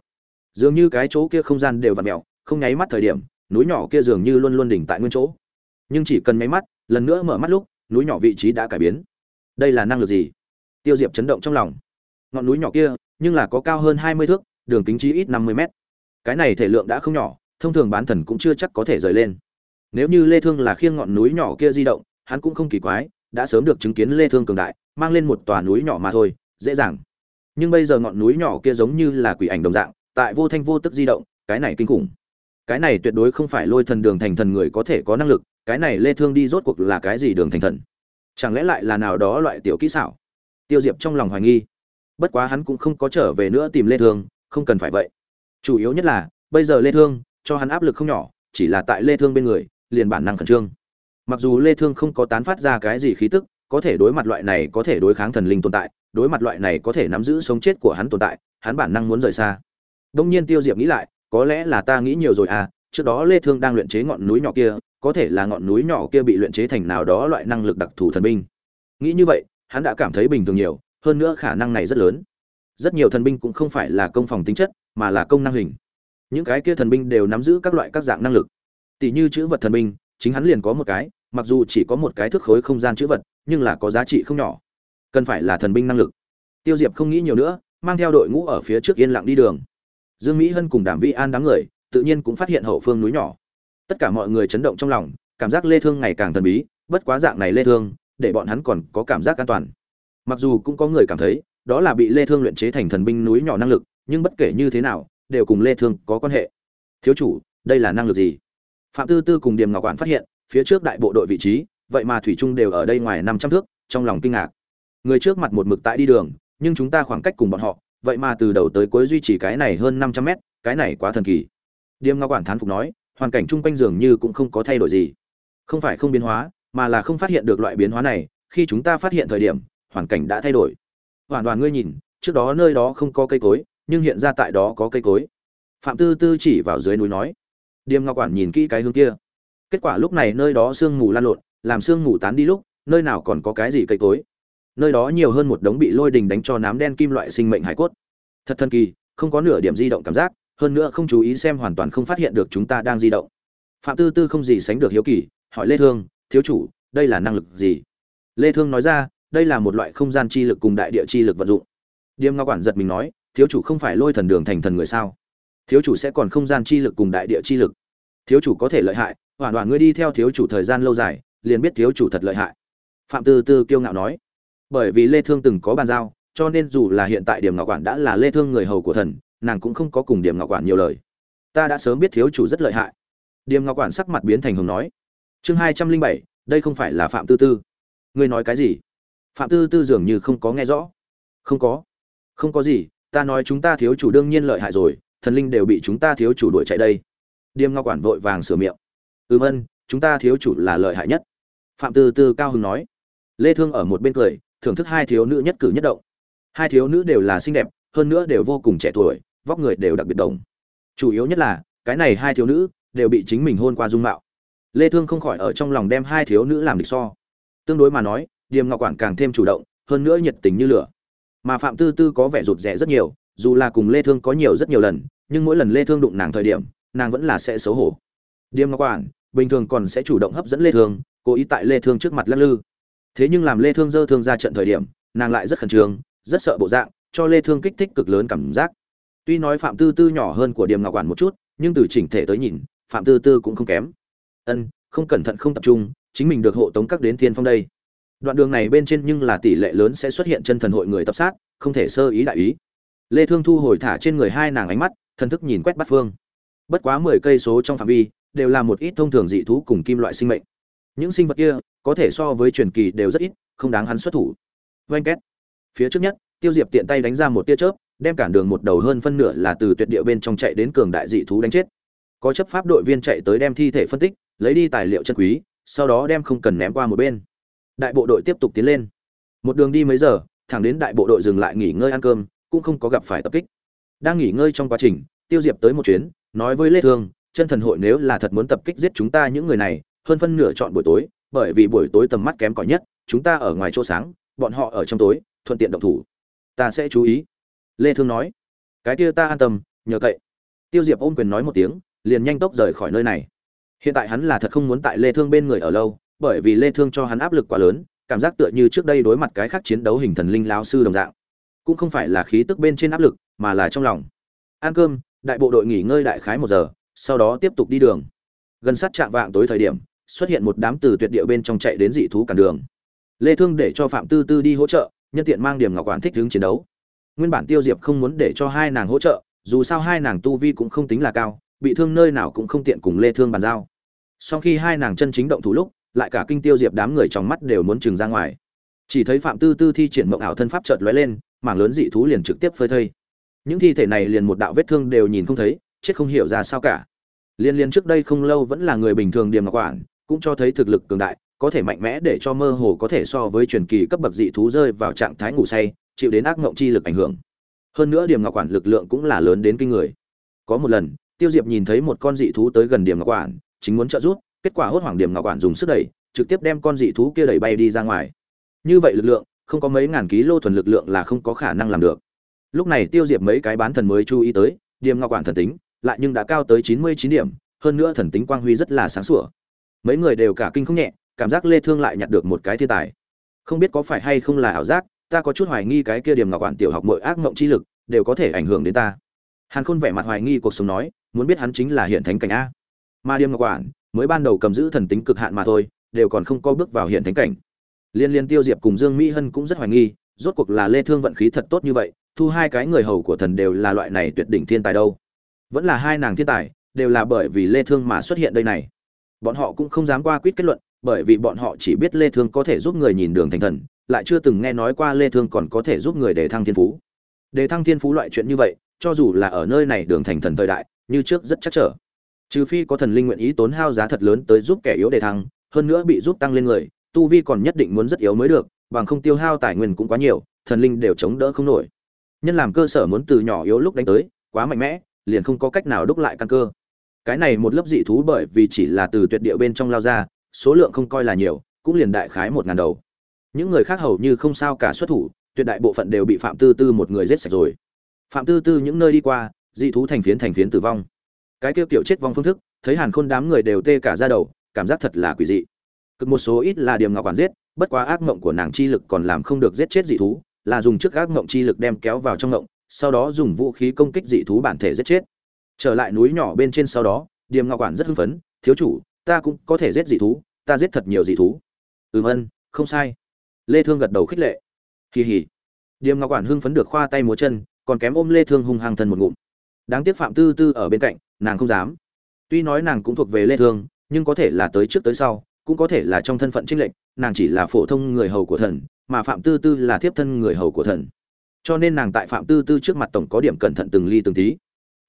Dường như cái chỗ kia không gian đều vặn mẹo không nháy mắt thời điểm, núi nhỏ kia dường như luôn luôn đỉnh tại nguyên chỗ. Nhưng chỉ cần nháy mắt, lần nữa mở mắt lúc, núi nhỏ vị trí đã cải biến. Đây là năng lực gì? Tiêu diệp chấn động trong lòng. Ngọn núi nhỏ kia, nhưng là có cao hơn hai mươi thước, đường kính chí ít năm mươi mét. Cái này thể lượng đã không nhỏ, thông thường bán thần cũng chưa chắc có thể rời lên. Nếu như lê thương là khiêng ngọn núi nhỏ kia di động, hắn cũng không kỳ quái đã sớm được chứng kiến lê thương cường đại, mang lên một tòa núi nhỏ mà thôi, dễ dàng. Nhưng bây giờ ngọn núi nhỏ kia giống như là quỷ ảnh đồng dạng, tại vô thanh vô tức di động, cái này kinh khủng. Cái này tuyệt đối không phải lôi thần đường thành thần người có thể có năng lực, cái này lê thương đi rốt cuộc là cái gì đường thành thần? Chẳng lẽ lại là nào đó loại tiểu kỹ xảo? Tiêu diệp trong lòng hoài nghi. Bất quá hắn cũng không có trở về nữa tìm lê thương, không cần phải vậy. Chủ yếu nhất là, bây giờ lê thương, cho hắn áp lực không nhỏ, chỉ là tại lê thương bên người, liền bản năng khẩn trương mặc dù lê thương không có tán phát ra cái gì khí tức, có thể đối mặt loại này có thể đối kháng thần linh tồn tại, đối mặt loại này có thể nắm giữ sống chết của hắn tồn tại, hắn bản năng muốn rời xa. Đông nhiên tiêu diệp nghĩ lại, có lẽ là ta nghĩ nhiều rồi à trước đó lê thương đang luyện chế ngọn núi nhỏ kia, có thể là ngọn núi nhỏ kia bị luyện chế thành nào đó loại năng lực đặc thù thần binh. Nghĩ như vậy, hắn đã cảm thấy bình thường nhiều, hơn nữa khả năng này rất lớn. Rất nhiều thần binh cũng không phải là công phòng tính chất, mà là công năng hình. Những cái kia thần binh đều nắm giữ các loại các dạng năng lực. Tỷ như chữ vật thần binh chính hắn liền có một cái, mặc dù chỉ có một cái thước khối không gian chữ vật, nhưng là có giá trị không nhỏ. Cần phải là thần binh năng lực. Tiêu diệp không nghĩ nhiều nữa, mang theo đội ngũ ở phía trước yên lặng đi đường. Dương mỹ hân cùng đảm vi an đám người, tự nhiên cũng phát hiện hậu phương núi nhỏ. Tất cả mọi người chấn động trong lòng, cảm giác lê thương ngày càng thần bí, bất quá dạng này lê thương, để bọn hắn còn có cảm giác an toàn. Mặc dù cũng có người cảm thấy, đó là bị lê thương luyện chế thành thần binh núi nhỏ năng lực, nhưng bất kể như thế nào, đều cùng lê thương có quan hệ. Thiếu chủ, đây là năng lực gì? Phạm tư tư cùng điềm ngọc quản phát hiện, phía trước đại bộ đội vị trí, vậy mà thủy trung đều ở đây ngoài 500 thước, trong lòng kinh ngạc. Người trước mặt một mực tại đi đường, nhưng chúng ta khoảng cách cùng bọn họ, vậy mà từ đầu tới cuối duy trì cái này hơn 500 mét, cái này quá thần kỳ. Điềm ngọc quản thán phục nói, hoàn cảnh chung quanh dường như cũng không có thay đổi gì. Không phải không biến hóa, mà là không phát hiện được loại biến hóa này, khi chúng ta phát hiện thời điểm, hoàn cảnh đã thay đổi. Hoàn toàn ngươi nhìn, trước đó nơi đó không có cây cối, nhưng hiện ra tại đó có cây cối. Phạm tư tư chỉ vào dưới núi nói điềm ngọc quản nhìn kỹ cái hướng kia. Kết quả lúc này nơi đó sương mù lan lộn, làm sương mù tán đi lúc, nơi nào còn có cái gì cây cối. Nơi đó nhiều hơn một đống bị lôi đình đánh cho nám đen kim loại sinh mệnh hải cốt. Thật thần kỳ, không có nửa điểm di động cảm giác, hơn nữa không chú ý xem hoàn toàn không phát hiện được chúng ta đang di động. Phạm tư tư không gì sánh được hiếu kỳ, hỏi lê thương, thiếu chủ, đây là năng lực gì? Lê thương nói ra, đây là một loại không gian chi lực cùng đại địa chi lực vận dụng. Điềm ngọc quản giật mình nói, thiếu chủ không phải lôi thần đường thành thần người sao? Thiếu chủ sẽ còn không gian chi lực cùng đại địa chi lực. Thiếu chủ có thể lợi hại hoàn toàn ngươi đi theo thiếu chủ thời gian lâu dài, liền biết thiếu chủ thật lợi hại. Phạm tư tư kiêu ngạo nói. Bởi vì lê thương từng có bàn giao, cho nên dù là hiện tại điểm ngọc quản đã là lê thương người hầu của thần, nàng cũng không có cùng điểm ngọc quản nhiều lời. Ta đã sớm biết thiếu chủ rất lợi hại. Điểm ngọc quản sắc mặt biến thành hồng nói. Chương hai trăm linh bảy, đây không phải là phạm tư tư. Ngươi nói cái gì? Phạm tư tư dường như không có nghe rõ. Không có. Không có gì, ta nói chúng ta thiếu chủ đương nhiên lợi hại rồi thần linh đều bị chúng ta thiếu chủ đuổi chạy đây. Điềm ngọc quản vội vàng sửa miệng. Ừm ân chúng ta thiếu chủ là lợi hại nhất. Phạm tư tư cao hưng nói. Lê thương ở một bên cười, thưởng thức hai thiếu nữ nhất cử nhất động. Hai thiếu nữ đều là xinh đẹp, hơn nữa đều vô cùng trẻ tuổi, vóc người đều đặc biệt đồng. Chủ yếu nhất là, cái này hai thiếu nữ đều bị chính mình hôn qua dung mạo. Lê thương không khỏi ở trong lòng đem hai thiếu nữ làm địch so. Tương đối mà nói, điềm ngọc quản càng thêm chủ động, hơn nữa nhiệt tình như lửa. Mà phạm tư tư có vẻ rụt rè rất nhiều dù là cùng lê thương có nhiều rất nhiều lần, nhưng mỗi lần lê thương đụng nàng thời điểm, nàng vẫn là sẽ xấu hổ. Điềm ngọc quản, bình thường còn sẽ chủ động hấp dẫn lê thương, cố ý tại lê thương trước mặt lắc lư. Thế nhưng làm lê thương dơ thương ra trận thời điểm, nàng lại rất khẩn trương, rất sợ bộ dạng, cho lê thương kích thích cực lớn cảm giác. Tuy nói phạm tư tư nhỏ hơn của điềm ngọc quản một chút, nhưng từ chỉnh thể tới nhìn, phạm tư tư cũng không kém. Ân, không cẩn thận không tập trung, chính mình được hộ tống các đến thiên phong đây. Đoạn đường này bên trên nhưng là tỷ lệ lớn sẽ xuất hiện chân thần hội người tập sát, không thể sơ ý đại ý lê thương thu hồi thả trên người hai nàng ánh mắt, thần thức nhìn quét bắt phương. Bất quá 10 cây số trong phạm vi, đều là một ít thông thường dị thú cùng kim loại sinh mệnh. Những sinh vật kia, có thể so với truyền kỳ đều rất ít, không đáng hắn xuất thủ. Vanh két. Phía trước nhất, tiêu diệp tiện tay đánh ra một tia chớp, đem cản đường một đầu hơn phân nửa là từ tuyệt địa bên trong chạy đến cường đại dị thú đánh chết. Có chấp pháp đội viên chạy tới đem thi thể phân tích, lấy đi tài liệu chân quý, sau đó đem không cần ném qua một bên. Đại bộ đội tiếp tục tiến lên. Một đường đi mấy giờ, thẳng đến đại bộ đội dừng lại nghỉ ngơi ăn cơm cũng không có gặp phải tập kích. Đang nghỉ ngơi trong quá trình, tiêu diệp tới một chuyến, nói với lê thương, chân thần hội nếu là thật muốn tập kích giết chúng ta những người này, hơn phân nửa chọn buổi tối, bởi vì buổi tối tầm mắt kém cỏi nhất, chúng ta ở ngoài chỗ sáng, bọn họ ở trong tối, thuận tiện động thủ. Ta sẽ chú ý, lê thương nói. Cái kia ta an tâm, nhờ cậy. Tiêu diệp ôm quyền nói một tiếng, liền nhanh tốc rời khỏi nơi này. Hiện tại hắn là thật không muốn tại lê thương bên người ở lâu, bởi vì lê thương cho hắn áp lực quá lớn, cảm giác tựa như trước đây đối mặt cái khác chiến đấu hình thần linh lão sư đồng dạng cũng không phải là khí tức bên trên áp lực, mà là trong lòng. Ăn cơm, đại bộ đội nghỉ ngơi đại khái một giờ, sau đó tiếp tục đi đường. Gần sát trạm vạng tối thời điểm, xuất hiện một đám từ tuyệt địa bên trong chạy đến dị thú cản đường. Lê thương để cho phạm tư tư đi hỗ trợ, nhân tiện mang điểm ngọc quản thích hướng chiến đấu. Nguyên bản tiêu diệp không muốn để cho hai nàng hỗ trợ, dù sao hai nàng tu vi cũng không tính là cao, bị thương nơi nào cũng không tiện cùng lê thương bàn giao. Sau khi hai nàng chân chính động thủ lúc, lại cả kinh tiêu diệp đám người trong mắt đều muốn trừng ra ngoài. Chỉ thấy phạm tư tư thi triển mộng ảo thân pháp chợt lóe lên mảng lớn dị thú liền trực tiếp phơi thây. Những thi thể này liền một đạo vết thương đều nhìn không thấy, chết không hiểu ra sao cả. Liên liên trước đây không lâu vẫn là người bình thường điềm ngọc quản, cũng cho thấy thực lực cường đại, có thể mạnh mẽ để cho mơ hồ có thể so với truyền kỳ cấp bậc dị thú rơi vào trạng thái ngủ say, chịu đến ác ngộng chi lực ảnh hưởng. Hơn nữa điểm ngọc quản lực lượng cũng là lớn đến kinh người. Có một lần, tiêu diệp nhìn thấy một con dị thú tới gần điểm ngọc quản, chính muốn trợ giúp, kết quả hốt hoảng điểm ngọc quản dùng sức đẩy, trực tiếp đem con dị thú kia đẩy bay đi ra ngoài. Như vậy lực lượng không có mấy ngàn ký lô thuần lực lượng là không có khả năng làm được. Lúc này tiêu diệp mấy cái bán thần mới chú ý tới, điềm ngọc quản thần tính, lại nhưng đã cao tới chín mươi chín điểm, hơn nữa thần tính quang huy rất là sáng sủa. Mấy người đều cả kinh không nhẹ, cảm giác lê thương lại nhặt được một cái thiên tài. Không biết có phải hay không là ảo giác, ta có chút hoài nghi cái kia điểm ngọc quản tiểu học mọi ác mộng chi lực, đều có thể ảnh hưởng đến ta. Hàn khôn vẻ mặt hoài nghi cuộc sống nói, muốn biết hắn chính là hiện thánh cảnh a. Mà điểm ngọc quản mới ban đầu cầm giữ thần tính cực hạn mà thôi, đều còn không có bước vào hiện thánh cảnh liên liên tiêu diệp cùng dương mỹ hân cũng rất hoài nghi, rốt cuộc là lê thương vận khí thật tốt như vậy, thu hai cái người hầu của thần đều là loại này tuyệt đỉnh thiên tài đâu. Vẫn là hai nàng thiên tài, đều là bởi vì lê thương mà xuất hiện đây này. Bọn họ cũng không dám qua quyết kết luận, bởi vì bọn họ chỉ biết lê thương có thể giúp người nhìn đường thành thần, lại chưa từng nghe nói qua lê thương còn có thể giúp người để thăng thiên phú. Để thăng thiên phú loại chuyện như vậy, cho dù là ở nơi này đường thành thần thời đại, như trước rất chắc trở. Trừ phi có thần linh nguyện ý tốn hao giá thật lớn tới giúp kẻ yếu để thăng, hơn nữa bị giúp tăng lên người tu vi còn nhất định muốn rất yếu mới được, bằng không tiêu hao tài nguyên cũng quá nhiều, thần linh đều chống đỡ không nổi. Nhân làm cơ sở muốn từ nhỏ yếu lúc đánh tới, quá mạnh mẽ, liền không có cách nào đúc lại căn cơ. Cái này một lớp dị thú bởi vì chỉ là từ tuyệt địa bên trong lao ra, số lượng không coi là nhiều, cũng liền đại khái một ngàn đầu. Những người khác hầu như không sao cả xuất thủ, tuyệt đại bộ phận đều bị phạm tư tư một người giết sạch rồi. Phạm tư tư những nơi đi qua, dị thú thành phiến thành phiến tử vong. Cái kêu kiểu chết vong phương thức, thấy hàn khôn đám người đều tê cả ra đầu, cảm giác thật là quỷ dị cực một số ít là điểm ngọc quản giết, bất quá ác mộng của nàng chi lực còn làm không được giết chết dị thú, là dùng trước ác mộng chi lực đem kéo vào trong mộng, sau đó dùng vũ khí công kích dị thú bản thể giết chết. Trở lại núi nhỏ bên trên sau đó điềm ngọc quản rất hưng phấn, thiếu chủ, ta cũng có thể giết dị thú, ta giết thật nhiều dị thú. Ừm ân, không sai. Lê thương gật đầu khích lệ. Kỳ hỉ điềm ngọc quản hưng phấn được khoa tay múa chân, còn kém ôm lê thương hung hăng thân một ngụm. Đáng tiếc phạm tư tư ở bên cạnh, nàng không dám. Tuy nói nàng cũng thuộc về lê thương, nhưng có thể là tới trước tới sau cũng có thể là trong thân phận trinh lệnh nàng chỉ là phổ thông người hầu của thần, mà phạm tư tư là thiếp thân người hầu của thần. Cho nên nàng tại phạm tư tư trước mặt tổng có điểm cẩn thận từng ly từng tí.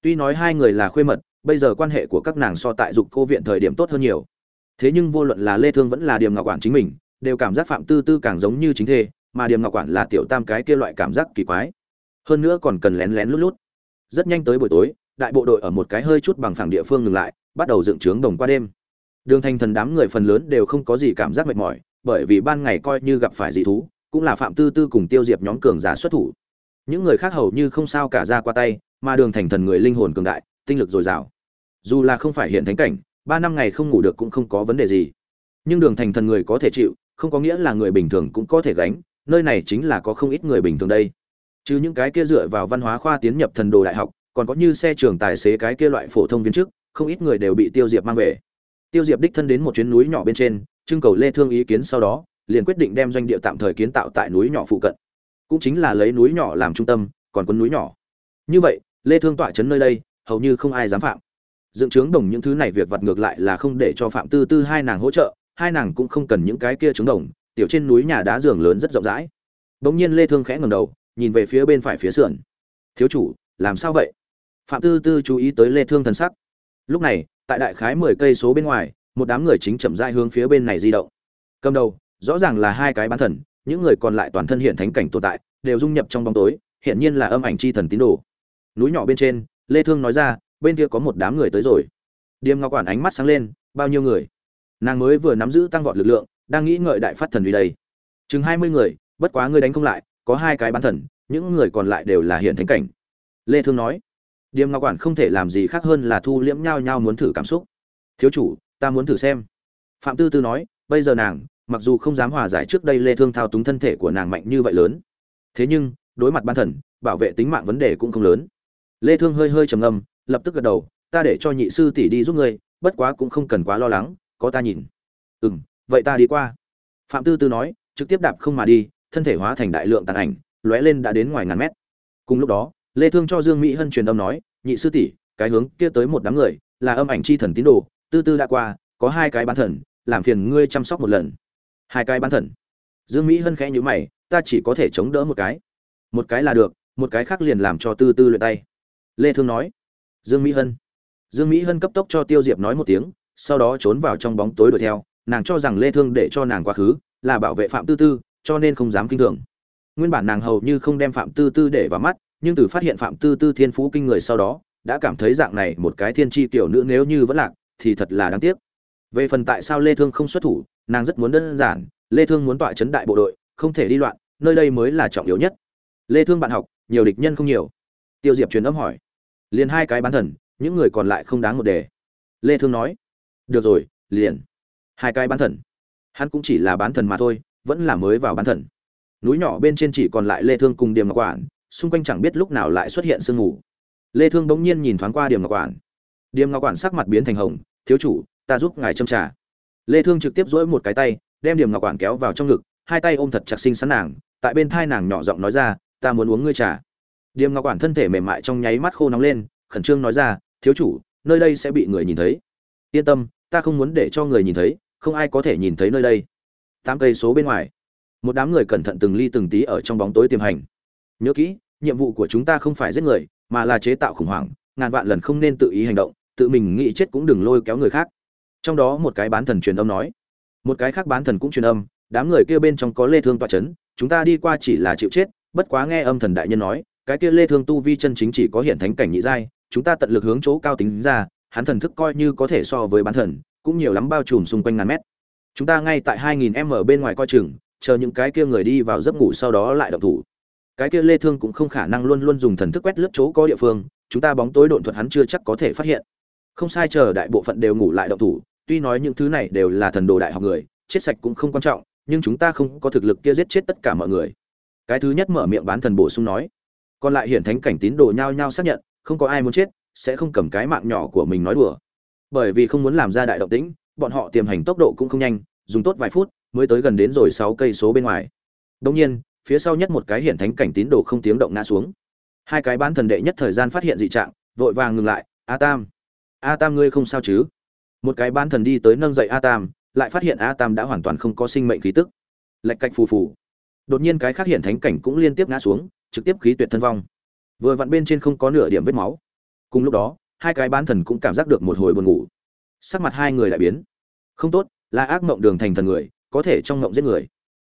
Tuy nói hai người là khuê mật, bây giờ quan hệ của các nàng so tại dục cô viện thời điểm tốt hơn nhiều. Thế nhưng vô luận là lê thương vẫn là điềm ngọc quản chính mình, đều cảm giác phạm tư tư càng giống như chính thê, mà điềm ngọc quản là tiểu tam cái kia loại cảm giác kỳ quái. Hơn nữa còn cần lén lén lút lút. Rất nhanh tới buổi tối, đại bộ đội ở một cái hơi chút bằng phẳng địa phương ngừng lại, bắt đầu dựng trướng đồng qua đêm đường thành thần đám người phần lớn đều không có gì cảm giác mệt mỏi, bởi vì ban ngày coi như gặp phải dị thú, cũng là phạm tư tư cùng tiêu diệp nhóm cường giả xuất thủ. Những người khác hầu như không sao cả ra qua tay, mà đường thành thần người linh hồn cường đại, tinh lực dồi dào. Dù là không phải hiện thánh cảnh, ba năm ngày không ngủ được cũng không có vấn đề gì. Nhưng đường thành thần người có thể chịu, không có nghĩa là người bình thường cũng có thể gánh, nơi này chính là có không ít người bình thường đây. Chứ những cái kia dựa vào văn hóa khoa tiến nhập thần đồ đại học, còn có như xe trường tài xế cái kia loại phổ thông viên chức, không ít người đều bị tiêu diệp mang về tiêu diệp đích thân đến một chuyến núi nhỏ bên trên, trưng cầu lê thương ý kiến sau đó, liền quyết định đem doanh địa tạm thời kiến tạo tại núi nhỏ phụ cận. Cũng chính là lấy núi nhỏ làm trung tâm, còn quân núi nhỏ. Như vậy, lê thương tọa chấn nơi đây, hầu như không ai dám phạm. Dựng trướng đồng những thứ này việc vặt ngược lại là không để cho phạm tư tư hai nàng hỗ trợ, hai nàng cũng không cần những cái kia trứng đồng, tiểu trên núi nhà đá giường lớn rất rộng rãi. Bỗng nhiên lê thương khẽ ngẩng đầu, nhìn về phía bên phải phía sườn. Thiếu chủ, làm sao vậy? Phạm tư tư chú ý tới lê thương thần sắc lúc này, tại đại khái 10 cây số bên ngoài, một đám người chính chậm rãi hướng phía bên này di động. Cầm đầu, rõ ràng là hai cái bán thần, những người còn lại toàn thân hiện thánh cảnh tồn tại, đều dung nhập trong bóng tối hiện nhiên là âm ảnh chi thần tín đồ. Núi nhỏ bên trên, lê thương nói ra, bên kia có một đám người tới rồi. Điềm ngọc quản ánh mắt sáng lên, bao nhiêu người? Nàng mới vừa nắm giữ tăng vọt lực lượng, đang nghĩ ngợi đại phát thần uy đây. Chừng 20 người, bất quá ngươi đánh không lại, có hai cái bán thần, những người còn lại đều là hiện thánh cảnh. Lê thương nói điềm ngọc quản không thể làm gì khác hơn là thu liễm nhau nhau muốn thử cảm xúc. Thiếu chủ, ta muốn thử xem. Phạm tư tư nói, bây giờ nàng, mặc dù không dám hòa giải trước đây lê thương thao túng thân thể của nàng mạnh như vậy lớn, thế nhưng, đối mặt ban thần, bảo vệ tính mạng vấn đề cũng không lớn. Lê thương hơi hơi trầm ngâm, lập tức gật đầu, ta để cho nhị sư tỷ đi giúp ngươi, bất quá cũng không cần quá lo lắng, có ta nhìn. Ừm, vậy ta đi qua. Phạm tư tư nói, trực tiếp đạp không mà đi, thân thể hóa thành đại lượng tàn ảnh, lóe lên đã đến ngoài ngàn mét. Cùng lúc đó lê thương cho dương mỹ hân truyền âm nói, nhị sư tỷ, cái hướng kia tới một đám người, là âm ảnh chi thần tín đồ tư tư đã qua, có hai cái bán thần, làm phiền ngươi chăm sóc một lần. Hai cái bán thần. Dương mỹ hân khẽ nhíu mày, ta chỉ có thể chống đỡ một cái. Một cái là được, một cái khác liền làm cho tư tư luyện tay. Lê thương nói. Dương mỹ hân. Dương mỹ hân cấp tốc cho tiêu diệp nói một tiếng, sau đó trốn vào trong bóng tối đuổi theo. Nàng cho rằng lê thương để cho nàng quá khứ, là bảo vệ phạm tư tư, cho nên không dám kinh thường. Nguyên bản nàng hầu như không đem phạm tư tư để vào mắt nhưng từ phát hiện phạm tư tư thiên phú kinh người sau đó, đã cảm thấy dạng này một cái thiên chi tiểu nữ nếu như vẫn lạc, thì thật là đáng tiếc. Về phần tại sao lê thương không xuất thủ, nàng rất muốn đơn giản, lê thương muốn tọa chấn đại bộ đội, không thể đi loạn, nơi đây mới là trọng yếu nhất. Lê thương bạn học, nhiều địch nhân không nhiều. Tiêu diệp truyền âm hỏi, liền hai cái bán thần, những người còn lại không đáng một đề. Lê thương nói, được rồi, liền. Hai cái bán thần. Hắn cũng chỉ là bán thần mà thôi, vẫn là mới vào bán thần. Núi nhỏ bên trên chỉ còn lại lê thương cùng điểm ngọc quản xung quanh chẳng biết lúc nào lại xuất hiện sương mù. Lê thương bỗng nhiên nhìn thoáng qua điểm ngọc quản. Điểm ngọc quản sắc mặt biến thành hồng, thiếu chủ, ta giúp ngài châm trà. Lê thương trực tiếp duỗi một cái tay, đem điểm ngọc quản kéo vào trong ngực, hai tay ôm thật chặt xinh xắn nàng, tại bên thai nàng nhỏ giọng nói ra, ta muốn uống ngươi trà. Điểm ngọc quản thân thể mềm mại trong nháy mắt khô nóng lên, khẩn trương nói ra, thiếu chủ, nơi đây sẽ bị người nhìn thấy. Yên tâm, ta không muốn để cho người nhìn thấy, không ai có thể nhìn thấy nơi đây. Tám cây số bên ngoài, một đám người cẩn thận từng ly từng tí ở trong bóng tối tiềm hành. Nhớ kỹ nhiệm vụ của chúng ta không phải giết người, mà là chế tạo khủng hoảng, ngàn vạn lần không nên tự ý hành động, tự mình nghĩ chết cũng đừng lôi kéo người khác. Trong đó một cái bán thần truyền âm nói. Một cái khác bán thần cũng truyền âm, đám người kia bên trong có lê thương tọa chấn, chúng ta đi qua chỉ là chịu chết, bất quá nghe âm thần đại nhân nói, cái kia lê thương tu vi chân chính chỉ có hiện thánh cảnh nhị giai, chúng ta tận lực hướng chỗ cao tính ra, hắn thần thức coi như có thể so với bán thần, cũng nhiều lắm bao trùm xung quanh ngàn mét. Chúng ta ngay tại 2000 m bên ngoài coi chừng, chờ những cái kia người đi vào giấc ngủ sau đó lại động thủ cái kia lê thương cũng không khả năng luôn luôn dùng thần thức quét lướt chỗ có địa phương, chúng ta bóng tối độn thuật hắn chưa chắc có thể phát hiện. Không sai, chờ đại bộ phận đều ngủ lại động thủ, tuy nói những thứ này đều là thần đồ đại học người, chết sạch cũng không quan trọng, nhưng chúng ta không có thực lực kia giết chết tất cả mọi người. Cái thứ nhất mở miệng bán thần bổ sung nói. Còn lại hiển thánh cảnh tín đồ nhao nhao xác nhận, không có ai muốn chết, sẽ không cầm cái mạng nhỏ của mình nói đùa. Bởi vì không muốn làm ra đại động tĩnh, bọn họ tiềm hành tốc độ cũng không nhanh, dùng tốt vài phút mới tới gần đến rồi sáu cây số bên ngoài. Đông nhiên phía sau nhất một cái hiển thánh cảnh tín đồ không tiếng động ngã xuống. Hai cái bán thần đệ nhất thời gian phát hiện dị trạng, vội vàng ngừng lại, a tam a tam ngươi không sao chứ? Một cái bán thần đi tới nâng dậy a tam, lại phát hiện a tam đã hoàn toàn không có sinh mệnh khí tức. Lệch cạch phù phù. Đột nhiên cái khác hiện thánh cảnh cũng liên tiếp ngã xuống, trực tiếp khí tuyệt thân vong. Vừa vặn bên trên không có nửa điểm vết máu. Cùng lúc đó, hai cái bán thần cũng cảm giác được một hồi buồn ngủ. Sắc mặt hai người lại biến. Không tốt, là ác mộng đường thành thần người, có thể trong mộng giết người.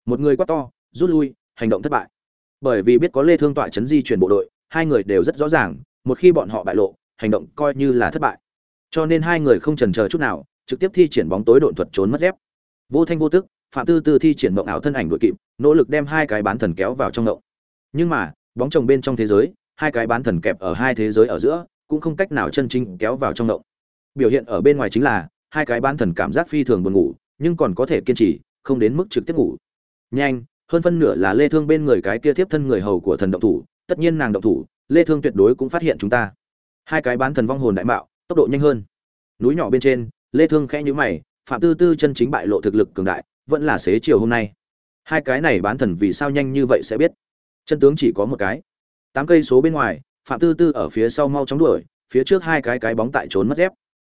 Một người quá to, rút lui hành động thất bại. Bởi vì biết có lê thương tọa chấn di chuyển bộ đội, hai người đều rất rõ ràng, một khi bọn họ bại lộ, hành động coi như là thất bại. Cho nên hai người không chần chờ chút nào, trực tiếp thi triển bóng tối độn thuật trốn mất dép. Vô thanh vô tức, phạm tư tư thi triển mộng ảo thân ảnh đội kịp, nỗ lực đem hai cái bán thần kéo vào trong động. Nhưng mà, bóng chồng bên trong thế giới, hai cái bán thần kẹp ở hai thế giới ở giữa, cũng không cách nào chân chính kéo vào trong động. Biểu hiện ở bên ngoài chính là, hai cái bán thần cảm giác phi thường buồn ngủ, nhưng còn có thể kiên trì, không đến mức trực tiếp ngủ. Nhanh hơn phân nửa là lê thương bên người cái kia tiếp thân người hầu của thần động thủ, tất nhiên nàng động thủ, lê thương tuyệt đối cũng phát hiện chúng ta. Hai cái bán thần vong hồn đại mạo, tốc độ nhanh hơn. Núi nhỏ bên trên, lê thương khẽ nhíu mày, phạm tư tư chân chính bại lộ thực lực cường đại, vẫn là xế chiều hôm nay. Hai cái này bán thần vì sao nhanh như vậy sẽ biết? Chân tướng chỉ có một cái. Tám cây số bên ngoài, phạm tư tư ở phía sau mau chóng đuổi, phía trước hai cái cái bóng tại trốn mất dép.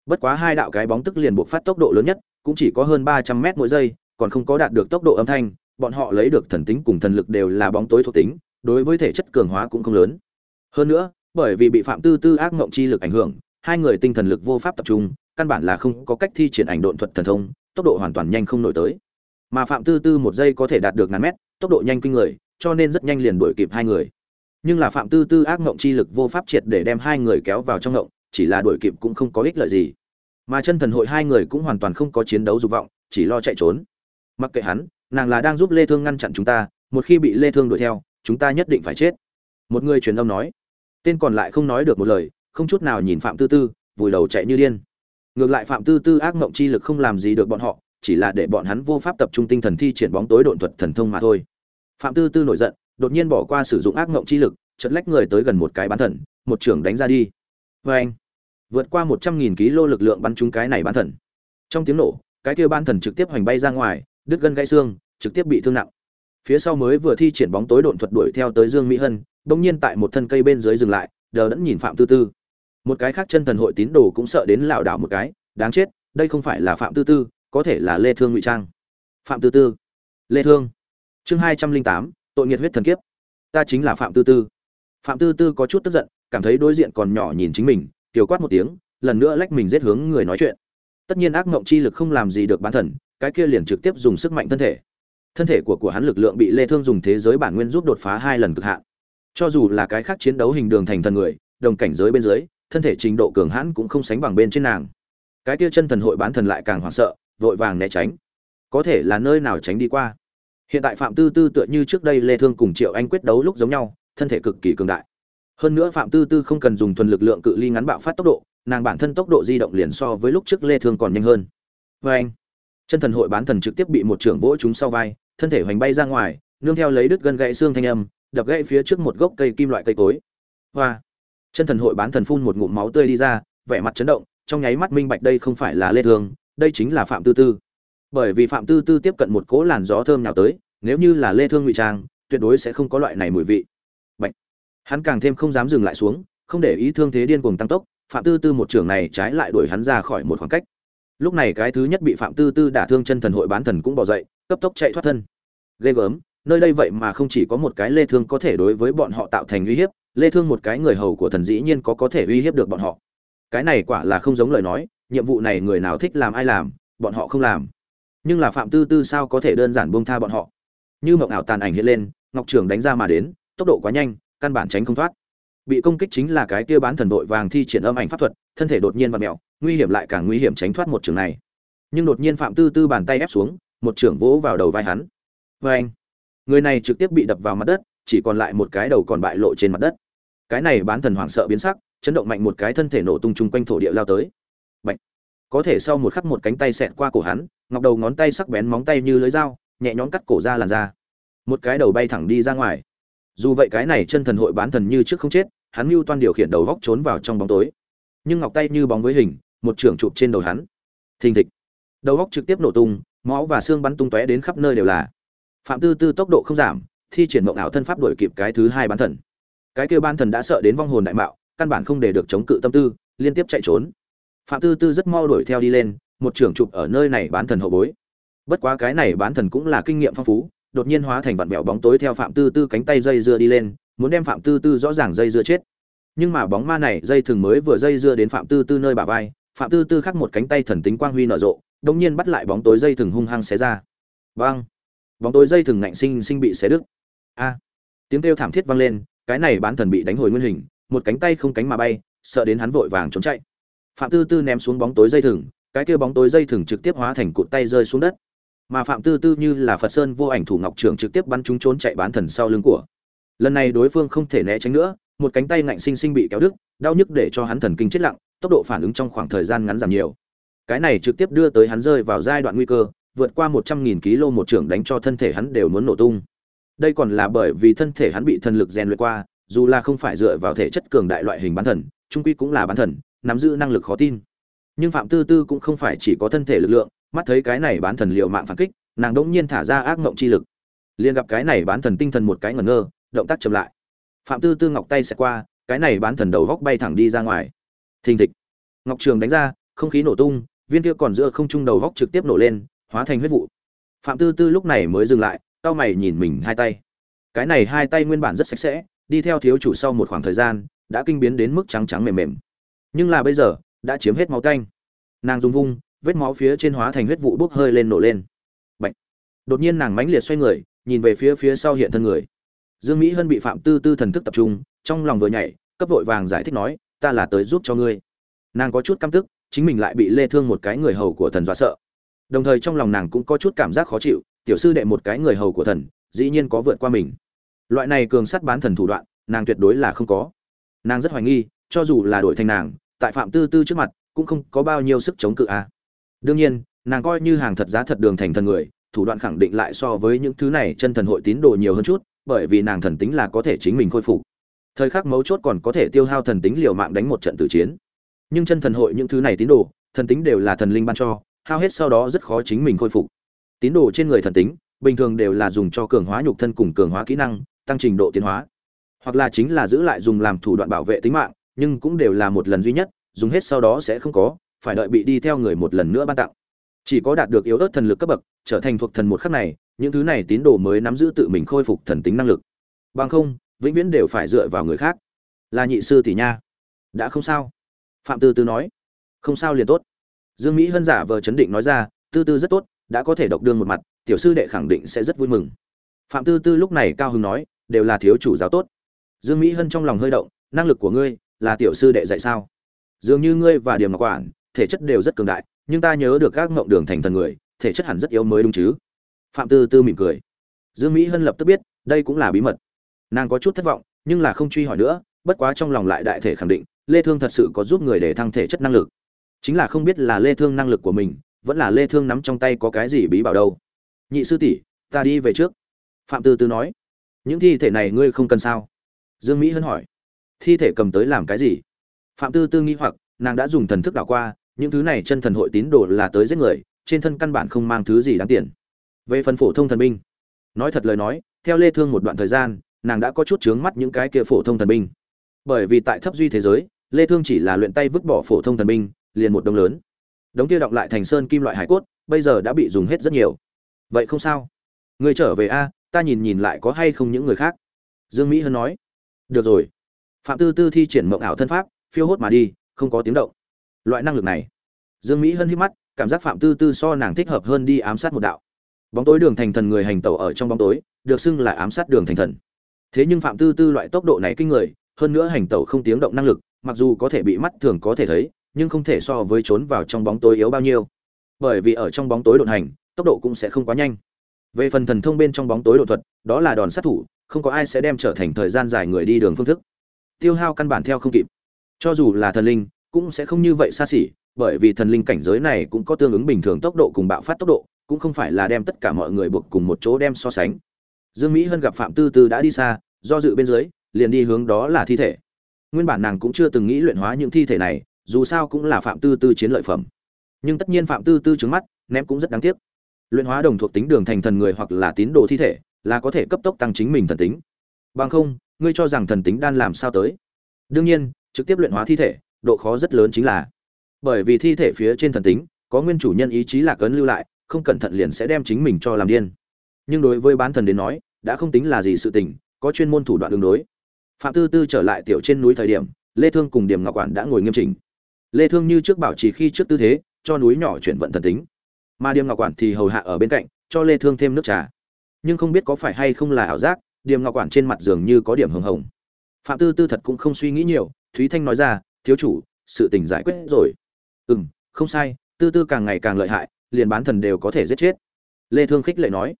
Bất quá hai đạo cái bóng tức liền buộc phát tốc độ lớn nhất, cũng chỉ có hơn 300 mét mỗi giây, còn không có đạt được tốc độ âm thanh bọn họ lấy được thần tính cùng thần lực đều là bóng tối thuộc tính, đối với thể chất cường hóa cũng không lớn. Hơn nữa, bởi vì bị phạm tư tư ác mộng chi lực ảnh hưởng, hai người tinh thần lực vô pháp tập trung, căn bản là không có cách thi triển ảnh độn thuật thần thông, tốc độ hoàn toàn nhanh không nổi tới. Mà phạm tư tư một giây có thể đạt được ngàn mét, tốc độ nhanh kinh người, cho nên rất nhanh liền đuổi kịp hai người. Nhưng là phạm tư tư ác mộng chi lực vô pháp triệt để đem hai người kéo vào trong ngộng, chỉ là đuổi kịp cũng không có ích lợi gì. Mà chân thần hội hai người cũng hoàn toàn không có chiến đấu dục vọng, chỉ lo chạy trốn. Mặc kệ hắn nàng là đang giúp lê thương ngăn chặn chúng ta, một khi bị lê thương đuổi theo, chúng ta nhất định phải chết. Một người truyền âm nói. Tên còn lại không nói được một lời, không chút nào nhìn phạm tư tư, vùi đầu chạy như điên. Ngược lại phạm tư tư ác mộng chi lực không làm gì được bọn họ, chỉ là để bọn hắn vô pháp tập trung tinh thần thi triển bóng tối độn thuật thần thông mà thôi. Phạm tư tư nổi giận, đột nhiên bỏ qua sử dụng ác mộng chi lực chật lách người tới gần một cái bán thần, một trưởng đánh ra đi. Vê anh, vượt qua một trăm nghìn lô lực lượng bắn trúng cái này bán thần. Trong tiếng nổ, cái kia bán thần trực tiếp hoành bay ra ngoài đứt gân gãy xương, trực tiếp bị thương nặng. Phía sau mới vừa thi triển bóng tối độn thuật đuổi theo tới dương mỹ hân, bỗng nhiên tại một thân cây bên dưới dừng lại, đờ đẫn nhìn phạm tư tư. Một cái khác chân thần hội tín đồ cũng sợ đến lảo đảo một cái, đáng chết, đây không phải là phạm tư tư, có thể là lê thương ngụy trang. Phạm tư tư. Lê thương. Chương hai trăm linh tám, tội nghiệt huyết thần kiếp. Ta chính là phạm tư tư. Phạm tư tư có chút tức giận, cảm thấy đối diện còn nhỏ nhìn chính mình tiểu quát một tiếng, lần nữa lách mình giết hướng người nói chuyện. Tất nhiên ác ngộng chi lực không làm gì được bản thần cái kia liền trực tiếp dùng sức mạnh thân thể. Thân thể của của hắn lực lượng bị lê thương dùng thế giới bản nguyên giúp đột phá hai lần cực hạn. Cho dù là cái khác chiến đấu hình đường thành thần người, đồng cảnh giới bên dưới, thân thể trình độ cường hãn cũng không sánh bằng bên trên nàng. Cái kia chân thần hội bán thần lại càng hoảng sợ, vội vàng né tránh. Có thể là nơi nào tránh đi qua. Hiện tại phạm tư tư tựa như trước đây lê thương cùng triệu anh quyết đấu lúc giống nhau, thân thể cực kỳ cường đại. Hơn nữa phạm tư tư không cần dùng thuần lực lượng cự ly ngắn bạo phát tốc độ, nàng bản thân tốc độ di động liền so với lúc trước lê thương còn nhanh hơn. Với anh chân thần hội bán thần trực tiếp bị một trưởng vỗ chúng sau vai, thân thể hoành bay ra ngoài, nương theo lấy đứt gân gãy xương thanh âm, đập gãy phía trước một gốc cây kim loại cây cối. Hoa! Chân thần hội bán thần phun một ngụm máu tươi đi ra, vẻ mặt chấn động, trong nháy mắt minh bạch đây không phải là lê thương đây chính là phạm tư tư. Bởi vì phạm tư tư tiếp cận một cỗ làn gió thơm nào tới, nếu như là lê thương ngụy trang, tuyệt đối sẽ không có loại này mùi vị. Bạch. hắn càng thêm không dám dừng lại xuống, không để ý thương thế điên cuồng tăng tốc, phạm tư tư một trưởng này trái lại đuổi hắn ra khỏi một khoảng cách lúc này cái thứ nhất bị phạm tư tư đả thương chân thần hội bán thần cũng bỏ dậy, cấp tốc chạy thoát thân. Ghê gớm, nơi đây vậy mà không chỉ có một cái lê thương có thể đối với bọn họ tạo thành uy hiếp, lê thương một cái người hầu của thần dĩ nhiên có có thể uy hiếp được bọn họ. Cái này quả là không giống lời nói, nhiệm vụ này người nào thích làm ai làm, bọn họ không làm. Nhưng là phạm tư tư sao có thể đơn giản buông tha bọn họ? Như mộng ảo tàn ảnh hiện lên, ngọc trường đánh ra mà đến, tốc độ quá nhanh, căn bản tránh không thoát. Bị công kích chính là cái kia bán thần đội vàng thi triển âm ảnh pháp thuật, thân thể đột nhiên và mèo nguy hiểm lại càng nguy hiểm tránh thoát một trường này. Nhưng đột nhiên phạm tư tư bàn tay ép xuống, một trưởng vỗ vào đầu vai hắn. Vê anh, người này trực tiếp bị đập vào mặt đất, chỉ còn lại một cái đầu còn bại lộ trên mặt đất. Cái này bán thần hoảng sợ biến sắc, chấn động mạnh một cái thân thể nổ tung chung quanh thổ địa lao tới. Bạch. có thể sau một khắc một cánh tay xẹt qua cổ hắn, ngọc đầu ngón tay sắc bén móng tay như lưới dao, nhẹ nhõm cắt cổ ra làn da. Một cái đầu bay thẳng đi ra ngoài. Dù vậy cái này chân thần hội bán thần như trước không chết, hắn mưu toan điều khiển đầu góc trốn vào trong bóng tối. Nhưng ngọc tay như bóng với hình một trưởng chụp trên đầu hắn. Thình thịch. Đầu góc trực tiếp nổ tung, máu và xương bắn tung tóe đến khắp nơi đều là. Phạm tư tư tốc độ không giảm, thi triển mộng ảo thân pháp đuổi kịp cái thứ hai bán thần. Cái kêu bán thần đã sợ đến vong hồn đại mạo, căn bản không để được chống cự tâm tư, liên tiếp chạy trốn. Phạm tư tư rất mau đuổi theo đi lên, một trưởng chụp ở nơi này bán thần hậu bối. Bất quá cái này bán thần cũng là kinh nghiệm phong phú, đột nhiên hóa thành vạn mẹo bóng tối theo phạm tư tư cánh tay dây dưa đi lên, muốn đem phạm tư tư rõ ràng dây dưa chết. Nhưng mà bóng ma này dây thường mới vừa dây dưa đến phạm tư tư nơi bà vai phạm tư tư khắc một cánh tay thần tính quang huy nở rộ đông nhiên bắt lại bóng tối dây thừng hung hăng xé ra. Vang! Bóng tối dây thừng ngạnh sinh sinh bị xé đứt. A! Tiếng kêu thảm thiết vang lên, cái này bán thần bị đánh hồi nguyên hình, một cánh tay không cánh mà bay, sợ đến hắn vội vàng trốn chạy. Phạm tư tư ném xuống bóng tối dây thừng, cái kia bóng tối dây thừng trực tiếp hóa thành cụt tay rơi xuống đất. Mà phạm tư tư như là phật sơn vô ảnh thủ ngọc trưởng trực tiếp bắn chúng trốn chạy bán thần sau lưng của. Lần này đối phương không thể né tránh nữa, một cánh tay ngạnh sinh sinh bị kéo đứt, đau nhức để cho hắn thần kinh chết lặng tốc độ phản ứng trong khoảng thời gian ngắn giảm nhiều. Cái này trực tiếp đưa tới hắn rơi vào giai đoạn nguy cơ, vượt qua một trăm nghìn kg một trưởng đánh cho thân thể hắn đều muốn nổ tung. Đây còn là bởi vì thân thể hắn bị thần lực rèn luyện qua, dù là không phải dựa vào thể chất cường đại loại hình bán thần, trung quy cũng là bán thần, nắm giữ năng lực khó tin. Nhưng phạm tư tư cũng không phải chỉ có thân thể lực lượng, mắt thấy cái này bán thần liệu mạng phản kích, nàng đỗng nhiên thả ra ác mộng chi lực. Liền gặp cái này bán thần tinh thần một cái ngẩn ngơ, động tác chậm lại. Phạm tư tư ngọc tay xẹt qua, cái này bán thần đầu góc bay thẳng đi ra ngoài thình thịch. Ngọc trường đánh ra, không khí nổ tung, viên kia còn giữa không trung đầu góc trực tiếp nổ lên, hóa thành huyết vụ. Phạm tư tư lúc này mới dừng lại tao mày nhìn mình hai tay. Cái này hai tay nguyên bản rất sạch sẽ, đi theo thiếu chủ sau một khoảng thời gian, đã kinh biến đến mức trắng trắng mềm mềm. Nhưng là bây giờ, đã chiếm hết máu canh nàng dùng vung, vết máu phía trên hóa thành huyết vụ bốc hơi lên nổ lên. Bạch. đột nhiên nàng mãnh liệt xoay người, nhìn về phía phía sau hiện thân người. Dương mỹ hân bị phạm tư tư thần thức tập trung, trong lòng vừa nhảy, cấp vội vàng giải thích nói ta là tới giúp cho ngươi. Nàng có chút căm tức, chính mình lại bị lê thương một cái người hầu của thần dọa sợ. Đồng thời trong lòng nàng cũng có chút cảm giác khó chịu, tiểu sư đệ một cái người hầu của thần, dĩ nhiên có vượt qua mình. Loại này cường sắt bán thần thủ đoạn, nàng tuyệt đối là không có. Nàng rất hoài nghi, cho dù là đổi thành nàng, tại phạm tư tư trước mặt, cũng không có bao nhiêu sức chống cự a. À. đương nhiên, nàng coi như hàng thật giá thật đường thành thần người, thủ đoạn khẳng định lại so với những thứ này chân thần hội tín đồ nhiều hơn chút, bởi vì nàng thần tính là có thể chính mình khôi phục thời khắc mấu chốt còn có thể tiêu hao thần tính liều mạng đánh một trận tử chiến. Nhưng chân thần hội những thứ này tín đồ, thần tính đều là thần linh ban cho, hao hết sau đó rất khó chính mình khôi phục. Tín đồ trên người thần tính, bình thường đều là dùng cho cường hóa nhục thân cùng cường hóa kỹ năng, tăng trình độ tiến hóa. Hoặc là chính là giữ lại dùng làm thủ đoạn bảo vệ tính mạng, nhưng cũng đều là một lần duy nhất, dùng hết sau đó sẽ không có, phải đợi bị đi theo người một lần nữa ban tặng. Chỉ có đạt được yếu ớt thần lực cấp bậc, trở thành thuộc thần một khắc này, những thứ này tín đồ mới nắm giữ tự mình khôi phục thần tính năng lực. Bằng không vĩnh viễn đều phải dựa vào người khác. Là nhị sư tỷ nha. Đã không sao. Phạm tư tư nói. Không sao liền tốt. Dương mỹ hân giả vờ chấn định nói ra, tư tư rất tốt, đã có thể độc đương một mặt, tiểu sư đệ khẳng định sẽ rất vui mừng. Phạm tư tư lúc này cao hứng nói, đều là thiếu chủ giáo tốt. Dương mỹ hân trong lòng hơi động, năng lực của ngươi là tiểu sư đệ dạy sao? Dường như ngươi và điểm ngọc quản, thể chất đều rất cường đại, nhưng ta nhớ được các ngộng đường thành thần người, thể chất hẳn rất yếu mới đúng chứ? Phạm tư tư mỉm cười. Dương mỹ hân lập tức biết, đây cũng là bí mật nàng có chút thất vọng, nhưng là không truy hỏi nữa, bất quá trong lòng lại đại thể khẳng định, lê thương thật sự có giúp người để thăng thể chất năng lực. Chính là không biết là lê thương năng lực của mình, vẫn là lê thương nắm trong tay có cái gì bí bảo đâu. Nhị sư tỷ, ta đi về trước. Phạm tư tư nói. Những thi thể này ngươi không cần sao? Dương mỹ hân hỏi. Thi thể cầm tới làm cái gì? Phạm tư tư nghi hoặc, nàng đã dùng thần thức đảo qua, những thứ này chân thần hội tín đồ là tới giết người, trên thân căn bản không mang thứ gì đáng tiền. Về phần phổ thông thần binh, nói thật lời nói, theo lê thương một đoạn thời gian nàng đã có chút chướng mắt những cái kia phổ thông thần binh. Bởi vì tại thấp duy thế giới, lê thương chỉ là luyện tay vứt bỏ phổ thông thần binh, liền một đống lớn. Đống kia đọc lại thành sơn kim loại hải cốt, bây giờ đã bị dùng hết rất nhiều. Vậy không sao. Người trở về a, ta nhìn nhìn lại có hay không những người khác. Dương mỹ hân nói. Được rồi. Phạm tư tư thi triển mộng ảo thân pháp, phiêu hốt mà đi, không có tiếng động. Loại năng lực này. Dương mỹ hân hít mắt, cảm giác phạm tư tư so nàng thích hợp hơn đi ám sát một đạo. Bóng tối đường thành thần người hành tẩu ở trong bóng tối, được xưng là ám sát đường thành thần thế nhưng phạm tư tư loại tốc độ này kinh người, hơn nữa hành tẩu không tiếng động năng lực, mặc dù có thể bị mắt thường có thể thấy, nhưng không thể so với trốn vào trong bóng tối yếu bao nhiêu. Bởi vì ở trong bóng tối đột hành, tốc độ cũng sẽ không quá nhanh. Về phần thần thông bên trong bóng tối độ thuật, đó là đòn sát thủ, không có ai sẽ đem trở thành thời gian dài người đi đường phương thức. Tiêu hao căn bản theo không kịp. Cho dù là thần linh, cũng sẽ không như vậy xa xỉ, bởi vì thần linh cảnh giới này cũng có tương ứng bình thường tốc độ cùng bạo phát tốc độ, cũng không phải là đem tất cả mọi người buộc cùng một chỗ đem so sánh dương mỹ hân gặp phạm tư tư đã đi xa, do dự bên dưới, liền đi hướng đó là thi thể. Nguyên bản nàng cũng chưa từng nghĩ luyện hóa những thi thể này, dù sao cũng là phạm tư tư chiến lợi phẩm. Nhưng tất nhiên phạm tư tư trứng mắt, ném cũng rất đáng tiếc. Luyện hóa đồng thuộc tính đường thành thần người hoặc là tín đồ thi thể, là có thể cấp tốc tăng chính mình thần tính. Bằng không, ngươi cho rằng thần tính đan làm sao tới? Đương nhiên, trực tiếp luyện hóa thi thể, độ khó rất lớn chính là bởi vì thi thể phía trên thần tính, có nguyên chủ nhân ý chí lạc ấn lưu lại, không cẩn thận liền sẽ đem chính mình cho làm điên nhưng đối với bán thần đến nói, đã không tính là gì sự tình, có chuyên môn thủ đoạn đường đối. Phạm tư tư trở lại tiểu trên núi thời điểm, lê thương cùng điểm ngọc quản đã ngồi nghiêm chỉnh. Lê thương như trước bảo trì khi trước tư thế, cho núi nhỏ chuyển vận thần tính. Mà điểm ngọc quản thì hầu hạ ở bên cạnh, cho lê thương thêm nước trà. Nhưng không biết có phải hay không là ảo giác điểm ngọc quản trên mặt giường như có điểm hồng hồng. Phạm tư tư thật cũng không suy nghĩ nhiều, thúy thanh nói ra, thiếu chủ, sự tình giải quyết rồi. Ừm, không sai, tư tư càng ngày càng lợi hại, liền bán thần đều có thể giết chết. Lê thương khích lệ nói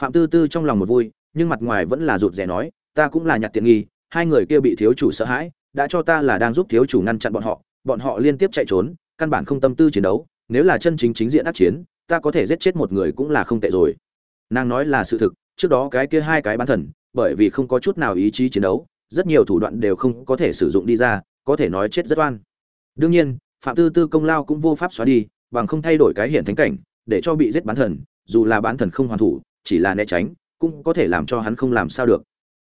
phạm tư tư trong lòng một vui, nhưng mặt ngoài vẫn là rụt rè nói, ta cũng là nhặt tiện nghi, hai người kia bị thiếu chủ sợ hãi, đã cho ta là đang giúp thiếu chủ ngăn chặn bọn họ bọn họ liên tiếp chạy trốn, căn bản không tâm tư chiến đấu, nếu là chân chính chính diện ác chiến, ta có thể giết chết một người cũng là không tệ rồi. Nàng nói là sự thực, trước đó cái kia hai cái bán thần, bởi vì không có chút nào ý chí chiến đấu, rất nhiều thủ đoạn đều không có thể sử dụng đi ra, có thể nói chết rất oan. Đương nhiên, phạm tư tư công lao cũng vô pháp xóa đi, bằng không thay đổi cái hiện thánh cảnh, để cho bị giết bán thần, dù là bán thần không hoàn thủ chỉ là né tránh, cũng có thể làm cho hắn không làm sao được.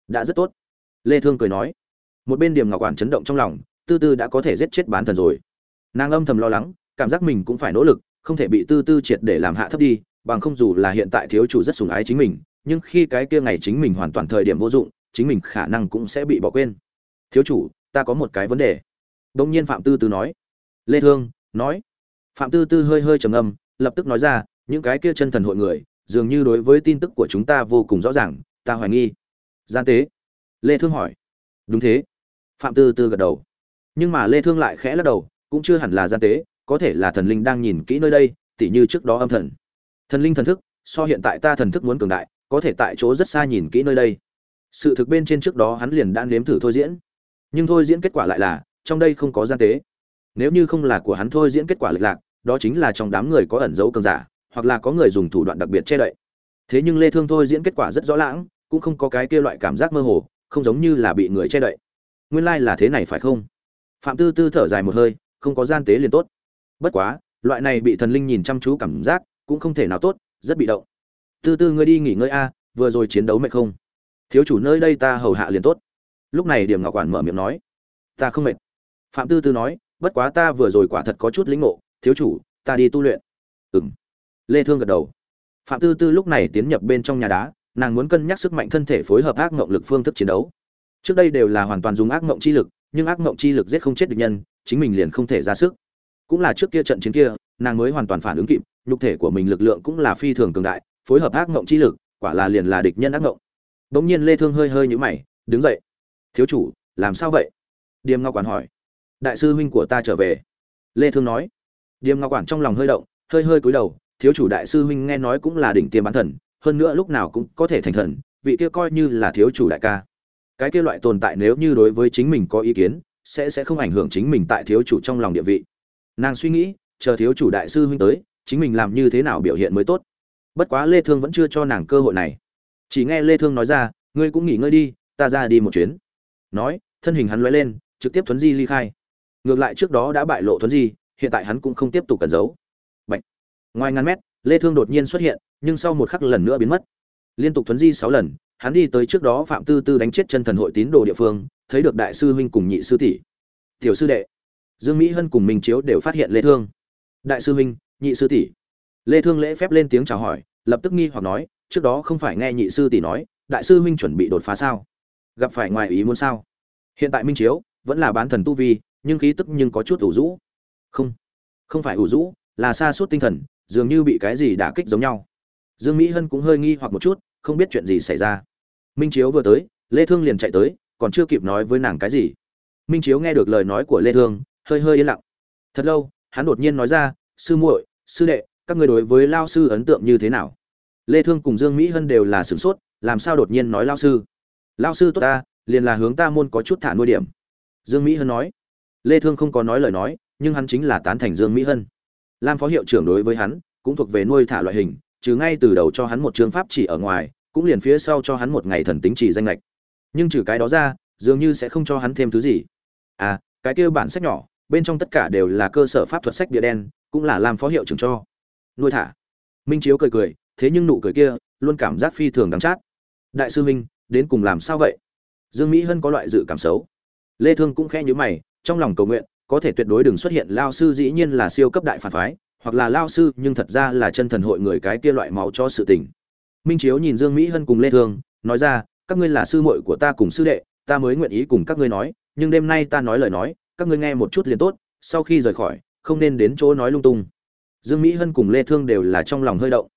Đã rất tốt. Lê thương cười nói. Một bên điểm ngọc quản chấn động trong lòng, tư tư đã có thể giết chết bán thần rồi. Nàng âm thầm lo lắng, cảm giác mình cũng phải nỗ lực, không thể bị tư tư triệt để làm hạ thấp đi, bằng không dù là hiện tại thiếu chủ rất sủng ái chính mình, nhưng khi cái kia ngày chính mình hoàn toàn thời điểm vô dụng, chính mình khả năng cũng sẽ bị bỏ quên. Thiếu chủ, ta có một cái vấn đề. Đông nhiên phạm tư tư nói. Lê thương, nói. Phạm tư tư hơi hơi trầm âm lập tức nói ra, những cái kia chân thần hội người dường như đối với tin tức của chúng ta vô cùng rõ ràng, ta hoài nghi. Gian tế. Lê thương hỏi. Đúng thế. Phạm tư tư gật đầu. Nhưng mà lê thương lại khẽ lắc đầu, cũng chưa hẳn là gian tế, có thể là thần linh đang nhìn kỹ nơi đây, tỉ như trước đó âm thần. Thần linh thần thức, so hiện tại ta thần thức muốn cường đại, có thể tại chỗ rất xa nhìn kỹ nơi đây. Sự thực bên trên trước đó hắn liền đã nếm thử thôi diễn. Nhưng thôi diễn kết quả lại là, trong đây không có gian tế. Nếu như không là của hắn thôi diễn kết quả lệch lạc, đó chính là trong đám người có ẩn dấu cường giả hoặc là có người dùng thủ đoạn đặc biệt che đậy. Thế nhưng lê thương thôi diễn kết quả rất rõ lãng, cũng không có cái kia loại cảm giác mơ hồ, không giống như là bị người che đậy. Nguyên lai like là thế này phải không? Phạm tư tư thở dài một hơi, không có gian tế liền tốt. Bất quá, loại này bị thần linh nhìn chăm chú cảm giác cũng không thể nào tốt, rất bị động. Tư tư ngươi đi nghỉ ngơi a, vừa rồi chiến đấu mệt không? Thiếu chủ nơi đây ta hầu hạ liền tốt. Lúc này điểm ngọc quản mở miệng nói. Ta không mệt. Phạm tư tư nói, bất quá ta vừa rồi quả thật có chút lĩnh ngộ, thiếu chủ, ta đi tu luyện. Ừng lê thương gật đầu. Phạm tư tư lúc này tiến nhập bên trong nhà đá, nàng muốn cân nhắc sức mạnh thân thể phối hợp ác ngộng lực phương thức chiến đấu. Trước đây đều là hoàn toàn dùng ác ngộng chi lực, nhưng ác ngộng chi lực giết không chết địch nhân, chính mình liền không thể ra sức. Cũng là trước kia trận chiến kia, nàng mới hoàn toàn phản ứng kịp, nhục thể của mình lực lượng cũng là phi thường cường đại, phối hợp ác ngộng chi lực, quả là liền là địch nhân ác ngộng bỗng nhiên lê thương hơi hơi nhíu mày, đứng dậy. Thiếu chủ, làm sao vậy? Điềm ngao quản hỏi. Đại sư huynh của ta trở về. Lê thương nói. Điềm ngao quản trong lòng hơi động, hơi hơi cúi đầu thiếu chủ đại sư huynh nghe nói cũng là đỉnh tiêm bán thần, hơn nữa lúc nào cũng có thể thành thần, vị kia coi như là thiếu chủ đại ca. Cái kia loại tồn tại nếu như đối với chính mình có ý kiến, sẽ sẽ không ảnh hưởng chính mình tại thiếu chủ trong lòng địa vị. Nàng suy nghĩ, chờ thiếu chủ đại sư huynh tới, chính mình làm như thế nào biểu hiện mới tốt. Bất quá lê thương vẫn chưa cho nàng cơ hội này. Chỉ nghe lê thương nói ra, ngươi cũng nghỉ ngơi đi, ta ra đi một chuyến. Nói, thân hình hắn lóe lên, trực tiếp thuấn di ly khai. Ngược lại trước đó đã bại lộ thuấn di, hiện tại hắn cũng không tiếp tục cẩn giấu ngoài ngàn mét, lê thương đột nhiên xuất hiện, nhưng sau một khắc lần nữa biến mất. Liên tục thuấn di 6 lần, hắn đi tới trước đó phạm tư tư đánh chết chân thần hội tín đồ địa phương, thấy được đại sư huynh cùng nhị sư tỷ. Tiểu sư đệ. Dương mỹ hân cùng minh chiếu đều phát hiện lê thương. Đại sư huynh, nhị sư tỷ. Lê thương lễ phép lên tiếng chào hỏi, lập tức nghi hoặc nói, trước đó không phải nghe nhị sư tỷ nói, đại sư huynh chuẩn bị đột phá sao? Gặp phải ngoài ý muốn sao? Hiện tại minh chiếu vẫn là bán thần tu vi, nhưng khí tức nhưng có chút ủ rũ. Không không phải ủ rũ, là xa suốt tinh thần dường như bị cái gì đả kích giống nhau. Dương mỹ hân cũng hơi nghi hoặc một chút, không biết chuyện gì xảy ra. Minh chiếu vừa tới, lê thương liền chạy tới, còn chưa kịp nói với nàng cái gì. Minh chiếu nghe được lời nói của lê thương, hơi hơi yên lặng. Thật lâu, hắn đột nhiên nói ra, sư muội, sư đệ, các người đối với lao sư ấn tượng như thế nào? Lê thương cùng dương mỹ hân đều là sửng sốt, làm sao đột nhiên nói lao sư? Lao sư tốt ta, liền là hướng ta môn có chút thả nuôi điểm. Dương mỹ hân nói. Lê thương không có nói lời nói, nhưng hắn chính là tán thành dương mỹ hân lam phó hiệu trưởng đối với hắn cũng thuộc về nuôi thả loại hình, trừ ngay từ đầu cho hắn một trường pháp chỉ ở ngoài, cũng liền phía sau cho hắn một ngày thần tính chỉ danh lệch nhưng trừ cái đó ra, dường như sẽ không cho hắn thêm thứ gì. À cái kia bản sách nhỏ, bên trong tất cả đều là cơ sở pháp thuật sách bìa đen, cũng là làm phó hiệu trưởng cho. Nuôi thả. Minh chiếu cười cười, thế nhưng nụ cười kia luôn cảm giác phi thường đắng chát. Đại sư minh, đến cùng làm sao vậy? Dương mỹ hân có loại dự cảm xấu. Lê thương cũng khẽ nhíu mày, trong lòng cầu nguyện có thể tuyệt đối đừng xuất hiện lao sư dĩ nhiên là siêu cấp đại phản phái, hoặc là lao sư, nhưng thật ra là chân thần hội người cái kia loại máu cho sự tình. Minh chiếu nhìn dương mỹ hân cùng lê thương, nói ra, các ngươi là sư muội của ta cùng sư đệ, ta mới nguyện ý cùng các ngươi nói, nhưng đêm nay ta nói lời nói, các ngươi nghe một chút liền tốt, sau khi rời khỏi, không nên đến chỗ nói lung tung. Dương mỹ hân cùng lê thương đều là trong lòng hơi động.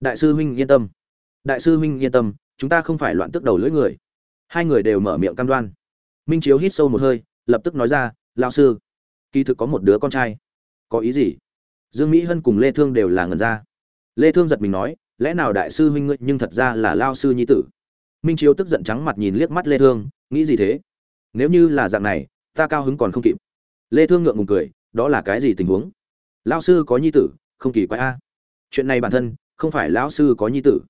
Đại sư huynh, yên tâm. Đại sư huynh, yên tâm, chúng ta không phải loạn tức đầu lưỡi người. Hai người đều mở miệng cam đoan. Minh chiếu hít sâu một hơi, lập tức nói ra, lão sư kỳ thực có một đứa con trai. Có ý gì? Dương mỹ hân cùng lê thương đều là ngần ra. Lê thương giật mình nói, lẽ nào đại sư huynh ngươi nhưng thật ra là lao sư nhi tử? Minh chiếu tức giận trắng mặt nhìn liếc mắt lê thương, nghĩ gì thế? Nếu như là dạng này, ta cao hứng còn không kịp. Lê thương ngượng ngùng cười, đó là cái gì tình huống? Lão sư có nhi tử, không kỳ quái a. Chuyện này bản thân, không phải lão sư có nhi tử.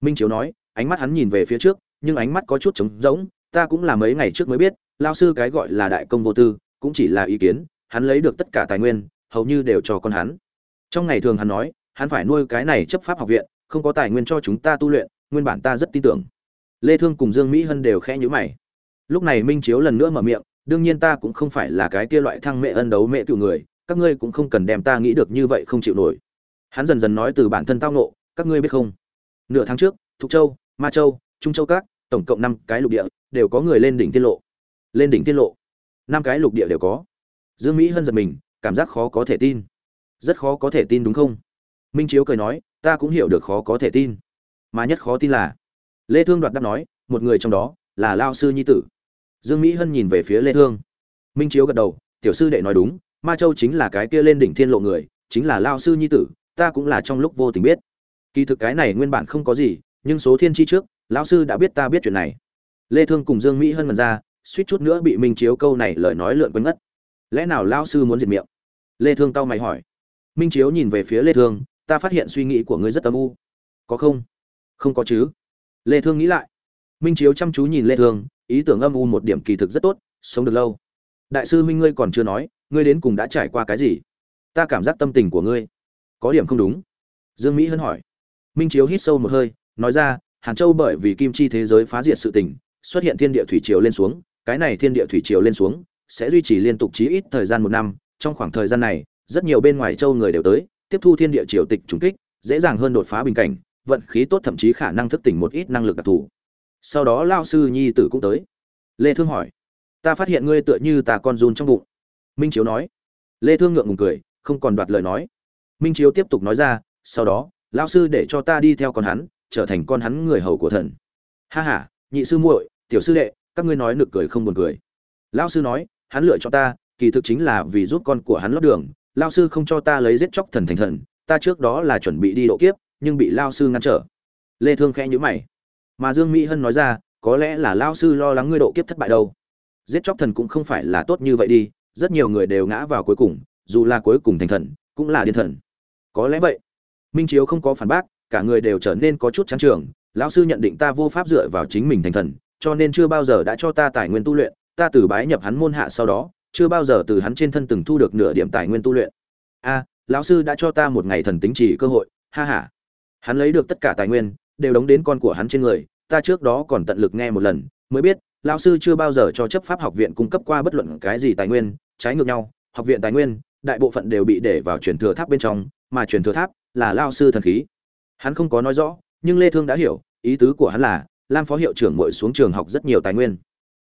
Minh chiếu nói, ánh mắt hắn nhìn về phía trước, nhưng ánh mắt có chút trống rỗng, ta cũng là mấy ngày trước mới biết, lão sư cái gọi là đại công vô tư, cũng chỉ là ý kiến hắn lấy được tất cả tài nguyên, hầu như đều cho con hắn. Trong ngày thường hắn nói, hắn phải nuôi cái này chấp pháp học viện, không có tài nguyên cho chúng ta tu luyện, nguyên bản ta rất tin tưởng. Lê thương cùng dương mỹ hân đều khẽ nhíu mày. Lúc này minh chiếu lần nữa mở miệng, đương nhiên ta cũng không phải là cái kia loại thăng mẹ ân đấu mẹ cựu người, các ngươi cũng không cần đem ta nghĩ được như vậy không chịu nổi. Hắn dần dần nói từ bản thân tao nộ các ngươi biết không? Nửa tháng trước, thục châu, ma châu, trung châu các, tổng cộng năm cái lục địa, đều có người lên đỉnh tiết lộ. Lên đỉnh tiết lộ. Năm cái lục địa đều có dương mỹ hân giật mình, cảm giác khó có thể tin. Rất khó có thể tin đúng không? Minh chiếu cười nói, ta cũng hiểu được khó có thể tin. Mà nhất khó tin là, lê thương đoạt đáp nói, một người trong đó là lao sư nhi tử. Dương mỹ hân nhìn về phía lê thương. Minh chiếu gật đầu, tiểu sư đệ nói đúng, ma châu chính là cái kia lên đỉnh thiên lộ người, chính là lao sư nhi tử, ta cũng là trong lúc vô tình biết. Kỳ thực cái này nguyên bản không có gì, nhưng số thiên chi trước, lão sư đã biết ta biết chuyện này. Lê thương cùng dương mỹ hân mần ra, suýt chút nữa bị minh chiếu câu này lời nói lượn quấn ngất lẽ nào lão sư muốn diệt miệng? Lê thương tao mày hỏi. Minh chiếu nhìn về phía lê thương, ta phát hiện suy nghĩ của ngươi rất âm u. Có không? Không có chứ. Lê thương nghĩ lại. Minh chiếu chăm chú nhìn lê thương, ý tưởng âm u một điểm kỳ thực rất tốt, sống được lâu. Đại sư minh ngươi còn chưa nói, ngươi đến cùng đã trải qua cái gì? Ta cảm giác tâm tình của ngươi có điểm không đúng. Dương mỹ hân hỏi. Minh chiếu hít sâu một hơi, nói ra, hàn châu bởi vì kim chi thế giới phá diệt sự tình, xuất hiện thiên địa thủy triều lên xuống, cái này thiên địa thủy triều lên xuống sẽ duy trì liên tục chí ít thời gian một năm. Trong khoảng thời gian này, rất nhiều bên ngoài châu người đều tới, tiếp thu thiên địa triều tịch trùng kích, dễ dàng hơn đột phá bình cảnh, vận khí tốt thậm chí khả năng thức tỉnh một ít năng lực đặc thù. Sau đó lao sư nhi tử cũng tới. Lê thương hỏi, ta phát hiện ngươi tựa như ta con run trong bụng. Minh chiếu nói. Lê thương ngượng ngùng cười, không còn đoạt lời nói. Minh chiếu tiếp tục nói ra, sau đó lão sư để cho ta đi theo con hắn, trở thành con hắn người hầu của thần. Ha ha, nhị sư muội, tiểu sư đệ, các ngươi nói nực cười không buồn cười. Lão sư nói hắn lựa cho ta, kỳ thực chính là vì giúp con của hắn lót đường. Lão sư không cho ta lấy giết chóc thần thành thần, ta trước đó là chuẩn bị đi độ kiếp, nhưng bị lão sư ngăn trở. Lê thương khẽ nhíu mày. Mà dương mỹ hân nói ra, có lẽ là lão sư lo lắng ngươi độ kiếp thất bại đâu. Giết chóc thần cũng không phải là tốt như vậy đi, rất nhiều người đều ngã vào cuối cùng, dù là cuối cùng thành thần, cũng là điên thần. Có lẽ vậy. Minh chiếu không có phản bác, cả người đều trở nên có chút trắng trường. Lão sư nhận định ta vô pháp dựa vào chính mình thành thần, cho nên chưa bao giờ đã cho ta tài nguyên tu luyện ta từ bái nhập hắn môn hạ sau đó, chưa bao giờ từ hắn trên thân từng thu được nửa điểm tài nguyên tu luyện. A, lão sư đã cho ta một ngày thần tính chỉ cơ hội, ha ha. Hắn lấy được tất cả tài nguyên, đều đóng đến con của hắn trên người, ta trước đó còn tận lực nghe một lần, mới biết, lão sư chưa bao giờ cho chấp pháp học viện cung cấp qua bất luận cái gì tài nguyên, trái ngược nhau, học viện tài nguyên, đại bộ phận đều bị để vào truyền thừa tháp bên trong, mà truyền thừa tháp là lão sư thần khí. Hắn không có nói rõ, nhưng lê thương đã hiểu, ý tứ của hắn là, lam phó hiệu trưởng muội xuống trường học rất nhiều tài nguyên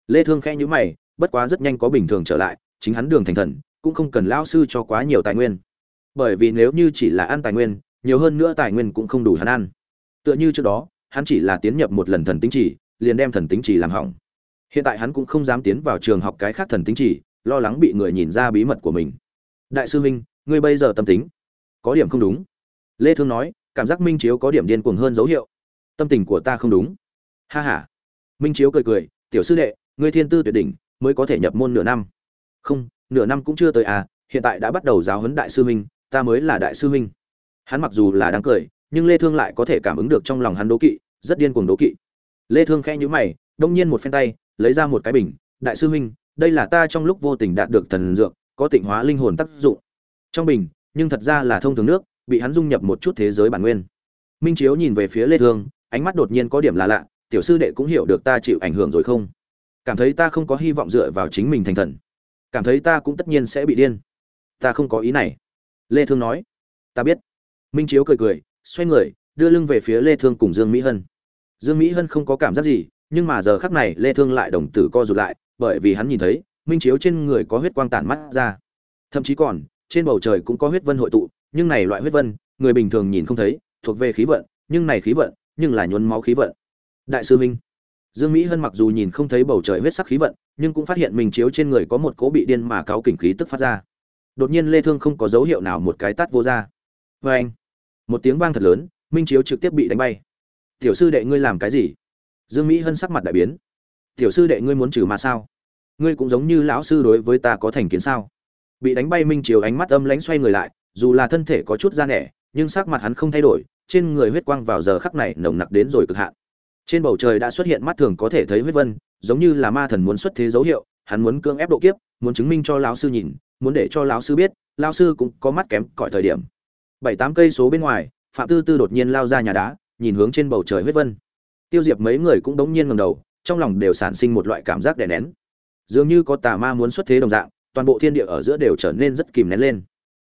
lê thương khẽ nhíu mày, bất quá rất nhanh có bình thường trở lại, chính hắn đường thành thần, cũng không cần Lão sư cho quá nhiều tài nguyên. Bởi vì nếu như chỉ là ăn tài nguyên, nhiều hơn nữa tài nguyên cũng không đủ hắn ăn. Tựa như trước đó, hắn chỉ là tiến nhập một lần thần tính chỉ, liền đem thần tính chỉ làm hỏng. Hiện tại hắn cũng không dám tiến vào trường học cái khác thần tính chỉ, lo lắng bị người nhìn ra bí mật của mình. Đại sư huynh ngươi bây giờ tâm tính có điểm không đúng. Lê thương nói, cảm giác minh chiếu có điểm điên cuồng hơn dấu hiệu. Tâm tình của ta không đúng. Ha ha. Minh chiếu cười cười, tiểu sư đệ ngươi thiên tư tuyệt đỉnh, mới có thể nhập môn nửa năm. Không, nửa năm cũng chưa tới à hiện tại đã bắt đầu giáo huấn đại sư huynh, ta mới là đại sư huynh. Hắn mặc dù là đang cười, nhưng lê thương lại có thể cảm ứng được trong lòng hắn đố kỵ, rất điên cuồng đố kỵ. Lê thương khẽ nhíu mày, đông nhiên một phen tay, lấy ra một cái bình, đại sư huynh, đây là ta trong lúc vô tình đạt được thần dược, có tịnh hóa linh hồn tác dụng. Trong bình, nhưng thật ra là thông thường nước, bị hắn dung nhập một chút thế giới bản nguyên. Minh chiếu nhìn về phía lê thương, ánh mắt đột nhiên có điểm là lạ, tiểu sư đệ cũng hiểu được ta chịu ảnh hưởng rồi không? Cảm thấy ta không có hy vọng dựa vào chính mình thành thần. Cảm thấy ta cũng tất nhiên sẽ bị điên. Ta không có ý này. Lê thương nói. Ta biết. Minh chiếu cười cười, xoay người, đưa lưng về phía lê thương cùng dương mỹ hân. Dương mỹ hân không có cảm giác gì, nhưng mà giờ khắc này lê thương lại đồng tử co rụt lại, bởi vì hắn nhìn thấy, minh chiếu trên người có huyết quang tản mắt ra. Thậm chí còn, trên bầu trời cũng có huyết vân hội tụ, nhưng này loại huyết vân, người bình thường nhìn không thấy, thuộc về khí vận, nhưng này khí vận, nhưng là nhuốm máu khí vận. Đại sư minh dương mỹ hân mặc dù nhìn không thấy bầu trời huyết sắc khí vận, nhưng cũng phát hiện mình chiếu trên người có một cỗ bị điên mà cáo kình khí tức phát ra. Đột nhiên lê thương không có dấu hiệu nào một cái tát vô ra. Với anh. Một tiếng vang thật lớn, minh chiếu trực tiếp bị đánh bay. Tiểu sư đệ ngươi làm cái gì? Dương mỹ hân sắc mặt đại biến. Tiểu sư đệ ngươi muốn trừ mà sao? Ngươi cũng giống như lão sư đối với ta có thành kiến sao? Bị đánh bay minh chiếu ánh mắt âm lãnh xoay người lại, dù là thân thể có chút ra nẻ, nhưng sắc mặt hắn không thay đổi, trên người huyết quang vào giờ khắc này nồng nặc đến rồi cực hạn trên bầu trời đã xuất hiện mắt thường có thể thấy huyết vân, giống như là ma thần muốn xuất thế dấu hiệu, hắn muốn cưỡng ép độ kiếp, muốn chứng minh cho lão sư nhìn, muốn để cho lão sư biết, lão sư cũng có mắt kém cỏi thời điểm. Bảy tám cây số bên ngoài, phạm tư tư đột nhiên lao ra nhà đá, nhìn hướng trên bầu trời huyết vân. Tiêu diệp mấy người cũng đống nhiên ngầm đầu, trong lòng đều sản sinh một loại cảm giác đè nén. Dường như có tà ma muốn xuất thế đồng dạng, toàn bộ thiên địa ở giữa đều trở nên rất kìm nén lên.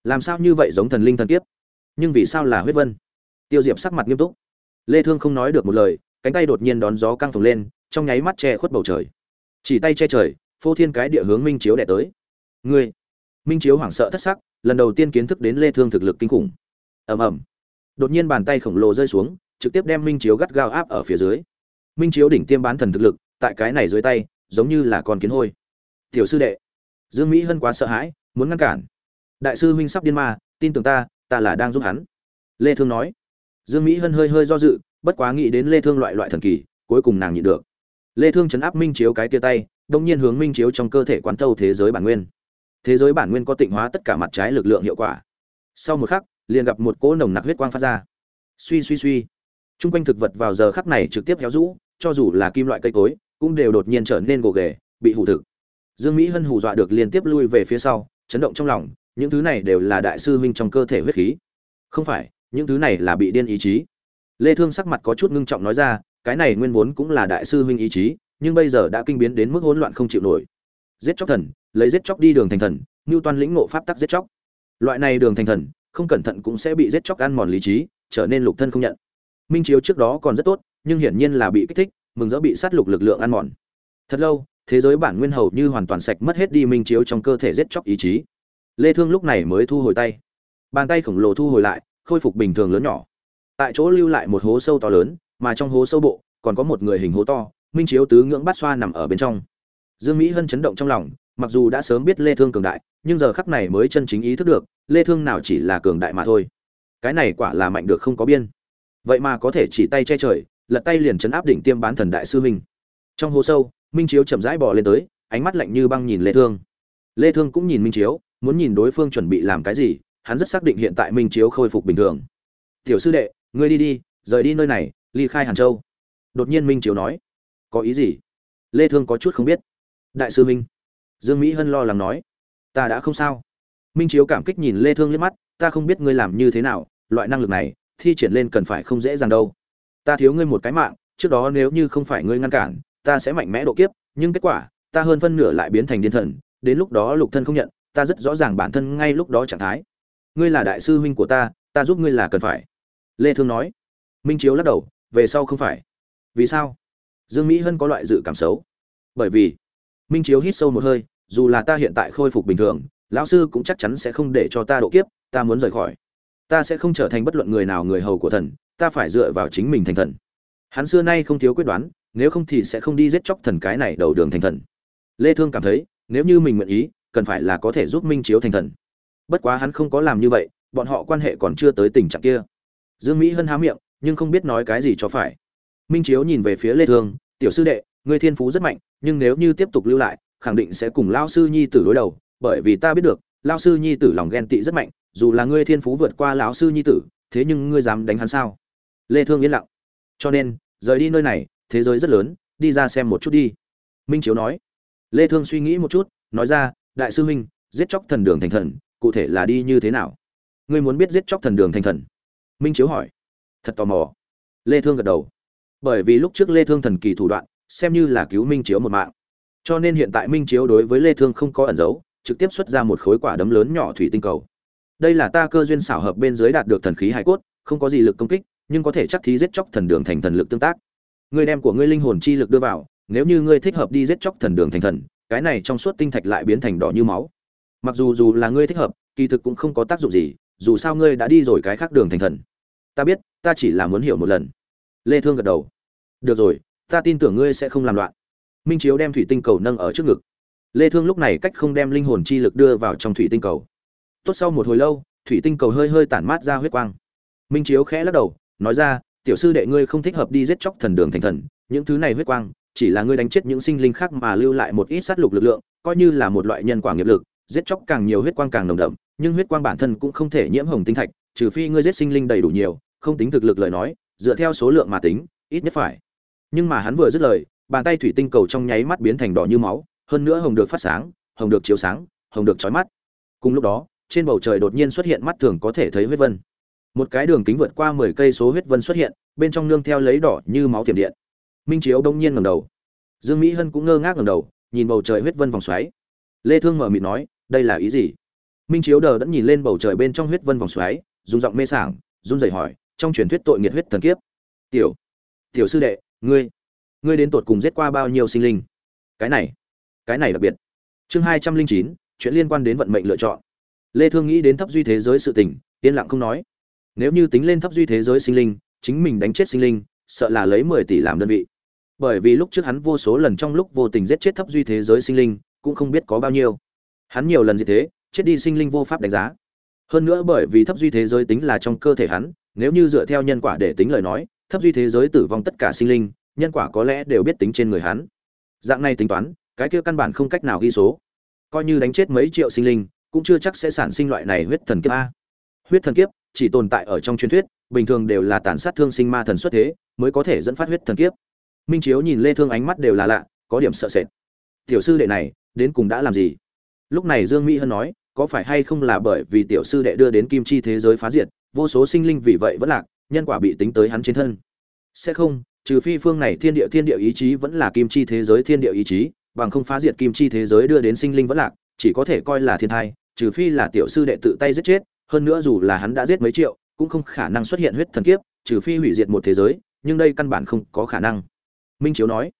Làm sao như vậy giống thần linh thần kiếp? Nhưng vì sao là huyết vân? Tiêu diệp sắc mặt nghiêm túc. Lê thương không nói được một lời cánh tay đột nhiên đón gió căng phồng lên, trong nháy mắt che khuất bầu trời. Chỉ tay che trời, phô thiên cái địa hướng minh chiếu đẻ tới. Ngươi, minh chiếu hoảng sợ thất sắc, lần đầu tiên kiến thức đến lê thương thực lực kinh khủng. Ầm ầm. Đột nhiên bàn tay khổng lồ rơi xuống, trực tiếp đem minh chiếu gắt gao áp ở phía dưới. Minh chiếu đỉnh tiêm bán thần thực lực, tại cái này dưới tay, giống như là con kiến hôi. Tiểu sư đệ, dương mỹ hân quá sợ hãi, muốn ngăn cản. Đại sư huynh sắp điên ma, tin tưởng ta ta là đang giúp hắn. Lê thương nói. Dương mỹ hân hơi hơi do dự bất quá nghĩ đến lê thương loại loại thần kỳ, cuối cùng nàng nhịn được. Lê thương chấn áp minh chiếu cái tia tay đông nhiên hướng minh chiếu trong cơ thể quán thâu thế giới bản nguyên. Thế giới bản nguyên có tịnh hóa tất cả mặt trái lực lượng hiệu quả. Sau một khắc, liền gặp một cỗ nồng nặc huyết quang phát ra. Suy suy suy. Trung quanh thực vật vào giờ khắc này trực tiếp héo rũ, cho dù là kim loại cây cối, cũng đều đột nhiên trở nên gồ ghề, bị hủ thực. Dương mỹ hân hù dọa được liên tiếp lui về phía sau, chấn động trong lòng, những thứ này đều là đại sư huynh trong cơ thể huyết khí. Không phải, những thứ này là bị điên ý chí lê thương sắc mặt có chút ngưng trọng nói ra, cái này nguyên vốn cũng là đại sư huynh ý chí, nhưng bây giờ đã kinh biến đến mức hỗn loạn không chịu nổi. Giết chóc thần, lấy giết chóc đi đường thành thần như toàn lĩnh ngộ pháp tắc giết chóc. Loại này đường thành thần, không cẩn thận cũng sẽ bị giết chóc ăn mòn lý trí, trở nên lục thân không nhận. Minh chiếu trước đó còn rất tốt, nhưng hiển nhiên là bị kích thích, mừng rỡ bị sát lục lực lượng ăn mòn. Thật lâu, thế giới bản nguyên hầu như hoàn toàn sạch mất hết đi minh chiếu trong cơ thể giết chóc ý chí. Lê thương lúc này mới thu hồi tay. Bàn tay khổng lồ thu hồi lại, khôi phục bình thường lớn nhỏ tại chỗ lưu lại một hố sâu to lớn, mà trong hố sâu bộ, còn có một người hình hố to, minh chiếu tứ ngưỡng bát xoa nằm ở bên trong. Dương mỹ hân chấn động trong lòng, mặc dù đã sớm biết lê thương cường đại, nhưng giờ khắc này mới chân chính ý thức được, lê thương nào chỉ là cường đại mà thôi. Cái này quả là mạnh được không có biên. Vậy mà có thể chỉ tay che trời, lật tay liền chấn áp đỉnh tiêm bán thần đại sư minh. Trong hố sâu, minh chiếu chậm rãi bò lên tới, ánh mắt lạnh như băng nhìn lê thương. Lê thương cũng nhìn minh chiếu, muốn nhìn đối phương chuẩn bị làm cái gì, hắn rất xác định hiện tại minh chiếu khôi phục bình thường. Tiểu sư đệ ngươi đi đi, rời đi nơi này, ly khai hàn châu. Đột nhiên minh chiếu nói. Có ý gì? Lê thương có chút không biết. Đại sư minh. Dương mỹ hân lo lắng nói. Ta đã không sao. Minh chiếu cảm kích nhìn lê thương liếc mắt. Ta không biết ngươi làm như thế nào. Loại năng lực này, thi triển lên cần phải không dễ dàng đâu. Ta thiếu ngươi một cái mạng. Trước đó nếu như không phải ngươi ngăn cản, ta sẽ mạnh mẽ độ kiếp. Nhưng kết quả, ta hơn phân nửa lại biến thành điên thần. Đến lúc đó lục thân không nhận, ta rất rõ ràng bản thân ngay lúc đó trạng thái. Ngươi là đại sư huynh của ta ta giúp ngươi là cần phải lê thương nói. Minh chiếu lắc đầu, về sau không phải. Vì sao? Dương mỹ hân có loại dự cảm xấu. Bởi vì, minh chiếu hít sâu một hơi, dù là ta hiện tại khôi phục bình thường, lão sư cũng chắc chắn sẽ không để cho ta độ kiếp, ta muốn rời khỏi. Ta sẽ không trở thành bất luận người nào người hầu của thần, ta phải dựa vào chính mình thành thần. Hắn xưa nay không thiếu quyết đoán, nếu không thì sẽ không đi giết chóc thần cái này đầu đường thành thần. Lê thương cảm thấy, nếu như mình nguyện ý, cần phải là có thể giúp minh chiếu thành thần. Bất quá hắn không có làm như vậy, bọn họ quan hệ còn chưa tới tình trạng kia dương mỹ hân há miệng, nhưng không biết nói cái gì cho phải. Minh chiếu nhìn về phía lê thương, tiểu sư đệ, ngươi thiên phú rất mạnh, nhưng nếu như tiếp tục lưu lại, khẳng định sẽ cùng lao sư nhi tử đối đầu, bởi vì ta biết được lao sư nhi tử lòng ghen tị rất mạnh, dù là ngươi thiên phú vượt qua lão sư nhi tử, thế nhưng ngươi dám đánh hắn sao? Lê thương yên lặng. Cho nên, rời đi nơi này, thế giới rất lớn, đi ra xem một chút đi. Minh chiếu nói. Lê thương suy nghĩ một chút, nói ra, đại sư huynh, giết chóc thần đường thành thần, cụ thể là đi như thế nào? Ngươi muốn biết giết chóc thần đường thành thần minh chiếu hỏi. Thật tò mò. Lê thương gật đầu. Bởi vì lúc trước lê thương thần kỳ thủ đoạn, xem như là cứu minh chiếu một mạng. Cho nên hiện tại minh chiếu đối với lê thương không có ẩn giấu, trực tiếp xuất ra một khối quả đấm lớn nhỏ thủy tinh cầu. Đây là ta cơ duyên xảo hợp bên dưới đạt được thần khí hải cốt, không có gì lực công kích, nhưng có thể chắc thí giết chóc thần đường thành thần lực tương tác. Ngươi đem của ngươi linh hồn chi lực đưa vào, nếu như ngươi thích hợp đi giết chóc thần đường thành thần, cái này trong suốt tinh thạch lại biến thành đỏ như máu. Mặc dù dù là ngươi thích hợp, kỳ thực cũng không có tác dụng gì dù sao ngươi đã đi rồi cái khác đường thành thần. Ta biết, ta chỉ là muốn hiểu một lần. Lê thương gật đầu. Được rồi, ta tin tưởng ngươi sẽ không làm loạn. Minh chiếu đem thủy tinh cầu nâng ở trước ngực. Lê thương lúc này cách không đem linh hồn chi lực đưa vào trong thủy tinh cầu. Tốt sau một hồi lâu, thủy tinh cầu hơi hơi tản mát ra huyết quang. Minh chiếu khẽ lắc đầu, nói ra, tiểu sư đệ ngươi không thích hợp đi giết chóc thần đường thành thần, những thứ này huyết quang, chỉ là ngươi đánh chết những sinh linh khác mà lưu lại một ít sát lục lực lượng, coi như là một loại nhân quả nghiệp lực, giết chóc càng nhiều huyết quang càng nồng đậm nhưng huyết quang bản thân cũng không thể nhiễm hồng tinh thạch, trừ phi ngươi giết sinh linh đầy đủ nhiều, không tính thực lực lời nói, dựa theo số lượng mà tính, ít nhất phải. Nhưng mà hắn vừa dứt lời, bàn tay thủy tinh cầu trong nháy mắt biến thành đỏ như máu, hơn nữa hồng được phát sáng, hồng được chiếu sáng, hồng được chói mắt. Cùng lúc đó, trên bầu trời đột nhiên xuất hiện mắt thường có thể thấy huyết vân. Một cái đường kính vượt qua mười cây số huyết vân xuất hiện, bên trong nương theo lấy đỏ như máu tiềm điện. Minh chiếu đông nhiên ngầm đầu. Dương mỹ hân cũng ngơ ngác ngầm đầu, nhìn bầu trời huyết vân vòng xoáy. Lê thương mở mịt nói, đây là ý gì? Minh chiếu đờ đẫn nhìn lên bầu trời bên trong huyết vân vòng xoáy, dùng giọng mê sảng, run rẩy hỏi, trong truyền thuyết tội nghiệt huyết thần kiếp. Tiểu tiểu sư đệ, ngươi ngươi đến tột cùng giết qua bao nhiêu sinh linh? Cái này cái này đặc biệt. Chương hai trăm linh chín, chuyện liên quan đến vận mệnh lựa chọn. Lê thương nghĩ đến thấp duy thế giới sự tình, yên lặng không nói. Nếu như tính lên thấp duy thế giới sinh linh, chính mình đánh chết sinh linh, sợ là lấy 10 tỷ làm đơn vị. Bởi vì lúc trước hắn vô số lần trong lúc vô tình giết chết thấp duy thế giới sinh linh, cũng không biết có bao nhiêu. Hắn nhiều lần như thế chết đi sinh linh vô pháp đánh giá. Hơn nữa bởi vì thấp duy thế giới tính là trong cơ thể hắn, nếu như dựa theo nhân quả để tính lời nói, thấp duy thế giới tử vong tất cả sinh linh, nhân quả có lẽ đều biết tính trên người hắn. Dạng này tính toán, cái kia căn bản không cách nào ghi số. Coi như đánh chết mấy triệu sinh linh, cũng chưa chắc sẽ sản sinh loại này huyết thần kiếp a. Huyết thần kiếp chỉ tồn tại ở trong truyền thuyết, bình thường đều là tàn sát thương sinh ma thần xuất thế, mới có thể dẫn phát huyết thần kiếp. Minh chiếu nhìn lê thương ánh mắt đều là lạ, có điểm sợ sệt. Tiểu sư đệ này, đến cùng đã làm gì? Lúc này dương mỹ hân nói có phải hay không là bởi vì tiểu sư đệ đưa đến kim chi thế giới phá diệt vô số sinh linh vì vậy vẫn lạc nhân quả bị tính tới hắn trên thân. Sẽ không trừ phi phương này thiên địa thiên địa ý chí vẫn là kim chi thế giới thiên địa ý chí bằng không phá diệt kim chi thế giới đưa đến sinh linh vẫn lạc chỉ có thể coi là thiên tai, trừ phi là tiểu sư đệ tự tay giết chết hơn nữa dù là hắn đã giết mấy triệu cũng không khả năng xuất hiện huyết thần kiếp trừ phi hủy diệt một thế giới nhưng đây căn bản không có khả năng. Minh chiếu nói.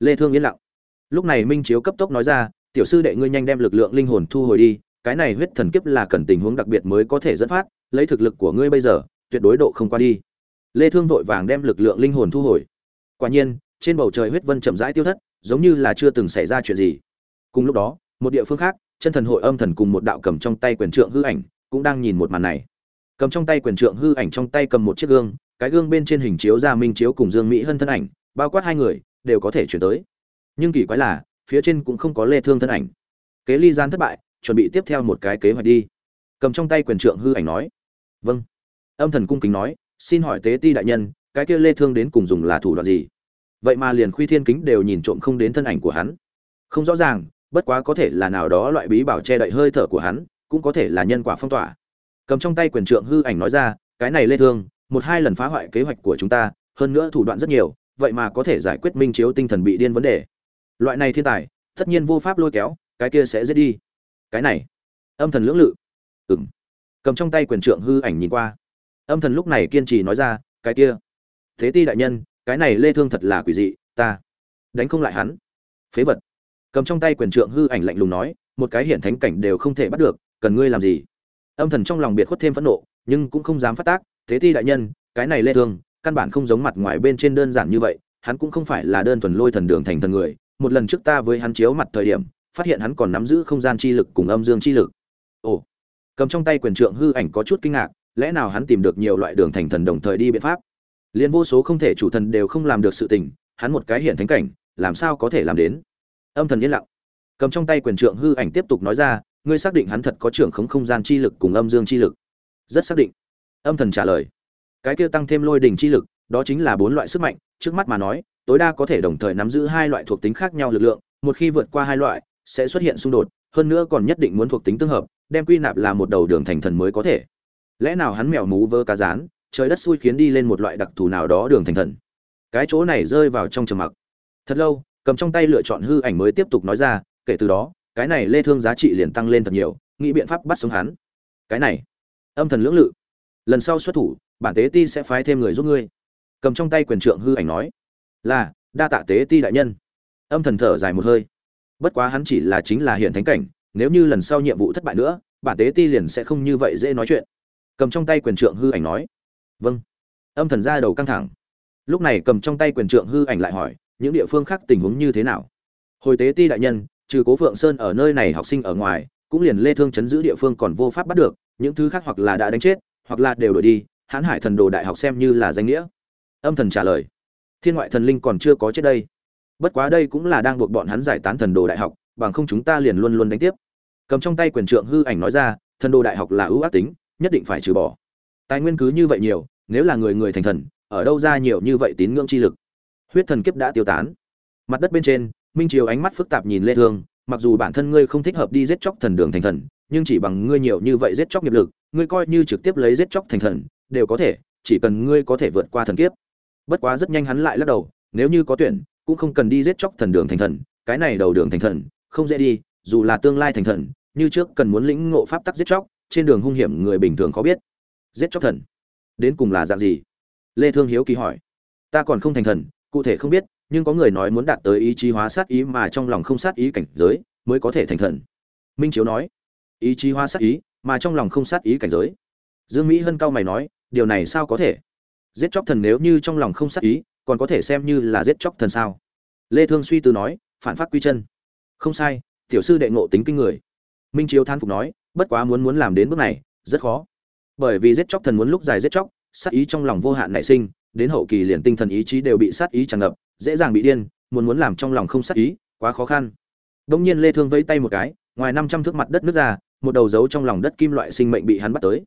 Lê thương yên lặng. Lúc này minh chiếu cấp tốc nói ra tiểu sư đệ ngươi nhanh đem lực lượng linh hồn thu hồi đi cái này huyết thần kiếp là cần tình huống đặc biệt mới có thể dẫn phát, lấy thực lực của ngươi bây giờ, tuyệt đối độ không qua đi. Lê thương vội vàng đem lực lượng linh hồn thu hồi. Quả nhiên, trên bầu trời huyết vân chậm rãi tiêu thất, giống như là chưa từng xảy ra chuyện gì. Cùng lúc đó, một địa phương khác, chân thần hội âm thần cùng một đạo cầm trong tay quyền trượng hư ảnh cũng đang nhìn một màn này. Cầm trong tay quyền trượng hư ảnh trong tay cầm một chiếc gương, cái gương bên trên hình chiếu ra minh chiếu cùng dương mỹ hân thân ảnh, bao quát hai người, đều có thể chuyển tới. Nhưng kỳ quái là, phía trên cũng không có lê thương thân ảnh. Kế ly gian thất bại chuẩn bị tiếp theo một cái kế hoạch đi. Cầm trong tay quyền trượng hư ảnh nói. Vâng. Âm thần cung kính nói, xin hỏi tế ti đại nhân, cái kia lê thương đến cùng dùng là thủ đoạn gì? Vậy mà liền khuy thiên kính đều nhìn trộm không đến thân ảnh của hắn. Không rõ ràng, bất quá có thể là nào đó loại bí bảo che đậy hơi thở của hắn, cũng có thể là nhân quả phong tỏa. Cầm trong tay quyền trượng hư ảnh nói ra, cái này lê thương, một hai lần phá hoại kế hoạch của chúng ta, hơn nữa thủ đoạn rất nhiều, vậy mà có thể giải quyết minh chiếu tinh thần bị điên vấn đề. Loại này thiên tài, tất nhiên vô pháp lôi kéo, cái kia sẽ giết đi cái này. Âm thần lưỡng lự. Ừm. Cầm trong tay quyền trượng hư ảnh nhìn qua. Âm thần lúc này kiên trì nói ra, cái kia. Thế ti đại nhân, cái này lê thương thật là quỷ dị, ta đánh không lại hắn. Phế vật. Cầm trong tay quyền trượng hư ảnh lạnh lùng nói, một cái hiển thánh cảnh đều không thể bắt được, cần ngươi làm gì? Âm thần trong lòng biệt khuất thêm phẫn nộ, nhưng cũng không dám phát tác, thế ti đại nhân, cái này lê thương, căn bản không giống mặt ngoài bên trên đơn giản như vậy, hắn cũng không phải là đơn thuần lôi thần đường thành thần người, một lần trước ta với hắn chiếu mặt thời điểm phát hiện hắn còn nắm giữ không gian chi lực cùng âm dương chi lực. Ồ, cầm trong tay quyền trượng hư ảnh có chút kinh ngạc, lẽ nào hắn tìm được nhiều loại đường thành thần đồng thời đi biện pháp? Liên vô số không thể chủ thần đều không làm được sự tình, hắn một cái hiện thánh cảnh, làm sao có thể làm đến? Âm thần yên lặng. Cầm trong tay quyền trượng hư ảnh tiếp tục nói ra, ngươi xác định hắn thật có trưởng khống không gian chi lực cùng âm dương chi lực? Rất xác định. Âm thần trả lời. Cái kia tăng thêm lôi đỉnh chi lực, đó chính là bốn loại sức mạnh, trước mắt mà nói, tối đa có thể đồng thời nắm giữ hai loại thuộc tính khác nhau lực lượng, một khi vượt qua hai loại sẽ xuất hiện xung đột, hơn nữa còn nhất định muốn thuộc tính tương hợp, đem quy nạp là một đầu đường thành thần mới có thể. Lẽ nào hắn mèo mú vơ cá rán, trời đất xui khiến đi lên một loại đặc thù nào đó đường thành thần? Cái chỗ này rơi vào trong trầm mặc. Thật lâu, cầm trong tay lựa chọn hư ảnh mới tiếp tục nói ra, kể từ đó, cái này lê thương giá trị liền tăng lên thật nhiều, nghĩ biện pháp bắt sống hắn. Cái này, âm thần lưỡng lự. Lần sau xuất thủ, bản tế ti sẽ phái thêm người giúp ngươi. Cầm trong tay quyền trượng hư ảnh nói, là, đa tạ tế ti đại nhân. Âm thần thở dài một hơi bất quá hắn chỉ là chính là hiện thánh cảnh, nếu như lần sau nhiệm vụ thất bại nữa, bản tế ti liền sẽ không như vậy dễ nói chuyện. Cầm trong tay quyền trượng hư ảnh nói. Vâng. Âm thần ra đầu căng thẳng. Lúc này cầm trong tay quyền trượng hư ảnh lại hỏi, những địa phương khác tình huống như thế nào? Hồi tế ti đại nhân, trừ cố phượng sơn ở nơi này học sinh ở ngoài, cũng liền lê thương chấn giữ địa phương còn vô pháp bắt được, những thứ khác hoặc là đã đánh chết, hoặc là đều đổi đi, hãn hải thần đồ đại học xem như là danh nghĩa. Âm thần trả lời. Thiên ngoại thần linh còn chưa có chết đây bất quá đây cũng là đang buộc bọn hắn giải tán thần đồ đại học, bằng không chúng ta liền luôn luôn đánh tiếp. Cầm trong tay quyền trượng hư ảnh nói ra, thần đồ đại học là ưu ác tính, nhất định phải trừ bỏ. Tài nguyên cứ như vậy nhiều, nếu là người người thành thần, ở đâu ra nhiều như vậy tín ngưỡng chi lực? Huyết thần kiếp đã tiêu tán. Mặt đất bên trên, minh triều ánh mắt phức tạp nhìn lê thương, mặc dù bản thân ngươi không thích hợp đi giết chóc thần đường thành thần, nhưng chỉ bằng ngươi nhiều như vậy giết chóc nghiệp lực, ngươi coi như trực tiếp lấy giết chóc thành thần, đều có thể, chỉ cần ngươi có thể vượt qua thần kiếp. Bất quá rất nhanh hắn lại lắc đầu, nếu như có tuyển cũng không cần đi giết chóc thần đường thành thần, cái này đầu đường thành thần, không dễ đi, dù là tương lai thành thần, như trước cần muốn lĩnh ngộ pháp tắc giết chóc, trên đường hung hiểm người bình thường khó biết. Giết chóc thần? Đến cùng là dạng gì? Lê thương hiếu kỳ hỏi. Ta còn không thành thần, cụ thể không biết, nhưng có người nói muốn đạt tới ý chí hóa sát ý mà trong lòng không sát ý cảnh giới, mới có thể thành thần. Minh chiếu nói. Ý chí hóa sát ý, mà trong lòng không sát ý cảnh giới. Dương mỹ hân cao mày nói, điều này sao có thể? Giết chóc thần nếu như trong lòng không sát ý còn có thể xem như là giết chóc thần sao? Lê thương suy tư nói, phản phát quy chân. Không sai, tiểu sư đệ ngộ tính kinh người. Minh chiếu than phục nói, bất quá muốn muốn làm đến bước này, rất khó. Bởi vì giết chóc thần muốn lúc dài giết chóc, sát ý trong lòng vô hạn nảy sinh, đến hậu kỳ liền tinh thần ý chí đều bị sát ý tràn ngập, dễ dàng bị điên, muốn muốn làm trong lòng không sát ý, quá khó khăn. Đông nhiên lê thương vẫy tay một cái, ngoài 500 thước mặt đất nứt ra, một đầu dấu trong lòng đất kim loại sinh mệnh bị hắn bắt tới.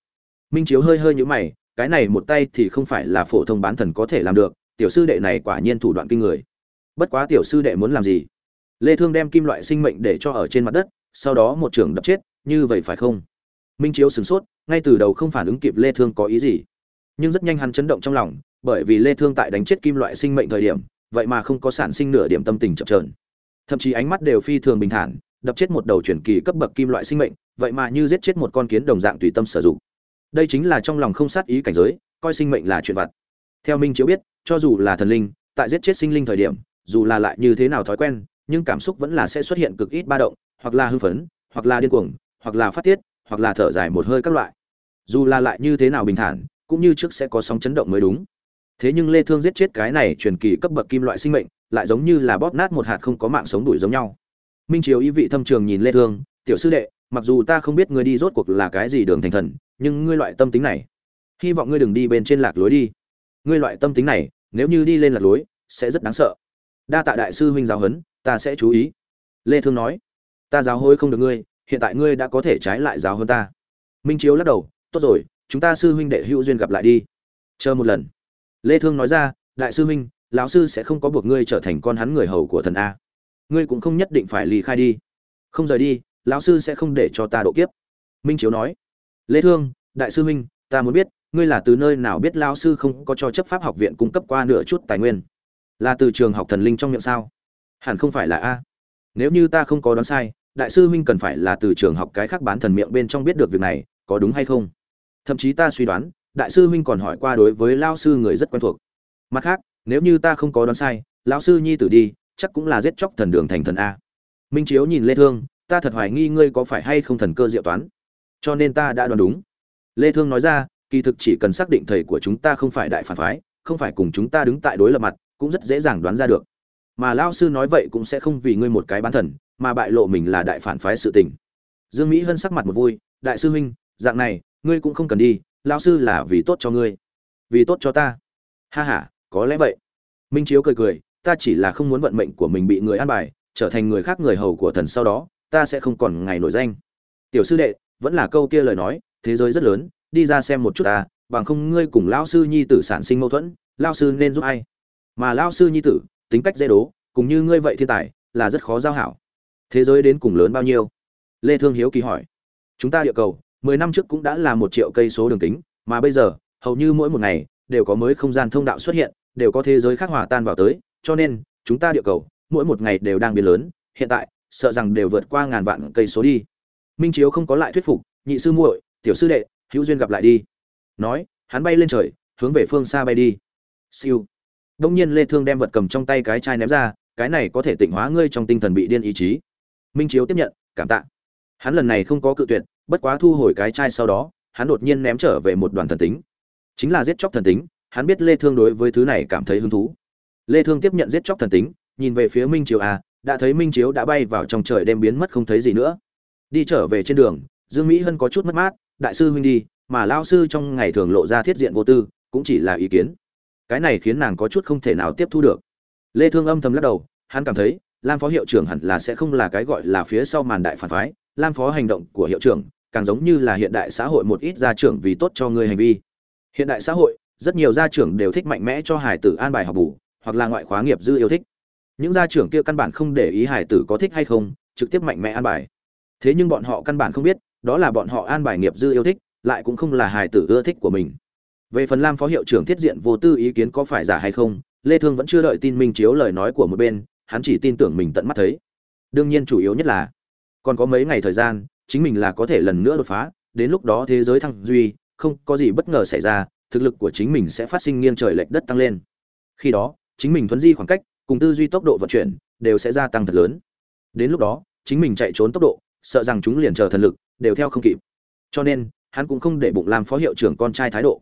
Minh chiếu hơi hơi nhíu mày, cái này một tay thì không phải là phổ thông bán thần có thể làm được tiểu sư đệ này quả nhiên thủ đoạn kinh người. Bất quá tiểu sư đệ muốn làm gì? Lê thương đem kim loại sinh mệnh để cho ở trên mặt đất, sau đó một trường đập chết, như vậy phải không? Minh chiếu sửng sốt, ngay từ đầu không phản ứng kịp lê thương có ý gì. Nhưng rất nhanh hắn chấn động trong lòng, bởi vì lê thương tại đánh chết kim loại sinh mệnh thời điểm, vậy mà không có sản sinh nửa điểm tâm tình chậm chờn. Thậm chí ánh mắt đều phi thường bình thản, đập chết một đầu chuyển kỳ cấp bậc kim loại sinh mệnh, vậy mà như giết chết một con kiến đồng dạng tùy tâm sử dụng. Đây chính là trong lòng không sát ý cảnh giới, coi sinh mệnh là chuyện vặt theo minh chiếu biết, cho dù là thần linh, tại giết chết sinh linh thời điểm, dù là lại như thế nào thói quen, nhưng cảm xúc vẫn là sẽ xuất hiện cực ít ba động, hoặc là hư phấn, hoặc là điên cuồng, hoặc là phát tiết, hoặc là thở dài một hơi các loại. Dù là lại như thế nào bình thản, cũng như trước sẽ có sóng chấn động mới đúng. Thế nhưng lê thương giết chết cái này truyền kỳ cấp bậc kim loại sinh mệnh, lại giống như là bóp nát một hạt không có mạng sống đuổi giống nhau. Minh triều ý vị thâm trường nhìn lê thương, tiểu sư đệ, mặc dù ta không biết ngươi đi rốt cuộc là cái gì đường thành thần, nhưng ngươi loại tâm tính này, hy vọng ngươi đừng đi bên trên lạc lối đi ngươi loại tâm tính này, nếu như đi lên lạc lối, sẽ rất đáng sợ. Đa tạ đại sư huynh giáo huấn, ta sẽ chú ý. Lê thương nói. Ta giáo hối không được ngươi, hiện tại ngươi đã có thể trái lại giáo hơn ta. Minh chiếu lắc đầu. Tốt rồi, chúng ta sư huynh đệ hữu duyên gặp lại đi. Chờ một lần. Lê thương nói ra. Đại sư huynh, lão sư sẽ không có buộc ngươi trở thành con hắn người hầu của thần a. Ngươi cũng không nhất định phải ly khai đi. Không rời đi, lão sư sẽ không để cho ta độ kiếp. Minh chiếu nói. Lê thương, đại sư huynh, ta muốn biết ngươi là từ nơi nào biết lão sư không có cho chấp pháp học viện cung cấp qua nửa chút tài nguyên? Là từ trường học thần linh trong miệng sao? Hẳn không phải là a. Nếu như ta không có đoán sai, đại sư huynh cần phải là từ trường học cái khác bán thần miệng bên trong biết được việc này, có đúng hay không? Thậm chí ta suy đoán, đại sư huynh còn hỏi qua đối với lao sư người rất quen thuộc. Mặt khác, nếu như ta không có đoán sai, lão sư nhi tử đi, chắc cũng là giết chóc thần đường thành thần a. Minh chiếu nhìn lê thương, ta thật hoài nghi ngươi có phải hay không thần cơ diệu toán. Cho nên ta đã đoán đúng. Lê thương nói ra kỳ thực chỉ cần xác định thầy của chúng ta không phải đại phản phái, không phải cùng chúng ta đứng tại đối lập mặt, cũng rất dễ dàng đoán ra được. Mà lao sư nói vậy cũng sẽ không vì ngươi một cái bán thần, mà bại lộ mình là đại phản phái sự tình. Dương mỹ hân sắc mặt một vui, đại sư huynh, dạng này, ngươi cũng không cần đi, lao sư là vì tốt cho ngươi. Vì tốt cho ta? Ha ha, có lẽ vậy. Minh chiếu cười cười, ta chỉ là không muốn vận mệnh của mình bị người an bài, trở thành người khác người hầu của thần sau đó, ta sẽ không còn ngày nổi danh. Tiểu sư đệ, vẫn là câu kia lời nói, thế giới rất lớn đi ra xem một chút ta, bằng không ngươi cùng lao sư nhi tử sản sinh mâu thuẫn lao sư nên giúp ai? Mà lao sư nhi tử, tính cách dễ đố, cùng như ngươi vậy thiên tài, là rất khó giao hảo. Thế giới đến cùng lớn bao nhiêu? Lê thương hiếu kỳ hỏi. Chúng ta địa cầu 10 năm trước cũng đã là một triệu cây số đường kính, mà bây giờ, hầu như mỗi một ngày, đều có mới không gian thông đạo xuất hiện, đều có thế giới khác hòa tan vào tới, cho nên, chúng ta địa cầu, mỗi một ngày đều đang biến lớn, hiện tại, sợ rằng đều vượt qua ngàn vạn cây số đi. Minh chiếu không có lại thuyết phục, nhị sư muội, tiểu sư đệ hữu duyên gặp lại đi. Nói, hắn bay lên trời, hướng về phương xa bay đi. Siêu. Đông nhiên lê thương đem vật cầm trong tay cái chai ném ra, cái này có thể tịnh hóa ngươi trong tinh thần bị điên ý chí. Minh chiếu tiếp nhận, cảm tạ. Hắn lần này không có cự tuyệt, bất quá thu hồi cái chai sau đó, hắn đột nhiên ném trở về một đoàn thần tính. Chính là giết chóc thần tính, hắn biết lê thương đối với thứ này cảm thấy hứng thú. Lê thương tiếp nhận giết chóc thần tính, nhìn về phía minh chiếu à đã thấy minh chiếu đã bay vào trong trời đêm biến mất không thấy gì nữa. Đi trở về trên đường, dương mỹ hân có chút mất mát đại sư huynh đi, mà lao sư trong ngày thường lộ ra thiết diện vô tư, cũng chỉ là ý kiến. Cái này khiến nàng có chút không thể nào tiếp thu được. Lê thương âm thầm lắc đầu, hắn cảm thấy, lam phó hiệu trưởng hẳn là sẽ không là cái gọi là phía sau màn đại phản phái, lam phó hành động của hiệu trưởng, càng giống như là hiện đại xã hội một ít gia trưởng vì tốt cho người hành vi. Hiện đại xã hội, rất nhiều gia trưởng đều thích mạnh mẽ cho hải tử an bài học bù, hoặc là ngoại khóa nghiệp dư yêu thích. Những gia trưởng kia căn bản không để ý hải tử có thích hay không, trực tiếp mạnh mẽ an bài. Thế nhưng bọn họ căn bản không biết đó là bọn họ an bài nghiệp dư yêu thích, lại cũng không là hải tử ưa thích của mình. Về phần lam phó hiệu trưởng thiết diện vô tư ý kiến có phải giả hay không, lê thương vẫn chưa đợi tin minh chiếu lời nói của một bên, hắn chỉ tin tưởng mình tận mắt thấy. Đương nhiên chủ yếu nhất là, còn có mấy ngày thời gian, chính mình là có thể lần nữa đột phá, đến lúc đó thế giới thăng duy, không có gì bất ngờ xảy ra, thực lực của chính mình sẽ phát sinh nghiêng trời lệch đất tăng lên. Khi đó, chính mình thuấn di khoảng cách, cùng tư duy tốc độ vận chuyển, đều sẽ gia tăng thật lớn. Đến lúc đó, chính mình chạy trốn tốc độ sợ rằng chúng liền chờ thần lực, đều theo không kịp. Cho nên, hắn cũng không để bụng làm phó hiệu trưởng con trai thái độ.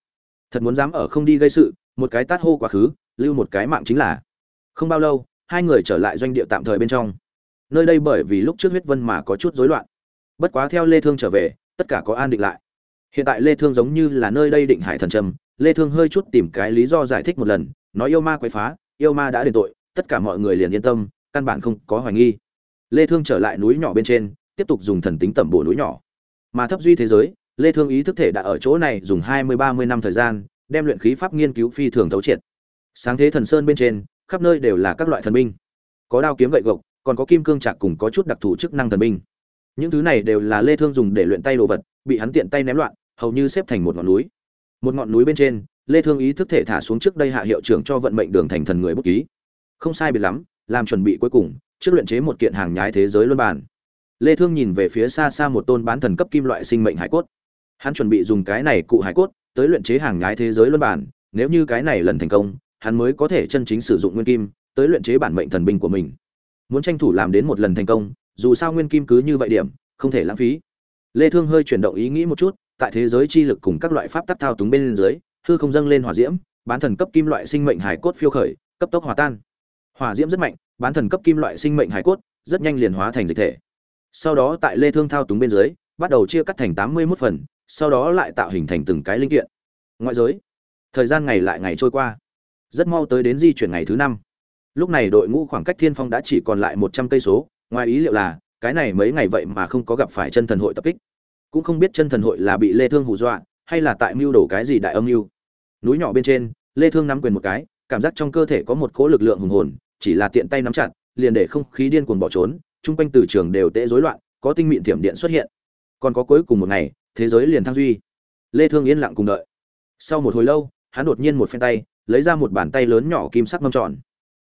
Thật muốn dám ở không đi gây sự, một cái tát hô quá khứ, lưu một cái mạng chính là. Không bao lâu, hai người trở lại doanh địa tạm thời bên trong. Nơi đây bởi vì lúc trước huyết vân mà có chút rối loạn. Bất quá theo lê thương trở về, tất cả có an định lại. Hiện tại lê thương giống như là nơi đây định hải thần trầm, lê thương hơi chút tìm cái lý do giải thích một lần, nói yêu ma quấy phá, yêu ma đã đền tội, tất cả mọi người liền yên tâm, căn bản không có hoài nghi. Lê thương trở lại núi nhỏ bên trên tiếp tục dùng thần tính tẩm bổ núi nhỏ. Mà thấp duy thế giới, lê thương ý thức thể đã ở chỗ này dùng 20-30 năm thời gian, đem luyện khí pháp nghiên cứu phi thường thấu triệt. Sáng thế thần sơn bên trên, khắp nơi đều là các loại thần binh. Có đao kiếm gậy gộc, còn có kim cương trạc cùng có chút đặc thù chức năng thần binh. Những thứ này đều là lê thương dùng để luyện tay đồ vật, bị hắn tiện tay ném loạn, hầu như xếp thành một ngọn núi. Một ngọn núi bên trên, lê thương ý thức thể thả xuống trước đây hạ hiệu trưởng cho vận mệnh đường thành thần người bút ký. Không sai biệt lắm, làm chuẩn bị cuối cùng, trước luyện chế một kiện hàng nhái thế giới luân bản lê thương nhìn về phía xa xa một tôn bán thần cấp kim loại sinh mệnh hải cốt. Hắn chuẩn bị dùng cái này cụ hải cốt tới luyện chế hàng nhái thế giới luân bản, nếu như cái này lần thành công, hắn mới có thể chân chính sử dụng nguyên kim tới luyện chế bản mệnh thần binh của mình. Muốn tranh thủ làm đến một lần thành công, dù sao nguyên kim cứ như vậy điểm, không thể lãng phí. Lê thương hơi chuyển động ý nghĩ một chút, tại thế giới chi lực cùng các loại pháp tắc thao túng bên dưới, hư không dâng lên hỏa diễm, bán thần cấp kim loại sinh mệnh hải cốt phiêu khởi, cấp tốc hòa tan. Hỏa diễm rất mạnh, bán thần cấp kim loại sinh mệnh hải cốt rất nhanh liền hóa thành dịch thể sau đó tại lê thương thao túng bên dưới, bắt đầu chia cắt thành 81 phần, sau đó lại tạo hình thành từng cái linh kiện. Ngoại giới, thời gian ngày lại ngày trôi qua. Rất mau tới đến di chuyển ngày thứ năm. Lúc này đội ngũ khoảng cách thiên phong đã chỉ còn lại một trăm cây số, ngoài ý liệu là, cái này mấy ngày vậy mà không có gặp phải chân thần hội tập kích. Cũng không biết chân thần hội là bị lê thương hù dọa, hay là tại mưu đồ cái gì đại âm mưu. Núi nhỏ bên trên, lê thương nắm quyền một cái, cảm giác trong cơ thể có một cỗ lực lượng hùng hồn, chỉ là tiện tay nắm chặt, liền để không khí điên cuồng bỏ trốn trung quanh từ trường đều tễ rối loạn, có tinh mịn thiểm điện xuất hiện. Còn có cuối cùng một ngày, thế giới liền thăng duy. Lê thương yên lặng cùng đợi. Sau một hồi lâu, hắn đột nhiên một phen tay, lấy ra một bàn tay lớn nhỏ kim sắc mâm tròn.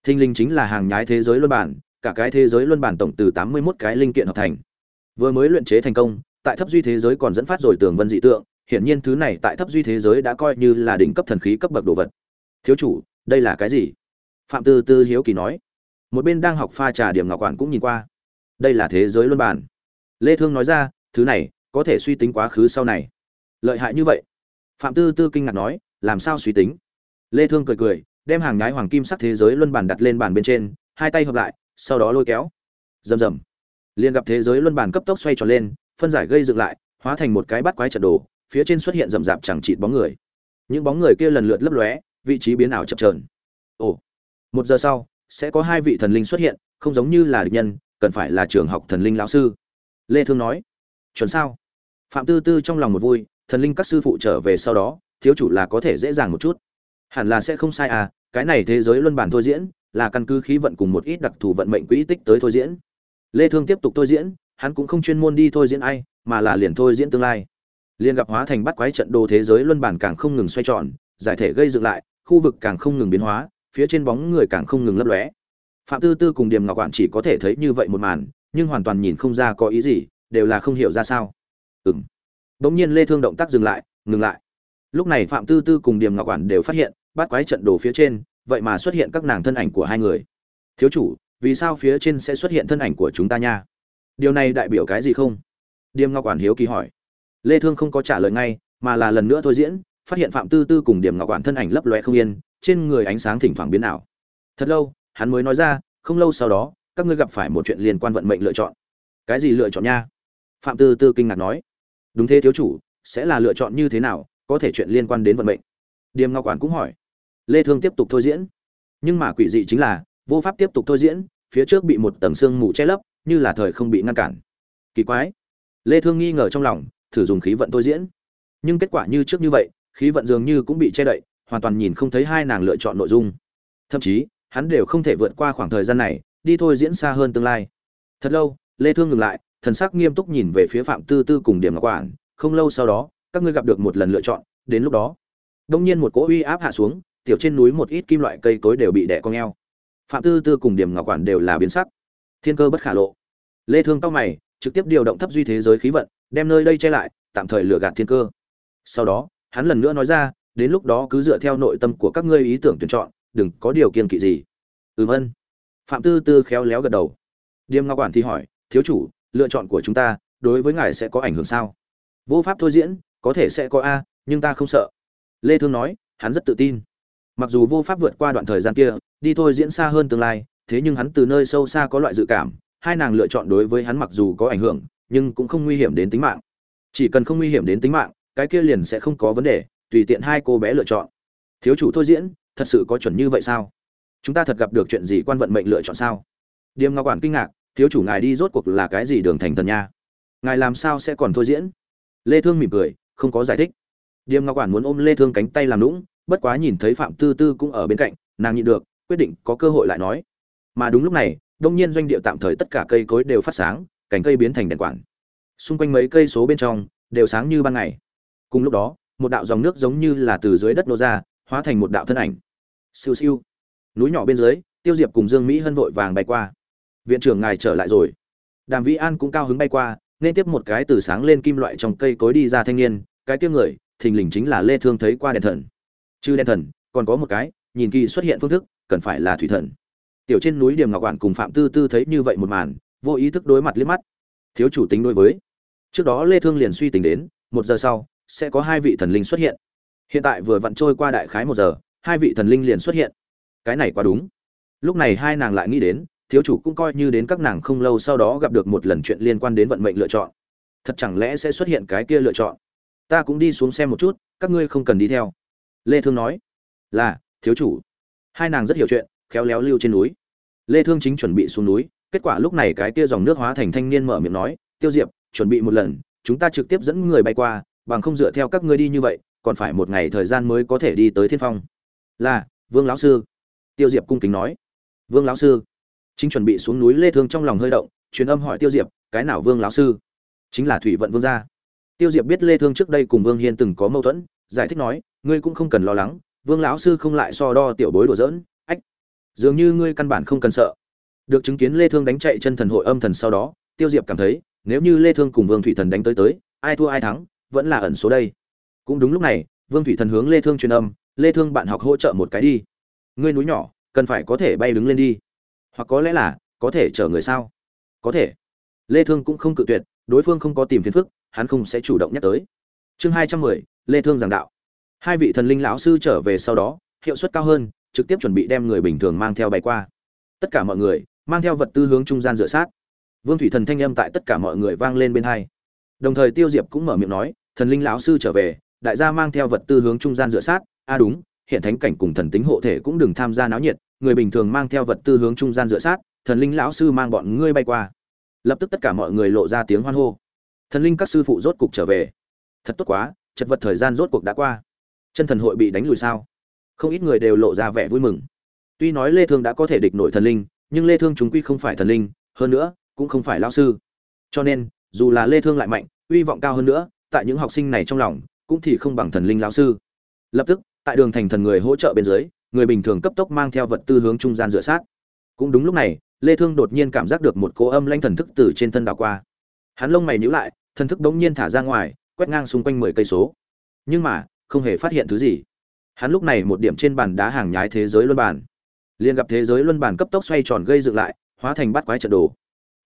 Thinh linh chính là hàng nhái thế giới luân bản, cả cái thế giới luân bản tổng từ 81 cái linh kiện hợp thành. Vừa mới luyện chế thành công, tại thấp duy thế giới còn dẫn phát rồi tường vân dị tượng, hiển nhiên thứ này tại thấp duy thế giới đã coi như là đỉnh cấp thần khí cấp bậc đồ vật. Thiếu chủ, đây là cái gì? Phạm tư tư hiếu kỳ nói. Một bên đang học pha trà điểm ngọc quản cũng nhìn qua đây là thế giới luân bản lê thương nói ra, thứ này, có thể suy tính quá khứ sau này. Lợi hại như vậy. Phạm tư tư kinh ngạc nói, làm sao suy tính? Lê thương cười cười, đem hàng nhái hoàng kim sắc thế giới luân bản đặt lên bàn bên trên, hai tay hợp lại, sau đó lôi kéo. Rầm rầm. Liền gặp thế giới luân bản cấp tốc xoay tròn lên, phân giải gây dựng lại, hóa thành một cái bát quái trận đồ, phía trên xuất hiện rầm rạp chẳng chịt bóng người. Những bóng người kia lần lượt lấp lóe, vị trí biến ảo chập chờn. Ồ. Một giờ sau, sẽ có hai vị thần linh xuất hiện, không giống như là địch nhân cần phải là trường học thần linh lão sư. Lê thương nói, chuẩn sao? Phạm tư tư trong lòng một vui, thần linh các sư phụ trở về sau đó, thiếu chủ là có thể dễ dàng một chút. Hẳn là sẽ không sai à cái này thế giới luân bản thôi diễn, là căn cứ khí vận cùng một ít đặc thù vận mệnh quỹ tích tới thôi diễn. Lê thương tiếp tục thôi diễn, hắn cũng không chuyên môn đi thôi diễn ai, mà là liền thôi diễn tương lai. Liền gặp hóa thành bắt quái trận đồ thế giới luân bản càng không ngừng xoay tròn, giải thể gây dựng lại, khu vực càng không ngừng biến hóa, phía trên bóng người càng không ngừng lấp lóe phạm tư tư cùng điềm ngọc quản chỉ có thể thấy như vậy một màn, nhưng hoàn toàn nhìn không ra có ý gì, đều là không hiểu ra sao. Ừng bỗng nhiên lê thương động tác dừng lại, ngừng lại. Lúc này phạm tư tư cùng điềm ngọc quản đều phát hiện, bắt quái trận đồ phía trên, vậy mà xuất hiện các nàng thân ảnh của hai người. Thiếu chủ, vì sao phía trên sẽ xuất hiện thân ảnh của chúng ta nha? Điều này đại biểu cái gì không? Điềm ngọc quản hiếu kỳ hỏi. Lê thương không có trả lời ngay, mà là lần nữa thôi diễn, phát hiện phạm tư tư cùng điểm ngọc quản thân ảnh lấp loe không yên, trên người ánh sáng thỉnh thoảng biến ảo. Thật lâu hắn mới nói ra, không lâu sau đó, các ngươi gặp phải một chuyện liên quan vận mệnh lựa chọn. Cái gì lựa chọn nha? Phạm tư tư kinh ngạc nói. Đúng thế thiếu chủ, sẽ là lựa chọn như thế nào, có thể chuyện liên quan đến vận mệnh? Điềm ngọc quản cũng hỏi. Lê thương tiếp tục thôi diễn. Nhưng mà quỷ dị chính là, vô pháp tiếp tục thôi diễn, phía trước bị một tầng xương mù che lấp, như là thời không bị ngăn cản. Kỳ quái. Lê thương nghi ngờ trong lòng, thử dùng khí vận thôi diễn. Nhưng kết quả như trước như vậy, khí vận dường như cũng bị che đậy, hoàn toàn nhìn không thấy hai nàng lựa chọn nội dung. Thậm chí hắn đều không thể vượt qua khoảng thời gian này, đi thôi diễn xa hơn tương lai. Thật lâu, lê thương ngừng lại, thần sắc nghiêm túc nhìn về phía phạm tư tư cùng điểm ngọc quản không lâu sau đó, các ngươi gặp được một lần lựa chọn, đến lúc đó, đông nhiên một cỗ uy áp hạ xuống, tiểu trên núi một ít kim loại cây cối đều bị đè cong eo. Phạm tư tư cùng điểm ngọc quản đều là biến sắc. Thiên cơ bất khả lộ. Lê thương cao mày, trực tiếp điều động thấp duy thế giới khí vận, đem nơi đây che lại, tạm thời lừa gạt thiên cơ. Sau đó, hắn lần nữa nói ra, đến lúc đó cứ dựa theo nội tâm của các ngươi ý tưởng tuyển chọn đừng có điều kiên kỵ gì. Ừm ân. Phạm tư tư khéo léo gật đầu. Điềm ngọc quản thì hỏi, thiếu chủ, lựa chọn của chúng ta đối với ngài sẽ có ảnh hưởng sao? Vô pháp thôi diễn, có thể sẽ có a, nhưng ta không sợ. Lê thương nói, hắn rất tự tin. Mặc dù vô pháp vượt qua đoạn thời gian kia, đi thôi diễn xa hơn tương lai, thế nhưng hắn từ nơi sâu xa có loại dự cảm, hai nàng lựa chọn đối với hắn mặc dù có ảnh hưởng, nhưng cũng không nguy hiểm đến tính mạng. Chỉ cần không nguy hiểm đến tính mạng, cái kia liền sẽ không có vấn đề, tùy tiện hai cô bé lựa chọn. Thiếu chủ thôi diễn thật sự có chuẩn như vậy sao? Chúng ta thật gặp được chuyện gì quan vận mệnh lựa chọn sao? Điềm ngọc quản kinh ngạc, thiếu chủ ngài đi rốt cuộc là cái gì đường thành thần nha? Ngài làm sao sẽ còn thôi diễn? Lê thương mỉm cười, không có giải thích. Điềm ngọc quản muốn ôm lê thương cánh tay làm lũng bất quá nhìn thấy phạm tư tư cũng ở bên cạnh, nàng nhịn được, quyết định có cơ hội lại nói. Mà đúng lúc này, đông nhiên doanh địa tạm thời tất cả cây cối đều phát sáng, cành cây biến thành đèn quản. Xung quanh mấy cây số bên trong, đều sáng như ban ngày. Cùng lúc đó, một đạo dòng nước giống như là từ dưới đất nô ra, hóa thành một đạo thân ảnh siêu siêu. Núi nhỏ bên dưới, tiêu diệp cùng dương mỹ hân vội vàng bay qua. Viện trưởng ngài trở lại rồi. Đàm vĩ an cũng cao hứng bay qua, nên tiếp một cái từ sáng lên kim loại trong cây cối đi ra thanh niên. Cái tiêu người, thình lình chính là lê thương thấy qua đèn thần. Chứ đèn thần, còn có một cái, nhìn kỳ xuất hiện phương thức, cần phải là thủy thần. Tiểu trên núi điểm ngọc quản cùng phạm tư tư thấy như vậy một màn, vô ý thức đối mặt liếc mắt. Thiếu chủ tính đối với. Trước đó lê thương liền suy tính đến, một giờ sau, sẽ có hai vị thần linh xuất hiện. Hiện tại vừa vặn trôi qua đại khái một giờ hai vị thần linh liền xuất hiện. Cái này quá đúng. Lúc này hai nàng lại nghĩ đến, thiếu chủ cũng coi như đến các nàng không lâu sau đó gặp được một lần chuyện liên quan đến vận mệnh lựa chọn. Thật chẳng lẽ sẽ xuất hiện cái kia lựa chọn? Ta cũng đi xuống xem một chút, các ngươi không cần đi theo. Lê thương nói, là, thiếu chủ. Hai nàng rất hiểu chuyện, khéo léo lưu trên núi. Lê thương chính chuẩn bị xuống núi, kết quả lúc này cái kia dòng nước hóa thành thanh niên mở miệng nói, tiêu diệp, chuẩn bị một lần, chúng ta trực tiếp dẫn người bay qua, bằng không dựa theo các ngươi đi như vậy, còn phải một ngày thời gian mới có thể đi tới thiên phong là, vương lão sư. Tiêu diệp cung kính nói. Vương lão sư. Chính chuẩn bị xuống núi lê thương trong lòng hơi động, truyền âm hỏi tiêu diệp, cái nào vương lão sư? Chính là thủy vận vương gia. Tiêu diệp biết lê thương trước đây cùng vương hiên từng có mâu thuẫn, giải thích nói, ngươi cũng không cần lo lắng, vương lão sư không lại so đo tiểu bối đùa giỡn, ách. Dường như ngươi căn bản không cần sợ. Được chứng kiến lê thương đánh chạy chân thần hội âm thần sau đó, tiêu diệp cảm thấy, nếu như lê thương cùng vương thủy thần đánh tới tới, ai thua ai thắng, vẫn là ẩn số đây. Cũng đúng lúc này, vương thủy thần hướng lê thương truyền âm lê thương bạn học hỗ trợ một cái đi. Ngươi núi nhỏ cần phải có thể bay đứng lên đi. Hoặc có lẽ là có thể chở người sao? Có thể. Lê thương cũng không cự tuyệt đối phương không có tìm phiền phức hắn không sẽ chủ động nhắc tới. Chương 210, lê thương giảng đạo. Hai vị thần linh lão sư trở về sau đó hiệu suất cao hơn trực tiếp chuẩn bị đem người bình thường mang theo bay qua. Tất cả mọi người mang theo vật tư hướng trung gian dựa sát. Vương thủy thần thanh âm tại tất cả mọi người vang lên bên hai. Đồng thời tiêu diệp cũng mở miệng nói thần linh lão sư trở về đại gia mang theo vật tư hướng trung gian dựa sát a đúng, hiện thánh cảnh cùng thần tính hộ thể cũng đừng tham gia náo nhiệt, người bình thường mang theo vật tư hướng trung gian dựa sát, thần linh lão sư mang bọn ngươi bay qua. Lập tức tất cả mọi người lộ ra tiếng hoan hô. Thần linh các sư phụ rốt cục trở về. Thật tốt quá, chật vật thời gian rốt cuộc đã qua. Chân thần hội bị đánh lùi sao? Không ít người đều lộ ra vẻ vui mừng. Tuy nói lê thương đã có thể địch nổi thần linh, nhưng lê thương chúng quy không phải thần linh, hơn nữa, cũng không phải lão sư. Cho nên, dù là lê thương lại mạnh uy vọng cao hơn nữa, tại những học sinh này trong lòng, cũng thì không bằng thần linh lão sư. Lập tức tại đường thành thần người hỗ trợ bên dưới, người bình thường cấp tốc mang theo vật tư hướng trung gian dựa sát. Cũng đúng lúc này, lê thương đột nhiên cảm giác được một cỗ âm lanh thần thức từ trên thân đảo qua. Hắn lông mày nhíu lại, thần thức đống nhiên thả ra ngoài, quét ngang xung quanh 10 cây số. Nhưng mà, không hề phát hiện thứ gì. Hắn lúc này một điểm trên bàn đá hàng nhái thế giới luân bàn. Liền gặp thế giới luân bàn cấp tốc xoay tròn gây dựng lại, hóa thành bát quái trận đồ.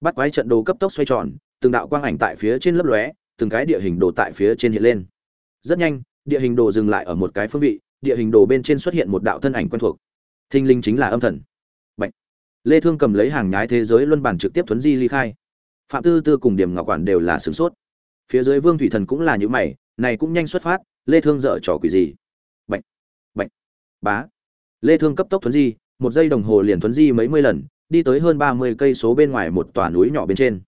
Bát quái trận đồ cấp tốc xoay tròn, từng đạo quang ảnh tại phía trên lấp lóe, từng cái địa hình đồ tại phía trên hiện lên. Rất nhanh, địa hình đồ dừng lại ở một cái phương vị địa hình đồ bên trên xuất hiện một đạo thân ảnh quen thuộc. Thinh linh chính là âm thần. Bạch. lê thương cầm lấy hàng nhái thế giới luân bản trực tiếp thuấn di ly khai. Phạm tư tư cùng điểm ngọc quản đều là sửng sốt. Phía dưới vương thủy thần cũng là những mày, này cũng nhanh xuất phát, lê thương dở trò quỷ gì? Bạch. Bạch. bá. Lê thương cấp tốc thuấn di, một giây đồng hồ liền thuấn di mấy mươi lần, đi tới hơn ba mươi cây số bên ngoài một tòa núi nhỏ bên trên.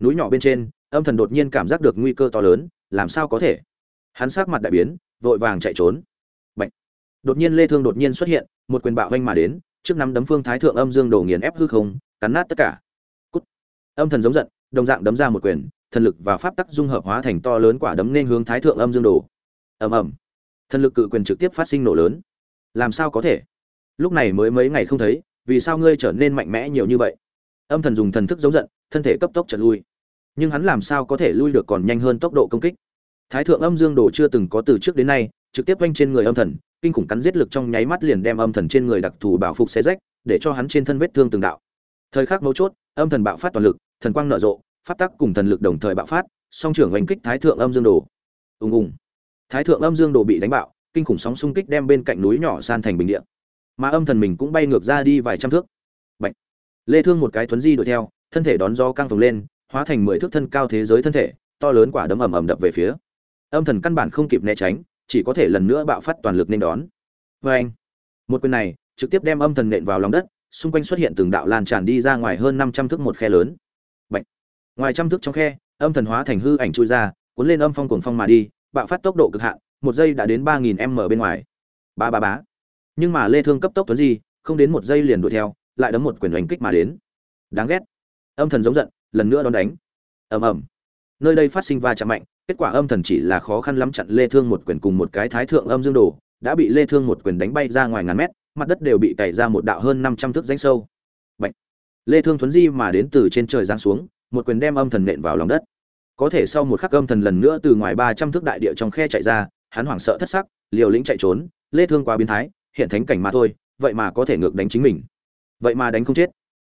Núi nhỏ bên trên, âm thần đột nhiên cảm giác được nguy cơ to lớn, làm sao có thể? Hắn sắc mặt đại biến, vội vàng chạy trốn đột nhiên lê thương đột nhiên xuất hiện, một quyền bạo vanh mà đến, trước năm đấm phương thái thượng âm dương đổ nghiền ép hư không, cắn nát tất cả. Cút. âm thần giống giận, đồng dạng đấm ra một quyền, thần lực và pháp tắc dung hợp hóa thành to lớn quả đấm nên hướng thái thượng âm dương đổ ầm ầm. Thần lực cự quyền trực tiếp phát sinh nổ lớn. Làm sao có thể? Lúc này mới mấy ngày không thấy, vì sao ngươi trở nên mạnh mẽ nhiều như vậy? Âm thần dùng thần thức giống giận, thân thể cấp tốc trở lui. Nhưng hắn làm sao có thể lui được còn nhanh hơn tốc độ công kích? Thái thượng âm dương đồ chưa từng có từ trước đến nay trực tiếp quanh trên người âm thần, kinh khủng cắn giết lực trong nháy mắt liền đem âm thần trên người đặc thù bảo phục xé rách, để cho hắn trên thân vết thương từng đạo. Thời khắc mấu chốt, âm thần bạo phát toàn lực, thần quang nở rộ, pháp tắc cùng thần lực đồng thời bạo phát, song trưởng oanh kích thái thượng âm dương đồ. Ùng ùng. Thái thượng âm dương đồ bị đánh bạo, kinh khủng sóng xung kích đem bên cạnh núi nhỏ san thành bình địa. Mà âm thần mình cũng bay ngược ra đi vài trăm thước. Bạch. lê thương một cái thuấn di đuổi theo, thân thể đón gió căng phồng lên, hóa thành mười thước thân cao thế giới thân thể, to lớn quả đấm ầm ầm đập về phía. Âm thần căn bản không kịp né tránh chỉ có thể lần nữa bạo phát toàn lực nên đón. Với anh, một quyền này trực tiếp đem âm thần nện vào lòng đất, xung quanh xuất hiện từng đạo lan tràn đi ra ngoài hơn 500 thước một khe lớn. Bạch. ngoài trăm thước trong khe, âm thần hóa thành hư ảnh chui ra, cuốn lên âm phong cuồng phong mà đi, bạo phát tốc độ cực hạn, một giây đã đến 3000m bên ngoài. Ba ba bá nhưng mà lê thương cấp tốc tuấn gì không đến một giây liền đuổi theo, lại đấm một quyền oanh kích mà đến. Đáng ghét. Âm thần giống giận, lần nữa đón đánh. Ầm ầm. Nơi đây phát sinh va chạm mạnh kết quả âm thần chỉ là khó khăn lắm chặn lê thương một quyền cùng một cái thái thượng âm dương đồ, đã bị lê thương một quyền đánh bay ra ngoài ngàn mét, mặt đất đều bị cày ra một đạo hơn 500 thước rãnh sâu. Bạch. lê thương thuấn di mà đến từ trên trời giáng xuống, một quyền đem âm thần nện vào lòng đất. Có thể sau một khắc âm thần lần nữa từ ngoài 300 thước đại địa trong khe chạy ra, hắn hoảng sợ thất sắc, liều lĩnh chạy trốn, lê thương quá biến thái, hiện thánh cảnh mà thôi, vậy mà có thể ngược đánh chính mình. Vậy mà đánh không chết.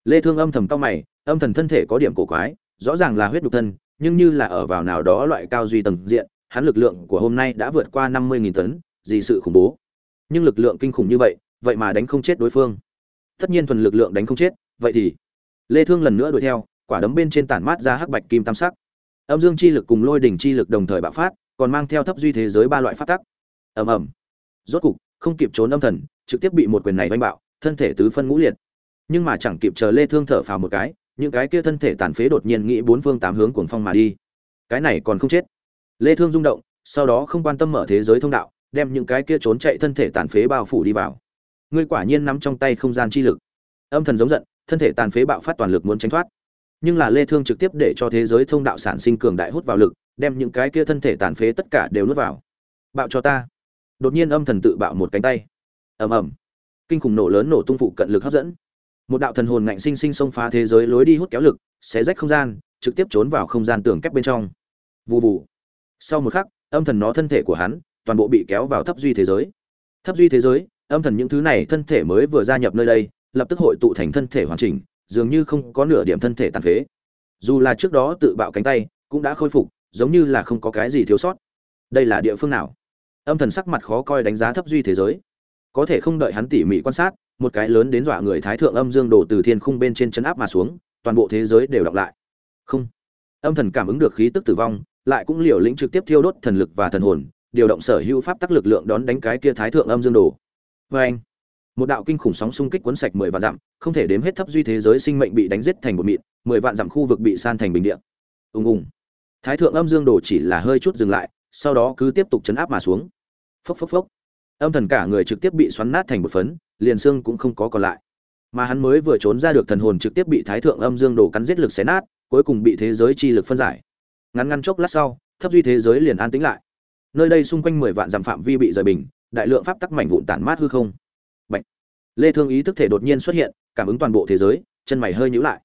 Lê thương âm thầm cao mày, âm thần thân thể có điểm cổ quái, rõ ràng là huyết nhục thân nhưng như là ở vào nào đó loại cao duy tầng diện, hắn lực lượng của hôm nay đã vượt qua 50.000 tấn, gì sự khủng bố. Nhưng lực lượng kinh khủng như vậy vậy mà đánh không chết đối phương. Tất nhiên thuần lực lượng đánh không chết, vậy thì lê thương lần nữa đuổi theo, quả đấm bên trên tản mát ra hắc bạch kim tam sắc. Âm dương chi lực cùng lôi đỉnh chi lực đồng thời bạo phát, còn mang theo thấp duy thế giới ba loại pháp tắc. Ầm ầm. Rốt cục, không kịp trốn âm thần, trực tiếp bị một quyền này đánh bạo, thân thể tứ phân ngũ liệt. Nhưng mà chẳng kịp chờ lê thương thở phào một cái những cái kia thân thể tàn phế đột nhiên nghĩ bốn phương tám hướng cuồng phong mà đi. Cái này còn không chết. Lê thương rung động, sau đó không quan tâm mở thế giới thông đạo, đem những cái kia trốn chạy thân thể tàn phế bao phủ đi vào. Ngươi quả nhiên nắm trong tay không gian chi lực. Âm thần giống giận, thân thể tàn phế bạo phát toàn lực muốn tránh thoát. Nhưng là lê thương trực tiếp để cho thế giới thông đạo sản sinh cường đại hút vào lực, đem những cái kia thân thể tàn phế tất cả đều nuốt vào. Bạo cho ta. Đột nhiên âm thần tự bạo một cánh tay. Ầm ầm. Kinh khủng nổ lớn nổ tung phụ cận lực hấp dẫn một đạo thần hồn ngạnh sinh sinh xông phá thế giới lối đi hút kéo lực, xé rách không gian, trực tiếp trốn vào không gian tường kép bên trong. Vù vù. Sau một khắc, âm thần nó thân thể của hắn toàn bộ bị kéo vào thấp duy thế giới. Thấp duy thế giới, âm thần những thứ này thân thể mới vừa gia nhập nơi đây, lập tức hội tụ thành thân thể hoàn chỉnh, dường như không có nửa điểm thân thể tàn phế. Dù là trước đó tự bạo cánh tay, cũng đã khôi phục, giống như là không có cái gì thiếu sót. Đây là địa phương nào? Âm thần sắc mặt khó coi đánh giá thấp duy thế giới. Có thể không đợi hắn tỉ mỉ quan sát một cái lớn đến dọa người thái thượng âm dương đổ từ thiên khung bên trên chấn áp mà xuống, toàn bộ thế giới đều đọc lại. Không. Âm thần cảm ứng được khí tức tử vong, lại cũng liều lĩnh trực tiếp thiêu đốt thần lực và thần hồn, điều động sở hữu pháp tắc lực lượng đón đánh cái kia thái thượng âm dương đồ vê anh một đạo kinh khủng sóng xung kích cuốn sạch mười vạn dặm, không thể đếm hết thấp duy thế giới sinh mệnh bị đánh giết thành một mịn, mười vạn dặm khu vực bị san thành bình địa. Ùng ùng. Thái thượng âm dương đồ chỉ là hơi chút dừng lại, sau đó cứ tiếp tục chấn áp mà xuống. Phốc phốc phốc âm thần cả người trực tiếp bị xoắn nát thành một phấn, liền xương cũng không có còn lại. Mà hắn mới vừa trốn ra được thần hồn trực tiếp bị thái thượng âm dương đồ cắn giết lực xé nát, cuối cùng bị thế giới chi lực phân giải. Ngắn ngắn chốc lát sau, thấp duy thế giới liền an tĩnh lại. Nơi đây xung quanh mười vạn dặm phạm vi bị rời bình, đại lượng pháp tắc mảnh vụn tản mát hư không. Bạch. lê thương ý thức thể đột nhiên xuất hiện, cảm ứng toàn bộ thế giới, chân mày hơi nhíu lại.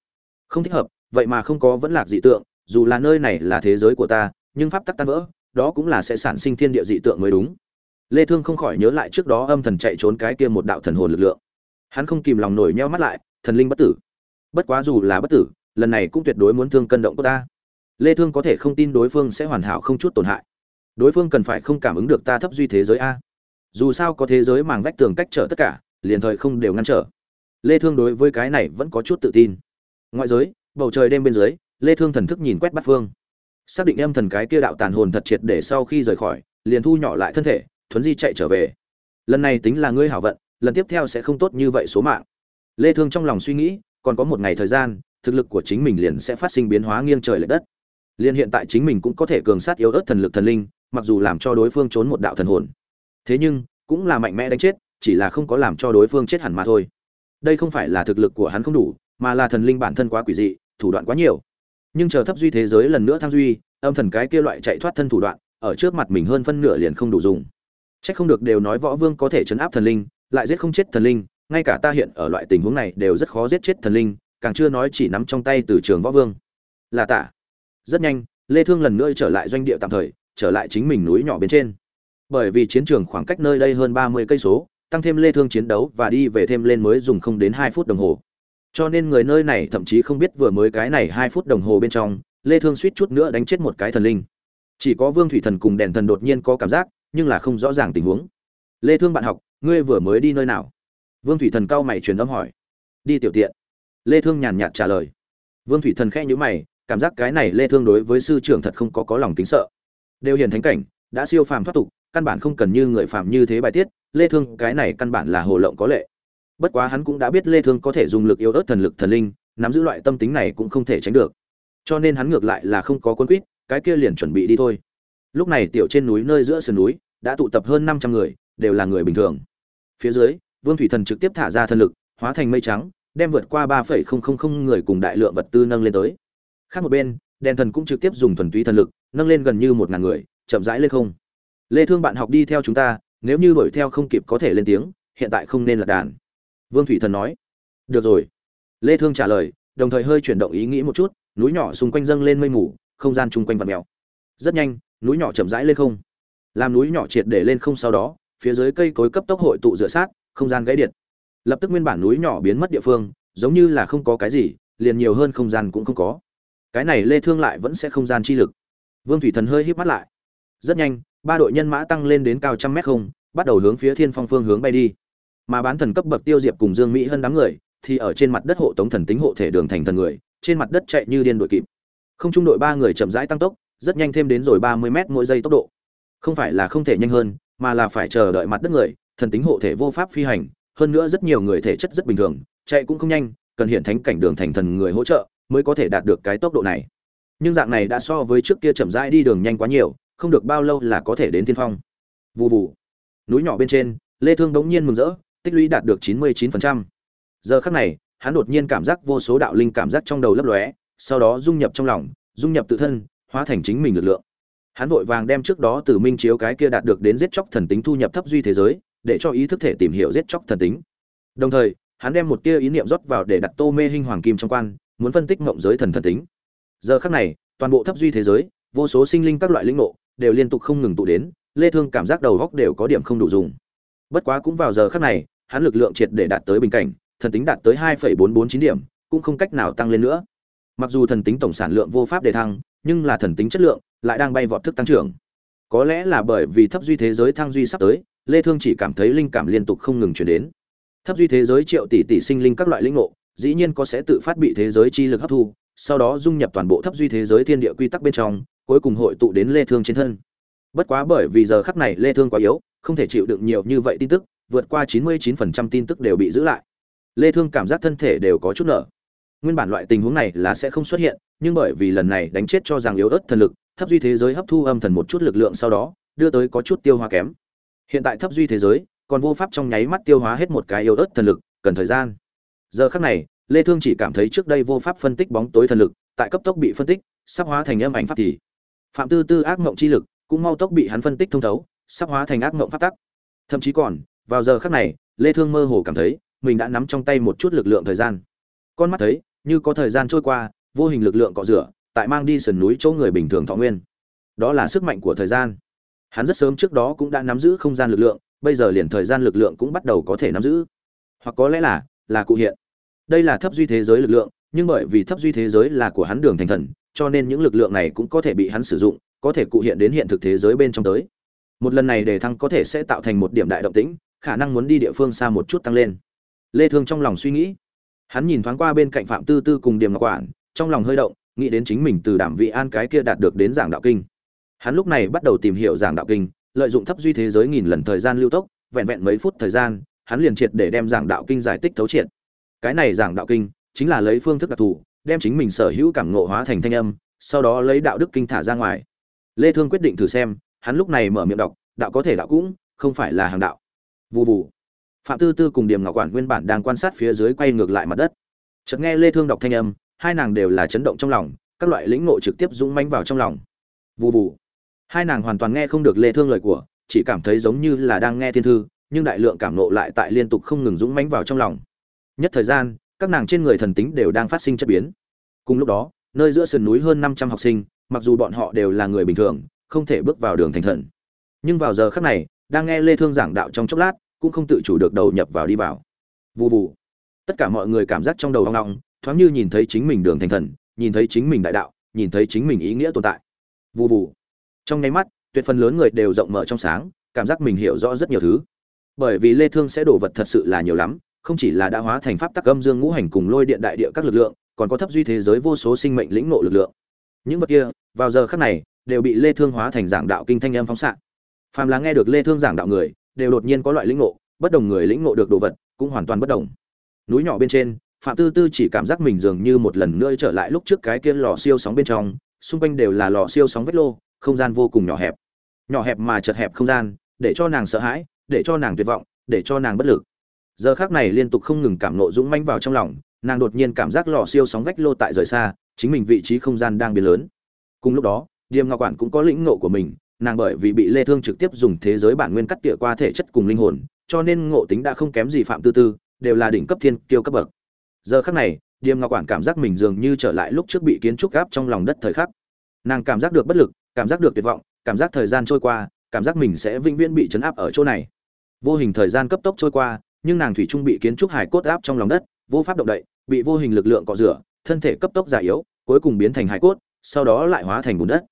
Không thích hợp, vậy mà không có vẫn lạc dị tượng, dù là nơi này là thế giới của ta, nhưng pháp tắc tan vỡ, đó cũng là sẽ sản sinh thiên địa dị tượng mới đúng lê thương không khỏi nhớ lại trước đó âm thần chạy trốn cái kia một đạo thần hồn lực lượng. Hắn không kìm lòng nổi nheo mắt lại, thần linh bất tử. Bất quá dù là bất tử, lần này cũng tuyệt đối muốn thương cân động của ta. Lê thương có thể không tin đối phương sẽ hoàn hảo không chút tổn hại. Đối phương cần phải không cảm ứng được ta thấp duy thế giới a. Dù sao có thế giới màng vách tường cách trở tất cả, liền thời không đều ngăn trở. Lê thương đối với cái này vẫn có chút tự tin. Ngoại giới, bầu trời đêm bên dưới, lê thương thần thức nhìn quét bát phương. Xác định em thần cái kia đạo tàn hồn thật triệt để sau khi rời khỏi, liền thu nhỏ lại thân thể thuấn di chạy trở về. Lần này tính là ngươi hảo vận, lần tiếp theo sẽ không tốt như vậy số mạng. Lê thương trong lòng suy nghĩ, còn có một ngày thời gian, thực lực của chính mình liền sẽ phát sinh biến hóa nghiêng trời lệch đất. Liền hiện tại chính mình cũng có thể cường sát yếu ớt thần lực thần linh, mặc dù làm cho đối phương trốn một đạo thần hồn. Thế nhưng, cũng là mạnh mẽ đánh chết, chỉ là không có làm cho đối phương chết hẳn mà thôi. Đây không phải là thực lực của hắn không đủ, mà là thần linh bản thân quá quỷ dị, thủ đoạn quá nhiều. Nhưng chờ thấp duy thế giới lần nữa thăng duy, âm thần cái kia loại chạy thoát thân thủ đoạn, ở trước mặt mình hơn phân nửa liền không đủ dùng. Chắc không được đều nói võ vương có thể chấn áp thần linh, lại giết không chết thần linh, ngay cả ta hiện ở loại tình huống này đều rất khó giết chết thần linh, càng chưa nói chỉ nắm trong tay từ trường võ vương. Là tạ. Rất nhanh, Lê Thương lần nữa trở lại doanh địa tạm thời, trở lại chính mình núi nhỏ bên trên. Bởi vì chiến trường khoảng cách nơi đây hơn 30 cây số, tăng thêm Lê Thương chiến đấu và đi về thêm lên mới dùng không đến 2 phút đồng hồ. Cho nên người nơi này thậm chí không biết vừa mới cái này 2 phút đồng hồ bên trong, Lê Thương suýt chút nữa đánh chết một cái thần linh. Chỉ có Vương Thủy Thần cùng đèn thần đột nhiên có cảm giác, nhưng là không rõ ràng tình huống. Lê thương bạn học, ngươi vừa mới đi nơi nào? Vương thủy thần cao mày truyền âm hỏi. Đi tiểu tiện. Lê thương nhàn nhạt trả lời. Vương thủy thần khẽ nhíu mày, cảm giác cái này lê thương đối với sư trưởng thật không có có lòng kính sợ. Đều hiển thánh cảnh, đã siêu phàm thoát tục, căn bản không cần như người phàm như thế bài tiết, lê thương cái này căn bản là hồ lộng có lệ. Bất quá hắn cũng đã biết lê thương có thể dùng lực yếu ớt thần lực thần linh, nắm giữ loại tâm tính này cũng không thể tránh được. Cho nên hắn ngược lại là không có quân quyết cái kia liền chuẩn bị đi thôi lúc này tiểu trên núi nơi giữa sườn núi, đã tụ tập hơn năm trăm người, đều là người bình thường. Phía dưới, vương thủy thần trực tiếp thả ra thân lực, hóa thành mây trắng, đem vượt qua ba phẩy không không không người cùng đại lượng vật tư nâng lên tới. Khác một bên, đèn thần cũng trực tiếp dùng thuần túy thần lực, nâng lên gần như một ngàn người, chậm rãi lên không. Lê thương bạn học đi theo chúng ta, nếu như đuổi theo không kịp có thể lên tiếng, hiện tại không nên là đàn. Vương thủy thần nói. Được rồi. Lê thương trả lời, đồng thời hơi chuyển động ý nghĩ một chút, núi nhỏ xung quanh dâng lên mây mù, không gian chung quanh vặn mèo. Rất nhanh núi nhỏ chậm rãi lên không. Làm núi nhỏ triệt để lên không sau đó, phía dưới cây cối cấp tốc hội tụ dựa sát, không gian gãy điện. Lập tức nguyên bản núi nhỏ biến mất địa phương, giống như là không có cái gì, liền nhiều hơn không gian cũng không có. Cái này lê thương lại vẫn sẽ không gian chi lực. Vương thủy thần hơi híp mắt lại. Rất nhanh, ba đội nhân mã tăng lên đến cao trăm mét không, bắt đầu hướng phía thiên phong phương hướng bay đi. Mà bán thần cấp bậc tiêu diệp cùng dương mỹ hơn đám người, thì ở trên mặt đất hộ tống thần tính hộ thể đường thành thần người, trên mặt đất chạy như điên đội kịp. Không trung đội ba người chậm rãi tăng tốc rất nhanh thêm đến rồi 30 mét mỗi giây tốc độ. Không phải là không thể nhanh hơn, mà là phải chờ đợi mặt đất người, thần tính hộ thể vô pháp phi hành, hơn nữa rất nhiều người thể chất rất bình thường, chạy cũng không nhanh, cần hiện thánh cảnh đường thành thần người hỗ trợ mới có thể đạt được cái tốc độ này. Nhưng dạng này đã so với trước kia chậm rãi đi đường nhanh quá nhiều, không được bao lâu là có thể đến tiên phong. Vù vù. Núi nhỏ bên trên, Lê Thương đống nhiên mừng rỡ, tích lũy đạt được 99%. Giờ khắc này, hắn đột nhiên cảm giác vô số đạo linh cảm giác trong đầu lấp lóe, sau đó dung nhập trong lòng, dung nhập tự thân, hóa thành chính mình lực lượng. Hắn vội vàng đem trước đó từ minh chiếu cái kia đạt được đến giết chóc thần tính thu nhập thấp duy thế giới để cho ý thức thể tìm hiểu giết chóc thần tính. Đồng thời hắn đem một tia ý niệm rót vào để đặt tô mê hình hoàng kim trong quan muốn phân tích ngộng giới thần thần tính. Giờ khắc này toàn bộ thấp duy thế giới vô số sinh linh các loại linh ngộ đều liên tục không ngừng tụ đến lê thương cảm giác đầu góc đều có điểm không đủ dùng. Bất quá cũng vào giờ khắc này hắn lực lượng triệt để đạt tới bình cảnh thần tính đạt tới 2,449 điểm cũng không cách nào tăng lên nữa. Mặc dù thần tính tổng sản lượng vô pháp để thăng nhưng là thần tính chất lượng lại đang bay vọt thức tăng trưởng. Có lẽ là bởi vì thấp duy thế giới thăng duy sắp tới, lê thương chỉ cảm thấy linh cảm liên tục không ngừng chuyển đến. Thấp duy thế giới triệu tỷ tỷ sinh linh các loại linh ngộ, dĩ nhiên có sẽ tự phát bị thế giới chi lực hấp thu, sau đó dung nhập toàn bộ thấp duy thế giới thiên địa quy tắc bên trong, cuối cùng hội tụ đến lê thương trên thân. Bất quá bởi vì giờ khắc này lê thương quá yếu, không thể chịu đựng nhiều như vậy tin tức, vượt qua 99% tin tức đều bị giữ lại. Lê thương cảm giác thân thể đều có chút nở nguyên bản loại tình huống này là sẽ không xuất hiện, nhưng bởi vì lần này đánh chết cho rằng yếu ớt thần lực, thấp duy thế giới hấp thu âm thần một chút lực lượng sau đó, đưa tới có chút tiêu hóa kém. Hiện tại thấp duy thế giới, còn vô pháp trong nháy mắt tiêu hóa hết một cái yếu ớt thần lực, cần thời gian. Giờ khắc này, lê thương chỉ cảm thấy trước đây vô pháp phân tích bóng tối thần lực, tại cấp tốc bị phân tích, sắp hóa thành âm ảnh pháp thì. Phạm tư tư ác ngộng chi lực, cũng mau tốc bị hắn phân tích thông thấu, sắp hóa thành ác ngộng pháp tắc. Thậm chí còn, vào giờ khắc này, lê thương mơ hồ cảm thấy, mình đã nắm trong tay một chút lực lượng thời gian. Con mắt thấy như có thời gian trôi qua, vô hình lực lượng cọ rửa, tại mang đi sườn núi chỗ người bình thường thọ nguyên. Đó là sức mạnh của thời gian. Hắn rất sớm trước đó cũng đã nắm giữ không gian lực lượng, bây giờ liền thời gian lực lượng cũng bắt đầu có thể nắm giữ. Hoặc có lẽ là là cụ hiện. Đây là thấp duy thế giới lực lượng, nhưng bởi vì thấp duy thế giới là của hắn đường thành thần, cho nên những lực lượng này cũng có thể bị hắn sử dụng, có thể cụ hiện đến hiện thực thế giới bên trong tới. Một lần này đề thăng có thể sẽ tạo thành một điểm đại động tĩnh, khả năng muốn đi địa phương xa một chút tăng lên. Lê thương trong lòng suy nghĩ hắn nhìn thoáng qua bên cạnh phạm tư tư cùng điểm ngọc quản trong lòng hơi động, nghĩ đến chính mình từ đảm vị an cái kia đạt được đến giảng đạo kinh. Hắn lúc này bắt đầu tìm hiểu giảng đạo kinh, lợi dụng thấp duy thế giới nghìn lần thời gian lưu tốc, vẹn vẹn mấy phút thời gian, hắn liền triệt để đem giảng đạo kinh giải tích thấu triệt. Cái này giảng đạo kinh, chính là lấy phương thức đặc thù, đem chính mình sở hữu cảm ngộ hóa thành thanh âm, sau đó lấy đạo đức kinh thả ra ngoài. Lê thương quyết định thử xem, hắn lúc này mở miệng đọc, đạo có thể đạo cũng, không phải là hàng đạo. Vù vù phạm tư tư cùng điểm ngọc quản nguyên bản đang quan sát phía dưới quay ngược lại mặt đất. Chợt nghe lê thương đọc thanh âm, hai nàng đều là chấn động trong lòng, các loại lĩnh ngộ trực tiếp dũng mãnh vào trong lòng. Vù vù. Hai nàng hoàn toàn nghe không được lê thương lời của, chỉ cảm thấy giống như là đang nghe thiên thư, nhưng đại lượng cảm nộ lại tại liên tục không ngừng dũng mãnh vào trong lòng. Nhất thời gian, các nàng trên người thần tính đều đang phát sinh chất biến. Cùng lúc đó, nơi giữa sườn núi hơn 500 học sinh, mặc dù bọn họ đều là người bình thường, không thể bước vào đường thành thần. Nhưng vào giờ khắc này, đang nghe lê thương giảng đạo trong chốc lát cũng không tự chủ được đầu nhập vào đi vào. Vụ vụ, tất cả mọi người cảm giác trong đầu hoang long thoáng như nhìn thấy chính mình đường thành thần nhìn thấy chính mình đại đạo nhìn thấy chính mình ý nghĩa tồn tại. Vụ vụ, trong nháy mắt tuyệt phần lớn người đều rộng mở trong sáng cảm giác mình hiểu rõ rất nhiều thứ. Bởi vì lê thương sẽ đổ vật thật sự là nhiều lắm không chỉ là đã hóa thành pháp tắc âm dương ngũ hành cùng lôi điện đại địa các lực lượng còn có thấp duy thế giới vô số sinh mệnh lĩnh ngộ lực lượng. Những vật kia vào giờ khắc này đều bị lê thương hóa thành giảng đạo kinh thanh âm phóng xạ. Phàm là nghe được lê thương giảng đạo người đều đột nhiên có loại lĩnh ngộ, bất đồng người lĩnh ngộ được đồ vật, cũng hoàn toàn bất đồng. Núi nhỏ bên trên, phạm tư tư chỉ cảm giác mình dường như một lần nữa trở lại lúc trước cái kia lò siêu sóng bên trong, xung quanh đều là lò siêu sóng vết lô, không gian vô cùng nhỏ hẹp. Nhỏ hẹp mà chật hẹp không gian, để cho nàng sợ hãi, để cho nàng tuyệt vọng, để cho nàng bất lực. Giờ khắc này liên tục không ngừng cảm nộ dũng mãnh vào trong lòng, nàng đột nhiên cảm giác lò siêu sóng vách lô tại rời xa, chính mình vị trí không gian đang biến lớn. Cùng lúc đó, điềm ngọc quản cũng có lĩnh nộ của mình nàng bởi vì bị lê thương trực tiếp dùng thế giới bản nguyên cắt tỉa qua thể chất cùng linh hồn, cho nên ngộ tính đã không kém gì phạm tư tư, đều là đỉnh cấp thiên kiêu cấp bậc. Giờ khắc này, điềm ngọc quản cảm giác mình dường như trở lại lúc trước bị kiến trúc áp trong lòng đất thời khắc. Nàng cảm giác được bất lực, cảm giác được tuyệt vọng, cảm giác thời gian trôi qua, cảm giác mình sẽ vĩnh viễn bị chấn áp ở chỗ này. Vô hình thời gian cấp tốc trôi qua, nhưng nàng thủy trung bị kiến trúc hải cốt áp trong lòng đất, vô pháp động đậy, bị vô hình lực lượng cọ rửa, thân thể cấp tốc già yếu, cuối cùng biến thành hải cốt, sau đó lại hóa thành bùn đất.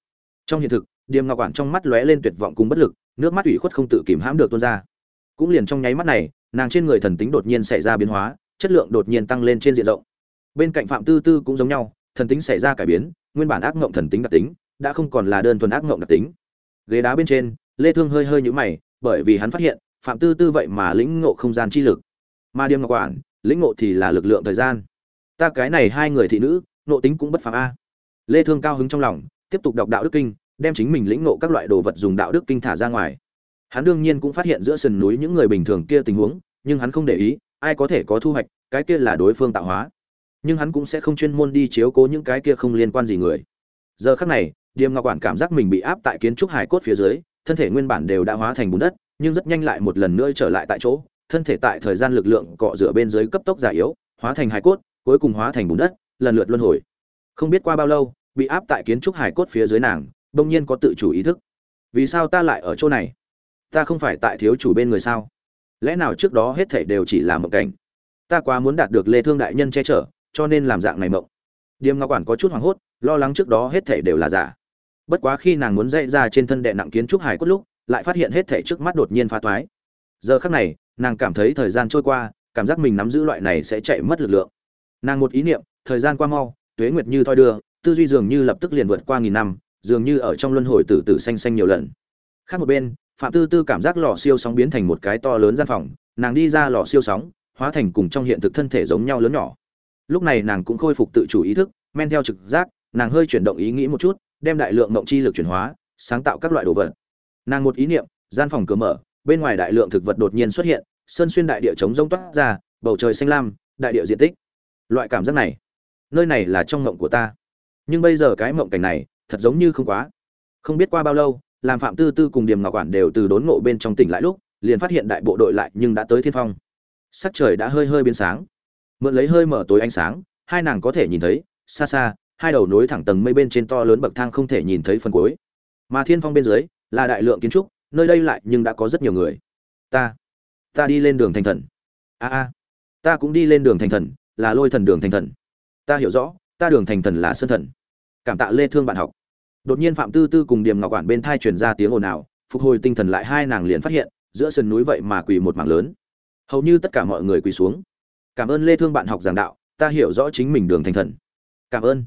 Trong hiện thực điềm ngọc quản trong mắt lóe lên tuyệt vọng cùng bất lực, nước mắt ủy khuất không tự kìm hãm được tuôn ra. Cũng liền trong nháy mắt này, nàng trên người thần tính đột nhiên xảy ra biến hóa, chất lượng đột nhiên tăng lên trên diện rộng. Bên cạnh phạm tư tư cũng giống nhau, thần tính xảy ra cải biến, nguyên bản ác ngộng thần tính đặc tính, đã không còn là đơn thuần ác ngộng đặc tính. Ghế đá bên trên, lê thương hơi hơi nhũ mày, bởi vì hắn phát hiện, phạm tư tư vậy mà lĩnh ngộ không gian chi lực. Mà điềm ngọc quản, lĩnh ngộ thì là lực lượng thời gian. Ta cái này hai người thị nữ nộ tính cũng bất phàm a. Lê thương cao hứng trong lòng, tiếp tục đọc đạo đức kinh đem chính mình lĩnh ngộ các loại đồ vật dùng đạo đức kinh thả ra ngoài. Hắn đương nhiên cũng phát hiện giữa sườn núi những người bình thường kia tình huống, nhưng hắn không để ý, ai có thể có thu hoạch, cái kia là đối phương tạo hóa. Nhưng hắn cũng sẽ không chuyên môn đi chiếu cố những cái kia không liên quan gì người. Giờ khắc này, điềm ngọc quản cảm giác mình bị áp tại kiến trúc hải cốt phía dưới, thân thể nguyên bản đều đã hóa thành bùn đất, nhưng rất nhanh lại một lần nữa trở lại tại chỗ, thân thể tại thời gian lực lượng cọ rửa bên dưới cấp tốc già yếu, hóa thành hải cốt, cuối cùng hóa thành bùn đất, lần lượt luân hồi. Không biết qua bao lâu, bị áp tại kiến trúc hải cốt phía dưới nàng bỗng nhiên có tự chủ ý thức. Vì sao ta lại ở chỗ này? Ta không phải tại thiếu chủ bên người sao? Lẽ nào trước đó hết thảy đều chỉ là một cảnh? Ta quá muốn đạt được lê thương đại nhân che chở, cho nên làm dạng này mộng. Điềm ngọc quản có chút hoảng hốt, lo lắng trước đó hết thảy đều là giả. Bất quá khi nàng muốn dậy ra trên thân đệ nặng kiến trúc hải cốt lúc, lại phát hiện hết thảy trước mắt đột nhiên phá toái. Giờ khắc này, nàng cảm thấy thời gian trôi qua, cảm giác mình nắm giữ loại này sẽ chạy mất lực lượng. Nàng một ý niệm, thời gian qua mau, tuế nguyệt như thoi đưa, tư duy dường như lập tức liền vượt qua nghìn năm dường như ở trong luân hồi tử tử xanh xanh nhiều lần. Khác một bên, phạm tư tư cảm giác lò siêu sóng biến thành một cái to lớn gian phòng, nàng đi ra lò siêu sóng, hóa thành cùng trong hiện thực thân thể giống nhau lớn nhỏ. Lúc này nàng cũng khôi phục tự chủ ý thức, men theo trực giác, nàng hơi chuyển động ý nghĩ một chút, đem đại lượng mộng chi lực chuyển hóa, sáng tạo các loại đồ vật. Nàng một ý niệm, gian phòng cửa mở, bên ngoài đại lượng thực vật đột nhiên xuất hiện, sơn xuyên đại địa chống rông toát ra, bầu trời xanh lam, đại địa diện tích. Loại cảm giác này, nơi này là trong mộng của ta. Nhưng bây giờ cái mộng cảnh này thật giống như không quá. Không biết qua bao lâu, làm phạm tư tư cùng điểm ngọc quản đều từ đốn ngộ bên trong tỉnh lại lúc, liền phát hiện đại bộ đội lại nhưng đã tới thiên phong. Sắc trời đã hơi hơi biến sáng. Mượn lấy hơi mở tối ánh sáng, hai nàng có thể nhìn thấy, xa xa, hai đầu nối thẳng tầng mây bên trên to lớn bậc thang không thể nhìn thấy phần cuối. Mà thiên phong bên dưới, là đại lượng kiến trúc, nơi đây lại nhưng đã có rất nhiều người. Ta ta đi lên đường thành thần. A a. Ta cũng đi lên đường thành thần, là lôi thần đường thành thần. Ta hiểu rõ, ta đường thành thần là sơn thần cảm tạ lê thương bạn học. Đột nhiên phạm tư tư cùng điềm ngọc quản bên thai truyền ra tiếng ồn ào, phục hồi tinh thần lại hai nàng liền phát hiện, giữa sườn núi vậy mà quỳ một mảng lớn. Hầu như tất cả mọi người quỳ xuống. Cảm ơn lê thương bạn học giảng đạo, ta hiểu rõ chính mình đường thành thần. Cảm ơn.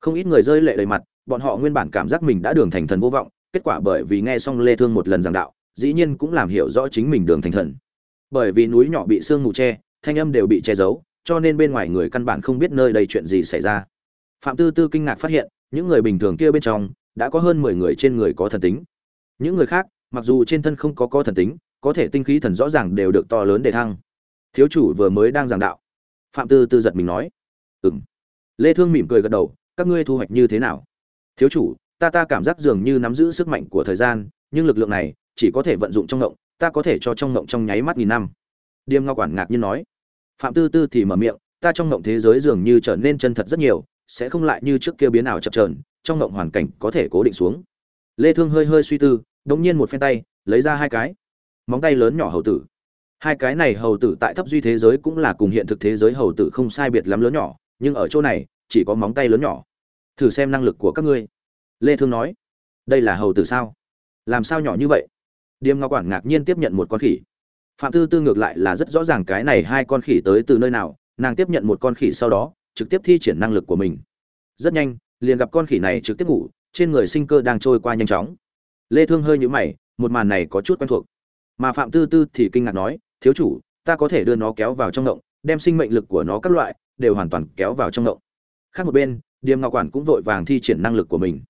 Không ít người rơi lệ đầy mặt, bọn họ nguyên bản cảm giác mình đã đường thành thần vô vọng, kết quả bởi vì nghe xong lê thương một lần giảng đạo, dĩ nhiên cũng làm hiểu rõ chính mình đường thành thần. Bởi vì núi nhỏ bị sương mù che, thanh âm đều bị che giấu, cho nên bên ngoài người căn bản không biết nơi đây chuyện gì xảy ra. Phạm tư tư kinh ngạc phát hiện những người bình thường kia bên trong, đã có hơn mười người trên người có thần tính. Những người khác, mặc dù trên thân không có có thần tính, có thể tinh khí thần rõ ràng đều được to lớn để thăng. Thiếu chủ vừa mới đang giảng đạo. Phạm tư tư giật mình nói. Ừm. Lê thương mỉm cười gật đầu, các ngươi thu hoạch như thế nào? Thiếu chủ, ta ta cảm giác dường như nắm giữ sức mạnh của thời gian, nhưng lực lượng này, chỉ có thể vận dụng trong ngộng, ta có thể cho trong ngộng trong nháy mắt nghìn năm. Điềm ngao quản ngạc nhiên nói. Phạm tư tư thì mở miệng, ta trong ngộng thế giới dường như trở nên chân thật rất nhiều sẽ không lại như trước kia biến ảo chập chờn, trong mộng hoàn cảnh có thể cố định xuống. Lê thương hơi hơi suy tư đột nhiên một phen tay, lấy ra hai cái. Móng tay lớn nhỏ hầu tử. Hai cái này hầu tử tại thấp duy thế giới cũng là cùng hiện thực thế giới hầu tử không sai biệt lắm lớn nhỏ, nhưng ở chỗ này, chỉ có móng tay lớn nhỏ. Thử xem năng lực của các ngươi. Lê thương nói, đây là hầu tử sao? Làm sao nhỏ như vậy? Điềm ngọc quản ngạc nhiên tiếp nhận một con khỉ. Phạm tư tư ngược lại là rất rõ ràng cái này hai con khỉ tới từ nơi nào, nàng tiếp nhận một con khỉ sau đó trực tiếp thi triển năng lực của mình. Rất nhanh, liền gặp con khỉ này trực tiếp ngủ, trên người sinh cơ đang trôi qua nhanh chóng. Lê thương hơi nhũ mày, một màn này có chút quen thuộc. Mà phạm tư tư thì kinh ngạc nói, thiếu chủ, ta có thể đưa nó kéo vào trong động, đem sinh mệnh lực của nó các loại đều hoàn toàn kéo vào trong động. Khác một bên, điềm ngọc quản cũng vội vàng thi triển năng lực của mình.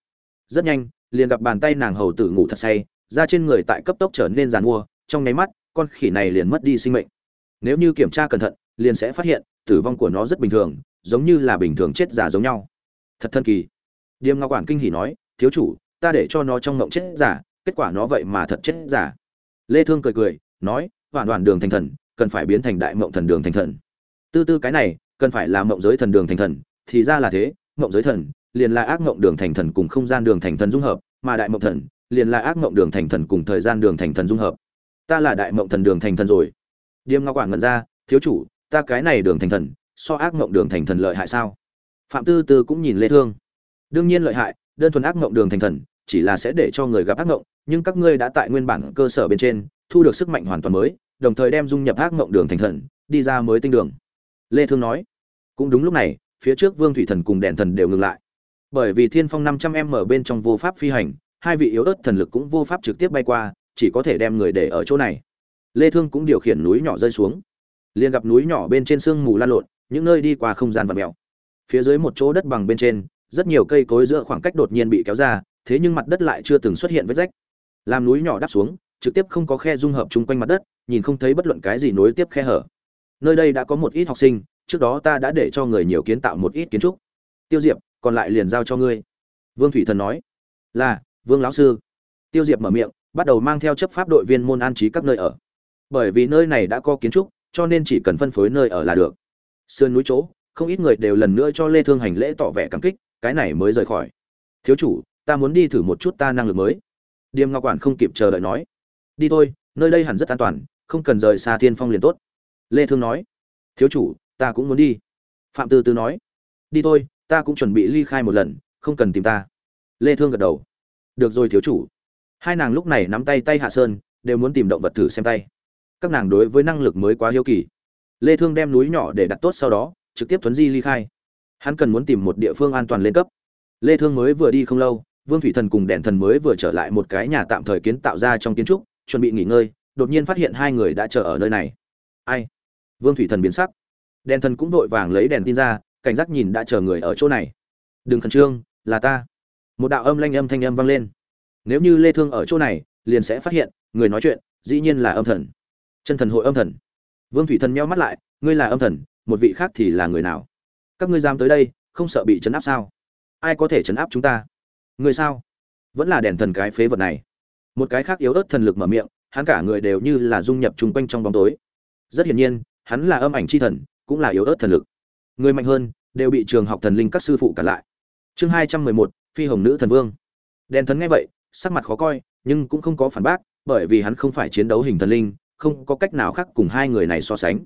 Rất nhanh, liền gặp bàn tay nàng hầu tử ngủ thật say, da trên người tại cấp tốc trở nên giàn mua, trong nháy mắt, con khỉ này liền mất đi sinh mệnh. Nếu như kiểm tra cẩn thận, liền sẽ phát hiện tử vong của nó rất bình thường giống như là bình thường chết giả giống nhau. Thật thần kỳ. Điềm ngọc quản kinh hỉ nói, thiếu chủ, ta để cho nó trong ngộng chết giả, kết quả nó vậy mà thật chết giả. Lê thương cười cười, nói hoàn toàn đường thành thần, cần phải biến thành đại mộng thần đường thành thần. Tư tư cái này, cần phải là mộng giới thần đường thành thần, thì ra là thế mộng giới thần liền là ác mộng đường thành thần cùng không gian đường thành thần dung hợp, mà đại mộng thần liền là ác mộng đường thành thần cùng thời gian đường thành thần dung hợp. Ta là đại mộng thần đường thành thần rồi. Điềm ngọc quản ngẩn ra, thiếu chủ, ta cái này đường thành thần so ác mộng đường thành thần lợi hại sao? Phạm tư tư cũng nhìn lê thương. Đương nhiên lợi hại, đơn thuần ác mộng đường thành thần, chỉ là sẽ để cho người gặp ác mộng nhưng các ngươi đã tại nguyên bản cơ sở bên trên, thu được sức mạnh hoàn toàn mới, đồng thời đem dung nhập ác mộng đường thành thần, đi ra mới tinh đường. Lê thương nói. Cũng đúng lúc này, phía trước vương thủy thần cùng đèn thần đều ngừng lại. Bởi vì thiên phong 500 em ở bên trong vô pháp phi hành, hai vị yếu ớt thần lực cũng vô pháp trực tiếp bay qua, chỉ có thể đem người để ở chỗ này. Lê thương cũng điều khiển núi nhỏ rơi xuống. Liền gặp núi nhỏ bên trên sương mù lan lộn những nơi đi qua không gian vật mèo. Phía dưới một chỗ đất bằng bên trên, rất nhiều cây cối giữa khoảng cách đột nhiên bị kéo ra, thế nhưng mặt đất lại chưa từng xuất hiện vết rách. Làm núi nhỏ đáp xuống, trực tiếp không có khe dung hợp chung quanh mặt đất, nhìn không thấy bất luận cái gì nối tiếp khe hở. Nơi đây đã có một ít học sinh, trước đó ta đã để cho người nhiều kiến tạo một ít kiến trúc. Tiêu diệp, còn lại liền giao cho ngươi. Vương thủy thần nói. Là, vương lão sư. Tiêu diệp mở miệng, bắt đầu mang theo chấp pháp đội viên môn an trí các nơi ở. Bởi vì nơi này đã có kiến trúc, cho nên chỉ cần phân phối nơi ở là được sườn núi chỗ, không ít người đều lần nữa cho lê thương hành lễ tỏ vẻ cảm kích, cái này mới rời khỏi. Thiếu chủ, ta muốn đi thử một chút ta năng lực mới. Điềm ngọc quản không kịp chờ đợi nói. Đi thôi, nơi đây hẳn rất an toàn, không cần rời xa thiên phong liền tốt. Lê thương nói. Thiếu chủ, ta cũng muốn đi. Phạm tư tư nói. Đi thôi, ta cũng chuẩn bị ly khai một lần, không cần tìm ta. Lê thương gật đầu. Được rồi, thiếu chủ. Hai nàng lúc này nắm tay tay hạ sơn, đều muốn tìm động vật thử xem tay. Các nàng đối với năng lực mới quá hiếu kỳ lê thương đem núi nhỏ để đặt tốt sau đó, trực tiếp thuấn di ly khai. Hắn cần muốn tìm một địa phương an toàn lên cấp. Lê thương mới vừa đi không lâu, vương thủy thần cùng đèn thần mới vừa trở lại một cái nhà tạm thời kiến tạo ra trong kiến trúc, chuẩn bị nghỉ ngơi, đột nhiên phát hiện hai người đã chờ ở nơi này. Ai? Vương thủy thần biến sắc. Đèn thần cũng vội vàng lấy đèn tin ra, cảnh giác nhìn đã chờ người ở chỗ này. Đừng khẩn trương, là ta. Một đạo âm lanh âm thanh âm vang lên. Nếu như lê thương ở chỗ này, liền sẽ phát hiện người nói chuyện, dĩ nhiên là âm thần. Chân thần hội âm thần vương thủy thần meo mắt lại, ngươi là âm thần, một vị khác thì là người nào? Các ngươi dám tới đây, không sợ bị chấn áp sao? Ai có thể chấn áp chúng ta? Người sao? Vẫn là đèn thần cái phế vật này. Một cái khác yếu ớt thần lực mở miệng, hắn cả người đều như là dung nhập chung quanh trong bóng tối. Rất hiển nhiên, hắn là âm ảnh c h i thần, cũng là yếu ớt thần lực. Người mạnh hơn, đều bị trường học thần linh các sư phụ cản lại. Chương hai trăm mười một, phi hồng nữ thần vương. Đèn thần nghe vậy, sắc mặt khó coi, nhưng cũng không có phản bác, bởi vì hắn không phải chiến đấu hình thần linh không có cách nào khác cùng hai người này so sánh.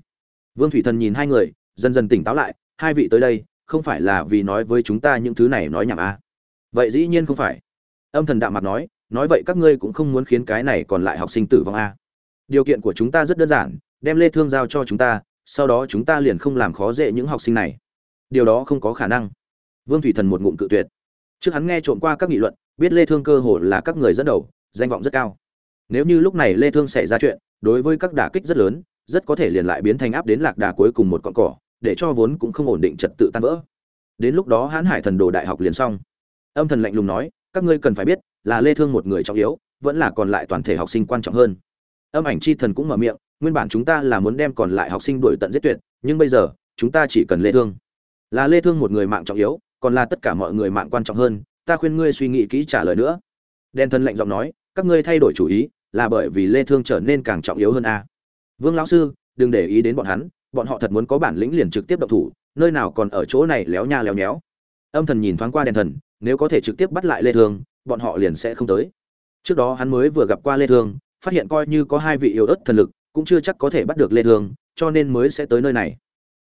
Vương thủy thần nhìn hai người, dần dần tỉnh táo lại, hai vị tới đây, không phải là vì nói với chúng ta những thứ này nói nhảm a à. vậy dĩ nhiên không phải. Âm thần đạm mặt nói nói vậy các ngươi cũng không muốn khiến cái này còn lại học sinh tử vong a à. điều kiện của chúng ta rất đơn giản, đem lê thương giao cho chúng ta, sau đó chúng ta liền không làm khó dễ những học sinh này. Điều đó không có khả năng. Vương thủy thần một ngụm cự tuyệt. Trước hắn nghe trộm qua các nghị luận, biết lê thương cơ hồ là các người dẫn đầu, danh vọng rất cao nếu như lúc này lê thương xảy ra chuyện, đối với các đả kích rất lớn, rất có thể liền lại biến thành áp đến lạc đà cuối cùng một con cỏ, để cho vốn cũng không ổn định trật tự tan vỡ. Đến lúc đó hãn hải thần đồ đại học liền xong. Âm thần lạnh lùng nói, các ngươi cần phải biết, là lê thương một người trọng yếu, vẫn là còn lại toàn thể học sinh quan trọng hơn. Âm ảnh chi thần cũng mở miệng, nguyên bản chúng ta là muốn đem còn lại học sinh đuổi tận giết tuyệt, nhưng bây giờ, chúng ta chỉ cần lê thương. Là lê thương một người mạng trọng yếu, còn là tất cả mọi người mạng quan trọng hơn, ta khuyên ngươi suy nghĩ kỹ trả lời nữa. Đen thân lạnh giọng nói, các ngươi thay đổi chủ ý là bởi vì lê thương trở nên càng trọng yếu hơn a. À. vương lão sư, đừng để ý đến bọn hắn, bọn họ thật muốn có bản lĩnh liền trực tiếp động thủ, nơi nào còn ở chỗ này léo nha léo nhéo. Âm thần nhìn thoáng qua đèn thần, nếu có thể trực tiếp bắt lại lê thương, bọn họ liền sẽ không tới. Trước đó hắn mới vừa gặp qua lê thương, phát hiện coi như có hai vị yêu ớt thần lực, cũng chưa chắc có thể bắt được lê thương, cho nên mới sẽ tới nơi này.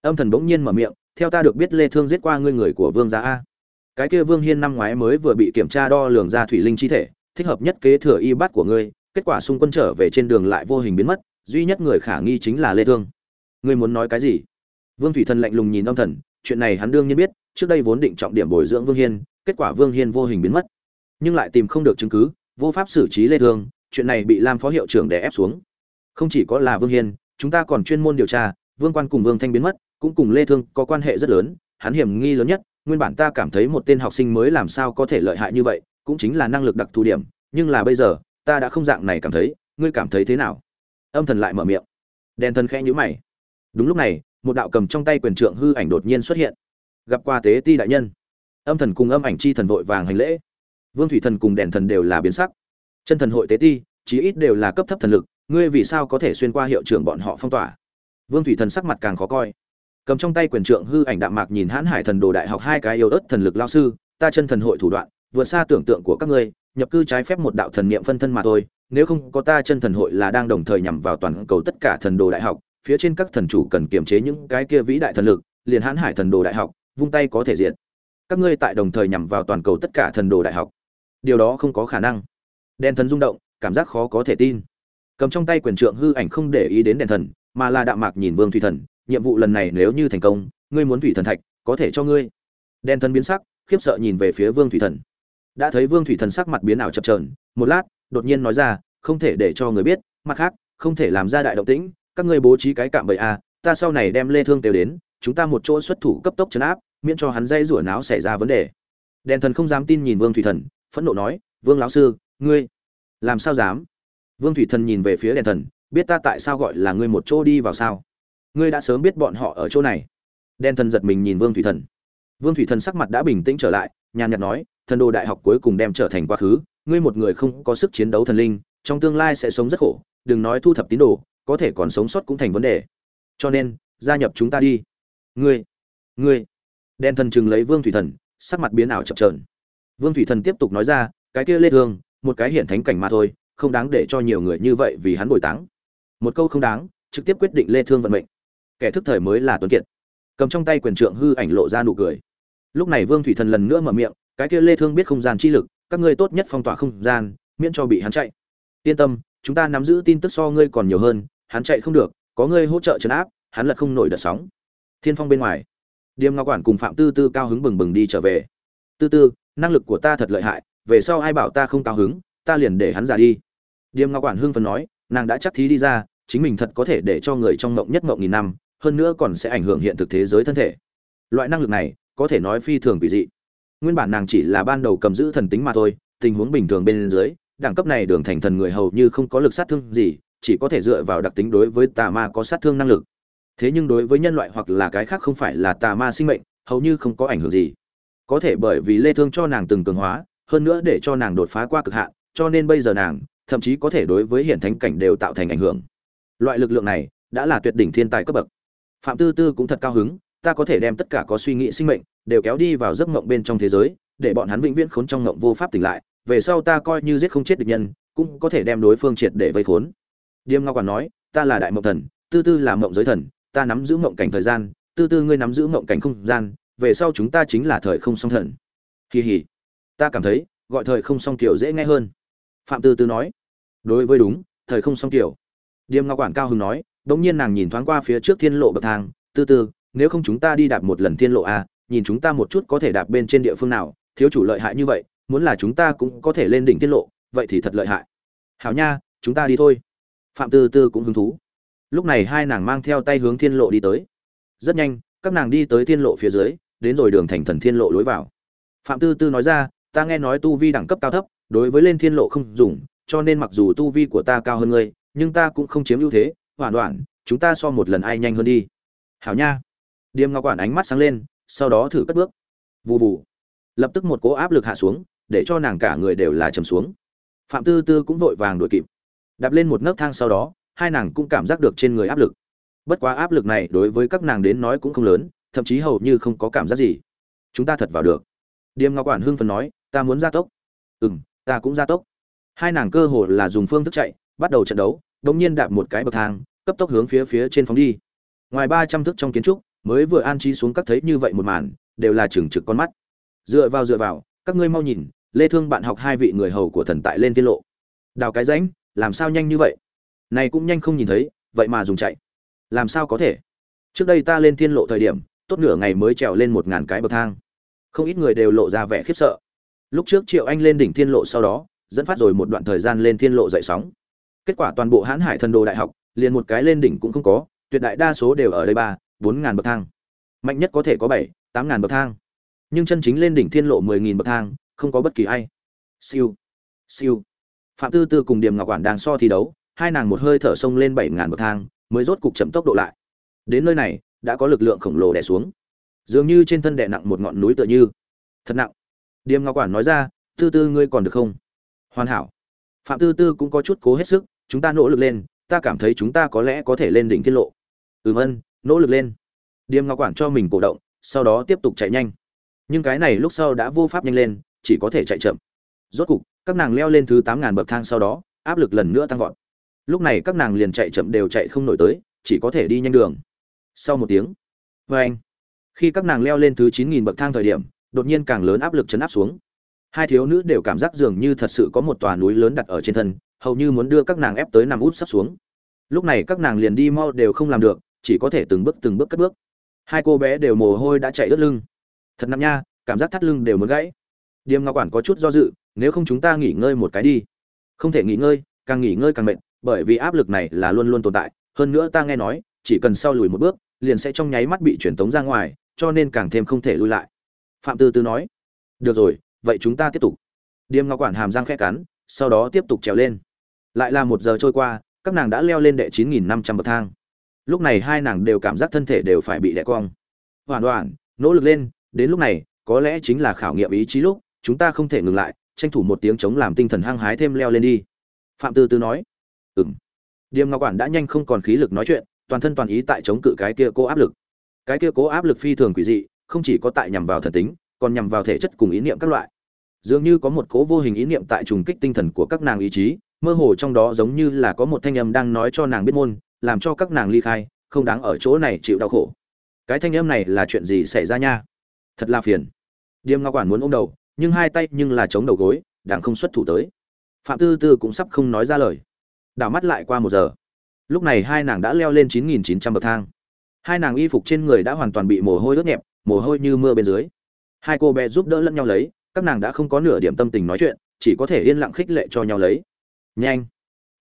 Âm thần bỗng nhiên mở miệng, theo ta được biết lê thương giết qua ngươi người của vương gia a. Cái kia vương hiên năm ngoái mới vừa bị kiểm tra đo lường ra thủy linh chi thể, thích hợp nhất kế thừa y bát của ngươi kết quả xung quân trở về trên đường lại vô hình biến mất, duy nhất người khả nghi chính là lê thương. Ngươi muốn nói cái gì? Vương thủy thần lạnh lùng nhìn âm thần, chuyện này hắn đương nhiên biết, trước đây vốn định trọng điểm bồi dưỡng vương hiên, kết quả vương hiên vô hình biến mất. Nhưng lại tìm không được chứng cứ, vô pháp xử trí lê thương, chuyện này bị lam phó hiệu trưởng đè ép xuống. Không chỉ có là vương hiên, chúng ta còn chuyên môn điều tra, vương quan cùng vương thanh biến mất, cũng cùng lê thương có quan hệ rất lớn, hắn hiểm nghi lớn nhất, nguyên bản ta cảm thấy một tên học sinh mới làm sao có thể lợi hại như vậy, cũng chính là năng lực đặc thù điểm, nhưng là bây giờ ta đã không dạng này cảm thấy, ngươi cảm thấy thế nào? Âm thần lại mở miệng. Đèn thần khẽ nhữ mày. Đúng lúc này, một đạo cầm trong tay quyền trượng hư ảnh đột nhiên xuất hiện. Gặp qua tế ti đại nhân. Âm thần cùng âm ảnh chi thần vội vàng hành lễ. Vương thủy thần cùng đèn thần đều là biến sắc. Chân thần hội tế ti, chí ít đều là cấp thấp thần lực, ngươi vì sao có thể xuyên qua hiệu trưởng bọn họ phong tỏa? Vương thủy thần sắc mặt càng khó coi. Cầm trong tay quyền trượng hư ảnh đạm mạc nhìn hãn hải thần đồ đại học hai cái yêu ớt thần lực lao sư, ta chân thần hội thủ đoạn, vượt xa tưởng tượng của các ngươi nhập cư trái phép một đạo thần niệm phân thân mà thôi, nếu không có ta chân thần hội là đang đồng thời nhằm vào toàn cầu tất cả thần đồ đại học, phía trên các thần chủ cần kiềm chế những cái kia vĩ đại thần lực, liền hãn hải thần đồ đại học, vung tay có thể diện các ngươi tại đồng thời nhằm vào toàn cầu tất cả thần đồ đại học. Điều đó không có khả năng. Đen thần rung động, cảm giác khó có thể tin. Cầm trong tay quyền trượng hư ảnh không để ý đến đèn thần, mà là đạm mạc nhìn vương thủy thần, nhiệm vụ lần này nếu như thành công, ngươi muốn thủy thần thạch, có thể cho ngươi. Đen thần biến sắc, khiếp sợ nhìn về phía vương thủy thần đã thấy vương thủy thần sắc mặt biến ảo chập trờn một lát, đột nhiên nói ra, không thể để cho người biết, mặt khác, không thể làm ra đại động tĩnh, các ngươi bố trí cái cạm bẫy a, ta sau này đem lê thương tiêu đến, chúng ta một chỗ xuất thủ cấp tốc chấn áp, miễn cho hắn dây rủa náo xảy ra vấn đề. Đèn thần không dám tin nhìn vương thủy thần, phẫn nộ nói, vương lão sư, ngươi làm sao dám? Vương thủy thần nhìn về phía đèn thần, biết ta tại sao gọi là ngươi một chỗ đi vào sao? Ngươi đã sớm biết bọn họ ở chỗ này. Đèn thần giật mình nhìn vương thủy thần. Vương thủy thần sắc mặt đã bình tĩnh trở lại, nhàn nhạt nói thần đồ đại học cuối cùng đem trở thành quá khứ, ngươi một người không có sức chiến đấu thần linh, trong tương lai sẽ sống rất khổ, đừng nói thu thập tín đồ, có thể còn sống sót cũng thành vấn đề. Cho nên, gia nhập chúng ta đi. Ngươi ngươi. Đen thần chừng lấy vương thủy thần, sắc mặt biến ảo chập trờn vương thủy thần tiếp tục nói ra, cái kia lê thương, một cái hiện thánh cảnh mà thôi, không đáng để cho nhiều người như vậy vì hắn bồi táng. Một câu không đáng, trực tiếp quyết định lê thương vận mệnh. Kẻ thức thời mới là tuấn kiệt. Cầm trong tay quyền trượng hư ảnh lộ ra nụ cười. Lúc này vương thủy thần lần nữa mở miệng cái kia lê thương biết không gian chi lực, các ngươi tốt nhất phong tỏa không gian, miễn cho bị hắn chạy. Yên tâm, chúng ta nắm giữ tin tức so ngươi còn nhiều hơn, hắn chạy không được, có ngươi hỗ trợ chấn áp, hắn lật không nổi đợt sóng. Thiên phong bên ngoài, điềm ngọc quản cùng phạm tư tư cao hứng bừng bừng đi trở về. Tư tư, năng lực của ta thật lợi hại, về sau ai bảo ta không cao hứng, ta liền để hắn ra đi. Điềm ngọc quản hưng phấn nói, nàng đã chắc thí đi ra, chính mình thật có thể để cho người trong mộng nhất mộng nghìn năm, hơn nữa còn sẽ ảnh hưởng hiện thực thế giới thân thể. Loại năng lực này, có thể nói phi thường quỷ dị nguyên bản nàng chỉ là ban đầu cầm giữ thần tính mà thôi, tình huống bình thường bên dưới, đẳng cấp này đường thành thần người hầu như không có lực sát thương gì, chỉ có thể dựa vào đặc tính đối với tà ma có sát thương năng lực. Thế nhưng đối với nhân loại hoặc là cái khác không phải là tà ma sinh mệnh, hầu như không có ảnh hưởng gì. Có thể bởi vì lê thương cho nàng từng cường hóa, hơn nữa để cho nàng đột phá qua cực hạn, cho nên bây giờ nàng, thậm chí có thể đối với hiển thánh cảnh đều tạo thành ảnh hưởng. Loại lực lượng này, đã là tuyệt đỉnh thiên tài cấp bậc. Phạm tư tư cũng thật cao hứng, ta có thể đem tất cả có suy nghĩ sinh mệnh đều kéo đi vào giấc mộng bên trong thế giới, để bọn hắn vĩnh viễn khốn trong mộng vô pháp tỉnh lại, về sau ta coi như giết không chết địch nhân, cũng có thể đem đối phương triệt để vây khốn. Điềm Ngao còn nói, ta là đại mộng thần, tư tư là mộng giới thần, ta nắm giữ mộng cảnh thời gian, tư tư ngươi nắm giữ mộng cảnh không gian, về sau chúng ta chính là thời không song thần. Kỳ hỉ. Ta cảm thấy, gọi thời không song kiểu dễ nghe hơn. Phạm tư tư nói, đối với đúng, thời không song kiểu. Điềm Ngao quản cao hưng nói đống nhiên nàng nhìn thoáng qua phía trước thiên lộ bậc thang, tư tư, nếu không chúng ta đi đạp một lần thiên lộ a nhìn chúng ta một chút có thể đạp bên trên địa phương nào, thiếu chủ lợi hại như vậy, muốn là chúng ta cũng có thể lên đỉnh thiên lộ, vậy thì thật lợi hại. Hảo nha, chúng ta đi thôi. Phạm tư tư cũng hứng thú. Lúc này hai nàng mang theo tay hướng thiên lộ đi tới. Rất nhanh, các nàng đi tới thiên lộ phía dưới, đến rồi đường thành thần thiên lộ lối vào. Phạm tư tư nói ra, ta nghe nói tu vi đẳng cấp cao thấp, đối với lên thiên lộ không dùng, cho nên mặc dù tu vi của ta cao hơn ngươi, nhưng ta cũng không chiếm ưu thế hoàn đoạn, chúng ta so một lần ai nhanh hơn đi. Hảo nha. Điềm ngọc quản ánh mắt sáng lên sau đó thử cất bước. Vù vù. Lập tức một cỗ áp lực hạ xuống, để cho nàng cả người đều là trầm xuống. Phạm tư tư cũng vội vàng đuổi kịp. Đạp lên một nấc thang sau đó, hai nàng cũng cảm giác được trên người áp lực. Bất quá áp lực này đối với các nàng đến nói cũng không lớn, thậm chí hầu như không có cảm giác gì. Chúng ta thật vào được. Điềm ngọc quản hưng phần nói, ta muốn gia tốc. Ừ m ta cũng gia tốc. Hai nàng cơ hồ là dùng phương thức chạy, bắt đầu trận đấu đ ỗ n g nhiên đạp một cái bậc thang, cấp tốc hướng phía phía trên phóng đi. Ngoài ba trăm thước trong kiến trúc mới vừa an trí xuống các thấy như vậy một màn, đều là trừng trực con mắt. Dựa vào dựa vào, các ngươi mau nhìn, lê thương bạn học hai vị người hầu của thần tại lên tiết lộ. Đào cái rãnh, làm sao nhanh như vậy? Này cũng nhanh không nhìn thấy, vậy mà dùng chạy. Làm sao có thể? Trước đây ta lên thiên lộ thời điểm, tốt nửa ngày mới trèo lên một ngàn cái bậc thang. Không ít người đều lộ ra vẻ khiếp sợ. Lúc trước triệu anh lên đỉnh thiên lộ sau đó, dẫn phát rồi một đoạn thời gian lên thiên lộ dậy sóng. Kết quả toàn bộ hãn hải thần đồ đại học, liền một cái lên đỉnh cũng không có, tuyệt đại đa số đều ở đây ba bốn ngàn bậc thang. Mạnh nhất có thể có bảy, tám ngàn bậc thang. Nhưng chân chính lên đỉnh thiên lộ mười nghìn bậc thang, không có bất kỳ ai. Siêu. Siêu. Phạm tư tư cùng điềm ngọc quản đang so thi đấu, hai nàng một hơi thở sông lên bảy ngàn bậc thang, mới rốt cục chậm tốc độ lại. Đến nơi này, đã có lực lượng khổng lồ đè xuống. Dường như trên thân đè nặng một ngọn núi tựa như. Thật nặng. Điềm ngọc quản nói ra, tư tư ngươi còn được không? Hoàn hảo. Phạm tư tư cũng có chút cố hết sức, chúng ta nỗ lực lên, ta cảm thấy chúng ta có lẽ có thể lên đỉnh tiết lộ. Ừm ân nỗ lực lên. Điềm ngọc quản cho mình cổ động, sau đó tiếp tục chạy nhanh. Nhưng cái này lúc sau đã vô pháp nhanh lên, chỉ có thể chạy chậm. Rốt cục, các nàng leo lên thứ tám ngàn bậc thang sau đó, áp lực lần nữa tăng vọt. Lúc này các nàng liền chạy chậm đều chạy không nổi tới, chỉ có thể đi nhanh đường. Sau một tiếng vê anh. Khi các nàng leo lên thứ chín nghìn bậc thang thời điểm, đột nhiên càng lớn áp lực chấn áp xuống. Hai thiếu nữ đều cảm giác dường như thật sự có một tòa núi lớn đặt ở trên thân, hầu như muốn đưa các nàng ép tới nằm út sắp xuống. Lúc này các nàng liền đi mau đều không làm được chỉ có thể từng bước từng bước cất bước. Hai cô bé đều mồ hôi đã chạy ướt lưng. Thật nặng nha, cảm giác thắt lưng đều muốn gãy. Điềm ngọc quản có chút do dự, nếu không chúng ta nghỉ ngơi một cái đi. Không thể nghỉ ngơi, càng nghỉ ngơi càng mệt, bởi vì áp lực này là luôn luôn tồn tại. Hơn nữa ta nghe nói, chỉ cần sau lùi một bước, liền sẽ trong nháy mắt bị truyền tống ra ngoài, cho nên càng thêm không thể lui lại. Phạm tư tư nói, được rồi, vậy chúng ta tiếp tục. Điềm ngọc quản hàm răng khẽ cắn, sau đó tiếp tục trèo lên. Lại là một giờ trôi qua, các nàng đã leo lên đệ chín nghìn năm trăm bậc thang lúc này hai nàng đều cảm giác thân thể đều phải bị đẻ cong. Hoàn toàn nỗ lực lên, đến lúc này, có lẽ chính là khảo nghiệm ý chí lúc, chúng ta không thể ngừng lại, tranh thủ một tiếng chống làm tinh thần hăng hái thêm leo lên đi. Phạm tư tư nói. Ừng điềm ngọc quản đã nhanh không còn khí lực nói chuyện, toàn thân toàn ý tại chống cự cái kia cố áp lực. Cái kia cố áp lực phi thường quỷ dị, không chỉ có tại nhằm vào thần tính, còn nhằm vào thể chất cùng ý niệm các loại. Dường như có một cố vô hình ý niệm tại trùng kích tinh thần của các nàng ý chí, mơ hồ trong đó giống như là có một thanh âm đang nói cho nàng biết môn làm cho các nàng ly khai, không đáng ở chỗ này chịu đau khổ. Cái thanh âm này là chuyện gì xảy ra nha? Thật là phiền. Điềm ngọc quản muốn ôm đầu, nhưng hai tay nhưng là chống đầu gối, đảng không xuất thủ tới. Phạm tư tư cũng sắp không nói ra lời. Đảo mắt lại qua một giờ. Lúc này hai nàng đã leo lên chín nghìn chín trăm bậc thang. Hai nàng y phục trên người đã hoàn toàn bị mồ hôi ướt nhẹp, mồ hôi như mưa bên dưới. Hai cô bé giúp đỡ lẫn nhau lấy, các nàng đã không có nửa điểm tâm tình nói chuyện, chỉ có thể yên lặng khích lệ cho nhau lấy. Nhanh,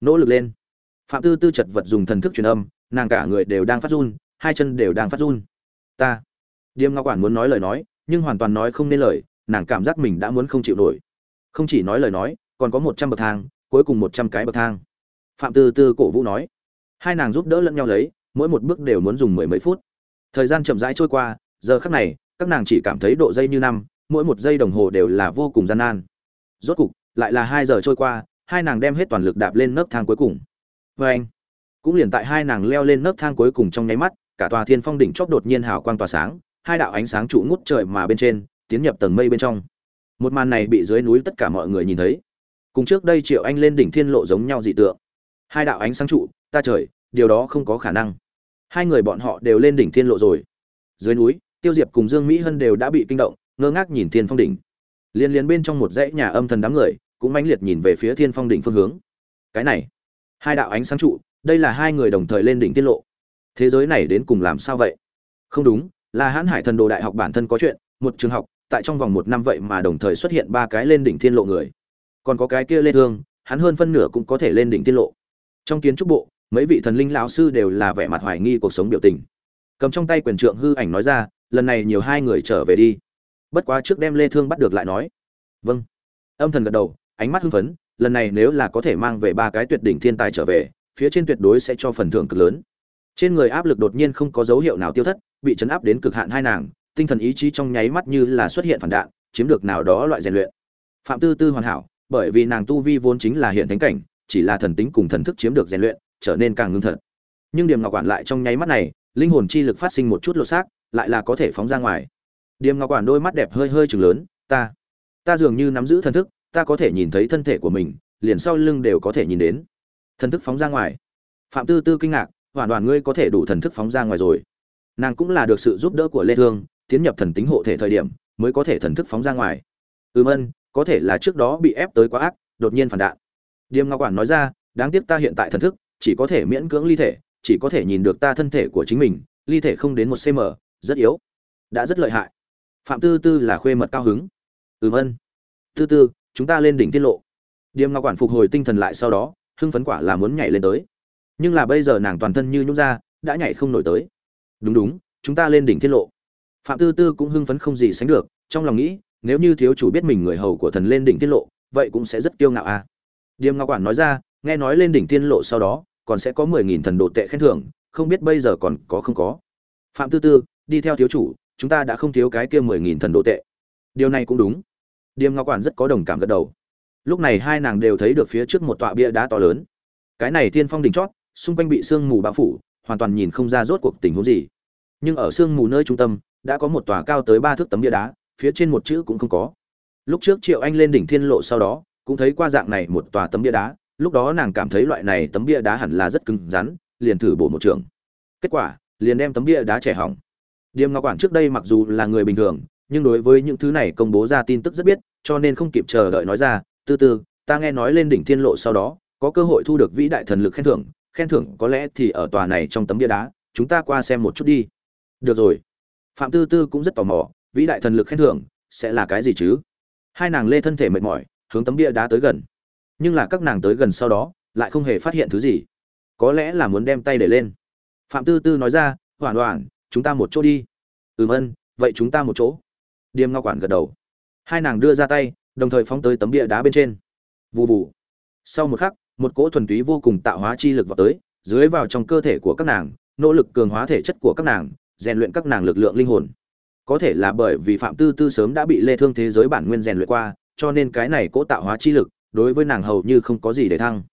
nỗ lực lên phạm tư tư chật vật dùng thần thức truyền âm, nàng cả người đều đang phát run, hai chân đều đang phát run. Ta, điềm ngọc quản muốn nói lời nói, nhưng hoàn toàn nói không nên lời, nàng cảm giác mình đã muốn không chịu nổi. Không chỉ nói lời nói, còn có một trăm bậc thang, cuối cùng một trăm cái bậc thang. Phạm tư tư cổ vũ nói. Hai nàng giúp đỡ lẫn nhau lấy, mỗi một bước đều muốn dùng mười mấy phút. Thời gian chậm rãi trôi qua, giờ khắc này, các nàng chỉ cảm thấy độ dây như năm, mỗi một giây đồng hồ đều là vô cùng gian nan. Rốt cục, lại là hai giờ trôi qua, hai nàng đem hết toàn lực đạp lên nấc thang cuối cùng vê anh cũng liền tại hai nàng leo lên nấc thang cuối cùng trong nháy mắt, cả tòa thiên phong đỉnh chóp đột nhiên hào quang tỏa sáng, hai đạo ánh sáng trụ ngút trời mà bên trên, tiến nhập tầng mây bên trong. Một màn này bị dưới núi tất cả mọi người nhìn thấy. Cùng trước đây triệu anh lên đỉnh thiên lộ giống nhau dị tượng. Hai đạo ánh sáng trụ, ta trời, điều đó không có khả năng. Hai người bọn họ đều lên đỉnh thiên lộ rồi. Dưới núi, tiêu diệp cùng dương mỹ hân đều đã bị kinh động, ngơ ngác nhìn thiên phong đỉnh. Liên liên bên trong một dãy nhà âm thần đám người, cũng mãnh liệt nhìn về phía thiên phong đỉnh phương hướng. Cái này hai đạo ánh sáng trụ, đây là hai người đồng thời lên đỉnh tiết lộ. Thế giới này đến cùng làm sao vậy? Không đúng, là hãn hải thần đồ đại học bản thân có chuyện, một trường học, tại trong vòng một năm vậy mà đồng thời xuất hiện ba cái lên đỉnh thiên lộ người. Còn có cái kia lê thương hắn hơn phân nửa cũng có thể lên đỉnh thiên lộ. Trong kiến trúc bộ, mấy vị thần linh lão sư đều là vẻ mặt hoài nghi cuộc sống biểu tình. Cầm trong tay quyền trượng hư ảnh nói ra, lần này nhiều hai người trở về đi. Bất quá trước đem lê thương bắt được lại nói. Vâng. Âm thần gật đầu, ánh mắt hưng phấn lần này nếu là có thể mang về ba cái tuyệt đỉnh thiên tài trở về, phía trên tuyệt đối sẽ cho phần thưởng cực lớn. Trên người áp lực đột nhiên không có dấu hiệu nào tiêu thất, bị chấn áp đến cực hạn hai nàng, tinh thần ý chí trong nháy mắt như là xuất hiện phản đạn, chiếm được nào đó loại rèn luyện. Phạm tư tư hoàn hảo, bởi vì nàng tu vi vốn chính là hiện thánh cảnh, chỉ là thần tính cùng thần thức chiếm được rèn luyện, trở nên càng ngưng thật. Nhưng điểm ngọc quản lại trong nháy mắt này, linh hồn chi lực phát sinh một chút lột xác, lại là có thể phóng ra ngoài. Điểm ngọc quản đôi mắt đẹp hơi hơi chừng lớn, ta ta dường như nắm giữ thần thức ta có thể nhìn thấy thân thể của mình, liền sau lưng đều có thể nhìn đến. Thần thức phóng ra ngoài. Phạm tư tư kinh ngạc, hoàn toàn ngươi có thể đủ thần thức phóng ra ngoài rồi. Nàng cũng là được sự giúp đỡ của lê thương, tiến nhập thần tính hộ thể thời điểm mới có thể thần thức phóng ra ngoài. Ừm ân, có thể là trước đó bị ép tới quá ác, đột nhiên phản đạn. Điềm ngọc quản nói ra, đáng tiếc ta hiện tại thần thức chỉ có thể miễn cưỡng ly thể, chỉ có thể nhìn được ta thân thể của chính mình, ly thể không đến một cm rất yếu, đã rất lợi hại. Phạm tư tư là khuê mật cao hứng. Ừm ân. Tư tư chúng ta lên đỉnh tiết lộ. Điềm ngọc quản phục hồi tinh thần lại sau đó, hưng phấn quả là muốn nhảy lên tới. Nhưng là bây giờ nàng toàn thân như nhũ ra, đã nhảy không nổi tới. Đúng đúng, chúng ta lên đỉnh tiết lộ. Phạm tư tư cũng hưng phấn không gì sánh được, trong lòng nghĩ, nếu như thiếu chủ biết mình người hầu của thần lên đỉnh tiết lộ, vậy cũng sẽ rất kiêu ngạo à. Điềm ngọc quản nói ra, nghe nói lên đỉnh tiên lộ sau đó, còn sẽ có mười nghìn thần độ tệ khen thưởng, không biết bây giờ còn có không có. Phạm tư tư, đi theo thiếu chủ, chúng ta đã không thiếu cái kia mười nghìn thần độ tệ. Điều này cũng đúng điềm ngọc quản rất có đồng cảm gật đầu. Lúc này hai nàng đều thấy được phía trước một tọa bia đá to lớn. Cái này tiên phong đỉnh chót, xung quanh bị sương mù bao phủ, hoàn toàn nhìn không ra rốt cuộc tình huống gì. Nhưng ở sương mù nơi trung tâm, đã có một tòa cao tới ba thước tấm bia đá, phía trên một chữ cũng không có. Lúc trước triệu anh lên đỉnh thiên lộ sau đó, cũng thấy qua dạng này một tòa tấm bia đá, lúc đó nàng cảm thấy loại này tấm bia đá hẳn là rất cứng rắn, liền thử bổ một trường. Kết quả, liền đem tấm bia đá trẻ hỏng. Điềm ngọc quản trước đây mặc dù là người bình thường nhưng đối với những thứ này công bố ra tin tức rất biết cho nên không kịp chờ đợi nói ra từ từ ta nghe nói lên đỉnh thiên lộ sau đó có cơ hội thu được vĩ đại thần lực khen thưởng khen thưởng có lẽ thì ở tòa này trong tấm bia đá chúng ta qua xem một chút đi. Được rồi. Phạm tư tư cũng rất tò mò vĩ đại thần lực khen thưởng sẽ là cái gì chứ? Hai nàng lê thân thể mệt mỏi hướng tấm bia đá tới gần. Nhưng là các nàng tới gần sau đó lại không hề phát hiện thứ gì. Có lẽ là muốn đem tay để lên. Phạm tư tư nói ra "Hoàn Hoàn, chúng ta một chỗ đi. Ừm ân vậy chúng ta một chỗ điềm Ngao quản gật đầu. Hai nàng đưa ra tay, đồng thời phóng tới tấm bia đá bên trên. Vụ vụ sau một khắc, một cỗ thuần túy vô cùng tạo hóa chi lực vào tới, dưới vào trong cơ thể của các nàng, nỗ lực cường hóa thể chất của các nàng, rèn luyện các nàng lực lượng linh hồn. Có thể là bởi vì phạm tư tư sớm đã bị lê thương thế giới bản nguyên rèn luyện qua, cho nên cái này cỗ tạo hóa chi lực, đối với nàng hầu như không có gì để thăng.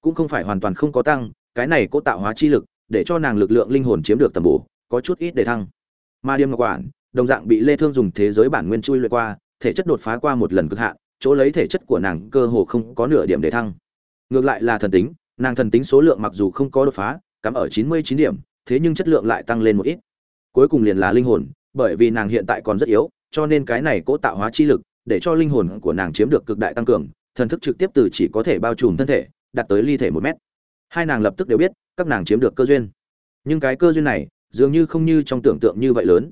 Cũng không phải hoàn toàn không có tăng, cái này cỗ tạo hóa chi lực, để cho nàng lực lượng linh hồn chiếm được tầm bổ, có chút ít để thăng. Ma điềm ngọc quản đồng dạng bị lê thương dùng thế giới bản nguyên chui luyện qua, thể chất đột phá qua một lần cực hạn, chỗ lấy thể chất của nàng cơ hồ không có nửa điểm để thăng. Ngược lại là thần tính, nàng thần tính số lượng mặc dù không có đột phá, cắm ở 99 điểm, thế nhưng chất lượng lại tăng lên một ít. Cuối cùng liền là linh hồn, bởi vì nàng hiện tại còn rất yếu, cho nên cái này cố tạo hóa chi lực, để cho linh hồn của nàng chiếm được cực đại tăng cường, thần thức trực tiếp từ chỉ có thể bao trùm thân thể, đạt tới ly thể một mét. Hai nàng lập tức đều biết, các nàng chiếm được cơ duyên. Nhưng cái cơ duyên này, dường như không như trong tưởng tượng như vậy lớn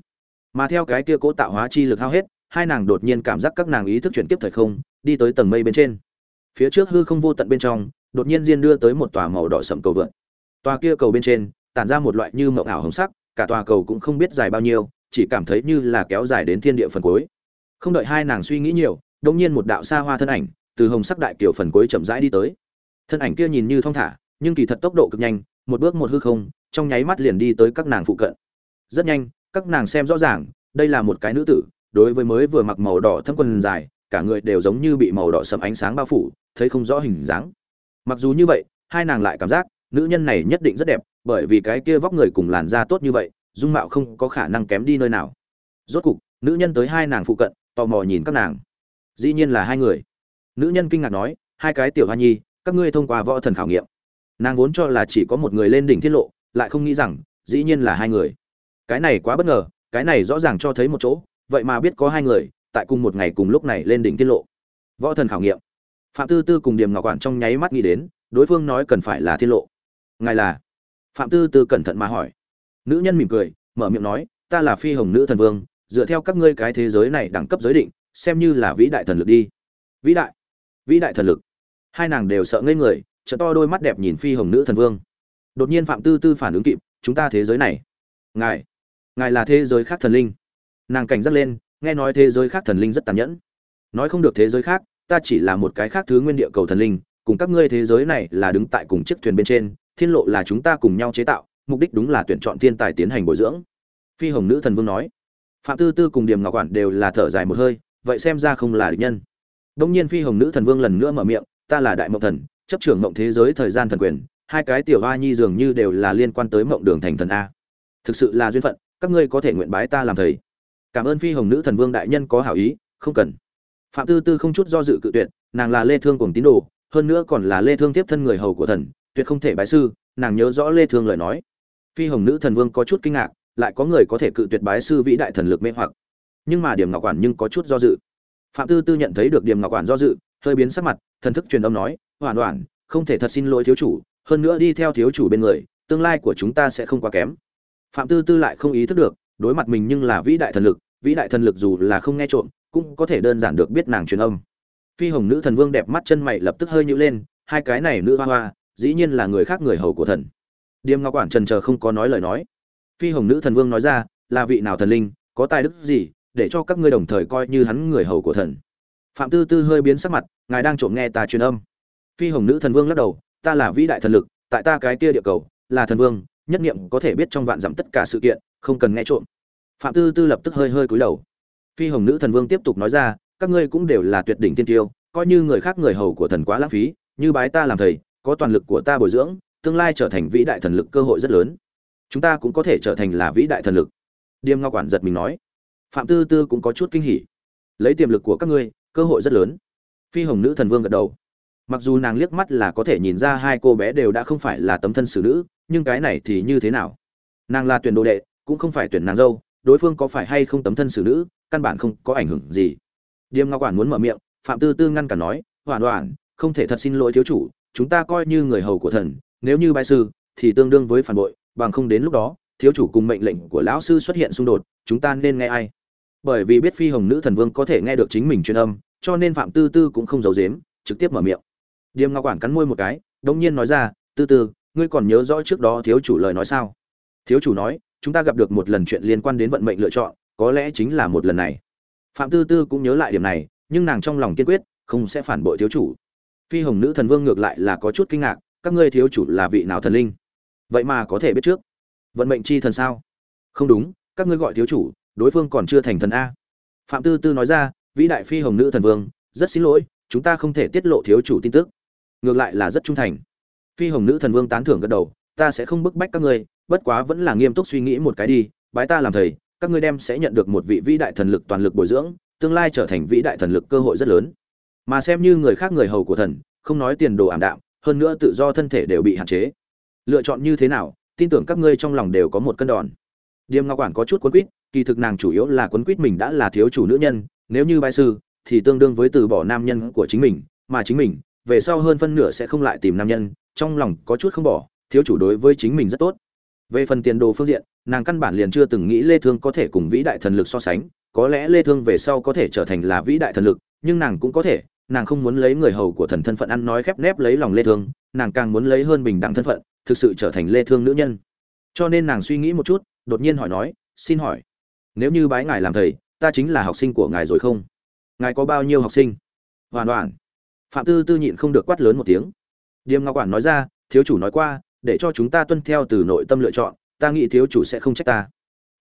mà theo cái kia cố tạo hóa chi lực hao hết, hai nàng đột nhiên cảm giác các nàng ý thức chuyển kiếp thời không, đi tới tầng mây bên trên. Phía trước hư không vô tận bên trong, đột nhiên diên đưa tới một tòa màu đỏ sậm cầu vượn. Tòa kia cầu bên trên, tản ra một loại như mộng ảo hồng sắc, cả tòa cầu cũng không biết dài bao nhiêu, chỉ cảm thấy như là kéo dài đến thiên địa phần cuối. Không đợi hai nàng suy nghĩ nhiều đông nhiên một đạo xa hoa thân ảnh, từ hồng sắc đại kiểu phần cuối chậm rãi đi tới. Thân ảnh kia nhìn như thong thả, nhưng kỳ thật tốc độ cực nhanh, một bước một hư không, trong nháy mắt liền đi tới các nàng phụ cận. Rất nhanh các nàng xem rõ ràng, đây là một cái nữ tử, đối với mới vừa mặc màu đỏ thâm quần dài, cả người đều giống như bị màu đỏ sầm ánh sáng bao phủ, thấy không rõ hình dáng. Mặc dù như vậy, hai nàng lại cảm giác, nữ nhân này nhất định rất đẹp, bởi vì cái kia vóc người cùng làn da tốt như vậy, dung mạo không có khả năng kém đi nơi nào. Rốt cục, nữ nhân tới hai nàng phụ cận, tò mò nhìn các nàng. Dĩ nhiên là hai người. Nữ nhân kinh ngạc nói, hai cái tiểu hoa nhi, các ngươi thông qua võ thần khảo nghiệm. Nàng vốn cho là chỉ có một người lên đỉnh tiết lộ, lại không nghĩ rằng, dĩ nhiên là hai người cái này quá bất ngờ, cái này rõ ràng cho thấy một chỗ, vậy mà biết có hai người, tại cùng một ngày cùng lúc này lên đỉnh tiết lộ. Võ thần khảo nghiệm. Phạm tư tư cùng điểm ngọc quản trong nháy mắt nghĩ đến, đối phương nói cần phải là tiết lộ. Ngài là? Phạm tư tư cẩn thận mà hỏi. Nữ nhân mỉm cười, mở miệng nói, ta là phi hồng nữ thần vương, dựa theo các ngươi cái thế giới này đẳng cấp giới định, xem như là vĩ đại thần lực đi. Vĩ đại? Vĩ đại thần lực. Hai nàng đều sợ ngây người, trợ to đôi mắt đẹp nhìn phi hồng nữ thần vương. Đột nhiên phạm tư tư phản ứng kịp, chúng ta thế giới này. Ngài? Ngài là thế giới khác thần linh. Nàng cảnh giác lên, nghe nói thế giới khác thần linh rất tàn nhẫn. Nói không được thế giới khác, ta chỉ là một cái khác thứ nguyên địa cầu thần linh, cùng các ngươi thế giới này là đứng tại cùng chiếc thuyền bên trên, thiên lộ là chúng ta cùng nhau chế tạo, mục đích đúng là tuyển chọn thiên tài tiến hành bồi dưỡng. Phi hồng nữ thần vương nói. Phạm tư tư cùng điểm ngọc quản đều là thở dài một hơi, vậy xem ra không là địch nhân. Đông nhiên phi hồng nữ thần vương lần nữa mở miệng, ta là đại mộng thần, chấp trưởng mộng thế giới thời gian thần quyền, hai cái tiểu hoa nhi dường như đều là liên quan tới mộng đường thành thần a. Thực sự là duyên phận các ngươi có thể nguyện bái ta làm thầy. Cảm ơn phi hồng nữ thần vương đại nhân có hảo ý, không cần. Phạm tư tư không chút do dự cự tuyệt, nàng là lê thương cùng tín đồ, hơn nữa còn là lê thương tiếp thân người hầu của thần, tuyệt không thể bái sư, nàng nhớ rõ lê thương lời nói. Phi hồng nữ thần vương có chút kinh ngạc, lại có người có thể cự tuyệt bái sư vĩ đại thần lực mê hoặc. Nhưng mà điểm ngọc quản nhưng có chút do dự. Phạm tư tư nhận thấy được điểm ngọc quản do dự, hơi biến sắc mặt, thần thức truyền âm nói hoàn hoàn không thể thật xin lỗi thiếu chủ, hơn nữa đi theo thiếu chủ bên người, tương lai của chúng ta sẽ không quá kém phạm tư tư lại không ý thức được, đối mặt mình nhưng là vĩ đại thần lực, vĩ đại thần lực dù là không nghe trộm, cũng có thể đơn giản được biết nàng truyền âm. Phi hồng nữ thần vương đẹp mắt chân mày lập tức hơi nhữ lên, hai cái này nữ hoa hoa, dĩ nhiên là người khác người hầu của thần. Điềm ngọc quản trần chờ không có nói lời nói. Phi hồng nữ thần vương nói ra, là vị nào thần linh, có tài đức gì, để cho các ngươi đồng thời coi như hắn người hầu của thần? Phạm tư tư hơi biến sắc mặt, ngài đang trộm nghe ta truyền âm. Phi hồng nữ thần vương lắc đầu, ta là vĩ đại thần lực, tại ta cái kia địa cầu, là thần vương nhất niệm có thể biết trong vạn dặm tất cả sự kiện, không cần nghe trộm. Phạm tư tư lập tức hơi hơi cúi đầu. Phi hồng nữ thần vương tiếp tục nói ra, các ngươi cũng đều là tuyệt đỉnh tiên tiêu, coi như người khác người hầu của thần quá lãng phí, như bái ta làm thầy, có toàn lực của ta bồi dưỡng, tương lai trở thành vĩ đại thần lực cơ hội rất lớn. Chúng ta cũng có thể trở thành là vĩ đại thần lực. Điềm ngao quản giật mình nói. Phạm tư tư cũng có chút kinh hỉ. Lấy tiềm lực của các ngươi, cơ hội rất lớn. Phi hồng nữ thần vương gật đầu mặc dù nàng liếc mắt là có thể nhìn ra hai cô bé đều đã không phải là tấm thân xử nữ, nhưng cái này thì như thế nào? Nàng là tuyển đồ đệ, cũng không phải tuyển nàng dâu, đối phương có phải hay không tấm thân xử nữ, căn bản không có ảnh hưởng gì. Điềm ngao quản muốn mở miệng, phạm tư tư ngăn cản nói hoàn toàn không thể thật xin lỗi thiếu chủ, chúng ta coi như người hầu của thần, nếu như bại sư, thì tương đương với phản bội, bằng không đến lúc đó, thiếu chủ cùng mệnh lệnh của lão sư xuất hiện xung đột, chúng ta nên nghe ai? Bởi vì biết phi hồng nữ thần vương có thể nghe được chính mình truyền âm, cho nên phạm tư tư cũng không giấu dếm trực tiếp mở miệng điềm ngao quản cắn môi một cái đông nhiên nói ra, tư tư, ngươi còn nhớ rõ trước đó thiếu chủ lời nói sao? Thiếu chủ nói, chúng ta gặp được một lần chuyện liên quan đến vận mệnh lựa chọn, có lẽ chính là một lần này. Phạm tư tư cũng nhớ lại điểm này, nhưng nàng trong lòng kiên quyết, không sẽ phản bội thiếu chủ. Phi hồng nữ thần vương ngược lại là có chút kinh ngạc, các ngươi thiếu chủ là vị nào thần linh? Vậy mà có thể biết trước. Vận mệnh chi thần sao? Không đúng, các ngươi gọi thiếu chủ, đối phương còn chưa thành thần a. Phạm tư tư nói ra, vĩ đại phi hồng nữ thần vương, rất xin lỗi, chúng ta không thể tiết lộ thiếu chủ tin tức ngược lại là rất trung thành. Phi hồng nữ thần vương tán thưởng gật đầu, ta sẽ không bức bách các ngươi, bất quá vẫn là nghiêm túc suy nghĩ một cái đi, bái ta làm thầy, các ngươi đem sẽ nhận được một vị vĩ đại thần lực toàn lực bồi dưỡng, tương lai trở thành vĩ đại thần lực cơ hội rất lớn. Mà xem như người khác người hầu của thần, không nói tiền đồ ảm đạm, hơn nữa tự do thân thể đều bị hạn chế. Lựa chọn như thế nào, tin tưởng các ngươi trong lòng đều có một cân đòn. Điềm ngọc quản có chút quấn quýt, kỳ thực nàng chủ yếu là quấn quýt mình đã là thiếu chủ nữ nhân, nếu như bái sư, thì tương đương với từ bỏ nam nhân của chính mình, mà chính mình về sau hơn phân nửa sẽ không lại tìm nam nhân, trong lòng có chút không bỏ, thiếu chủ đối với chính mình rất tốt. Về phần tiền đồ phương diện, nàng căn bản liền chưa từng nghĩ lê thương có thể cùng vĩ đại thần lực so sánh, có lẽ lê thương về sau có thể trở thành là vĩ đại thần lực, nhưng nàng cũng có thể, nàng không muốn lấy người hầu của thần thân phận ăn nói khép nép lấy lòng lê thương, nàng càng muốn lấy hơn bình đẳng thân phận, thực sự trở thành lê thương nữ nhân. Cho nên nàng suy nghĩ một chút, đột nhiên hỏi nói, xin hỏi, nếu như bái ngài làm thầy, ta chính là học sinh của ngài rồi không? Ngài có bao nhiêu học sinh? Hoàn toàn phạm tư tư nhịn không được quát lớn một tiếng. Điềm ngọc quản nói ra, thiếu chủ nói qua, để cho chúng ta tuân theo từ nội tâm lựa chọn, ta nghĩ thiếu chủ sẽ không trách ta.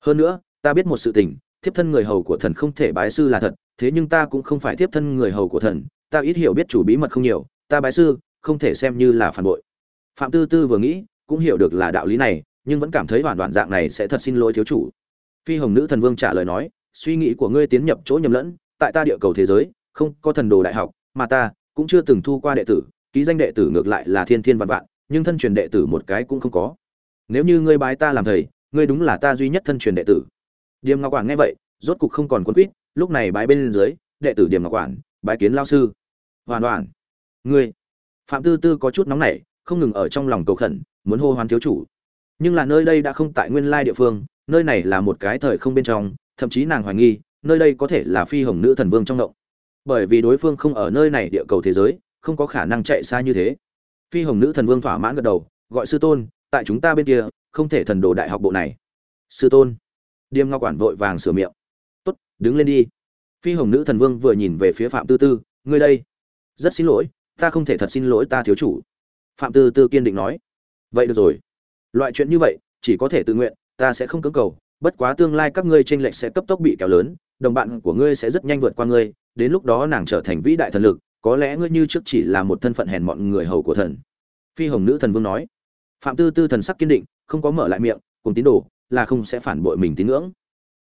Hơn nữa, ta biết một sự tình, thiếp thân người hầu của thần không thể bái sư là thật, thế nhưng ta cũng không phải thiếp thân người hầu của thần, ta ít hiểu biết chủ bí mật không nhiều, ta bái sư, không thể xem như là phản bội. Phạm tư tư vừa nghĩ, cũng hiểu được là đạo lý này, nhưng vẫn cảm thấy hoàn đoạn dạng này sẽ thật xin lỗi thiếu chủ. Phi hồng nữ thần vương trả lời nói, suy nghĩ của ngươi tiến nhập chỗ nhầm lẫn, tại ta địa cầu thế giới, không có thần đồ đại học, mà ta cũng chưa từng thu qua đệ tử, ký danh đệ tử ngược lại là thiên thiên vạn vạn, nhưng thân truyền đệ tử một cái cũng không có. Nếu như ngươi bái ta làm thầy, ngươi đúng là ta duy nhất thân truyền đệ tử. Điềm ngọc quản nghe vậy, rốt cục không còn quân quýt, lúc này bái bên dưới, đệ tử điềm ngọc quản bái kiến lao sư. Hoàn toàn ngươi. Phạm tư tư có chút nóng nảy, không ngừng ở trong lòng cầu khẩn, muốn hô hoán thiếu chủ. Nhưng là nơi đây đã không tại nguyên lai địa phương, nơi này là một cái thời không bên trong, thậm chí nàng hoài nghi, nơi đây có thể là phi hồng nữ thần vương trong động bởi vì đối phương không ở nơi này địa cầu thế giới, không có khả năng chạy xa như thế. Phi hồng nữ thần vương thỏa mãn gật đầu, gọi sư tôn, tại chúng ta bên kia, không thể thần đồ đại học bộ này. Sư tôn. Điềm ngao quản vội vàng sửa miệng. Tốt, đứng lên đi. Phi hồng nữ thần vương vừa nhìn về phía phạm tư tư, ngươi đây. Rất xin lỗi, ta không thể thật xin lỗi ta thiếu chủ. Phạm tư tư kiên định nói. Vậy được rồi. Loại chuyện như vậy, chỉ có thể tự nguyện, ta sẽ không cưỡng cầu. Bất quá tương lai các ngươi tranh lệch sẽ cấp tốc bị kéo lớn, đồng bạn của ngươi sẽ rất nhanh vượt qua ngươi đến lúc đó nàng trở thành vĩ đại thần lực, có lẽ ngươi như trước chỉ là một thân phận hèn mọn người hầu của thần. Phi hồng nữ thần vương nói. Phạm tư tư thần sắc kiên định, không có mở lại miệng, cùng tín đồ, là không sẽ phản bội mình tín ngưỡng.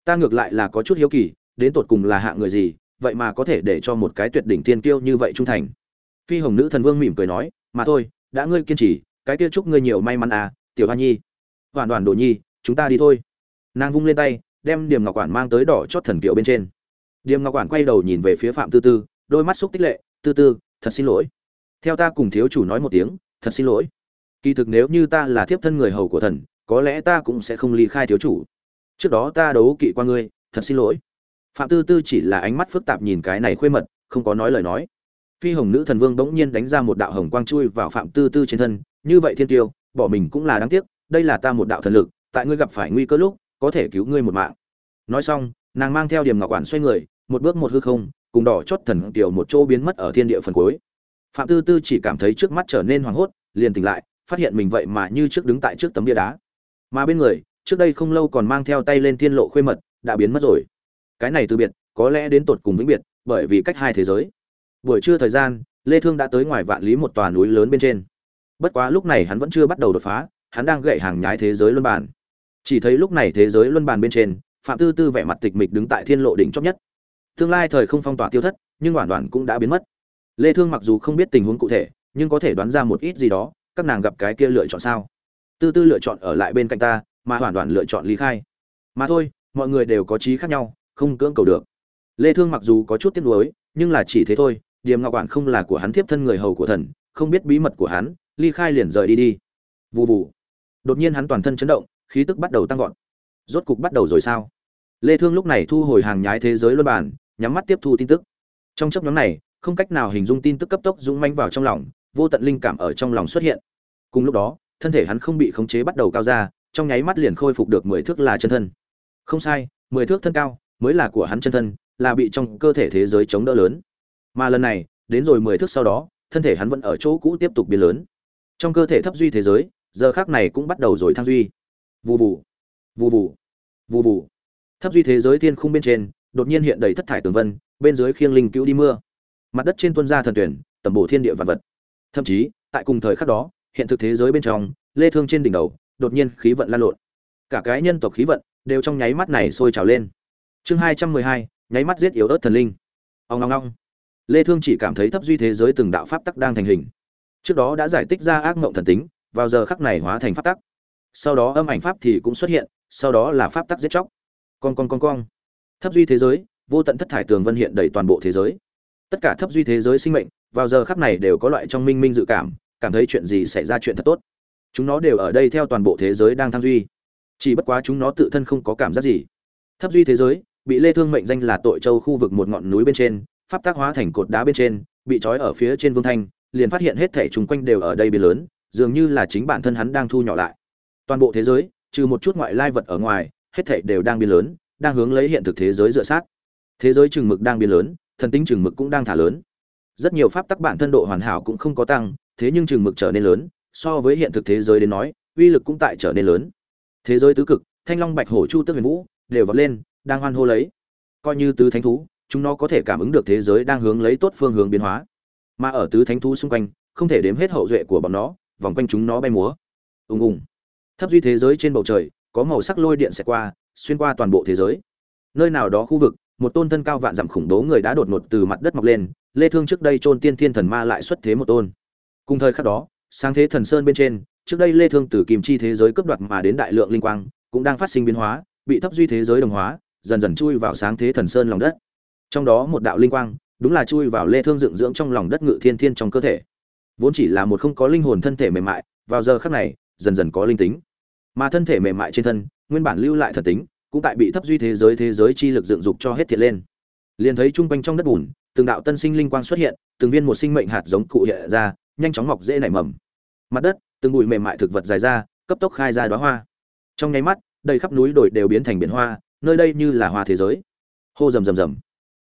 Ta ngược lại là có chút hiếu kỳ, đến tột cùng là hạ người gì, vậy mà có thể để cho một cái tuyệt đỉnh tiên kiêu như vậy trung thành. Phi hồng nữ thần vương mỉm cười nói, mà thôi, đã ngươi kiên trì, cái kia chúc ngươi nhiều may mắn à tiểu hoa nhi. Hoàn đoàn đồ nhi, chúng ta đi thôi. Nàng vung lên tay, đem điểm ngọc quản mang tới đỏ chót thần kiệu bên trên. Điềm ngọc quản quay đầu nhìn về phía phạm tư tư, đôi mắt xúc tích lệ, tư tư, thật xin lỗi. Theo ta cùng thiếu chủ nói một tiếng, thật xin lỗi. Kỳ thực nếu như ta là thiếp thân người hầu của thần, có lẽ ta cũng sẽ không ly khai thiếu chủ. Trước đó ta đấu kỵ qua ngươi, thật xin lỗi. Phạm tư tư chỉ là ánh mắt phức tạp nhìn cái này khuê mật, không có nói lời nói. Phi hồng nữ thần vương bỗng nhiên đánh ra một đạo hồng quang chui vào phạm tư tư trên thân, như vậy thiên tiêu, bỏ mình cũng là đáng tiếc, đây là ta một đạo thần lực, tại ngươi gặp phải nguy cơ lúc, có thể cứu ngươi một mạng. Nói xong, nàng mang theo điểm ngọc quản xoay người một bước một hư không, cùng đỏ chót thần tiểu một chỗ biến mất ở thiên địa phần cuối. Phạm tư tư chỉ cảm thấy trước mắt trở nên hoảng hốt, liền tỉnh lại, phát hiện mình vậy mà như trước đứng tại trước tấm bia đá. Mà bên người, trước đây không lâu còn mang theo tay lên thiên lộ khuê mật, đã biến mất rồi. Cái này từ biệt, có lẽ đến tột cùng vĩnh biệt, bởi vì cách hai thế giới. Buổi trưa thời gian, lê thương đã tới ngoài vạn lý một tòa núi lớn bên trên. Bất quá lúc này hắn vẫn chưa bắt đầu đột phá, hắn đang gậy hàng nhái thế giới luân bàn. Chỉ thấy lúc này thế giới luân bàn bên trên, phạm tư tư vẻ mặt tịch mịch đứng tại thiên lộ đỉnh chót nhất tương lai thời không phong tỏa tiêu thất, nhưng hoàn toàn cũng đã biến mất. Lê thương mặc dù không biết tình huống cụ thể, nhưng có thể đoán ra một ít gì đó, các nàng gặp cái kia lựa chọn sao? Tư tư lựa chọn ở lại bên cạnh ta, mà hoàn toàn lựa chọn ly khai. Mà thôi, mọi người đều có trí khác nhau, không cưỡng cầu được. Lê thương mặc dù có chút tiếc nuối, nhưng là chỉ thế thôi, điềm ngọc quản không là của hắn tiếp thân người hầu của thần, không biết bí mật của hắn, ly khai liền rời đi đi. Vù vù. Đột nhiên hắn toàn thân chấn động, khí tức bắt đầu tăng vọt. Rốt cục bắt đầu rồi sao? Lê thương lúc này thu hồi hàng nhái thế giới luân bản nhắm mắt tiếp thu tin tức. Trong chấp nhóm này, không cách nào hình dung tin tức cấp tốc dũng manh vào trong lòng, vô tận linh cảm ở trong lòng xuất hiện. Cùng lúc đó, thân thể hắn không bị khống chế bắt đầu cao ra, trong nháy mắt liền khôi phục được mười thước là chân thân. Không sai, mười thước thân cao mới là của hắn chân thân, là bị trong cơ thể thế giới chống đỡ lớn. Mà lần này, đến rồi mười thước sau đó, thân thể hắn vẫn ở chỗ cũ tiếp tục biến lớn. Trong cơ thể thấp duy thế giới, giờ khác này cũng bắt đầu rồi thăng duy. Vù vù. Vù vù. Vù vù. Thấp duy thế giới thiên khung bên trên đột nhiên hiện đầy thất thải tường vân bên dưới khiêng linh cứu đi mưa. Mặt đất trên tuân gia thần tuyển tầm bổ thiên địa vạn vật. Thậm chí tại cùng thời khắc đó hiện thực thế giới bên trong lê thương trên đỉnh đầu đột nhiên khí vận lan lộn. Cả cái nhân tộc khí vận đều trong nháy mắt này sôi trào lên. Chương 212, nháy mắt giết yếu ớt thần linh. Ông ngong ngong lê thương chỉ cảm thấy thấp duy thế giới từng đạo pháp tắc đang thành hình. Trước đó đã giải tích ra ác ngộng thần tính vào giờ khắc này hóa thành pháp tắc. Sau đó âm ảnh pháp thì cũng xuất hiện sau đó là pháp tắc giết chóc. Con con con con thấp duy thế giới, vô tận thất thải tường vân hiện đầy toàn bộ thế giới. Tất cả thấp duy thế giới sinh mệnh, vào giờ khắc này đều có loại trong minh minh dự cảm cảm thấy chuyện gì xảy ra chuyện thật tốt. Chúng nó đều ở đây theo toàn bộ thế giới đang tham duy. Chỉ bất quá chúng nó tự thân không có cảm giác gì. Thấp duy thế giới, bị lê thương mệnh danh là tội châu khu vực một ngọn núi bên trên, pháp tác hóa thành cột đá bên trên, bị trói ở phía trên vương thanh, liền phát hiện hết thể chúng quanh đều ở đây biến lớn, dường như là chính bản thân hắn đang thu nhỏ lại. Toàn bộ thế giới, trừ một chút ngoại lai vật ở ngoài, hết thể đều đang biến lớn đang hướng lấy hiện thực thế giới dựa sát. Thế giới chừng mực đang biến lớn, thần tính chừng mực cũng đang thả lớn. Rất nhiều pháp tắc bản thân độ hoàn hảo cũng không có tăng, thế nhưng chừng mực trở nên lớn, so với hiện thực thế giới đến nói, uy lực cũng tại trở nên lớn. Thế giới tứ cực, thanh long bạch hổ chu tước huyền vũ, đều vọt lên, đang hoan hô lấy. Coi như tứ thánh thú, chúng nó có thể cảm ứng được thế giới đang hướng lấy tốt phương hướng biến hóa. Mà ở tứ thánh thú xung quanh, không thể đếm hết hậu duệ của bọn nó, vòng quanh chúng nó bay múa. Ùng ùng. Thấp duy thế giới trên bầu trời, có màu sắc lôi điện sẽ qua xuyên qua toàn bộ thế giới. Nơi nào đó khu vực, một tôn thân cao vạn dặm khủng bố người đã đột ngột từ mặt đất mọc lên, lê thương trước đây trôn tiên thiên thần ma lại xuất thế một tôn. Cùng thời khắc đó, sáng thế thần sơn bên trên, trước đây lê thương từ kim chi thế giới cướp đoạt mà đến đại lượng linh quang, cũng đang phát sinh biến hóa, bị thấp duy thế giới đồng hóa, dần dần chui vào sáng thế thần sơn lòng đất. Trong đó một đạo linh quang, đúng là chui vào lê thương dựng dưỡng trong lòng đất ngự thiên thiên trong cơ thể. Vốn chỉ là một không có linh hồn thân thể mềm mại, vào giờ khắc này, dần dần có linh tính. Mà thân thể mềm mại trên thân nguyên bản lưu lại thần tính, cũng tại bị thấp duy thế giới thế giới chi lực dựng dục cho hết thiệt lên. Liền thấy trung quanh trong đất bùn, từng đạo tân sinh linh quang xuất hiện, từng viên một sinh mệnh hạt giống cụ hiện ra, nhanh chóng mọc dễ nảy mầm. Mặt đất, từng bụi mềm mại thực vật dài ra, cấp tốc khai ra đóa hoa. Trong nháy mắt, đầy khắp núi đồi đều biến thành biển hoa, nơi đây như là hoa thế giới. Hô rầm rầm rầm.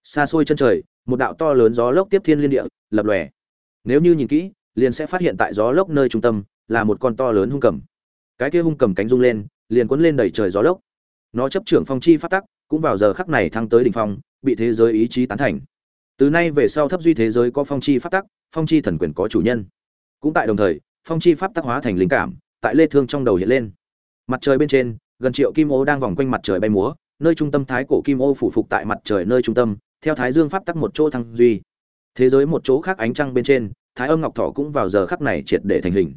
Xa xôi chân trời, một đạo to lớn gió lốc tiếp thiên liên địa, lập lòe. Nếu như nhìn kỹ, liền sẽ phát hiện tại gió lốc nơi trung tâm, là một con to lớn hung cầm. Cái kia hung cầm cánh rung lên liền cuốn lên đầy trời gió lốc. Nó chấp trưởng phong chi phát tắc, cũng vào giờ khắc này thăng tới đỉnh phong, bị thế giới ý chí tán thành. Từ nay về sau thấp duy thế giới có phong chi pháp tắc, phong chi thần quyền có chủ nhân. Cũng tại đồng thời, phong chi pháp tắc hóa thành linh cảm, tại lê thương trong đầu hiện lên. Mặt trời bên trên, gần triệu kim ô đang vòng quanh mặt trời bay múa, nơi trung tâm thái cổ kim ô phủ phục tại mặt trời nơi trung tâm, theo thái dương pháp tắc một chỗ thăng duy. Thế giới một chỗ khác ánh trăng bên trên, thái âm ngọc thọ cũng vào giờ khắc này triệt để thành hình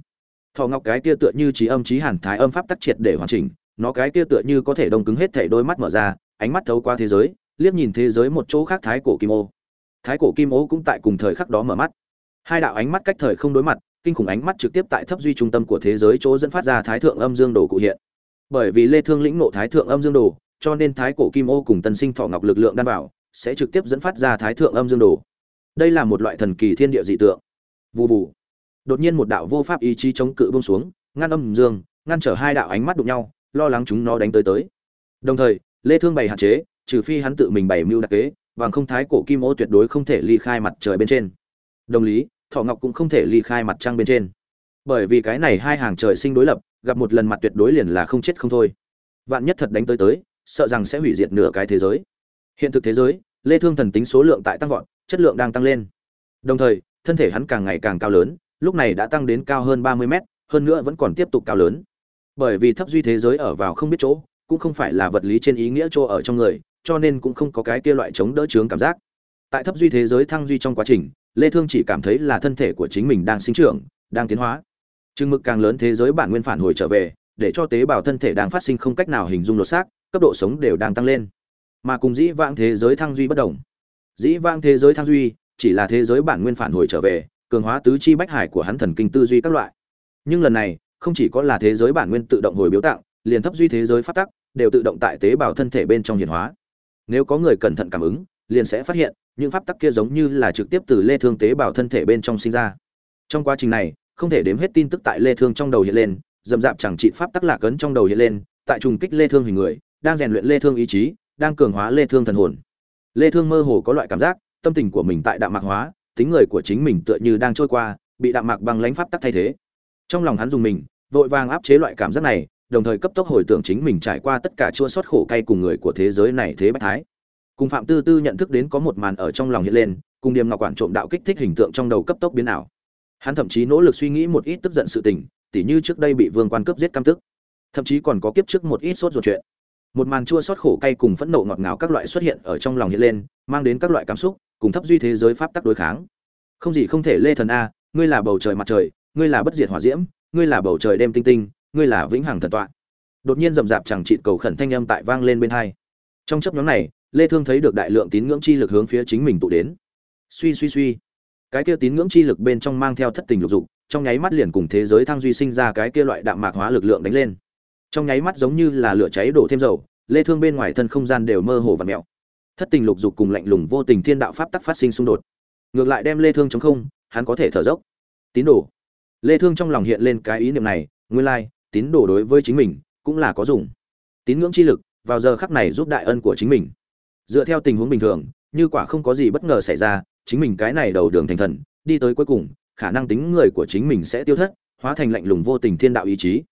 thọ ngọc cái kia tựa như trí âm, trí hàn thái âm pháp tắc triệt để hoàn chỉnh, nó cái kia tựa như có thể đông cứng hết thể đôi mắt mở ra, ánh mắt thấu qua thế giới, liếc nhìn thế giới một chỗ khác thái cổ kim ô. Thái cổ kim ô cũng tại cùng thời khắc đó mở mắt. Hai đạo ánh mắt cách thời không đối mặt, kinh khủng ánh mắt trực tiếp tại thấp duy trung tâm của thế giới chỗ dẫn phát ra thái thượng âm dương đồ cụ hiện. Bởi vì lê thương lĩnh nộ thái thượng âm dương đồ, cho nên thái cổ kim ô cùng tân sinh thọ ngọc lực lượng đan bảo sẽ trực tiếp dẫn phát ra thái thượng âm dương đồ. Đây là một loại thần kỳ thiên địa dị tượng. Vù vù đột nhiên một đạo vô pháp ý chí chống cự buông xuống, ngăn âm dương, ngăn trở hai đạo ánh mắt đụng nhau, lo lắng chúng nó đánh tới tới. Đồng thời, lê thương bày hạn chế, trừ phi hắn tự mình bày mưu đặc kế, vàng không thái cổ kim ô tuyệt đối không thể ly khai mặt trời bên trên. Đồng lý, thọ ngọc cũng không thể ly khai mặt trăng bên trên. Bởi vì cái này hai hàng trời sinh đối lập, gặp một lần mặt tuyệt đối liền là không chết không thôi. Vạn nhất thật đánh tới tới, sợ rằng sẽ hủy diệt nửa cái thế giới. Hiện thực thế giới, lê thương thần tính số lượng tại tăng vọt, chất lượng đang tăng lên. Đồng thời, thân thể hắn càng ngày càng cao lớn lúc này đã tăng đến cao hơn 30 mét, hơn nữa vẫn còn tiếp tục cao lớn. Bởi vì thấp duy thế giới ở vào không biết chỗ, cũng không phải là vật lý trên ý nghĩa chỗ ở trong người, cho nên cũng không có cái kia loại chống đỡ chướng cảm giác. Tại thấp duy thế giới thăng duy trong quá trình, lê thương chỉ cảm thấy là thân thể của chính mình đang sinh trưởng, đang tiến hóa. Trừng mực càng lớn thế giới bản nguyên phản hồi trở về, để cho tế bào thân thể đang phát sinh không cách nào hình dung lột xác, cấp độ sống đều đang tăng lên. Mà cùng dĩ vãng thế giới thăng duy bất động dĩ vãng thế giới thăng duy chỉ là thế giới bản nguyên phản hồi trở về cường hóa tứ chi bách hải của hắn thần kinh tư duy các loại. Nhưng lần này, không chỉ có là thế giới bản nguyên tự động hồi biểu tặng, liền thấp duy thế giới phát tắc đều tự động tại tế bào thân thể bên trong hiển hóa. Nếu có người cẩn thận cảm ứng, liền sẽ phát hiện những pháp tắc kia giống như là trực tiếp từ lê thương tế bào thân thể bên trong sinh ra. Trong quá trình này, không thể đếm hết tin tức tại lê thương trong đầu hiện lên dầm dạp chẳng trị pháp tắc lạc cấn trong đầu hiện lên, tại trùng kích lê thương hình người, đang rèn luyện lê thương ý chí, đang cường hóa lê thương thần hồn. Lê thương mơ hồ có loại cảm giác, tâm tình của mình tại đạm mạc hóa tính người của chính mình tựa như đang trôi qua, bị đạm mạc băng lãnh pháp tắc thay thế. Trong lòng hắn dùng mình, vội vàng áp chế loại cảm giác này, đồng thời cấp tốc hồi tưởng chính mình trải qua tất cả chua xót khổ cay cùng người của thế giới này thế bách thái. Cùng phạm tư tư nhận thức đến có một màn ở trong lòng hiện lên, cùng điềm ngọc quản trộm đạo kích thích hình tượng trong đầu cấp tốc biến ảo. Hắn thậm chí nỗ lực suy nghĩ một ít tức giận sự tình, tỉ như trước đây bị vương quan cướp giết cam tức. Thậm chí còn có kiếp trước một ít sốt ruột chuyện. Một màn chua xót khổ cay cùng phẫn nộ ngọt ngào các loại xuất hiện ở trong lòng hiện lên, mang đến các loại cảm xúc cùng thấp duy thế giới pháp tắc đối kháng. Không gì không thể lê thần a, ngươi là bầu trời mặt trời, ngươi là bất diệt hỏa diễm, ngươi là bầu trời đêm tinh tinh, ngươi là vĩnh hằng thần tọa. Đột nhiên rầm rạp chẳng trị cầu khẩn thanh âm tại vang lên bên hai. Trong chấp nhóm này, lê thương thấy được đại lượng tín ngưỡng chi lực hướng phía chính mình tụ đến. Suy suy suy. Cái kia tín ngưỡng chi lực bên trong mang theo thất tình lục dục, trong nháy mắt liền cùng thế giới thăng duy sinh ra cái kia loại đạm mạc hóa lực lượng đánh lên. Trong nháy mắt giống như là lửa cháy đổ thêm dầu, lê thương bên ngoài thân không gian đều mơ hồ và mèo thất tình lục dục cùng lạnh lùng vô tình thiên đạo pháp tắc phát sinh xung đột. Ngược lại đem lê thương chống không hắn có thể thở dốc. Tín đồ. Lê thương trong lòng hiện lên cái ý niệm này nguyên lai like, tín đồ đối với chính mình cũng là có dùng. Tín ngưỡng chi lực vào giờ khắc này giúp đại ân của chính mình. Dựa theo tình huống bình thường như quả không có gì bất ngờ xảy ra chính mình cái này đầu đường thành thần đi tới cuối cùng khả năng tính người của chính mình sẽ tiêu thất hóa thành lạnh lùng vô tình thiên đạo ý chí.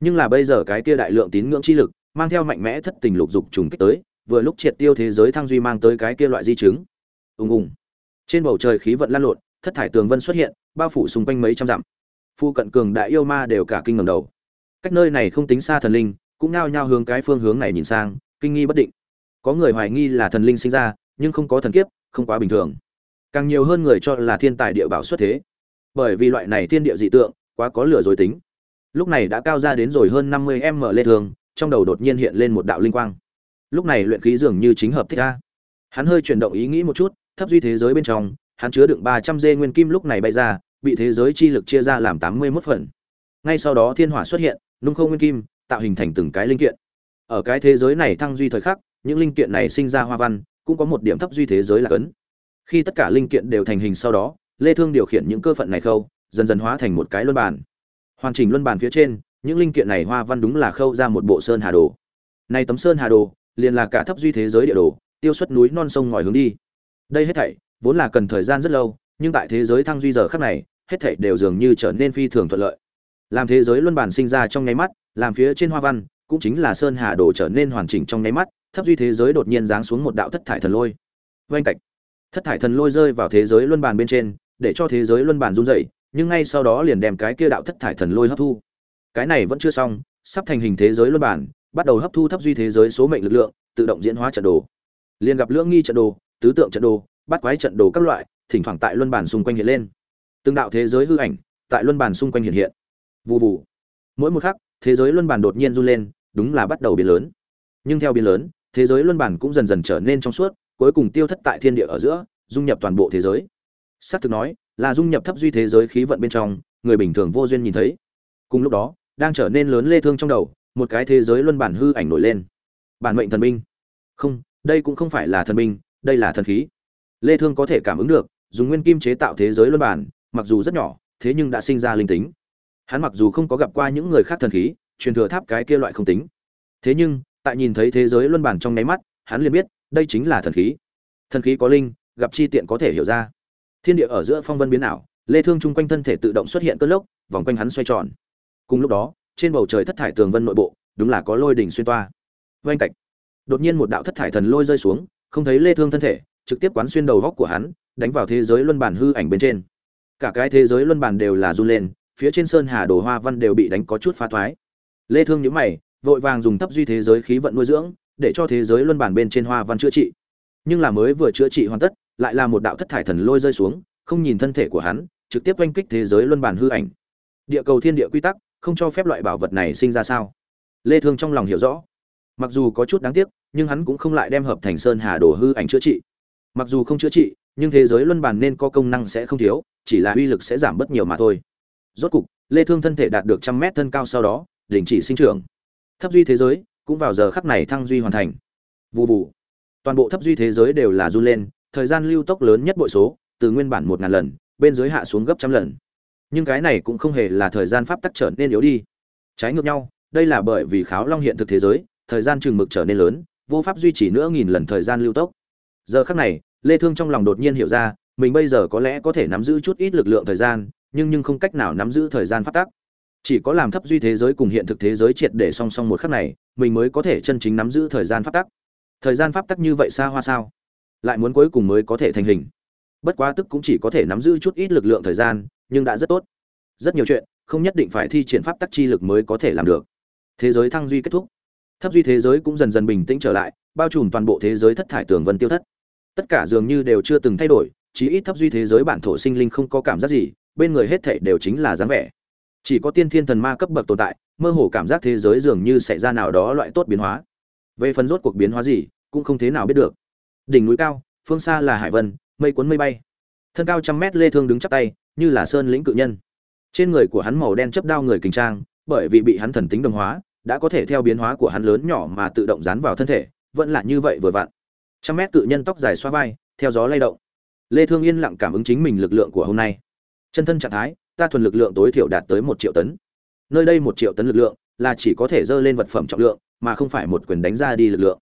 Nhưng là bây giờ cái kia đại lượng tín ngưỡng chi lực mang theo mạnh mẽ thất tình lục dục trùng kích tới vừa lúc triệt tiêu thế giới thăng duy mang tới cái kia loại di chứng. Ùng ùng. Trên bầu trời khí vận lan lộn, thất thải tường vân xuất hiện, bao phủ xung quanh mấy trăm dặm. Phu cận cường đại yêu ma đều cả kinh ngầm đầu. Cách nơi này không tính xa thần linh, cũng nao nhao hướng cái phương hướng này nhìn sang, kinh nghi bất định. Có người hoài nghi là thần linh sinh ra, nhưng không có thần kiếp, không quá bình thường. Càng nhiều hơn người cho là thiên tài địa bảo xuất thế. Bởi vì loại này thiên địa dị tượng, quá có lửa dối tính. Lúc này đã cao ra đến rồi hơn năm mươi m lê thường, trong đầu đột nhiên hiện lên một đạo linh quang lúc này luyện khí dường như chính hợp thích a. Hắn hơi chuyển động ý nghĩ một chút, thấp duy thế giới bên trong, hắn chứa đựng ba trăm dê nguyên kim lúc này bay ra, bị thế giới chi lực chia ra làm tám mươi mốt phần. Ngay sau đó thiên hỏa xuất hiện, nung không nguyên kim, tạo hình thành từng cái linh kiện. Ở cái thế giới này thăng duy thời khắc, những linh kiện này sinh ra hoa văn, cũng có một điểm thấp duy thế giới là cấn. Khi tất cả linh kiện đều thành hình sau đó, lê thương điều khiển những cơ phận này khâu, dần dần hóa thành một cái luân bàn. Hoàn chỉnh luân bàn phía trên, những linh kiện này hoa văn đúng là khâu ra một bộ sơn hà đồ. Này tấm sơn hà đồ liền là cả thấp duy thế giới địa đồ tiêu xuất núi non sông ngòi hướng đi. Đây hết thảy vốn là cần thời gian rất lâu nhưng tại thế giới thăng duy giờ khắc này hết thảy đều dường như trở nên phi thường thuận lợi. Làm thế giới luân bản sinh ra trong nháy mắt làm phía trên hoa văn cũng chính là sơn hà đồ trở nên hoàn chỉnh trong nháy mắt thấp duy thế giới đột nhiên giáng xuống một đạo thất thải thần lôi. Bên cạnh, thất thải thần lôi rơi vào thế giới luân bản bên trên để cho thế giới luân bản run dậy nhưng ngay sau đó liền đem cái kia đạo thất thải thần lôi hấp thu. Cái này vẫn chưa xong sắp thành hình thế giới luân bản bắt đầu hấp thu thấp duy thế giới số mệnh lực lượng, tự động diễn hóa trận đồ. Liền gặp lưỡng nghi trận đồ, tứ tượng trận đồ, bắt quái trận đồ các loại, thỉnh thoảng tại luân bản xung quanh hiện lên. Từng đạo thế giới hư ảnh tại luân bản xung quanh hiện hiện. Vụ vụ mỗi một khắc, thế giới luân bản đột nhiên run lên, đúng là bắt đầu biến lớn. Nhưng theo biến lớn, thế giới luân bản cũng dần dần trở nên trong suốt, cuối cùng tiêu thất tại thiên địa ở giữa, dung nhập toàn bộ thế giới. S á c thực nói, là dung nhập thấp duy thế giới khí vận bên trong, người bình thường vô duyên nhìn thấy. Cùng lúc đó, đang trở nên lớn lê thương trong đầu một cái thế giới luân bản hư ảnh nổi lên. Bản mệnh thần binh. Không, đây cũng không phải là thần binh, đây là thần khí. Lê thương có thể cảm ứng được, dùng nguyên kim chế tạo thế giới luân bản, mặc dù rất nhỏ, thế nhưng đã sinh ra linh tính. Hắn mặc dù không có gặp qua những người khác thần khí, truyền thừa tháp cái kia loại không tính. Thế nhưng, tại nhìn thấy thế giới luân bản trong nháy mắt, hắn liền biết, đây chính là thần khí. Thần khí có linh, gặp chi tiện có thể hiểu ra. Thiên địa ở giữa phong vân biến ảo, lê thương chung quanh thân thể tự động xuất hiện cơn lốc, vòng quanh hắn xoay tròn. Cùng lúc đó trên bầu trời thất thải tường vân nội bộ, đúng là có lôi đỉnh xuyên toa. Vênh cạch đột nhiên một đạo thất thải thần lôi rơi xuống, không thấy lê thương thân thể, trực tiếp quán xuyên đầu góc của hắn, đánh vào thế giới luân bản hư ảnh bên trên. Cả cái thế giới luân bản đều là run lên, phía trên sơn hà đồ hoa văn đều bị đánh có chút phá thoái. Lê thương nhíu mày, vội vàng dùng thấp duy thế giới khí vận nuôi dưỡng, để cho thế giới luân bản bên trên hoa văn chữa trị. Nhưng là mới vừa chữa trị hoàn tất, lại là một đạo thất thải thần lôi rơi xuống, không nhìn thân thể của hắn, trực tiếp oanh kích thế giới luân bản hư ảnh. Địa cầu thiên địa quy tắc không cho phép loại bảo vật này sinh ra sao? Lê thương trong lòng hiểu rõ. Mặc dù có chút đáng tiếc, nhưng hắn cũng không lại đem hợp thành sơn hà đồ hư ảnh chữa trị. Mặc dù không chữa trị, nhưng thế giới luân bản nên có công năng sẽ không thiếu, chỉ là uy lực sẽ giảm bớt nhiều mà thôi. Rốt cục, lê thương thân thể đạt được trăm mét thân cao sau đó, đình chỉ sinh trưởng. Thấp duy thế giới, cũng vào giờ khắc này thăng duy hoàn thành. Vụ vụ toàn bộ thấp duy thế giới đều là run lên, thời gian lưu tốc lớn nhất bội số, từ nguyên bản một ngàn lần, bên dưới hạ xuống gấp trăm lần nhưng cái này cũng không hề là thời gian pháp tắc trở nên yếu đi. Trái ngược nhau, đây là bởi vì kháo long hiện thực thế giới, thời gian chừng mực trở nên lớn, vô pháp duy trì nữa nghìn lần thời gian lưu tốc. Giờ khắc này, lê thương trong lòng đột nhiên hiểu ra, mình bây giờ có lẽ có thể nắm giữ chút ít lực lượng thời gian, nhưng nhưng không cách nào nắm giữ thời gian pháp tắc. Chỉ có làm thấp duy thế giới cùng hiện thực thế giới triệt để song song một khắc này, mình mới có thể chân chính nắm giữ thời gian pháp tắc. Thời gian pháp tắc như vậy xa hoa sao? Lại muốn cuối cùng mới có thể thành hình. Bất quá tức cũng chỉ có thể nắm giữ chút ít lực lượng thời gian nhưng đã rất tốt. Rất nhiều chuyện, không nhất định phải thi triển pháp tắc chi lực mới có thể làm được. Thế giới thăng duy kết thúc. Thấp duy thế giới cũng dần dần bình tĩnh trở lại, bao trùm toàn bộ thế giới thất thải tường vân tiêu thất. Tất cả dường như đều chưa từng thay đổi, chí ít thấp duy thế giới bản thổ sinh linh không có cảm giác gì, bên người hết thảy đều chính là dáng vẻ. Chỉ có tiên thiên thần ma cấp bậc tồn tại, mơ hồ cảm giác thế giới dường như xảy ra nào đó loại tốt biến hóa. Về phần rốt cuộc biến hóa gì, cũng không thế nào biết được. Đỉnh núi cao, phương xa là hải vân, mây cuốn mây bay. Thân cao trăm mét lê thương đứng chắp tay như là sơn lĩnh cự nhân. Trên người của hắn màu đen chấp đao người kình trang, bởi vì bị hắn thần tính đồng hóa, đã có thể theo biến hóa của hắn lớn nhỏ mà tự động dán vào thân thể, vẫn là như vậy vừa vặn. Trăm mét cự nhân tóc dài xoa vai, theo gió lay động. Lê thương yên lặng cảm ứng chính mình lực lượng của hôm nay. Chân thân trạng thái, ta thuần lực lượng tối thiểu đạt tới một triệu tấn. Nơi đây một triệu tấn lực lượng là chỉ có thể dơ lên vật phẩm trọng lượng, mà không phải một quyền đánh ra đi lực lượng.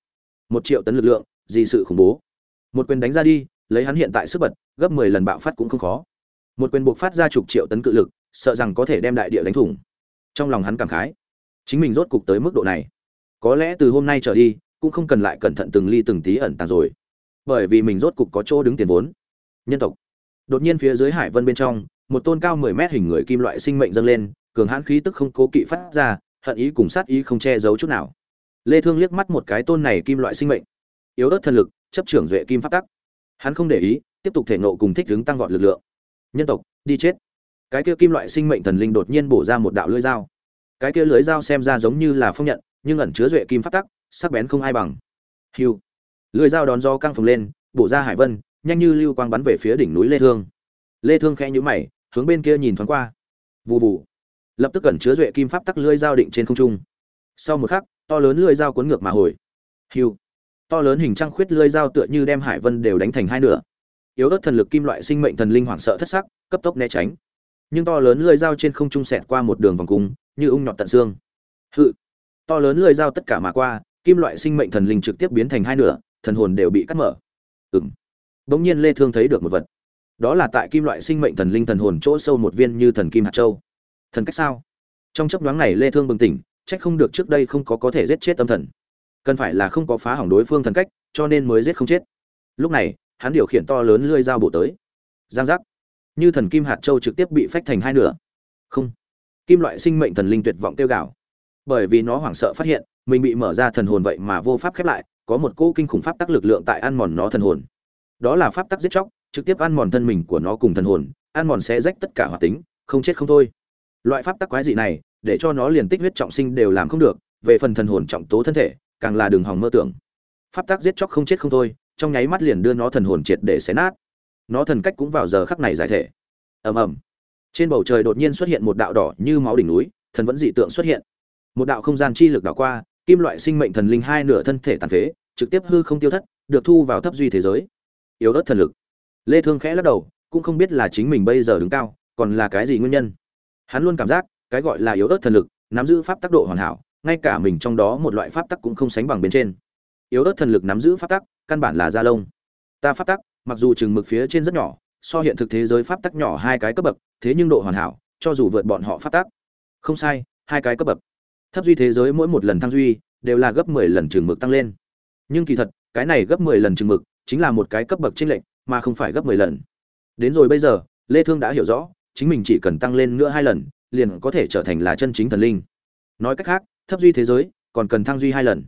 Một triệu tấn lực lượng, gì sự khủng bố. Một quyền đánh ra đi, lấy hắn hiện tại sức bật, gấp mười lần bạo phát cũng không khó một quyền buộc phát ra chục triệu tấn cự lực, sợ rằng có thể đem đại địa đánh thủng. Trong lòng hắn cảm khái, chính mình rốt cục tới mức độ này. Có lẽ từ hôm nay trở đi, cũng không cần lại cẩn thận từng ly từng tí ẩn tàng rồi. Bởi vì mình rốt cục có chỗ đứng tiền vốn. Nhân tộc. Đột nhiên phía dưới hải vân bên trong, một tôn cao mười mét hình người kim loại sinh mệnh dâng lên, cường hãn khí tức không cố kỵ phát ra, hận ý cùng sát ý không che giấu chút nào. Lê thương liếc mắt một cái tôn này kim loại sinh mệnh. Yếu ớt thần lực, chấp trưởng duệ kim pháp tắc. Hắn không để ý, tiếp tục thể nộ cùng thích ứng tăng vọt lực lượng nhân tộc, đi chết. Cái kia kim loại sinh mệnh thần linh đột nhiên bổ ra một đạo lưỡi dao. Cái kia lưỡi dao xem ra giống như là phong nhận, nhưng ẩn chứa duệ kim pháp tắc, sắc bén không ai bằng. Hiu lưỡi dao đón do căng phồng lên, bổ ra hải vân, nhanh như lưu quang bắn về phía đỉnh núi lê thương. Lê thương khẽ nhíu mày, hướng bên kia nhìn thoáng qua. Vù vù. Lập tức ẩn chứa duệ kim pháp tắc lưỡi dao định trên không trung. Sau một khắc, to lớn lưỡi dao cuốn ngược mà hồi. Hiu to lớn hình trăng khuyết lưỡi dao tựa như đem hải vân đều đánh thành hai nửa yếu ớt thần lực kim loại sinh mệnh thần linh hoảng sợ thất sắc, cấp tốc né tránh. Nhưng to lớn lưỡi dao trên không trung sẹt qua một đường vòng cung, như ung nhọt tận xương. Hự! To lớn lưỡi dao tất cả mà qua, kim loại sinh mệnh thần linh trực tiếp biến thành hai nửa, thần hồn đều bị cắt mở. Ừm. Bỗng nhiên lê thương thấy được một vật. Đó là tại kim loại sinh mệnh thần linh thần hồn chỗ sâu một viên như thần kim hạt châu. Thần cách sao? Trong chấp nhoáng này lê thương bừng tỉnh, trách không được trước đây không có có thể giết chết tâm thần. Cần phải là không có phá hỏng đối phương thần cách, cho nên mới giết không chết. Lúc này hắn điều khiển to lớn lưỡi dao bổ tới. Giang giác. Như thần kim hạt châu trực tiếp bị phách thành hai nửa. Không. Kim loại sinh mệnh thần linh tuyệt vọng tiêu gạo bởi vì nó hoảng sợ phát hiện, mình bị mở ra thần hồn vậy mà vô pháp khép lại, có một cỗ kinh khủng pháp tắc lực lượng tại ăn mòn nó thần hồn. Đó là pháp tắc giết chóc, trực tiếp ăn mòn thân mình của nó cùng thần hồn, ăn mòn sẽ rách tất cả hoạt tính, không chết không thôi. Loại pháp tắc quái dị này, để cho nó liền tích huyết trọng sinh đều làm không được, về phần thần hồn trọng tố thân thể, càng là đường hỏng mơ tưởng. Pháp tắc giết chóc không chết không thôi trong nháy mắt liền đưa nó thần hồn triệt để xé nát. Nó thần cách cũng vào giờ khắc này giải thể. Ầm ầm. Trên bầu trời đột nhiên xuất hiện một đạo đỏ như máu đỉnh núi, thần vẫn dị tượng xuất hiện. Một đạo không gian chi lực đảo qua, kim loại sinh mệnh thần linh hai nửa thân thể tàn phế, trực tiếp hư không tiêu thất, được thu vào thấp duy thế giới. Yếu ớt thần lực. Lê thương khẽ lắc đầu, cũng không biết là chính mình bây giờ đứng cao, còn là cái gì nguyên nhân. Hắn luôn cảm giác, cái gọi là yếu ớt thần lực, nắm giữ pháp tắc độ hoàn hảo, ngay cả mình trong đó một loại pháp tắc cũng không sánh bằng bên trên. Yếu ớt thần lực nắm giữ pháp tắc căn bản là da lông. Ta pháp tắc, mặc dù chừng mực phía trên rất nhỏ, so hiện thực thế giới pháp tắc nhỏ hai cái cấp bậc, thế nhưng độ hoàn hảo, cho dù vượt bọn họ pháp tắc. Không sai, hai cái cấp bậc. Thấp duy thế giới mỗi một lần thăng duy, đều là gấp 10 lần chừng mực tăng lên. Nhưng kỳ thật, cái này gấp 10 lần chừng mực, chính là một cái cấp bậc chênh lệch, mà không phải gấp 10 lần. Đến rồi bây giờ, lê thương đã hiểu rõ, chính mình chỉ cần tăng lên nữa hai lần, liền có thể trở thành là chân chính thần linh. Nói cách khác, thấp duy thế giới, còn cần thăng duy hai lần.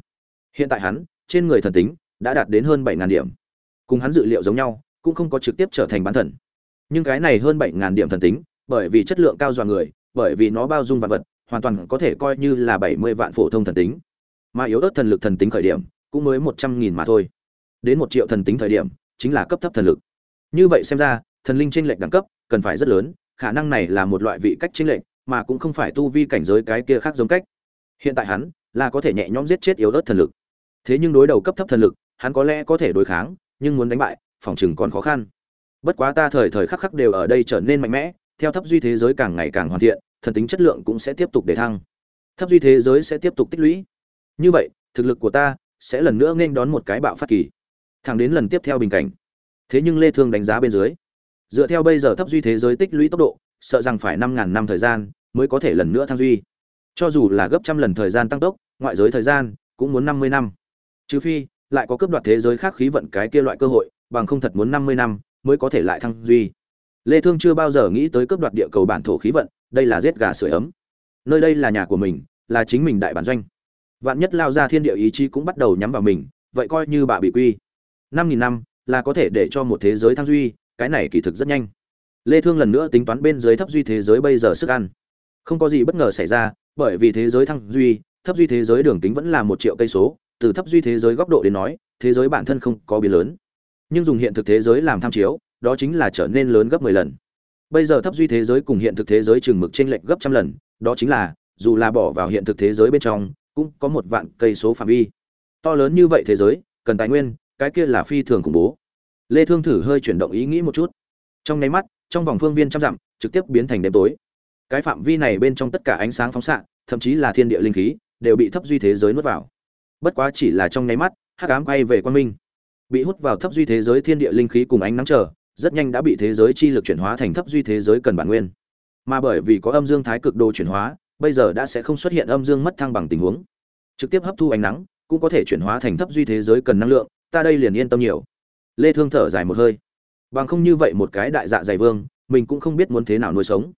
Hiện tại hắn, trên người thần tính đã đạt đến hơn 7000 điểm. Cùng hắn dự liệu giống nhau, cũng không có trực tiếp trở thành bán thần. Nhưng cái này hơn 7000 điểm thần tính, bởi vì chất lượng cao dọa người, bởi vì nó bao dung vạn vật, hoàn toàn có thể coi như là 70 vạn phổ thông thần tính. Mà yếu ớt thần lực thần tính khởi điểm, cũng mới 100.000 mà thôi. Đến một triệu thần tính thời điểm, chính là cấp thấp thần lực. Như vậy xem ra, thần linh chênh lệch đẳng cấp cần phải rất lớn, khả năng này là một loại vị cách chênh lệch, mà cũng không phải tu vi cảnh giới cái kia khác giống cách. Hiện tại hắn là có thể nhẹ nhõm giết chết yếu ớt thần lực. Thế nhưng đối đầu cấp thấp thần lực hắn có lẽ có thể đối kháng, nhưng muốn đánh bại, phòng chừng còn khó khăn. Bất quá ta thời thời khắc khắc đều ở đây trở nên mạnh mẽ, theo thấp duy thế giới càng ngày càng hoàn thiện, thần tính chất lượng cũng sẽ tiếp tục để thăng. Thấp duy thế giới sẽ tiếp tục tích lũy. Như vậy, thực lực của ta sẽ lần nữa nên đón một cái bạo phát kỳ. Thẳng đến lần tiếp theo bình cảnh. Thế nhưng lê thương đánh giá bên dưới, dựa theo bây giờ thấp duy thế giới tích lũy tốc độ, sợ rằng phải năm ngàn năm thời gian mới có thể lần nữa thăng duy. Cho dù là gấp trăm lần thời gian tăng tốc, ngoại giới thời gian cũng muốn năm mươi năm. Trừ phi lại có cướp đoạt thế giới khác khí vận cái kia loại cơ hội, bằng không thật muốn năm mươi năm mới có thể lại thăng duy. Lê thương chưa bao giờ nghĩ tới cướp đoạt địa cầu bản thổ khí vận, đây là giết gà sưởi ấm. Nơi đây là nhà của mình, là chính mình đại bản doanh. Vạn nhất lao ra thiên địa ý chí cũng bắt đầu nhắm vào mình, vậy coi như bà bị quy. năm nghìn năm là có thể để cho một thế giới thăng duy, cái này kỳ thực rất nhanh. Lê thương lần nữa tính toán bên dưới thấp duy thế giới bây giờ sức ăn. Không có gì bất ngờ xảy ra, bởi vì thế giới thăng duy, thấp duy thế giới đường kính vẫn là một triệu cây số từ thấp duy thế giới góc độ đến nói, thế giới bản thân không có biến lớn. Nhưng dùng hiện thực thế giới làm tham chiếu, đó chính là trở nên lớn gấp 10 lần. Bây giờ thấp duy thế giới cùng hiện thực thế giới chừng mực trên lệch gấp trăm lần, đó chính là, dù là bỏ vào hiện thực thế giới bên trong, cũng có một vạn cây số phạm vi. To lớn như vậy thế giới, cần tài nguyên, cái kia là phi thường khủng bố. Lê thương thử hơi chuyển động ý nghĩ một chút. Trong nháy mắt, trong vòng phương viên trăm dặm, trực tiếp biến thành đêm tối. Cái phạm vi này bên trong tất cả ánh sáng phóng xạ, thậm chí là thiên địa linh khí, đều bị thấp duy thế giới nuốt vào bất quá chỉ là trong nháy mắt, hắc ám quay về quan minh. Bị hút vào thấp duy thế giới thiên địa linh khí cùng ánh nắng trở rất nhanh đã bị thế giới chi lực chuyển hóa thành thấp duy thế giới cần bản nguyên. Mà bởi vì có âm dương thái cực đồ chuyển hóa, bây giờ đã sẽ không xuất hiện âm dương mất thăng bằng tình huống. Trực tiếp hấp thu ánh nắng, cũng có thể chuyển hóa thành thấp duy thế giới cần năng lượng, ta đây liền yên tâm nhiều. Lê thương thở dài một hơi. Bằng không như vậy một cái đại dạ dày vương, mình cũng không biết muốn thế nào nuôi sống.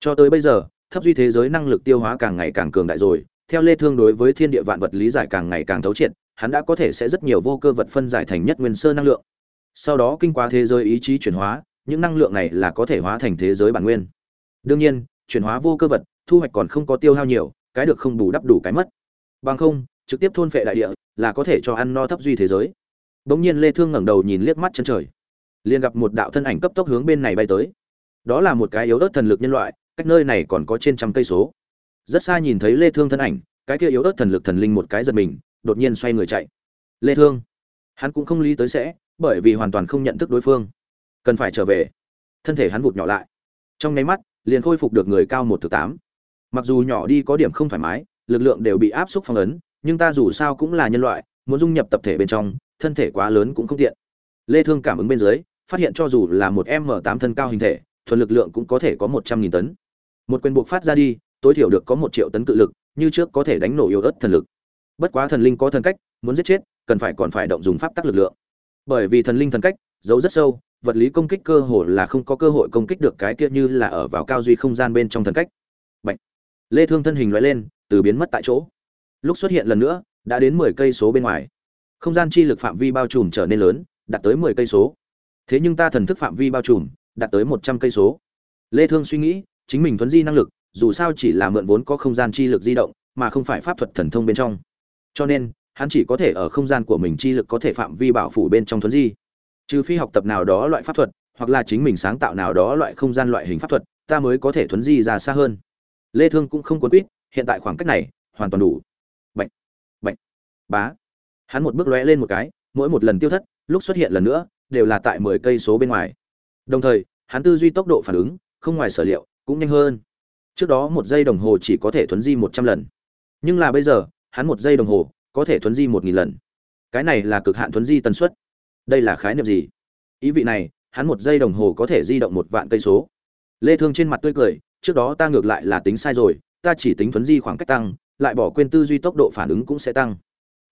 Cho tới bây giờ, thấp duy thế giới năng lực tiêu hóa càng ngày càng cường đại rồi theo lê thương đối với thiên địa vạn vật lý giải càng ngày càng thấu triệt, hắn đã có thể sẽ rất nhiều vô cơ vật phân giải thành nhất nguyên sơ năng lượng. Sau đó kinh qua thế giới ý chí chuyển hóa, những năng lượng này là có thể hóa thành thế giới bản nguyên. Đương nhiên, chuyển hóa vô cơ vật, thu hoạch còn không có tiêu hao nhiều, cái được không bù đắp đủ cái mất. Bằng không, trực tiếp thôn phệ đại địa là có thể cho ăn no thấp duy thế giới. Bỗng nhiên lê thương ngẩng đầu nhìn liếc mắt chân trời. Liền gặp một đạo thân ảnh cấp tốc hướng bên này bay tới. Đó là một cái yếu ớt thần lực nhân loại, cách nơi này còn có trên trăm cây số rất xa nhìn thấy lê thương thân ảnh, cái kia yếu ớt thần lực thần linh một cái giật mình, đột nhiên xoay người chạy. Lê thương. Hắn cũng không lý tới sẽ, bởi vì hoàn toàn không nhận thức đối phương. Cần phải trở về. Thân thể hắn vụt nhỏ lại. Trong nháy mắt, liền khôi phục được người cao một thứ tám. Mặc dù nhỏ đi có điểm không thoải mái, lực lượng đều bị áp xúc phong ấn, nhưng ta dù sao cũng là nhân loại, muốn dung nhập tập thể bên trong, thân thể quá lớn cũng không tiện. Lê thương cảm ứng bên dưới, phát hiện cho dù là một m 8 thân cao hình thể, thuần lực lượng cũng có thể có một trăm nghìn tấn. Một quyền buộc phát ra đi tối thiểu được có một triệu tấn cự lực, như trước có thể đánh nổ yếu ớt thần lực. Bất quá thần linh có thần cách, muốn giết chết, cần phải còn phải động dùng pháp tắc lực lượng. Bởi vì thần linh thần cách, giấu rất sâu, vật lý công kích cơ hồ là không có cơ hội công kích được cái kia như là ở vào cao duy không gian bên trong thần cách. Bạch. lê thương thân hình lóe lên, từ biến mất tại chỗ. Lúc xuất hiện lần nữa, đã đến 10 cây số bên ngoài. Không gian chi lực phạm vi bao trùm trở nên lớn, đạt tới 10 cây số. Thế nhưng ta thần thức phạm vi bao trùm, đạt tới 100 cây số. Lê thương suy nghĩ, chính mình thuấn di năng lực dù sao chỉ là mượn vốn có không gian chi lực di động, mà không phải pháp thuật thần thông bên trong. Cho nên, hắn chỉ có thể ở không gian của mình chi lực có thể phạm vi bảo phủ bên trong thuần di. Trừ phi học tập nào đó loại pháp thuật, hoặc là chính mình sáng tạo nào đó loại không gian loại hình pháp thuật, ta mới có thể thuần di ra xa hơn. Lê thương cũng không cuốn quýt, hiện tại khoảng cách này hoàn toàn đủ. Bệnh bệnh bá. Hắn một bước lóe lên một cái, mỗi một lần tiêu thất, lúc xuất hiện lần nữa, đều là tại 10 cây số bên ngoài. Đồng thời, hắn tư duy tốc độ phản ứng, không ngoài sở liệu, cũng nhanh hơn trước đó một giây đồng hồ chỉ có thể thuấn di 100 lần. Nhưng là bây giờ, hắn một giây đồng hồ có thể thuấn di 1000 lần. Cái này là cực hạn thuấn di tần suất. Đây là khái niệm gì? Ý vị này, hắn một giây đồng hồ có thể di động một vạn cây số. Lê thương trên mặt tươi cười, trước đó ta ngược lại là tính sai rồi, ta chỉ tính thuấn di khoảng cách tăng, lại bỏ quên tư duy tốc độ phản ứng cũng sẽ tăng.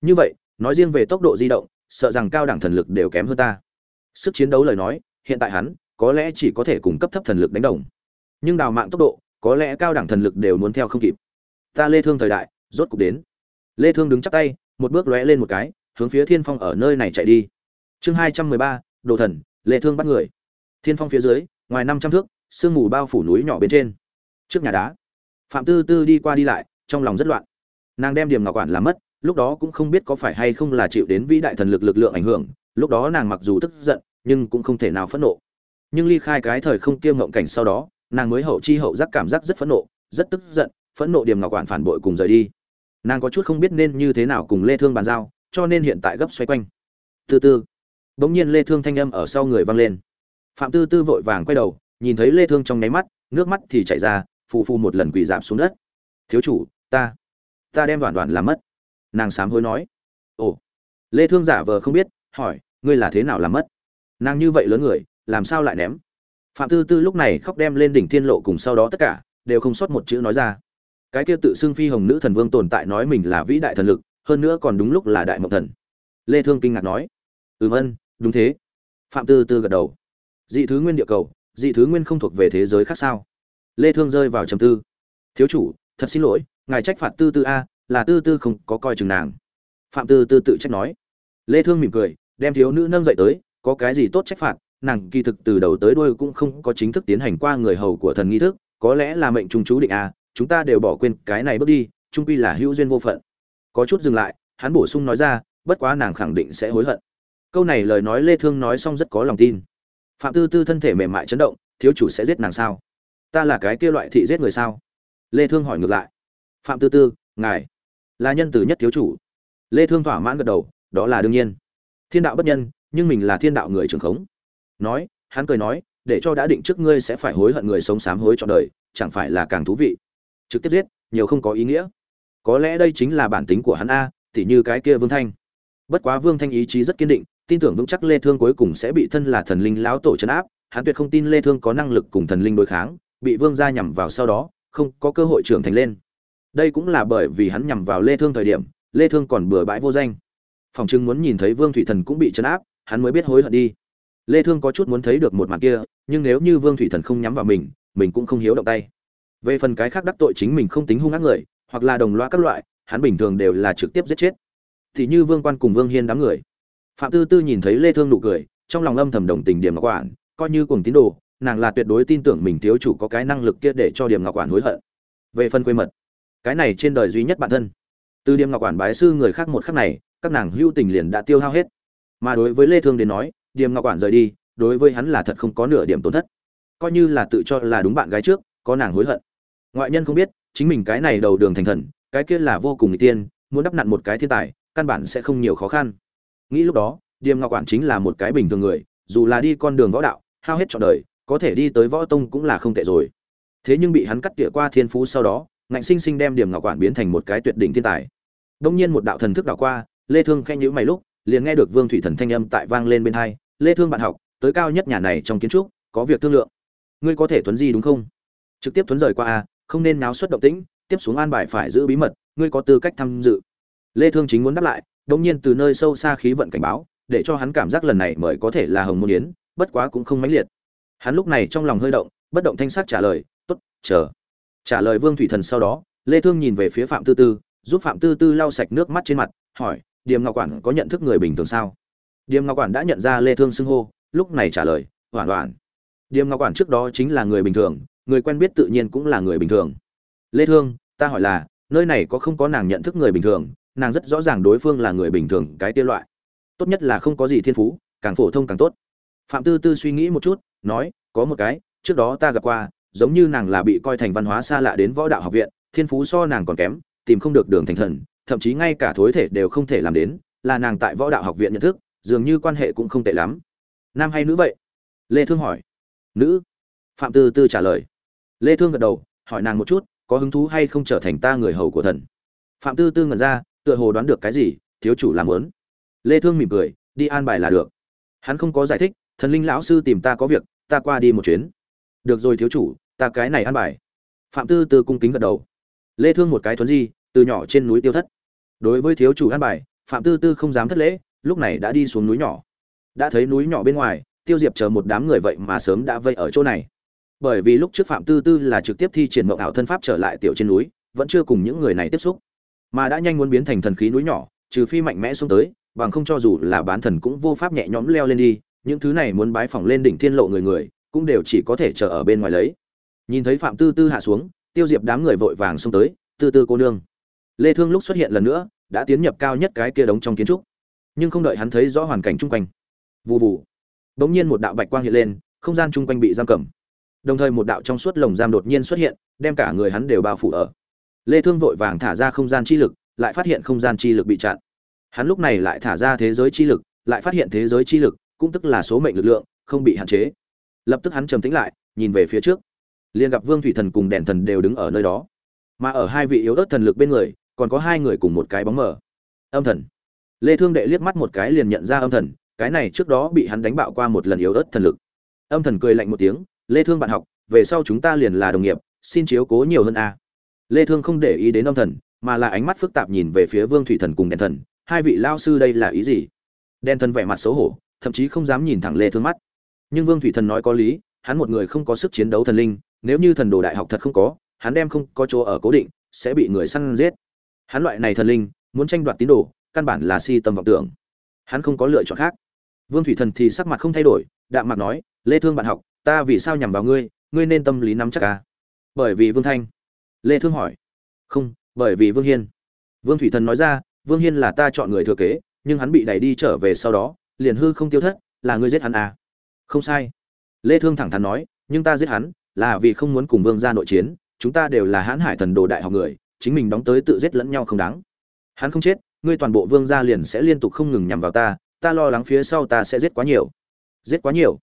Như vậy, nói riêng về tốc độ di động, sợ rằng cao đẳng thần lực đều kém hơn ta. Sức chiến đấu lời nói, hiện tại hắn, có lẽ chỉ có thể cung cấp thấp thần lực đánh đồng. Nhưng đào mạng tốc độ có lẽ cao đẳng thần lực đều muốn theo không kịp. Ta lê thương thời đại, rốt cục đến. Lê thương đứng chắp tay, một bước lóe lên một cái, hướng phía thiên phong ở nơi này chạy đi. Chương hai trăm mười ba, đồ thần, lê thương bắt người. Thiên phong phía dưới, ngoài năm trăm thước, sương mù bao phủ núi nhỏ bên trên. Trước nhà đá. Phạm tư tư đi qua đi lại, trong lòng rất loạn. Nàng đem điểm ngọc quản làm mất, lúc đó cũng không biết có phải hay không là chịu đến vĩ đại thần lực lực lượng ảnh hưởng, lúc đó nàng mặc dù tức giận, nhưng cũng không thể nào phẫn nộ. Nhưng ly khai cái thời không kiêm ngộng cảnh sau đó nàng mới hậu chi hậu giác cảm giác rất phẫn nộ, rất tức giận, phẫn nộ điểm ngọc quản phản bội cùng rời đi. Nàng có chút không biết nên như thế nào cùng lê thương bàn giao, cho nên hiện tại gấp xoay quanh. Từ từ. Bỗng nhiên lê thương thanh âm ở sau người vang lên. Phạm tư tư vội vàng quay đầu, nhìn thấy lê thương trong nháy mắt, nước mắt thì chảy ra, phù phù một lần quỳ dạp xuống đất. Thiếu chủ, ta ta đem đoạn đoạn làm mất. Nàng sám hối nói. Ồ. Lê thương giả vờ không biết, hỏi, ngươi là thế nào làm mất? Nàng như vậy lớn người, làm sao lại ném? Phạm tư tư lúc này khóc đem lên đỉnh thiên lộ cùng sau đó tất cả, đều không sót một chữ nói ra. Cái kia tự xưng phi hồng nữ thần vương tồn tại nói mình là vĩ đại thần lực, hơn nữa còn đúng lúc là đại mộng thần. Lê thương kinh ngạc nói, ừm ân đúng thế. Phạm tư tư gật đầu. Dị thứ nguyên địa cầu, dị thứ nguyên không thuộc về thế giới khác sao? Lê thương rơi vào trầm tư. Thiếu chủ, thật xin lỗi, ngài trách phạt tư tư a, là tư tư không có coi chừng nàng. Phạm tư tư tự trách nói. Lê thương mỉm cười, đem thiếu nữ nâng dậy tới, có cái gì tốt trách phạt nàng kỳ thực từ đầu tới đuôi cũng không có chính thức tiến hành qua người hầu của thần nghi thức, có lẽ là mệnh trung chú định a chúng ta đều bỏ quên cái này bước đi, trung quy là hữu duyên vô phận. Có chút dừng lại, hắn bổ sung nói ra, bất quá nàng khẳng định sẽ hối hận. Câu này lời nói lê thương nói xong rất có lòng tin. Phạm tư tư thân thể mềm mại chấn động, thiếu chủ sẽ giết nàng sao? Ta là cái kia loại thị giết người sao? Lê thương hỏi ngược lại. Phạm tư tư, ngài là nhân từ nhất thiếu chủ. Lê thương thỏa mãn gật đầu, đó là đương nhiên. Thiên đạo bất nhân, nhưng mình là thiên đạo người trưởng khống nói, hắn cười nói, để cho đã định trước ngươi sẽ phải hối hận người sống sám hối cho đời, chẳng phải là càng thú vị. Trực tiếp giết, nhiều không có ý nghĩa. Có lẽ đây chính là bản tính của hắn a, tỉ như cái kia vương thanh. Bất quá vương thanh ý chí rất kiên định, tin tưởng vững chắc lê thương cuối cùng sẽ bị thân là thần linh lão tổ chấn áp, hắn tuyệt không tin lê thương có năng lực cùng thần linh đối kháng, bị vương gia nhằm vào sau đó, không có cơ hội trưởng thành lên. Đây cũng là bởi vì hắn nhằm vào lê thương thời điểm, lê thương còn bừa bãi vô danh. Phòng trưng muốn nhìn thấy vương thủy thần cũng bị chấn áp, hắn mới biết hối hận đi lê thương có chút muốn thấy được một màn kia, nhưng nếu như vương thủy thần không nhắm vào mình mình cũng không hiếu động tay. Về phần cái khác đắc tội chính mình không tính hung ác người, hoặc là đồng loa các loại, hắn bình thường đều là trực tiếp giết chết. Thì như vương quan cùng vương hiên đám người. Phạm tư tư nhìn thấy lê thương nụ cười, trong lòng âm thầm đồng tình điểm ngọc quản, coi như cùng tín đồ, nàng là tuyệt đối tin tưởng mình thiếu chủ có cái năng lực kia để cho điểm ngọc quản hối hận. Về phần quê mật, cái này trên đời duy nhất bản thân. Từ điểm ngọc quản bái sư người khác một khắc này, các nàng hưu tình liền đã tiêu hao hết. Mà đối với lê thương đến nói Điềm ngọc quản rời đi, đối với hắn là thật không có nửa điểm tổn thất. Coi như là tự cho là đúng bạn gái trước, có nàng hối hận. Ngoại nhân không biết, chính mình cái này đầu đường thành thần, cái kia là vô cùng nguy tiên, muốn đắp nặn một cái thiên tài, căn bản sẽ không nhiều khó khăn. Nghĩ lúc đó, điềm ngọc quản chính là một cái bình thường người, dù là đi con đường võ đạo, hao hết trọn đời, có thể đi tới võ tông cũng là không tệ rồi. Thế nhưng bị hắn cắt tỉa qua thiên phú sau đó, ngạnh sinh sinh đem điểm ngọc quản biến thành một cái tuyệt đỉnh thiên tài. Đông nhiên một đạo thần thức đảo qua, lê thương khen nhữ mày lúc, liền nghe được vương thủy thần thanh âm tại vang lên bên hai lê thương bạn học, tới cao nhất nhà này trong kiến trúc, có việc thương lượng. Ngươi có thể tuấn di đúng không? Trực tiếp tuấn rời qua a, không nên náo xuất động tĩnh, tiếp xuống an bài phải giữ bí mật, ngươi có tư cách tham dự. Lê thương chính muốn đáp lại đống nhiên từ nơi sâu xa khí vận cảnh báo, để cho hắn cảm giác lần này mới có thể là hồng môn yến, bất quá cũng không mãnh liệt. Hắn lúc này trong lòng hơi động, bất động thanh sắc trả lời, tốt, chờ. Trả lời vương thủy thần sau đó, lê thương nhìn về phía phạm tư tư, giúp phạm tư tư lau sạch nước mắt trên mặt, hỏi, điềm ngọc quản có nhận thức người bình thường sao? Điềm ngọc quản đã nhận ra lê thương xưng hô, lúc này trả lời hoàn toàn điềm ngọc quản trước đó chính là người bình thường, người quen biết tự nhiên cũng là người bình thường. Lê thương, ta hỏi là, nơi này có không có nàng nhận thức người bình thường? Nàng rất rõ ràng đối phương là người bình thường, cái tiêu loại. Tốt nhất là không có gì thiên phú, càng phổ thông càng tốt. Phạm tư tư suy nghĩ một chút, nói, có một cái, trước đó ta gặp qua, giống như nàng là bị coi thành văn hóa xa lạ đến võ đạo học viện, thiên phú so nàng còn kém, tìm không được đường thành thần, thậm chí ngay cả thối thể đều không thể làm đến, là nàng tại võ đạo học viện nhận thức dường như quan hệ cũng không tệ lắm. Nam hay nữ vậy? Lê thương hỏi. Nữ. Phạm tư tư trả lời. Lê thương gật đầu, hỏi nàng một chút, có hứng thú hay không trở thành ta người hầu của thần? Phạm tư tư ngẩn ra, tựa hồ đoán được cái gì, thiếu chủ làm muốn lê thương mỉm cười, đi an bài là được. Hắn không có giải thích, thần linh lão sư tìm ta có việc, ta qua đi một chuyến. Được rồi thiếu chủ, ta cái này an bài. Phạm tư tư cung kính gật đầu. Lê thương một cái thuấn di, từ nhỏ trên núi tiêu thất. Đối với thiếu chủ an bài, phạm tư tư không dám thất lễ lúc này đã đi xuống núi nhỏ. Đã thấy núi nhỏ bên ngoài, tiêu diệp chờ một đám người vậy mà sớm đã vây ở chỗ này. Bởi vì lúc trước phạm tư tư là trực tiếp thi triển mộng ảo thân pháp trở lại tiểu trên núi, vẫn chưa cùng những người này tiếp xúc. Mà đã nhanh muốn biến thành thần khí núi nhỏ, trừ phi mạnh mẽ xuống tới, bằng không cho dù là bán thần cũng vô pháp nhẹ nhõm leo lên đi. Những thứ này muốn bái phỏng lên đỉnh thiên lộ người người, cũng đều chỉ có thể chờ ở bên ngoài lấy. Nhìn thấy phạm tư tư hạ xuống, tiêu diệp đám người vội vàng xông tới, tư tư cô nương. Lê thương lúc xuất hiện lần nữa, đã tiến nhập cao nhất cái kia đống trong kiến trúc nhưng không đợi hắn thấy rõ hoàn cảnh chung quanh. Vù vù. Bỗng nhiên một đạo bạch quang hiện lên, không gian chung quanh bị giam cầm. Đồng thời một đạo trong suốt lồng giam đột nhiên xuất hiện, đem cả người hắn đều bao phủ ở. Lê thương vội vàng thả ra không gian chi lực, lại phát hiện không gian chi lực bị chặn. Hắn lúc này lại thả ra thế giới chi lực, lại phát hiện thế giới chi lực, cũng tức là số mệnh lực lượng, không bị hạn chế. Lập tức hắn trầm tĩnh lại, nhìn về phía trước. Liền gặp vương thủy thần cùng đèn thần đều đứng ở nơi đó. Mà ở hai vị yếu ớt thần lực bên người, còn có hai người cùng một cái bóng mờ. Âm thần lê thương đệ liếc mắt một cái liền nhận ra âm thần, cái này trước đó bị hắn đánh bạo qua một lần yếu ớt thần lực. Âm thần cười lạnh một tiếng, lê thương bạn học, về sau chúng ta liền là đồng nghiệp, xin chiếu cố nhiều hơn a. Lê thương không để ý đến âm thần, mà là ánh mắt phức tạp nhìn về phía vương thủy thần cùng đèn thần, hai vị lao sư đây là ý gì? Đèn thần vẻ mặt xấu hổ, thậm chí không dám nhìn thẳng lê thương mắt. Nhưng vương thủy thần nói có lý, hắn một người không có sức chiến đấu thần linh, nếu như thần đồ đại học thật không có, hắn đem không có chỗ ở cố định, sẽ bị người săn giết. Hắn loại này thần linh, muốn tranh đoạt tín đồ căn bản là si tâm vọng tưởng. Hắn không có lựa chọn khác. Vương thủy thần thì sắc mặt không thay đổi, đạm mặt nói, lê thương bạn học, ta vì sao nhằm vào ngươi? Ngươi nên tâm lý nắm chắc à? bởi vì vương thanh. Lê thương hỏi. Không, bởi vì vương hiên. Vương thủy thần nói ra, vương hiên là ta chọn người thừa kế, nhưng hắn bị đẩy đi trở về sau đó, liền hư không tiêu thất, là ngươi giết hắn à? Không sai. Lê thương thẳng thắn nói, nhưng ta giết hắn, là vì không muốn cùng vương gia nội chiến, chúng ta đều là hãn hải thần đồ đại học người, chính mình đóng tới tự giết lẫn nhau không đáng. Hắn không chết ngươi toàn bộ vương gia liền sẽ liên tục không ngừng nhằm vào ta ta lo lắng phía sau ta sẽ giết quá nhiều. Giết quá nhiều.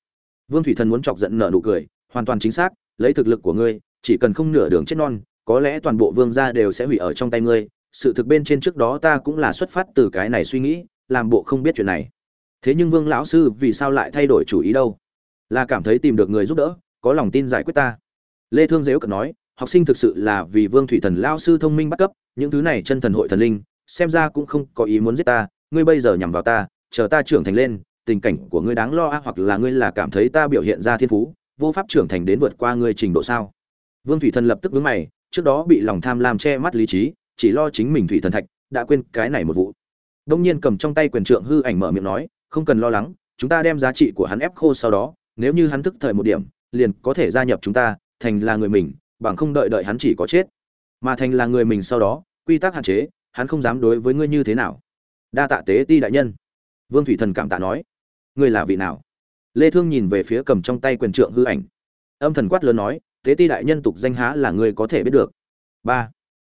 Vương thủy thần muốn chọc giận nợ nụ cười, hoàn toàn chính xác, lấy thực lực của ngươi, chỉ cần không nửa đường chết non, có lẽ toàn bộ vương gia đều sẽ hủy ở trong tay ngươi. Sự thực bên trên trước đó ta cũng là xuất phát từ cái này suy nghĩ, làm bộ không biết chuyện này. Thế nhưng vương lão sư vì sao lại thay đổi chủ ý đâu? Là cảm thấy tìm được người giúp đỡ, có lòng tin giải quyết ta. Lê thương dếu cận nói, học sinh thực sự là vì vương thủy thần lao sư thông minh bắt cấp, những thứ này chân thần hội thần linh xem ra cũng không có ý muốn giết ta, ngươi bây giờ nhằm vào ta, chờ ta trưởng thành lên, tình cảnh của ngươi đáng lo a hoặc là ngươi là cảm thấy ta biểu hiện ra thiên phú, vô pháp trưởng thành đến vượt qua ngươi trình độ sao? Vương thủy thần lập tức vướng mày, trước đó bị lòng tham lam che mắt lý trí, chỉ lo chính mình thủy thần thạch, đã quên cái này một vụ. Đông nhiên cầm trong tay quyền trượng hư ảnh mở miệng nói, không cần lo lắng, chúng ta đem giá trị của hắn ép khô sau đó, nếu như hắn thức thời một điểm, liền có thể gia nhập chúng ta, thành là người mình, bằng không đợi đợi hắn chỉ có chết. Mà thành là người mình sau đó, quy tắc hạn chế hắn không dám đối với ngươi như thế nào. Đa tạ tế ti đại nhân. Vương thủy thần cảm tạ nói. Ngươi là vị nào? Lê thương nhìn về phía cầm trong tay quyền trượng hư ảnh. Âm thần quát lớn nói, tế ti đại nhân tục danh há là ngươi có thể biết được. Ba.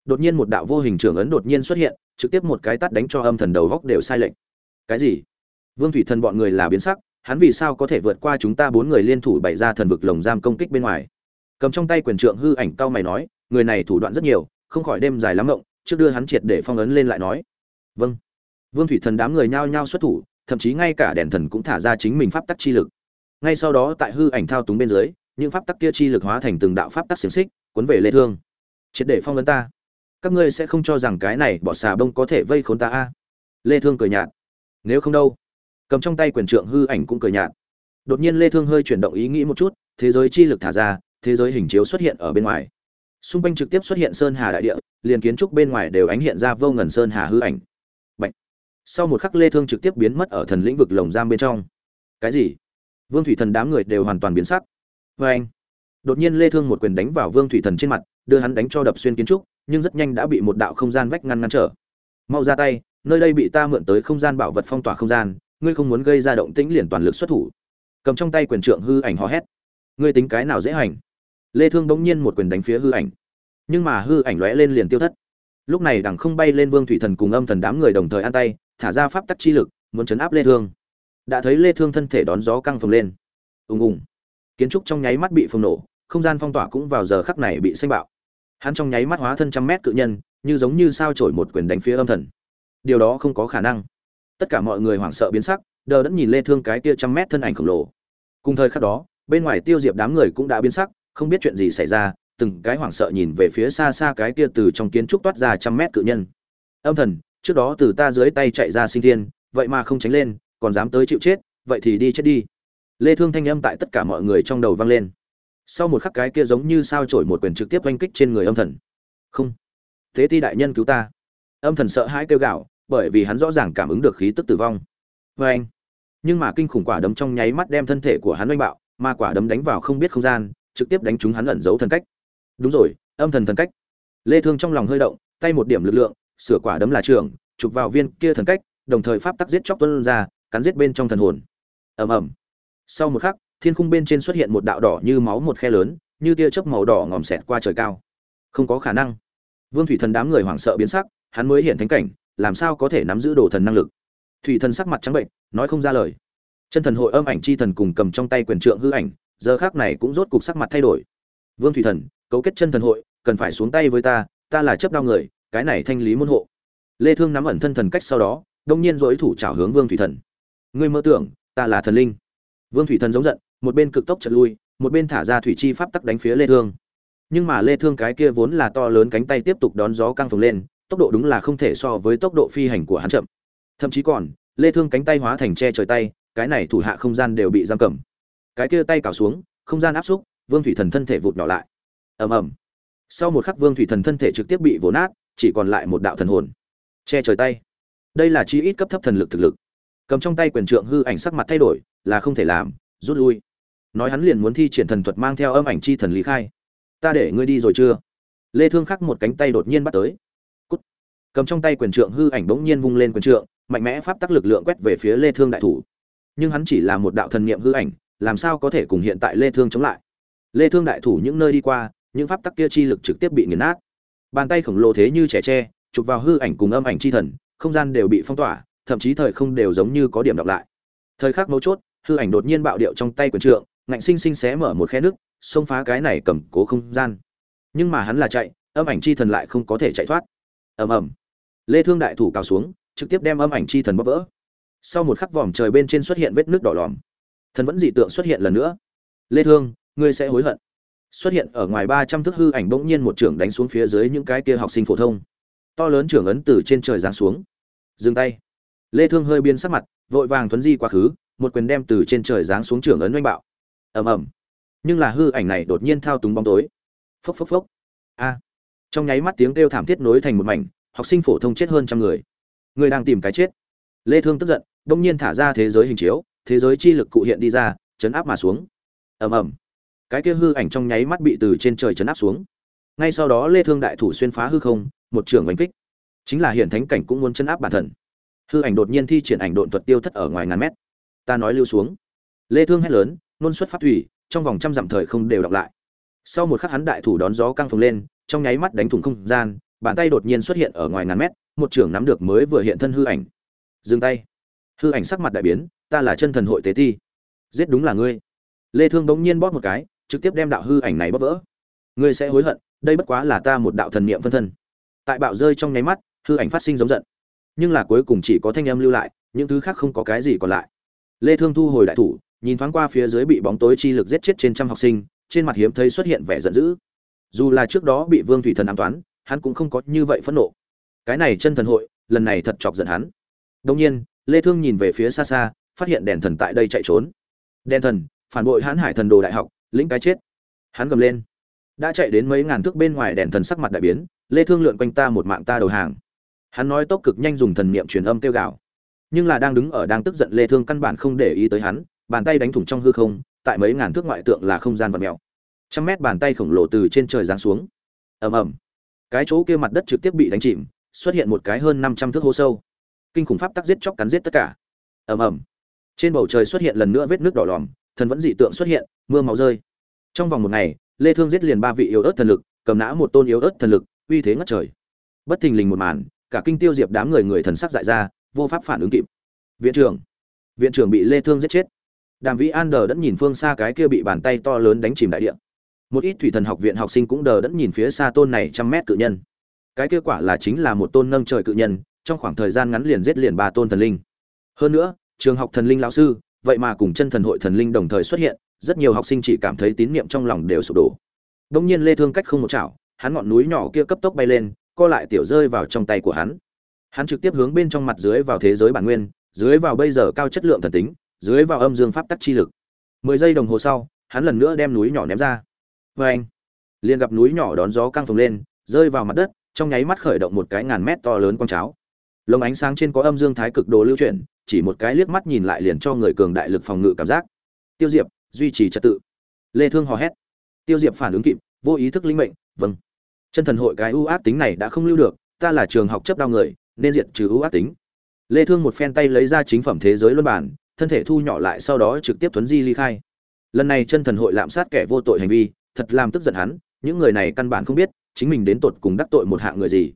Đột nhiên một đạo vô hình trưởng ấn đột nhiên xuất hiện, trực tiếp một cái tát đánh cho âm thần đầu góc đều sai lệch. Cái gì? Vương thủy thần bọn người là biến sắc, hắn vì sao có thể vượt qua chúng ta bốn người liên thủ bày ra thần vực lồng giam công kích bên ngoài? Cầm trong tay quyền trượng hư ảnh cao mày nói, người này thủ đoạn rất nhiều, không khỏi đêm dài lắm động trước đưa hắn triệt để phong ấn lên lại nói. Vâng. Vương thủy thần đám người nhao nhao xuất thủ, thậm chí ngay cả đèn thần cũng thả ra chính mình pháp tắc chi lực. Ngay sau đó tại hư ảnh thao túng bên dưới, những pháp tắc kia chi lực hóa thành từng đạo pháp tắc xiềng xích, cuốn về lê thương. Triệt để phong ấn ta. Các ngươi sẽ không cho rằng cái này bỏ xà bông có thể vây khốn ta a? Lê thương cười nhạt. Nếu không đâu. Cầm trong tay quyền trượng hư ảnh cũng cười nhạt. Đột nhiên lê thương hơi chuyển động ý nghĩ một chút, thế giới chi lực thả ra, thế giới hình chiếu xuất hiện ở bên ngoài xung quanh trực tiếp xuất hiện sơn hà đại địa, liền kiến trúc bên ngoài đều ánh hiện ra vô ngần sơn hà hư ảnh. Bạch. sau một khắc lê thương trực tiếp biến mất ở thần lĩnh vực lồng giam bên trong. Cái gì? Vương thủy thần đám người đều hoàn toàn biến sắc. Với anh. Đột nhiên lê thương một quyền đánh vào vương thủy thần trên mặt, đưa hắn đánh cho đập xuyên kiến trúc, nhưng rất nhanh đã bị một đạo không gian vách ngăn ngăn trở. Mau ra tay, nơi đây bị ta mượn tới không gian bảo vật phong tỏa không gian, ngươi không muốn gây ra động tĩnh liền toàn lực xuất thủ. Cầm trong tay quyền trượng hư ảnh hò hét. Ngươi tính cái nào dễ hành? Lê thương bỗng nhiên một quyền đánh phía hư ảnh. Nhưng mà hư ảnh lóe lên liền tiêu thất. Lúc này đằng không bay lên vương thủy thần cùng âm thần đám người đồng thời ăn tay, thả ra pháp tắc chi lực, muốn chấn áp lê thương. Đã thấy lê thương thân thể đón gió căng phồng lên. Ùng ùng. Kiến trúc trong nháy mắt bị phồng nổ, không gian phong tỏa cũng vào giờ khắc này bị xanh bạo. Hắn trong nháy mắt hóa thân trăm mét cự nhân, như giống như sao chổi một quyền đánh phía âm thần. Điều đó không có khả năng. Tất cả mọi người hoảng sợ biến sắc, đờ đẫn nhìn lê thương cái kia trăm mét thân ảnh khổng lồ. Cùng thời khắc đó, bên ngoài tiêu diệp đám người cũng đã biến sắc không biết chuyện gì xảy ra, từng cái hoảng sợ nhìn về phía xa xa cái kia từ trong kiến trúc toát ra trăm mét cự nhân. Âm thần, trước đó từ ta dưới tay chạy ra sinh thiên, vậy mà không tránh lên, còn dám tới chịu chết, vậy thì đi chết đi. Lê thương thanh âm tại tất cả mọi người trong đầu vang lên. Sau một khắc cái kia giống như sao chổi một quyền trực tiếp oanh kích trên người âm thần. Không. Thế ti đại nhân cứu ta. Âm thần sợ hãi kêu gào, bởi vì hắn rõ ràng cảm ứng được khí tức tử vong. Vê anh. Nhưng mà kinh khủng quả đấm trong nháy mắt đem thân thể của hắn oanh bạo, mà quả đấm đánh vào không biết không gian trực tiếp đánh trúng hắn ẩn giấu thần cách. Đúng rồi, âm thần thần cách. Lê thương trong lòng hơi động, tay một điểm lực lượng, sửa quả đấm là trường, chụp vào viên kia thần cách, đồng thời pháp tắc giết chóc tuân ra, cắn giết bên trong thần hồn. Ầm ầm. Sau một khắc, thiên khung bên trên xuất hiện một đạo đỏ như máu một khe lớn, như tia chớp màu đỏ ngòm xẹt qua trời cao. Không có khả năng. Vương thủy thần đám người hoảng sợ biến sắc, hắn mới hiện thánh cảnh, làm sao có thể nắm giữ đồ thần năng lực? Thủy thần sắc mặt trắng bệnh, nói không ra lời. Chân thần hội âm ảnh chi thần cùng cầm trong tay quyền trượng hư ảnh giờ khác này cũng rốt cục sắc mặt thay đổi. Vương thủy thần, cấu kết chân thần hội, cần phải xuống tay với ta ta là chấp đao người, cái này thanh lý môn hộ. Lê thương nắm ẩn thân thần cách sau đó, đông nhiên dối thủ chảo hướng vương thủy thần. Ngươi mơ tưởng, ta là thần linh. Vương thủy thần giống giận, một bên cực tốc chật lui, một bên thả ra thủy chi pháp tắc đánh phía lê thương. Nhưng mà lê thương cái kia vốn là to lớn cánh tay tiếp tục đón gió căng phồng lên, tốc độ đúng là không thể so với tốc độ phi hành của hắn chậm. Thậm chí còn, lê thương cánh tay hóa thành che trời tay, cái này thủ hạ không gian đều bị giam cầm cái kia tay cào xuống, không gian áp xúc, vương thủy thần thân thể vụt nhỏ lại. Ầm ầm. Sau một khắc vương thủy thần thân thể trực tiếp bị vỗ nát, chỉ còn lại một đạo thần hồn. Che trời tay. Đây là chi ít cấp thấp thần lực thực lực. Cầm trong tay quyền trượng hư ảnh sắc mặt thay đổi, là không thể làm, rút lui. Nói hắn liền muốn thi triển thần thuật mang theo âm ảnh chi thần lý khai. Ta để ngươi đi rồi chưa? Lê thương khắc một cánh tay đột nhiên bắt tới. Cút. cầm trong tay quyền trượng hư ảnh bỗng nhiên vung lên quyền trượng, mạnh mẽ pháp tắc lực lượng quét về phía lê thương đại thủ. Nhưng hắn chỉ là một đạo thần niệm hư ảnh làm sao có thể cùng hiện tại lê thương chống lại? Lê thương đại thủ những nơi đi qua, những pháp tắc kia chi lực trực tiếp bị nghiền nát. Bàn tay khổng lồ thế như trẻ tre, chụp vào hư ảnh cùng âm ảnh chi thần, không gian đều bị phong tỏa, thậm chí thời không đều giống như có điểm đọc lại. Thời khắc mấu chốt, hư ảnh đột nhiên bạo điệu trong tay quyền trượng, ngạnh sinh sinh xé mở một khe nước xông phá cái này cầm cố không gian. Nhưng mà hắn là chạy, âm ảnh chi thần lại không có thể chạy thoát. Ầm ầm. Lê thương đại thủ cào xuống, trực tiếp đem âm ảnh chi thần bóp vỡ. Sau một khắc vòm trời bên trên xuất hiện vết nước đỏ lòm thần vẫn dị tượng xuất hiện lần nữa. Lê thương, ngươi sẽ hối hận. Xuất hiện ở ngoài 300 thước hư ảnh bỗng nhiên một trưởng đánh xuống phía dưới những cái kia học sinh phổ thông. To lớn trưởng ấn từ trên trời giáng xuống. Dừng tay. Lê thương hơi biến sắc mặt, vội vàng thuấn di quá khứ, một quyền đem từ trên trời giáng xuống trưởng ấn oanh bạo. Ầm ầm. Nhưng là hư ảnh này đột nhiên thao túng bóng tối. Phốc phốc phốc. A. Trong nháy mắt tiếng kêu thảm thiết nối thành một mảnh, học sinh phổ thông chết hơn trăm người. Người đang tìm cái chết. Lê thương tức giận, bỗng nhiên thả ra thế giới hình chiếu thế giới chi lực cụ hiện đi ra, chấn áp mà xuống. Ầm ầm. Cái kia hư ảnh trong nháy mắt bị từ trên trời chấn áp xuống. Ngay sau đó lê thương đại thủ xuyên phá hư không, một trường đánh kích. Chính là hiển thánh cảnh cũng muốn chấn áp bản thần hư ảnh đột nhiên thi triển ảnh độn thuật tiêu thất ở ngoài ngàn mét. Ta nói lưu xuống. Lê thương hét lớn, nôn xuất phát thủy, trong vòng trăm dặm thời không đều đọc lại. Sau một khắc hắn đại thủ đón gió căng phồng lên, trong nháy mắt đánh thủng không gian, bàn tay đột nhiên xuất hiện ở ngoài ngàn mét, một trưởng nắm được mới vừa hiện thân hư ảnh. Dừng tay. Hư ảnh sắc mặt đại biến ta là chân thần hội tế ti. Giết đúng là ngươi. Lê thương bỗng nhiên bóp một cái, trực tiếp đem đạo hư ảnh này bóp vỡ. Ngươi sẽ hối hận, đây bất quá là ta một đạo thần niệm phân thân. Tại bạo rơi trong nháy mắt, hư ảnh phát sinh giống giận. Nhưng là cuối cùng chỉ có thanh âm lưu lại, những thứ khác không có cái gì còn lại. Lê thương thu hồi đại thủ, nhìn thoáng qua phía dưới bị bóng tối chi lực giết chết trên trăm học sinh, trên mặt hiếm thấy xuất hiện vẻ giận dữ. Dù là trước đó bị vương thủy thần ám toán, hắn cũng không có như vậy phẫn nộ. Cái này chân thần hội, lần này thật chọc giận hắn. Đông nhiên, lê thương nhìn về phía xa xa phát hiện đèn thần tại đây chạy trốn. Đèn thần, phản bội hãn hải thần đồ đại học, lĩnh cái chết. Hắn gầm lên. Đã chạy đến mấy ngàn thước bên ngoài đèn thần sắc mặt đại biến, lê thương lượn quanh ta một mạng ta đầu hàng. Hắn nói tốc cực nhanh dùng thần niệm truyền âm kêu gào. Nhưng là đang đứng ở đang tức giận lê thương căn bản không để ý tới hắn, bàn tay đánh thủng trong hư không, tại mấy ngàn thước ngoại tượng là không gian vật mèo. Trăm mét bàn tay khổng lồ từ trên trời giáng xuống. Ầm ầm. Cái chỗ kia mặt đất trực tiếp bị đánh chìm, xuất hiện một cái hơn 500 thước hố sâu. Kinh khủng pháp tắc giết chóc cắn giết tất cả. Ầm ầm trên bầu trời xuất hiện lần nữa vết nước đỏ lòm, thần vẫn dị tượng xuất hiện, mưa máu rơi. Trong vòng một ngày, lê thương giết liền ba vị yếu ớt thần lực, cầm nã một tôn yếu ớt thần lực, uy thế ngất trời. Bất thình lình một màn, cả kinh tiêu diệp đám người người thần sắc dại ra, vô pháp phản ứng kịp. Viện trưởng viện trưởng bị lê thương giết chết. Đàm vĩ an đờ đẫn nhìn phương xa cái kia bị bàn tay to lớn đánh chìm đại địa. Một ít thủy thần học viện học sinh cũng đờ đẫn nhìn phía xa tôn này trăm mét cự nhân. Cái kia quả là chính là một tôn nâng trời cự nhân, trong khoảng thời gian ngắn liền giết liền ba tôn thần linh. Hơn nữa trường học thần linh lão sư, vậy mà cùng chân thần hội thần linh đồng thời xuất hiện, rất nhiều học sinh chỉ cảm thấy tín niệm trong lòng đều sụp đổ. Đông nhiên lê thương cách không một chảo, hắn ngọn núi nhỏ kia cấp tốc bay lên, co lại tiểu rơi vào trong tay của hắn. Hắn trực tiếp hướng bên trong mặt dưới vào thế giới bản nguyên, dưới vào bây giờ cao chất lượng thần tính, dưới vào âm dương pháp tắc chi lực. Mười giây đồng hồ sau, hắn lần nữa đem núi nhỏ ném ra. Vê anh liền gặp núi nhỏ đón gió căng phồng lên, rơi vào mặt đất, trong nháy mắt khởi động một cái ngàn mét to lớn quang cháo. Lồng ánh sáng trên có âm dương thái cực đồ lưu chuyển chỉ một cái liếc mắt nhìn lại liền cho người cường đại lực phòng ngự cảm giác. Tiêu diệp, duy trì trật tự. Lê thương hò hét. Tiêu diệp phản ứng kịp, vô ý thức linh mệnh vâng. Chân thần hội cái ưu ác tính này đã không lưu được, ta là trường học chấp đau người, nên diệt trừ ưu ác tính. Lê thương một phen tay lấy ra chính phẩm thế giới luân bản, thân thể thu nhỏ lại sau đó trực tiếp tuấn di ly khai. Lần này chân thần hội lạm sát kẻ vô tội hành vi, thật làm tức giận hắn, những người này căn bản không biết, chính mình đến tột cùng đắc tội một hạng người gì.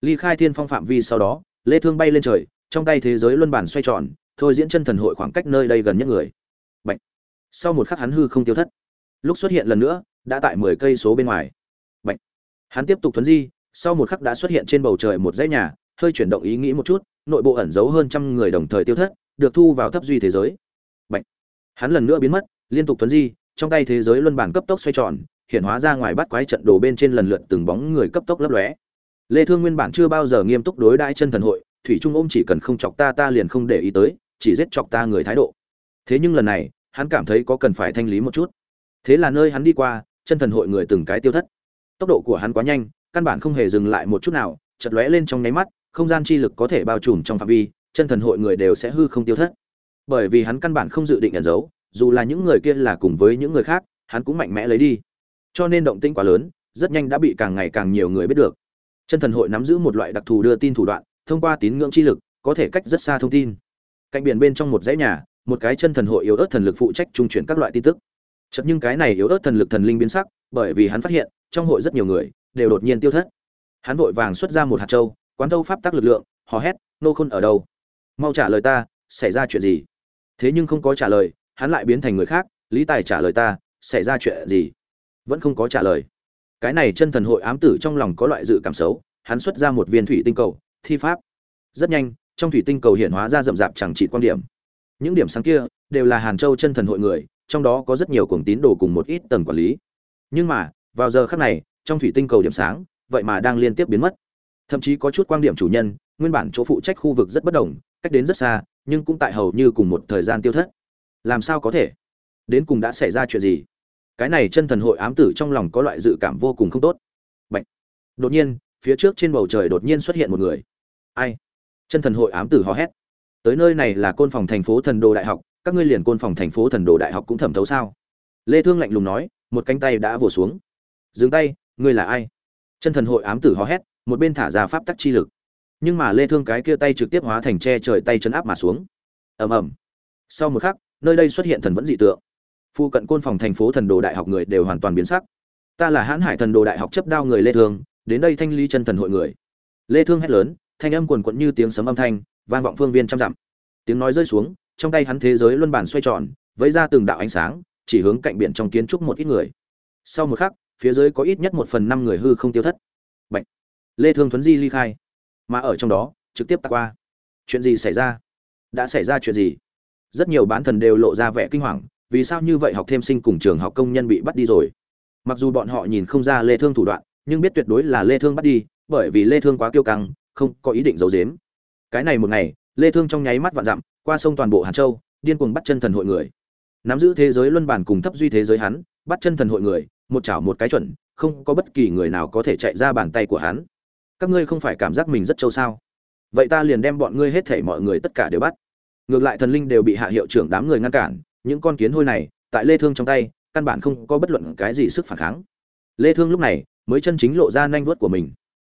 Ly khai thiên phong phạm vi sau đó, lê thương bay lên trời trong tay thế giới luân bản xoay tròn, thôi diễn chân thần hội khoảng cách nơi đây gần nhất người Bạch. sau một khắc hắn hư không tiêu thất lúc xuất hiện lần nữa, đã tại 10 cây số bên ngoài Bạch. hắn tiếp tục tuấn di, sau một khắc đã xuất hiện trên bầu trời một dãy nhà, hơi chuyển động ý nghĩ một chút, nội bộ ẩn giấu hơn trăm người đồng thời tiêu thất, được thu vào thấp duy thế giới Bạch. hắn lần nữa biến mất, liên tục tuấn di, trong tay thế giới luân bản cấp tốc xoay tròn, hiện hóa ra ngoài bắt quái trận đồ bên trên lần lượt từng bóng người cấp tốc lấp lóe lê thương nguyên bản chưa bao giờ nghiêm túc đối đãi chân thần hội thủy trung ôm chỉ cần không chọc ta ta liền không để ý tới, chỉ giết chọc ta người thái độ. Thế nhưng lần này, hắn cảm thấy có cần phải thanh lý một chút. Thế là nơi hắn đi qua, chân thần hội người từng cái tiêu thất. Tốc độ của hắn quá nhanh, căn bản không hề dừng lại một chút nào chật lóe lên trong nháy mắt, không gian chi lực có thể bao trùm trong phạm vi, chân thần hội người đều sẽ hư không tiêu thất. Bởi vì hắn căn bản không dự định ẩn giấu, dù là những người kia là cùng với những người khác, hắn cũng mạnh mẽ lấy đi. Cho nên động tĩnh quá lớn, rất nhanh đã bị càng ngày càng nhiều người biết được. Chân thần hội nắm giữ một loại đặc thù đưa tin thủ đoạn thông qua tín ngưỡng chi lực, có thể cách rất xa thông tin. Cạnh biển bên trong một dãy nhà, một cái chân thần hội yếu ớt thần lực phụ trách trung chuyển các loại tin tức. Chật nhưng cái này yếu ớt thần lực thần linh biến sắc, bởi vì hắn phát hiện, trong hội rất nhiều người, đều đột nhiên tiêu thất. Hắn vội vàng xuất ra một hạt châu, quán thâu pháp tắc lực lượng, hò hét, nô khôn ở đâu? Mau trả lời ta, xảy ra chuyện gì? Thế nhưng không có trả lời, hắn lại biến thành người khác, lý tài trả lời ta, xảy ra chuyện gì? Vẫn không có trả lời. Cái này chân thần hội ám tử trong lòng có loại dự cảm xấu, hắn xuất ra một viên thủy tinh cầu thi pháp. Rất nhanh, trong thủy tinh cầu hiện hóa ra rậm rạp chẳng trị quan điểm. Những điểm sáng kia đều là hàn châu chân thần hội người, trong đó có rất nhiều cuồng tín đồ cùng một ít tầng quản lý. Nhưng mà, vào giờ khắc này, trong thủy tinh cầu điểm sáng, vậy mà đang liên tiếp biến mất. Thậm chí có chút quan điểm chủ nhân, nguyên bản chỗ phụ trách khu vực rất bất đồng, cách đến rất xa, nhưng cũng tại hầu như cùng một thời gian tiêu thất. Làm sao có thể? Đến cùng đã xảy ra chuyện gì? Cái này chân thần hội ám tử trong lòng có loại dự cảm vô cùng không tốt. Bạch. đột nhiên, phía trước trên bầu trời đột nhiên xuất hiện một người ai? Chân thần hội ám tử hò hét. Tới nơi này là côn phòng thành phố thần đồ đại học, các ngươi liền côn phòng thành phố thần đồ đại học cũng thẩm thấu sao? Lê thương lạnh lùng nói, một cánh tay đã vồ xuống. Dừng tay, ngươi là ai? Chân thần hội ám tử hò hét, một bên thả ra pháp tắc chi lực. Nhưng mà lê thương cái kia tay trực tiếp hóa thành che trời tay chân áp mà xuống. Ầm ầm. Sau một khắc, nơi đây xuất hiện thần vẫn dị tượng. Phu cận côn phòng thành phố thần đồ đại học người đều hoàn toàn biến sắc. Ta là hãn hải thần đồ đại học chấp đao người lê thương, đến đây thanh ly chân thần hội người. Lê thương hét lớn thanh âm quần quẫn như tiếng sấm âm thanh, vang vọng phương viên trăm dặm. Tiếng nói rơi xuống, trong tay hắn thế giới luân bản xoay tròn, vẫy ra từng đạo ánh sáng, chỉ hướng cạnh biển trong kiến trúc một ít người. Sau một khắc, phía dưới có ít nhất một phần năm người hư không tiêu thất. Bạch. lê thương thuấn di ly khai. Mà ở trong đó, trực tiếp tạc qua. Chuyện gì xảy ra? Đã xảy ra chuyện gì? Rất nhiều bán thần đều lộ ra vẻ kinh hoàng, vì sao như vậy học thêm sinh cùng trường học công nhân bị bắt đi rồi? Mặc dù bọn họ nhìn không ra lê thương thủ đoạn, nhưng biết tuyệt đối là lê thương bắt đi, bởi vì lê thương quá kiêu căng không có ý định giấu giếm. Cái này một ngày, lê thương trong nháy mắt vạn dặm, qua sông toàn bộ hàn châu, điên cuồng bắt chân thần hội người. Nắm giữ thế giới luân bản cùng thấp duy thế giới hắn, bắt chân thần hội người, một chảo một cái chuẩn, không có bất kỳ người nào có thể chạy ra bàn tay của hắn. Các ngươi không phải cảm giác mình rất trâu sao? Vậy ta liền đem bọn ngươi hết thảy mọi người tất cả đều bắt. Ngược lại thần linh đều bị hạ hiệu trưởng đám người ngăn cản, những con kiến hôi này, tại lê thương trong tay, căn bản không có bất luận cái gì sức phản kháng. Lê thương lúc này mới chân chính lộ ra nhanh vuốt của mình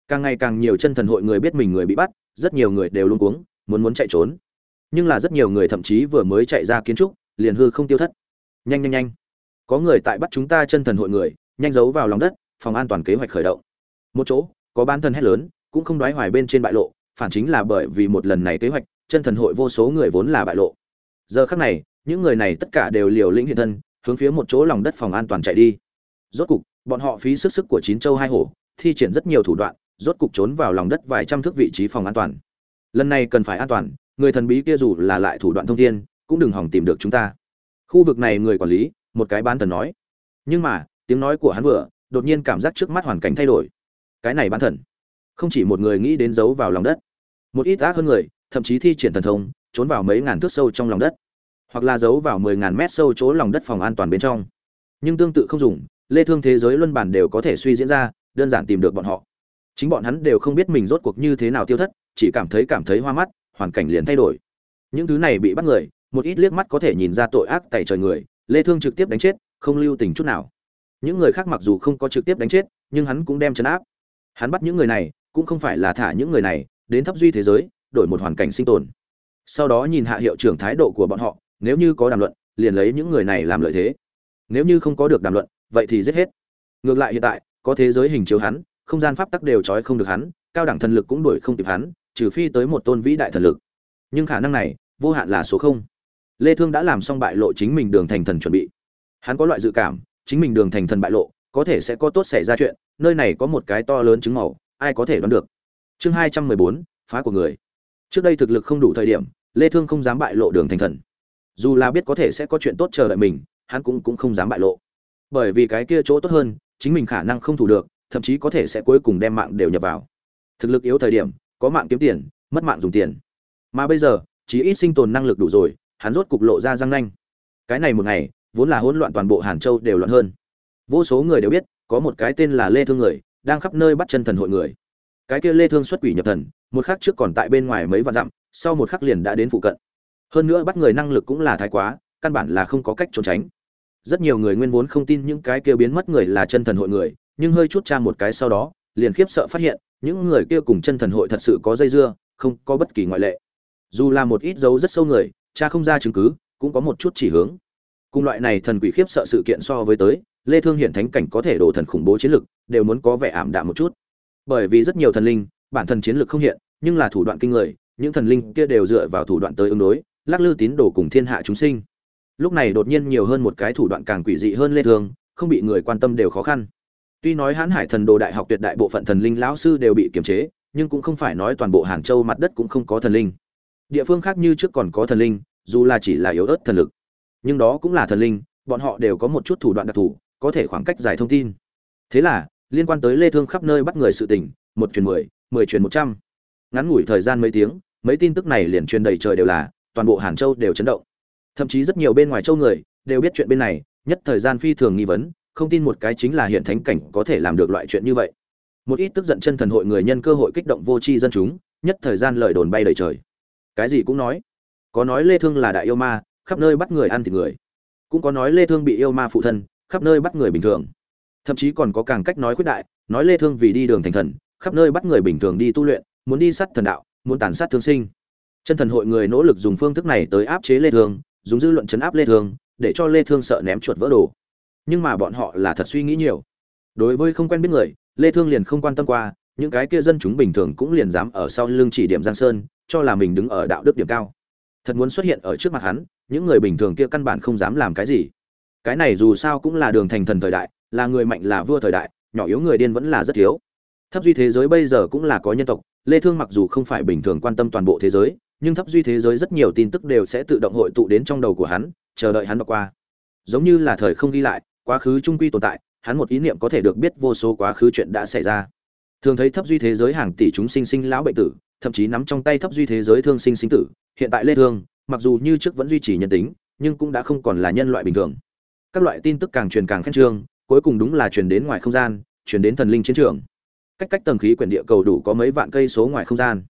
càng ngày càng nhiều chân thần hội người biết mình người bị bắt, rất nhiều người đều luôn cuống, muốn muốn chạy trốn. Nhưng là rất nhiều người thậm chí vừa mới chạy ra kiến trúc, liền hư không tiêu thất. Nhanh nhanh nhanh. Có người tại bắt chúng ta chân thần hội người, nhanh giấu vào lòng đất, phòng an toàn kế hoạch khởi động. Một chỗ, có ban thần hét lớn, cũng không đoái hoài bên trên bại lộ, phản chính là bởi vì một lần này kế hoạch, chân thần hội vô số người vốn là bại lộ. Giờ khắc này, những người này tất cả đều liều lĩnh hiện thân, hướng phía một chỗ lòng đất phòng an toàn chạy đi. Rốt cục, bọn họ phí sức sức của chín châu hai hổ, thi triển rất nhiều thủ đoạn rốt cục trốn vào lòng đất vài trăm thước vị trí phòng an toàn. Lần này cần phải an toàn, người thần bí kia dù là lại thủ đoạn thông thiên, cũng đừng hỏng tìm được chúng ta. Khu vực này người quản lý, một cái bán thần nói. Nhưng mà, tiếng nói của hắn vừa, đột nhiên cảm giác trước mắt hoàn cảnh thay đổi. Cái này bán thần, không chỉ một người nghĩ đến giấu vào lòng đất, một ít ác hơn người, thậm chí thi triển thần thông, trốn vào mấy ngàn thước sâu trong lòng đất, hoặc là giấu vào mười ngàn mét sâu chỗ lòng đất phòng an toàn bên trong. Nhưng tương tự không dùng, lê thương thế giới luân bản đều có thể suy diễn ra, đơn giản tìm được bọn họ chính bọn hắn đều không biết mình rốt cuộc như thế nào tiêu thất, chỉ cảm thấy cảm thấy hoa mắt, hoàn cảnh liền thay đổi. Những thứ này bị bắt người, một ít liếc mắt có thể nhìn ra tội ác tại trời người, lê thương trực tiếp đánh chết, không lưu tình chút nào. Những người khác mặc dù không có trực tiếp đánh chết, nhưng hắn cũng đem chấn áp. Hắn bắt những người này, cũng không phải là thả những người này, đến thấp duy thế giới, đổi một hoàn cảnh sinh tồn. Sau đó nhìn hạ hiệu trưởng thái độ của bọn họ, nếu như có đàm luận, liền lấy những người này làm lợi thế. Nếu như không có được đàm luận, vậy thì giết hết. Ngược lại hiện tại, có thế giới hình chiếu hắn không gian pháp tắc đều trói không được hắn cao đẳng thần lực cũng đuổi không kịp hắn trừ phi tới một tôn vĩ đại thần lực. Nhưng khả năng này vô hạn là số không. Lê thương đã làm xong bại lộ chính mình đường thành thần chuẩn bị. Hắn có loại dự cảm chính mình đường thành thần bại lộ có thể sẽ có tốt xảy ra chuyện nơi này có một cái to lớn chứng màu ai có thể đoán được? Chương 214, phá của người. Trước đây thực lực không đủ thời điểm lê thương không dám bại lộ đường thành thần. Dù là biết có thể sẽ có chuyện tốt chờ đợi mình hắn cũng cũng không dám bại lộ. Bởi vì cái kia chỗ tốt hơn chính mình khả năng không thủ được thậm chí có thể sẽ cuối cùng đem mạng đều nhập vào. Thực lực yếu thời điểm, có mạng kiếm tiền, mất mạng dùng tiền. Mà bây giờ chỉ ít sinh tồn năng lực đủ rồi, hắn rốt cục lộ ra răng nanh. Cái này một ngày, vốn là hỗn loạn toàn bộ hàn châu đều loạn hơn. Vô số người đều biết, có một cái tên là lê thương người, đang khắp nơi bắt chân thần hội người. Cái kia lê thương xuất quỷ nhập thần, một khắc trước còn tại bên ngoài mấy vạn dặm, sau một khắc liền đã đến phụ cận. Hơn nữa bắt người năng lực cũng là thái quá, căn bản là không có cách trốn tránh. Rất nhiều người nguyên vốn không tin những cái kia biến mất người là chân thần hội người nhưng hơi chút tra một cái sau đó, liền khiếp sợ phát hiện, những người kia cùng chân thần hội thật sự có dây dưa, không có bất kỳ ngoại lệ. Dù là một ít dấu rất sâu người, cha không ra chứng cứ, cũng có một chút chỉ hướng. Cùng loại này thần quỷ khiếp sợ sự kiện so với tới, lê thương hiện thánh cảnh có thể đổ thần khủng bố chiến lực, đều muốn có vẻ ảm đạm một chút. Bởi vì rất nhiều thần linh, bản thân chiến lực không hiện, nhưng là thủ đoạn kinh người, những thần linh kia đều dựa vào thủ đoạn tới ứng đối, lắc lư tín đồ cùng thiên hạ chúng sinh. Lúc này đột nhiên nhiều hơn một cái thủ đoạn càng quỷ dị hơn lê thương, không bị người quan tâm đều khó khăn tuy nói hán hải thần đồ đại học tuyệt đại bộ phận thần linh lão sư đều bị kiềm chế, nhưng cũng không phải nói toàn bộ hàn châu mặt đất cũng không có thần linh. Địa phương khác như trước còn có thần linh, dù là chỉ là yếu ớt thần lực. Nhưng đó cũng là thần linh, bọn họ đều có một chút thủ đoạn đặc thù, có thể khoảng cách giải thông tin. Thế là, liên quan tới lê thương khắp nơi bắt người sự tình, một truyền mười mười truyền một trăm. Ngắn ngủi thời gian mấy tiếng, mấy tin tức này liền truyền đầy trời đều là, toàn bộ hàn châu đều chấn động. Thậm chí rất nhiều bên ngoài châu người đều biết chuyện bên này, nhất thời gian phi thường nghi vấn không tin một cái chính là hiện thánh cảnh có thể làm được loại chuyện như vậy. Một ít tức giận chân thần hội người nhân cơ hội kích động vô tri dân chúng, nhất thời gian lời đồn bay đầy trời. Cái gì cũng nói. Có nói lê thương là đại yêu ma, khắp nơi bắt người ăn thịt người. Cũng có nói lê thương bị yêu ma phụ thân, khắp nơi bắt người bình thường. Thậm chí còn có càng cách nói khuyết đại, nói lê thương vì đi đường thành thần, khắp nơi bắt người bình thường đi tu luyện, muốn đi sát thần đạo, muốn tàn sát thương sinh. Chân thần hội người nỗ lực dùng phương thức này tới áp chế lê thương, dùng dư luận chấn áp lê thương, để cho lê thương sợ ném chuột vỡ đồ nhưng mà bọn họ là thật suy nghĩ nhiều. Đối với không quen biết người, lê thương liền không quan tâm qua, những cái kia dân chúng bình thường cũng liền dám ở sau lưng chỉ điểm giang sơn, cho là mình đứng ở đạo đức điểm cao. Thật muốn xuất hiện ở trước mặt hắn, những người bình thường kia căn bản không dám làm cái gì. Cái này dù sao cũng là đường thành thần thời đại, là người mạnh là vua thời đại, nhỏ yếu người điên vẫn là rất thiếu. Thấp duy thế giới bây giờ cũng là có nhân tộc, lê thương mặc dù không phải bình thường quan tâm toàn bộ thế giới, nhưng thấp duy thế giới rất nhiều tin tức đều sẽ tự động hội tụ đến trong đầu của hắn, chờ đợi hắn đọc qua. Giống như là thời không ghi lại quá khứ trung quy tồn tại, hắn một ý niệm có thể được biết vô số quá khứ chuyện đã xảy ra. Thường thấy thấp duy thế giới hàng tỷ chúng sinh sinh lão bệnh tử, thậm chí nắm trong tay thấp duy thế giới thương sinh sinh tử, hiện tại lê thương, mặc dù như trước vẫn duy trì nhân tính, nhưng cũng đã không còn là nhân loại bình thường. Các loại tin tức càng truyền càng khen trương, cuối cùng đúng là truyền đến ngoài không gian, truyền đến thần linh chiến trường. Cách cách tầng khí quyển địa cầu đủ có mấy vạn cây số ngoài không gian.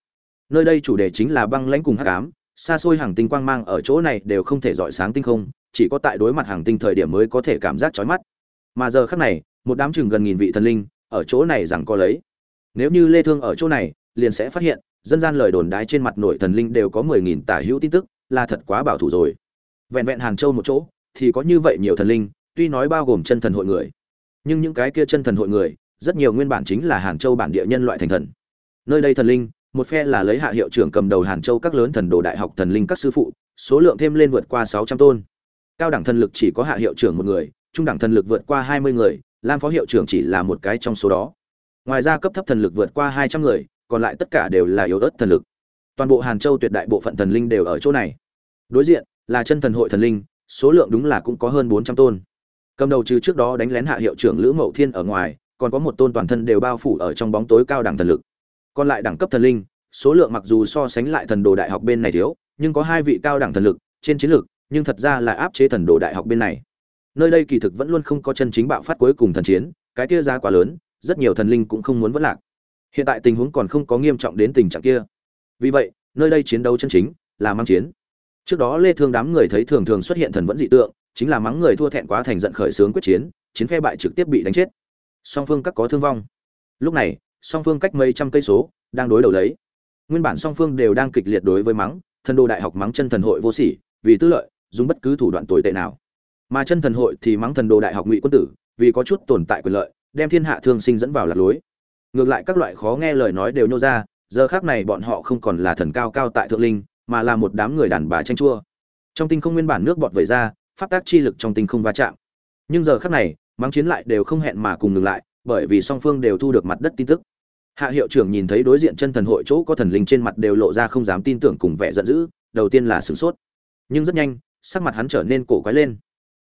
Nơi đây chủ đề chính là băng lãnh cùng hắc ám, xa xôi hàng tinh quang mang ở chỗ này đều không thể dọi sáng tinh không chỉ có tại đối mặt hàng tinh thời điểm mới có thể cảm giác chói mắt. Mà giờ khắc này, một đám chừng gần nghìn vị thần linh ở chỗ này rằng có lấy. Nếu như lê thương ở chỗ này, liền sẽ phát hiện, dân gian lời đồn đái trên mặt nội thần linh đều có 10.000 tả hữu tin tức, là thật quá bảo thủ rồi. Vẹn vẹn hàng châu một chỗ, thì có như vậy nhiều thần linh, tuy nói bao gồm chân thần hội người. Nhưng những cái kia chân thần hội người, rất nhiều nguyên bản chính là hàn châu bản địa nhân loại thành thần. Nơi đây thần linh, một phe là lấy hạ hiệu trưởng cầm đầu hàn châu các lớn thần đồ đại học thần linh các sư phụ, số lượng thêm lên vượt qua 600 tôn cao đẳng thần lực chỉ có hạ hiệu trưởng một người, trung đẳng thần lực vượt qua 20 người, lam phó hiệu trưởng chỉ là một cái trong số đó. Ngoài ra cấp thấp thần lực vượt qua 200 người, còn lại tất cả đều là yếu ớt thần lực. Toàn bộ hàn châu tuyệt đại bộ phận thần linh đều ở chỗ này. Đối diện là chân thần hội thần linh, số lượng đúng là cũng có hơn 400 tôn. Cầm đầu trừ trước đó đánh lén hạ hiệu trưởng lữ mậu thiên ở ngoài, còn có một tôn toàn thân đều bao phủ ở trong bóng tối cao đẳng thần lực. Còn lại đẳng cấp thần linh, số lượng mặc dù so sánh lại thần đồ đại học bên này thiếu, nhưng có hai vị cao đẳng thần lực, trên chiến lược nhưng thật ra là áp chế thần đồ đại học bên này. Nơi đây kỳ thực vẫn luôn không có chân chính bạo phát cuối cùng thần chiến, cái kia giá quá lớn, rất nhiều thần linh cũng không muốn vất lạc. Hiện tại tình huống còn không có nghiêm trọng đến tình trạng kia. Vì vậy, nơi đây chiến đấu chân chính là mang chiến. Trước đó lê thương đám người thấy thường thường xuất hiện thần vẫn dị tượng, chính là mắng người thua thẹn quá thành giận khởi sướng quyết chiến chiến phe bại trực tiếp bị đánh chết. Song phương các có thương vong. Lúc này, song phương cách mấy trăm cây số đang đối đầu lấy. Nguyên bản song phương đều đang kịch liệt đối với mắng, thần đồ đại học mắng chân thần hội vô sỉ, vì tư lợi dùng bất cứ thủ đoạn tồi tệ nào. Mà chân thần hội thì mắng thần đồ đại học ngụy quân tử, vì có chút tồn tại quyền lợi, đem thiên hạ thương sinh dẫn vào lạc lối. Ngược lại các loại khó nghe lời nói đều nhô ra, giờ khác này bọn họ không còn là thần cao cao tại thượng linh, mà là một đám người đàn bà tranh chua. Trong tinh không nguyên bản nước bọt vẩy ra phát tác chi lực trong tinh không va chạm. Nhưng giờ khác này, mắng chiến lại đều không hẹn mà cùng ngừng lại, bởi vì song phương đều thu được mặt đất tin tức. Hạ hiệu trưởng nhìn thấy đối diện chân thần hội chỗ có thần linh trên mặt đều lộ ra không dám tin tưởng cùng vẻ giận dữ, đầu tiên là sửng sốt. Nhưng rất nhanh sắc mặt hắn trở nên cổ quái lên.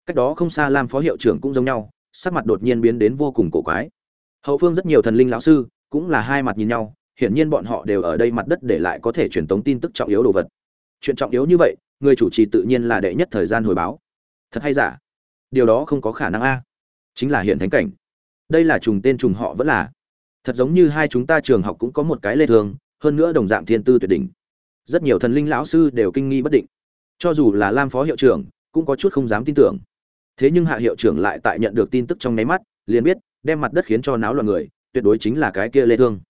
Cách đó không xa lam phó hiệu trưởng cũng giống nhau, sắc mặt đột nhiên biến đến vô cùng cổ quái. Hậu phương rất nhiều thần linh lão sư cũng là hai mặt nhìn nhau, hiển nhiên bọn họ đều ở đây mặt đất để lại có thể truyền tống tin tức trọng yếu đồ vật. Chuyện trọng yếu như vậy, người chủ trì tự nhiên là đệ nhất thời gian hồi báo. Thật hay giả? Điều đó không có khả năng a. Chính là hiện thánh cảnh. Đây là trùng tên trùng họ vẫn là. Thật giống như hai chúng ta trường học cũng có một cái lê thường, hơn nữa đồng dạng thiên tư tuyệt đỉnh. Rất nhiều thần linh lão sư đều kinh nghi bất định cho dù là lam phó hiệu trưởng, cũng có chút không dám tin tưởng. Thế nhưng hạ hiệu trưởng lại tại nhận được tin tức trong nháy mắt, liền biết, đem mặt đất khiến cho náo loạn người, tuyệt đối chính là cái kia lê thương.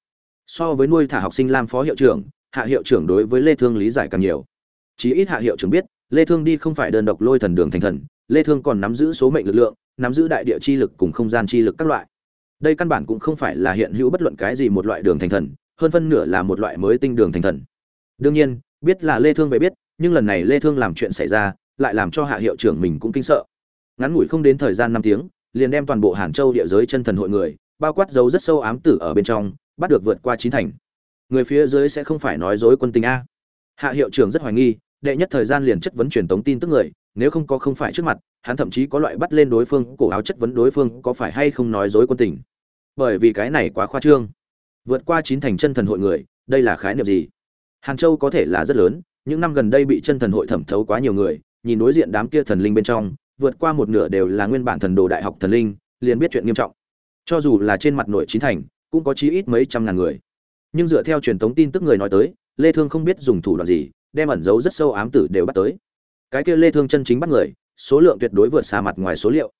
So với nuôi thả học sinh lam phó hiệu trưởng, hạ hiệu trưởng đối với lê thương lý giải càng nhiều. Chí ít hạ hiệu trưởng biết, lê thương đi không phải đơn độc lôi thần đường thành thần, lê thương còn nắm giữ số mệnh lực lượng, nắm giữ đại địa chi lực cùng không gian chi lực các loại. Đây căn bản cũng không phải là hiện hữu bất luận cái gì một loại đường thành thần, hơn phân nửa là một loại mới tinh đường thành thần. Đương nhiên, biết là lê thương về biết nhưng lần này lê thương làm chuyện xảy ra, lại làm cho hạ hiệu trưởng mình cũng kinh sợ. Ngắn ngủi không đến thời gian 5 tiếng, liền đem toàn bộ hàn châu địa giới chân thần hội người, bao quát dấu rất sâu ám tử ở bên trong, bắt được vượt qua chín thành. Người phía dưới sẽ không phải nói dối quân tình a. Hạ hiệu trưởng rất hoài nghi, đệ nhất thời gian liền chất vấn truyền tống tin tức người, nếu không có không phải trước mặt, hắn thậm chí có loại bắt lên đối phương cổ áo chất vấn đối phương có phải hay không nói dối quân tình. Bởi vì cái này quá khoa trương. Vượt qua chín thành chân thần hội người, đây là khái niệm gì? Hàn châu có thể là rất lớn những năm gần đây bị chân thần hội thẩm thấu quá nhiều người, nhìn đối diện đám kia thần linh bên trong, vượt qua một nửa đều là nguyên bản thần đồ đại học thần linh, liền biết chuyện nghiêm trọng. Cho dù là trên mặt nội chín thành, cũng có chí ít mấy trăm ngàn người. Nhưng dựa theo truyền thống tin tức người nói tới, lê thương không biết dùng thủ đoạn gì, đem ẩn giấu rất sâu ám tử đều bắt tới. Cái kia lê thương chân chính bắt người, số lượng tuyệt đối vượt xa mặt ngoài số liệu.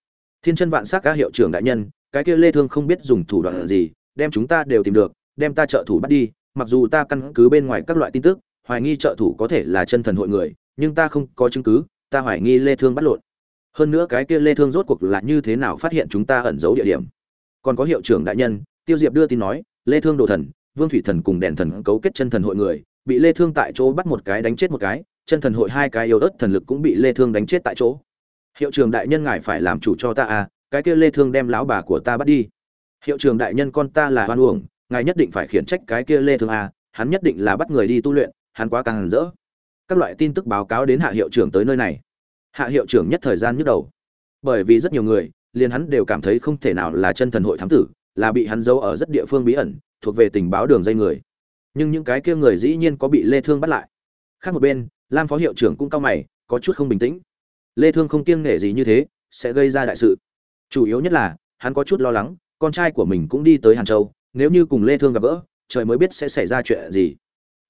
Thiên chân vạn sắc các hiệu trưởng đại nhân, cái kia lê thương không biết dùng thủ đoạn gì, đem chúng ta đều tìm được, đem ta trợ thủ bắt đi, mặc dù ta căn cứ bên ngoài các loại tin tức hoài nghi trợ thủ có thể là chân thần hội người nhưng ta không có chứng cứ ta hoài nghi lê thương bắt lộn. Hơn nữa cái kia lê thương rốt cuộc là như thế nào phát hiện chúng ta ẩn giấu địa điểm? Còn có hiệu trưởng đại nhân tiêu diệp đưa tin nói lê thương đồ thần vương thủy thần cùng đèn thần cấu kết chân thần hội người bị lê thương tại chỗ bắt một cái đánh chết một cái chân thần hội hai cái yếu ớt thần lực cũng bị lê thương đánh chết tại chỗ. Hiệu trưởng đại nhân ngài phải làm chủ cho ta à cái kia lê thương đem lão bà của ta bắt đi. Hiệu trưởng đại nhân con ta là hoan uổng ngài nhất định phải khiển trách cái kia lê thương à, hắn nhất định là bắt người đi tu luyện hắn quá càng hẳn rỡ. Các loại tin tức báo cáo đến hạ hiệu trưởng tới nơi này. Hạ hiệu trưởng nhất thời gian nhức đầu. Bởi vì rất nhiều người, liền hắn đều cảm thấy không thể nào là chân thần hội thám tử, là bị hắn giấu ở rất địa phương bí ẩn, thuộc về tình báo đường dây người. Nhưng những cái kia người dĩ nhiên có bị lê thương bắt lại. Khác một bên, lam phó hiệu trưởng cũng cao mày, có chút không bình tĩnh. Lê thương không kiêng nể gì như thế, sẽ gây ra đại sự. Chủ yếu nhất là, hắn có chút lo lắng, con trai của mình cũng đi tới hàn châu, nếu như cùng lê thương gặp gỡ, trời mới biết sẽ xảy ra chuyện gì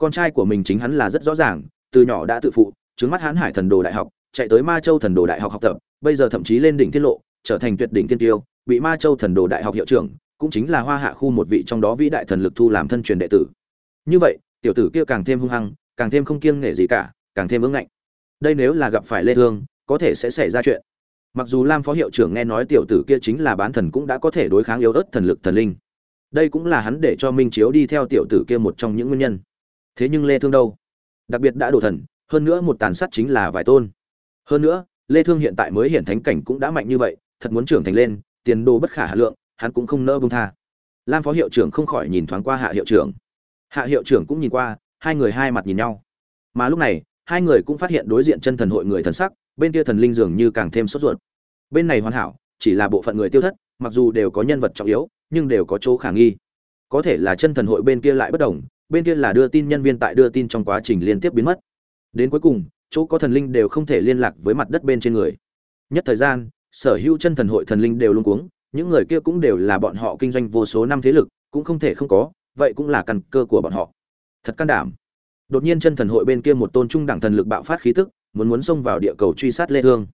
con trai của mình chính hắn là rất rõ ràng, từ nhỏ đã tự phụ, trướng mắt hãn hải thần đồ đại học, chạy tới ma châu thần đồ đại học học tập, bây giờ thậm chí lên đỉnh tiết lộ, trở thành tuyệt đỉnh tiên tiêu, bị ma châu thần đồ đại học hiệu trưởng, cũng chính là hoa hạ khu một vị trong đó vĩ đại thần lực thu làm thân truyền đệ tử. Như vậy, tiểu tử kia càng thêm hung hăng, càng thêm không kiêng nể gì cả, càng thêm ứng ngạnh. Đây nếu là gặp phải lê thương, có thể sẽ xảy ra chuyện. Mặc dù lam phó hiệu trưởng nghe nói tiểu tử kia chính là bán thần cũng đã có thể đối kháng yếu ớt thần lực thần linh. Đây cũng là hắn để cho minh chiếu đi theo tiểu tử kia một trong những nguyên nhân thế nhưng lê thương đâu? Đặc biệt đã đổ thần, hơn nữa một tàn sát chính là vài tôn. Hơn nữa, lê thương hiện tại mới hiển thánh cảnh cũng đã mạnh như vậy, thật muốn trưởng thành lên, tiền đồ bất khả hà lượng, hắn cũng không nỡ buông tha. Lam phó hiệu trưởng không khỏi nhìn thoáng qua hạ hiệu trưởng. Hạ hiệu trưởng cũng nhìn qua, hai người hai mặt nhìn nhau. Mà lúc này, hai người cũng phát hiện đối diện chân thần hội người thần sắc, bên kia thần linh dường như càng thêm sốt ruột. Bên này hoàn hảo, chỉ là bộ phận người tiêu thất, mặc dù đều có nhân vật trọng yếu, nhưng đều có chỗ khả nghi. Có thể là chân thần hội bên kia lại bất đồng bên kia là đưa tin nhân viên tại đưa tin trong quá trình liên tiếp biến mất. Đến cuối cùng, chỗ có thần linh đều không thể liên lạc với mặt đất bên trên người. Nhất thời gian, sở hữu chân thần hội thần linh đều luôn cuống, những người kia cũng đều là bọn họ kinh doanh vô số năm thế lực, cũng không thể không có, vậy cũng là căn cơ của bọn họ. Thật can đảm. Đột nhiên chân thần hội bên kia một tôn trung đẳng thần lực bạo phát khí tức, muốn muốn xông vào địa cầu truy sát lê thương.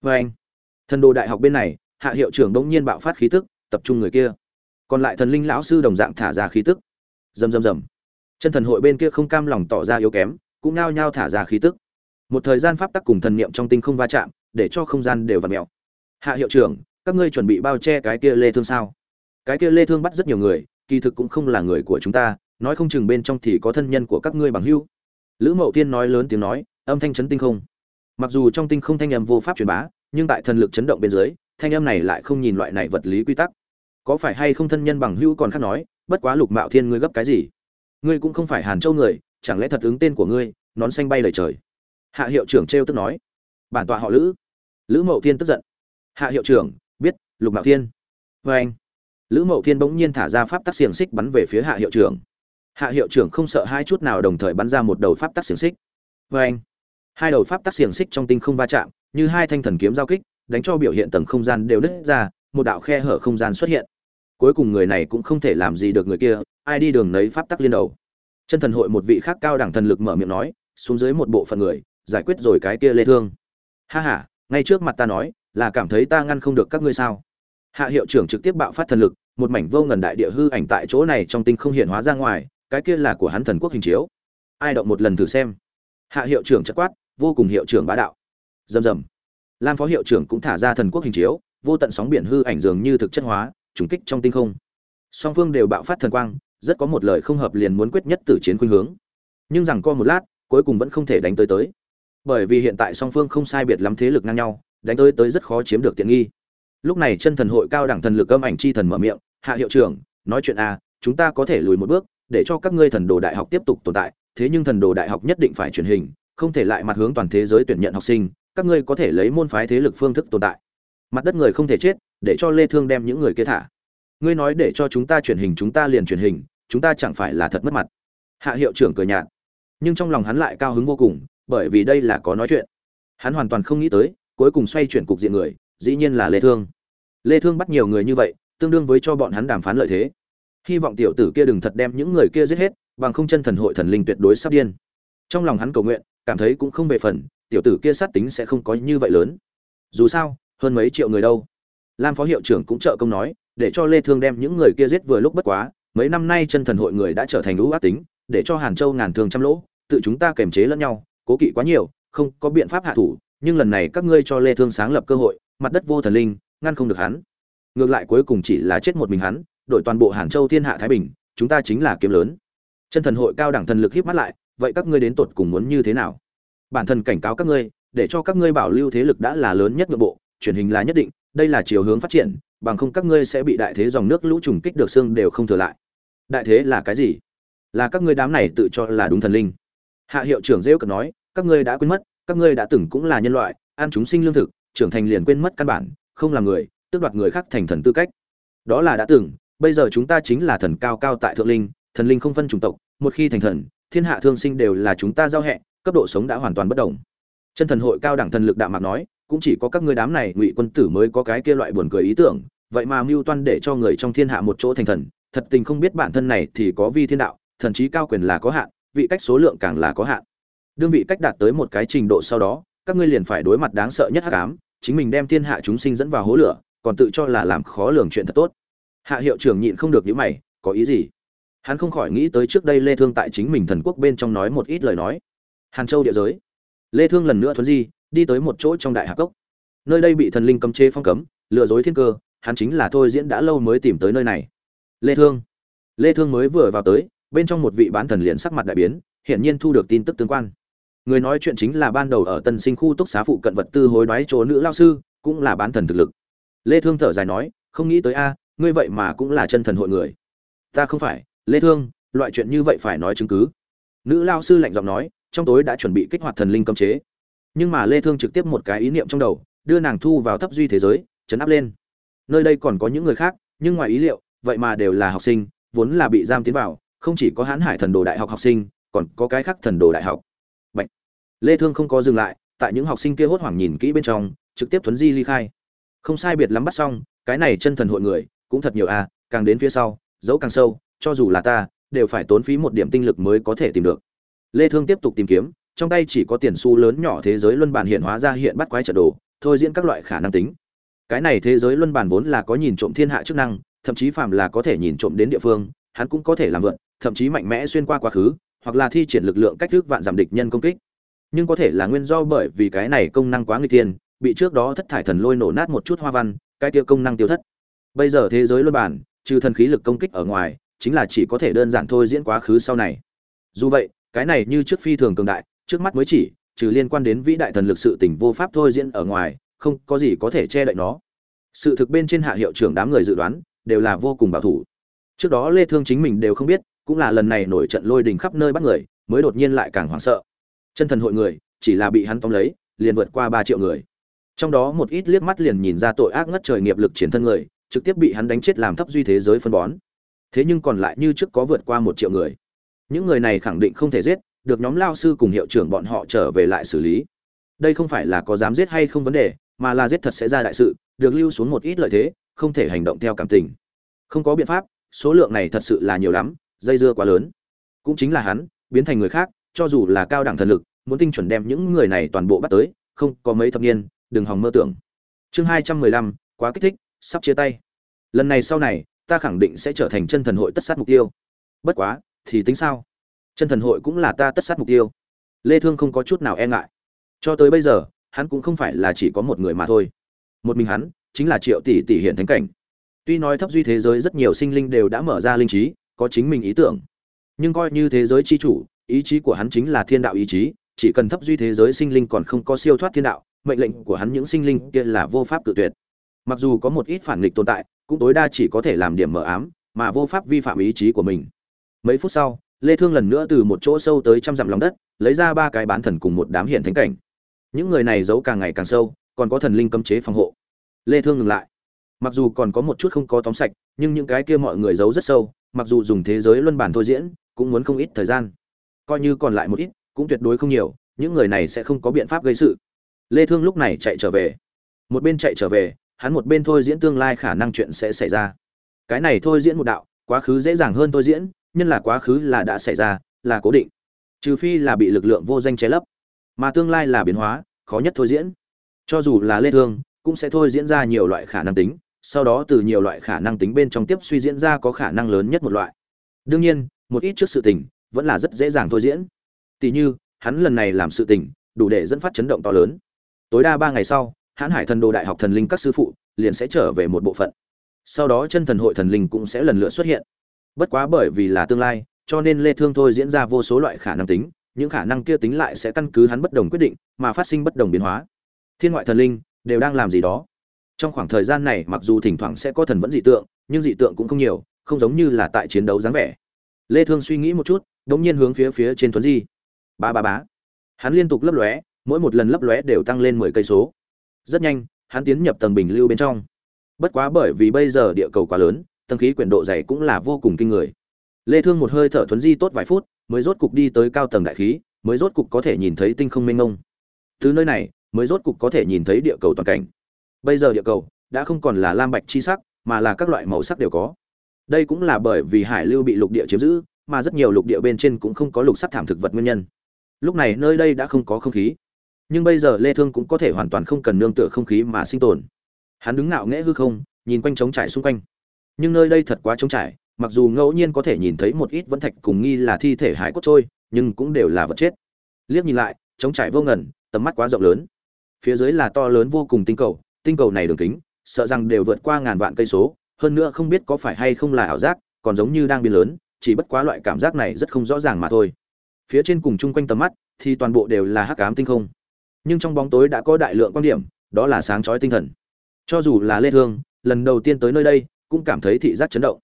Với anh, thần đồ đại học bên này, hạ hiệu trưởng đống nhiên bạo phát khí tức, tập trung người kia. Còn lại thần linh lão sư đồng dạng thả ra khí tức. Rầm rầm rầm chân thần hội bên kia không cam lòng tỏ ra yếu kém, cũng nao nhao thả ra khí tức. Một thời gian pháp tắc cùng thần niệm trong tinh không va chạm, để cho không gian đều vặn mèo. Hạ hiệu trưởng, các ngươi chuẩn bị bao che cái kia lê thương sao? Cái kia lê thương bắt rất nhiều người, kỳ thực cũng không là người của chúng ta, nói không chừng bên trong thì có thân nhân của các ngươi bằng hữu. Lữ mậu tiên nói lớn tiếng nói, âm thanh chấn tinh không. Mặc dù trong tinh không thanh âm vô pháp truyền bá, nhưng tại thần lực chấn động bên dưới, thanh âm này lại không nhìn loại này vật lý quy tắc. Có phải hay không thân nhân bằng hữu còn khác nói, bất quá lục mạo thiên ngươi gấp cái gì? Ngươi cũng không phải hàn châu người, chẳng lẽ thật ứng tên của ngươi, nón xanh bay lời trời? Hạ hiệu trưởng trêu tức nói. Bản tọa họ lữ. Lữ mậu thiên tức giận. Hạ hiệu trưởng, biết, lục mạo thiên. Vê anh. Lữ mậu thiên bỗng nhiên thả ra pháp tắc xiềng xích bắn về phía hạ hiệu trưởng. Hạ hiệu trưởng không sợ hai chút nào đồng thời bắn ra một đầu pháp tắc xiềng xích. Vê anh. Hai đầu pháp tắc xiềng xích trong tinh không va chạm, như hai thanh thần kiếm giao kích, đánh cho biểu hiện tầng không gian đều nứt ra, một đạo khe hở không gian xuất hiện. Cuối cùng người này cũng không thể làm gì được người kia ai đi đường nấy pháp tắc liên đầu. Chân thần hội một vị khác cao đẳng thần lực mở miệng nói, xuống dưới một bộ phận người, giải quyết rồi cái kia lê thương. Ha ha, ngay trước mặt ta nói, là cảm thấy ta ngăn không được các ngươi sao? Hạ hiệu trưởng trực tiếp bạo phát thần lực, một mảnh vô ngần đại địa hư ảnh tại chỗ này trong tinh không hiện hóa ra ngoài, cái kia là của hắn thần quốc hình chiếu. Ai động một lần thử xem. Hạ hiệu trưởng chất quát, vô cùng hiệu trưởng bá đạo. Rầm rầm. Lam phó hiệu trưởng cũng thả ra thần quốc hình chiếu, vô tận sóng biển hư ảnh dường như thực chất hóa, trùng kích trong tinh không. Song phương đều bạo phát thần quang rất có một lời không hợp liền muốn quyết nhất tử chiến khuynh hướng. Nhưng rằng co một lát, cuối cùng vẫn không thể đánh tới tới. Bởi vì hiện tại song phương không sai biệt lắm thế lực ngang nhau, đánh tới tới rất khó chiếm được tiện nghi. Lúc này chân thần hội cao đẳng thần lực âm ảnh chi thần mở miệng, hạ hiệu trưởng, nói chuyện a chúng ta có thể lùi một bước, để cho các ngươi thần đồ đại học tiếp tục tồn tại, thế nhưng thần đồ đại học nhất định phải truyền hình, không thể lại mặt hướng toàn thế giới tuyển nhận học sinh, các ngươi có thể lấy môn phái thế lực phương thức tồn tại. Mặt đất người không thể chết, để cho lê thương đem những người kia thả ngươi nói để cho chúng ta truyền hình, chúng ta liền truyền hình, chúng ta chẳng phải là thật mất mặt. Hạ hiệu trưởng cười nhạt, nhưng trong lòng hắn lại cao hứng vô cùng, bởi vì đây là có nói chuyện. Hắn hoàn toàn không nghĩ tới, cuối cùng xoay chuyển cục diện người, dĩ nhiên là lê thương. Lê thương bắt nhiều người như vậy, tương đương với cho bọn hắn đàm phán lợi thế. Hy vọng tiểu tử kia đừng thật đem những người kia giết hết, bằng không chân thần hội thần linh tuyệt đối sắp điên. Trong lòng hắn cầu nguyện, cảm thấy cũng không về phần, tiểu tử kia sát tính sẽ không có như vậy lớn. Dù sao, hơn mấy triệu người đâu. Lam phó hiệu trưởng cũng trợ công nói để cho lê thương đem những người kia giết vừa lúc bất quá, mấy năm nay chân thần hội người đã trở thành lũ ác tính, để cho hàn châu ngàn thương trăm lỗ, tự chúng ta kềm chế lẫn nhau, cố kỵ quá nhiều, không có biện pháp hạ thủ, nhưng lần này các ngươi cho lê thương sáng lập cơ hội, mặt đất vô thần linh, ngăn không được hắn. Ngược lại cuối cùng chỉ là chết một mình hắn, đổi toàn bộ hàn châu thiên hạ thái bình, chúng ta chính là kiếm lớn. Chân thần hội cao đẳng thần lực híp mắt lại, vậy các ngươi đến tột cùng muốn như thế nào? Bản thân cảnh cáo các ngươi, để cho các ngươi bảo lưu thế lực đã là lớn nhất nội bộ, truyền hình là nhất định, đây là chiều hướng phát triển bằng không các ngươi sẽ bị đại thế dòng nước lũ trùng kích được xương đều không thừa lại. Đại thế là cái gì? Là các ngươi đám này tự cho là đúng thần linh. Hạ hiệu trưởng rêu cần nói, các ngươi đã quên mất, các ngươi đã từng cũng là nhân loại, ăn chúng sinh lương thực, trưởng thành liền quên mất căn bản, không là người, tước đoạt người khác thành thần tư cách. Đó là đã từng, bây giờ chúng ta chính là thần cao cao tại thượng linh, thần linh không phân chủng tộc, một khi thành thần, thiên hạ thương sinh đều là chúng ta giao hẹ, cấp độ sống đã hoàn toàn bất đồng. Chân thần hội cao đẳng thần lực đạm mạc nói cũng chỉ có các ngươi đám này ngụy quân tử mới có cái kia loại buồn cười ý tưởng, vậy mà mưu toan để cho người trong thiên hạ một chỗ thành thần, thật tình không biết bản thân này thì có vi thiên đạo, thần trí cao quyền là có hạn, vị cách số lượng càng là có hạn. Đương vị cách đạt tới một cái trình độ sau đó, các ngươi liền phải đối mặt đáng sợ nhất hắc ám, chính mình đem thiên hạ chúng sinh dẫn vào hố lửa, còn tự cho là làm khó lường chuyện thật tốt. Hạ hiệu trưởng nhịn không được những mày, có ý gì? Hắn không khỏi nghĩ tới trước đây lê thương tại chính mình thần quốc bên trong nói một ít lời nói. Hàn châu địa giới. Lê thương lần nữa thuấn di đi tới một chỗ trong đại hạ cốc. Nơi đây bị thần linh cấm chế phong cấm, lừa dối thiên cơ, hắn chính là thôi diễn đã lâu mới tìm tới nơi này. Lê thương. Lê thương mới vừa vào tới, bên trong một vị bán thần liền sắc mặt đại biến hiện nhiên thu được tin tức tương quan. Người nói chuyện chính là ban đầu ở tân sinh khu túc xá phụ cận vật tư hối đoái chỗ nữ lao sư, cũng là bán thần thực lực. Lê thương thở dài nói, không nghĩ tới a, ngươi vậy mà cũng là chân thần hội người. Ta không phải, lê thương, loại chuyện như vậy phải nói chứng cứ. Nữ lao sư lạnh giọng nói, trong tối đã chuẩn bị kích hoạt thần linh cấm chế nhưng mà lê thương trực tiếp một cái ý niệm trong đầu, đưa nàng thu vào thấp duy thế giới, chấn áp lên. Nơi đây còn có những người khác, nhưng ngoài ý liệu, vậy mà đều là học sinh, vốn là bị giam tiến vào, không chỉ có hán hải thần đồ đại học học sinh, còn có cái khác thần đồ đại học. Bạch. lê thương không có dừng lại, tại những học sinh kia hốt hoảng nhìn kỹ bên trong, trực tiếp thuấn di ly khai. Không sai biệt lắm bắt xong, cái này chân thần hội người, cũng thật nhiều à càng đến phía sau, dấu càng sâu, cho dù là ta, đều phải tốn phí một điểm tinh lực mới có thể tìm được. Lê thương tiếp tục tìm kiếm trong tay chỉ có tiền xu lớn nhỏ thế giới luân bản hiện hóa ra hiện bắt quái trận đồ, thôi diễn các loại khả năng tính. Cái này thế giới luân bản vốn là có nhìn trộm thiên hạ chức năng, thậm chí phàm là có thể nhìn trộm đến địa phương, hắn cũng có thể làm vượn, thậm chí mạnh mẽ xuyên qua quá khứ, hoặc là thi triển lực lượng cách thức vạn giảm địch nhân công kích. Nhưng có thể là nguyên do bởi vì cái này công năng quá nguy tiên bị trước đó thất thải thần lôi nổ nát một chút hoa văn, cái kia công năng tiêu thất. Bây giờ thế giới luân bản, trừ thần khí lực công kích ở ngoài, chính là chỉ có thể đơn giản thôi diễn quá khứ sau này. Dù vậy, cái này như trước phi thường cường đại trước mắt mới chỉ, trừ liên quan đến vĩ đại thần lực sự tình vô pháp thôi diễn ở ngoài, không có gì có thể che đậy nó. Sự thực bên trên hạ hiệu trưởng đám người dự đoán, đều là vô cùng bảo thủ. Trước đó lê thương chính mình đều không biết, cũng là lần này nổi trận lôi đình khắp nơi bắt người, mới đột nhiên lại càng hoảng sợ. Chân thần hội người, chỉ là bị hắn tóm lấy, liền vượt qua 3 triệu người. Trong đó một ít liếc mắt liền nhìn ra tội ác ngất trời nghiệp lực chiến thân người, trực tiếp bị hắn đánh chết làm thấp duy thế giới phân bón. Thế nhưng còn lại như trước có vượt qua một triệu người. Những người này khẳng định không thể giết được nhóm lao sư cùng hiệu trưởng bọn họ trở về lại xử lý. Đây không phải là có dám giết hay không vấn đề, mà là giết thật sẽ ra đại sự, được lưu xuống một ít lợi thế, không thể hành động theo cảm tình. Không có biện pháp, số lượng này thật sự là nhiều lắm, dây dưa quá lớn. Cũng chính là hắn, biến thành người khác, cho dù là cao đẳng thần lực, muốn tinh chuẩn đem những người này toàn bộ bắt tới, không, có mấy thập niên, đừng hòng mơ tưởng. Chương hai trăm mười lăm, quá kích thích, sắp chia tay. Lần này sau này, ta khẳng định sẽ trở thành chân thần hội tất sát mục tiêu. Bất quá, thì tính sao? Chân thần hội cũng là ta tất sát mục tiêu. Lê thương không có chút nào e ngại. Cho tới bây giờ, hắn cũng không phải là chỉ có một người mà thôi. Một mình hắn, chính là triệu tỷ tỷ hiện thánh cảnh. Tuy nói thấp duy thế giới rất nhiều sinh linh đều đã mở ra linh trí, có chính mình ý tưởng. Nhưng coi như thế giới chi chủ, ý chí của hắn chính là thiên đạo ý chí, chỉ cần thấp duy thế giới sinh linh còn không có siêu thoát thiên đạo, mệnh lệnh của hắn những sinh linh kia là vô pháp tự tuyệt. Mặc dù có một ít phản nghịch tồn tại, cũng tối đa chỉ có thể làm điểm mờ ám, mà vô pháp vi phạm ý chí của mình. Mấy phút sau lê thương lần nữa từ một chỗ sâu tới trăm dặm lòng đất, lấy ra ba cái bán thần cùng một đám hiện thánh cảnh. Những người này giấu càng ngày càng sâu, còn có thần linh cấm chế phòng hộ. Lê thương ngừng lại. Mặc dù còn có một chút không có tóm sạch, nhưng những cái kia mọi người giấu rất sâu, mặc dù dùng thế giới luân bản thôi diễn, cũng muốn không ít thời gian. Coi như còn lại một ít, cũng tuyệt đối không nhiều, những người này sẽ không có biện pháp gây sự. Lê thương lúc này chạy trở về. Một bên chạy trở về, hắn một bên thôi diễn tương lai khả năng chuyện sẽ xảy ra. Cái này thôi diễn một đạo, quá khứ dễ dàng hơn thôi diễn nhân là quá khứ là đã xảy ra, là cố định. Trừ phi là bị lực lượng vô danh che lấp. Mà tương lai là biến hóa, khó nhất thôi diễn. Cho dù là lê thương, cũng sẽ thôi diễn ra nhiều loại khả năng tính, sau đó từ nhiều loại khả năng tính bên trong tiếp suy diễn ra có khả năng lớn nhất một loại. Đương nhiên, một ít trước sự tình, vẫn là rất dễ dàng thôi diễn. Tỷ như, hắn lần này làm sự tình, đủ để dẫn phát chấn động to lớn. Tối đa ba ngày sau, hãn hải thần đồ đại học thần linh các sư phụ, liền sẽ trở về một bộ phận. Sau đó chân thần hội thần linh cũng sẽ lần lượt xuất hiện bất quá bởi vì là tương lai, cho nên lê thương thôi diễn ra vô số loại khả năng tính, những khả năng kia tính lại sẽ căn cứ hắn bất đồng quyết định mà phát sinh bất đồng biến hóa. Thiên ngoại thần linh đều đang làm gì đó. Trong khoảng thời gian này, mặc dù thỉnh thoảng sẽ có thần vẫn dị tượng, nhưng dị tượng cũng không nhiều, không giống như là tại chiến đấu dáng vẻ. Lê thương suy nghĩ một chút, đống nhiên hướng phía phía trên tuấn di. Ba ba bá hắn liên tục lấp lóe, mỗi một lần lấp lóe đều tăng lên 10 cây số. Rất nhanh, hắn tiến nhập tầng bình lưu bên trong. Bất quá bởi vì bây giờ địa cầu quá lớn tầng khí quyển độ dày cũng là vô cùng kinh người. Lê thương một hơi thở thuấn di tốt vài phút, mới rốt cục đi tới cao tầng đại khí, mới rốt cục có thể nhìn thấy tinh không mênh mông. Từ nơi này, mới rốt cục có thể nhìn thấy địa cầu toàn cảnh. Bây giờ địa cầu đã không còn là lam bạch chi sắc, mà là các loại màu sắc đều có. Đây cũng là bởi vì hải lưu bị lục địa chiếm giữ, mà rất nhiều lục địa bên trên cũng không có lục sắc thảm thực vật nguyên nhân. Lúc này nơi đây đã không có không khí. Nhưng bây giờ lê thương cũng có thể hoàn toàn không cần nương tựa không khí mà sinh tồn. Hắn đứng ngạo nghễ hư không, nhìn quanh trống trải xung quanh nhưng nơi đây thật quá trống trải, mặc dù ngẫu nhiên có thể nhìn thấy một ít vẫn thạch cùng nghi là thi thể hải cốt trôi, nhưng cũng đều là vật chết. Liếc nhìn lại, trống trải vô ngần, tầm mắt quá rộng lớn. Phía dưới là to lớn vô cùng tinh cầu tinh cầu này đường kính, sợ rằng đều vượt qua ngàn vạn cây số, hơn nữa không biết có phải hay không là ảo giác, còn giống như đang biến lớn, chỉ bất quá loại cảm giác này rất không rõ ràng mà thôi. Phía trên cùng chung quanh tầm mắt, thì toàn bộ đều là hắc ám tinh không. Nhưng trong bóng tối đã có đại lượng quan điểm, đó là sáng chói tinh thần. Cho dù là lê thương, lần đầu tiên tới nơi đây cũng cảm thấy thị giác chấn động.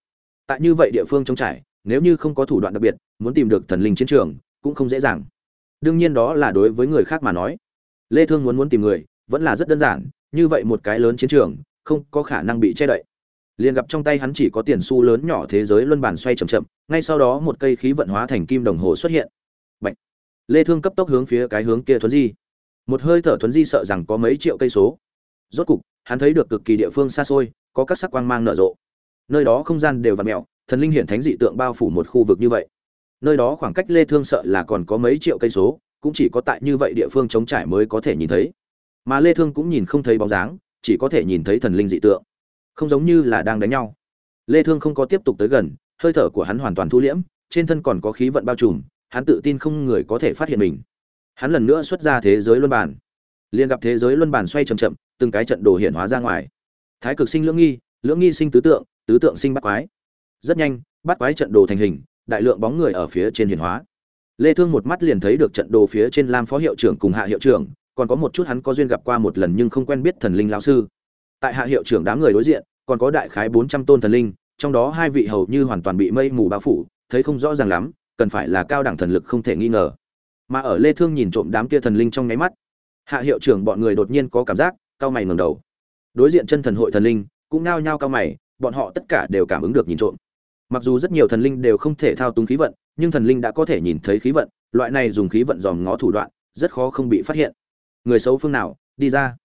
Tại như vậy địa phương trống trải, nếu như không có thủ đoạn đặc biệt, muốn tìm được thần linh chiến trường, cũng không dễ dàng. Đương nhiên đó là đối với người khác mà nói. Lê thương muốn muốn tìm người, vẫn là rất đơn giản, như vậy một cái lớn chiến trường, không có khả năng bị che đậy. Liền gặp trong tay hắn chỉ có tiền xu lớn nhỏ thế giới luân bản xoay chậm chậm, ngay sau đó một cây khí vận hóa thành kim đồng hồ xuất hiện. Bạch. lê thương cấp tốc hướng phía cái hướng kia thuấn di. Một hơi thở thuấn di sợ rằng có mấy triệu cây số rốt cục, hắn thấy được cực kỳ địa phương xa xôi, có các sắc quang mang nở rộ. Nơi đó không gian đều vặn mèo, thần linh hiển thánh dị tượng bao phủ một khu vực như vậy. Nơi đó khoảng cách lê thương sợ là còn có mấy triệu cây số, cũng chỉ có tại như vậy địa phương trống trải mới có thể nhìn thấy. Mà lê thương cũng nhìn không thấy bóng dáng, chỉ có thể nhìn thấy thần linh dị tượng. Không giống như là đang đánh nhau. Lê thương không có tiếp tục tới gần, hơi thở của hắn hoàn toàn thu liễm, trên thân còn có khí vận bao trùm, hắn tự tin không người có thể phát hiện mình. Hắn lần nữa xuất ra thế giới luân bản liền gặp thế giới luân bản xoay chậm chậm từng cái trận đồ hiện hóa ra ngoài. Thái cực sinh lưỡng nghi lưỡng nghi sinh tứ tượng tứ tượng sinh bát quái. Rất nhanh, bát quái trận đồ thành hình, đại lượng bóng người ở phía trên hiển hóa. Lê thương một mắt liền thấy được trận đồ phía trên lam phó hiệu trưởng cùng hạ hiệu trưởng, còn có một chút hắn có duyên gặp qua một lần nhưng không quen biết thần linh lão sư. Tại hạ hiệu trưởng đám người đối diện, còn có đại khái 400 tôn thần linh, trong đó hai vị hầu như hoàn toàn bị mây mù bao phủ, thấy không rõ ràng lắm, cần phải là cao đẳng thần lực không thể nghi ngờ. Mà ở lê thương nhìn trộm đám kia thần linh trong nháy mắt, hạ hiệu trưởng bọn người đột nhiên có cảm giác cao mày ngẩng đầu. Đối diện chân thần hội thần linh cũng nao nhao cao mày, bọn họ tất cả đều cảm ứng được nhìn trộm. Mặc dù rất nhiều thần linh đều không thể thao túng khí vận, nhưng thần linh đã có thể nhìn thấy khí vận, loại này dùng khí vận dòm ngó thủ đoạn, rất khó không bị phát hiện. Người xấu phương nào, đi ra.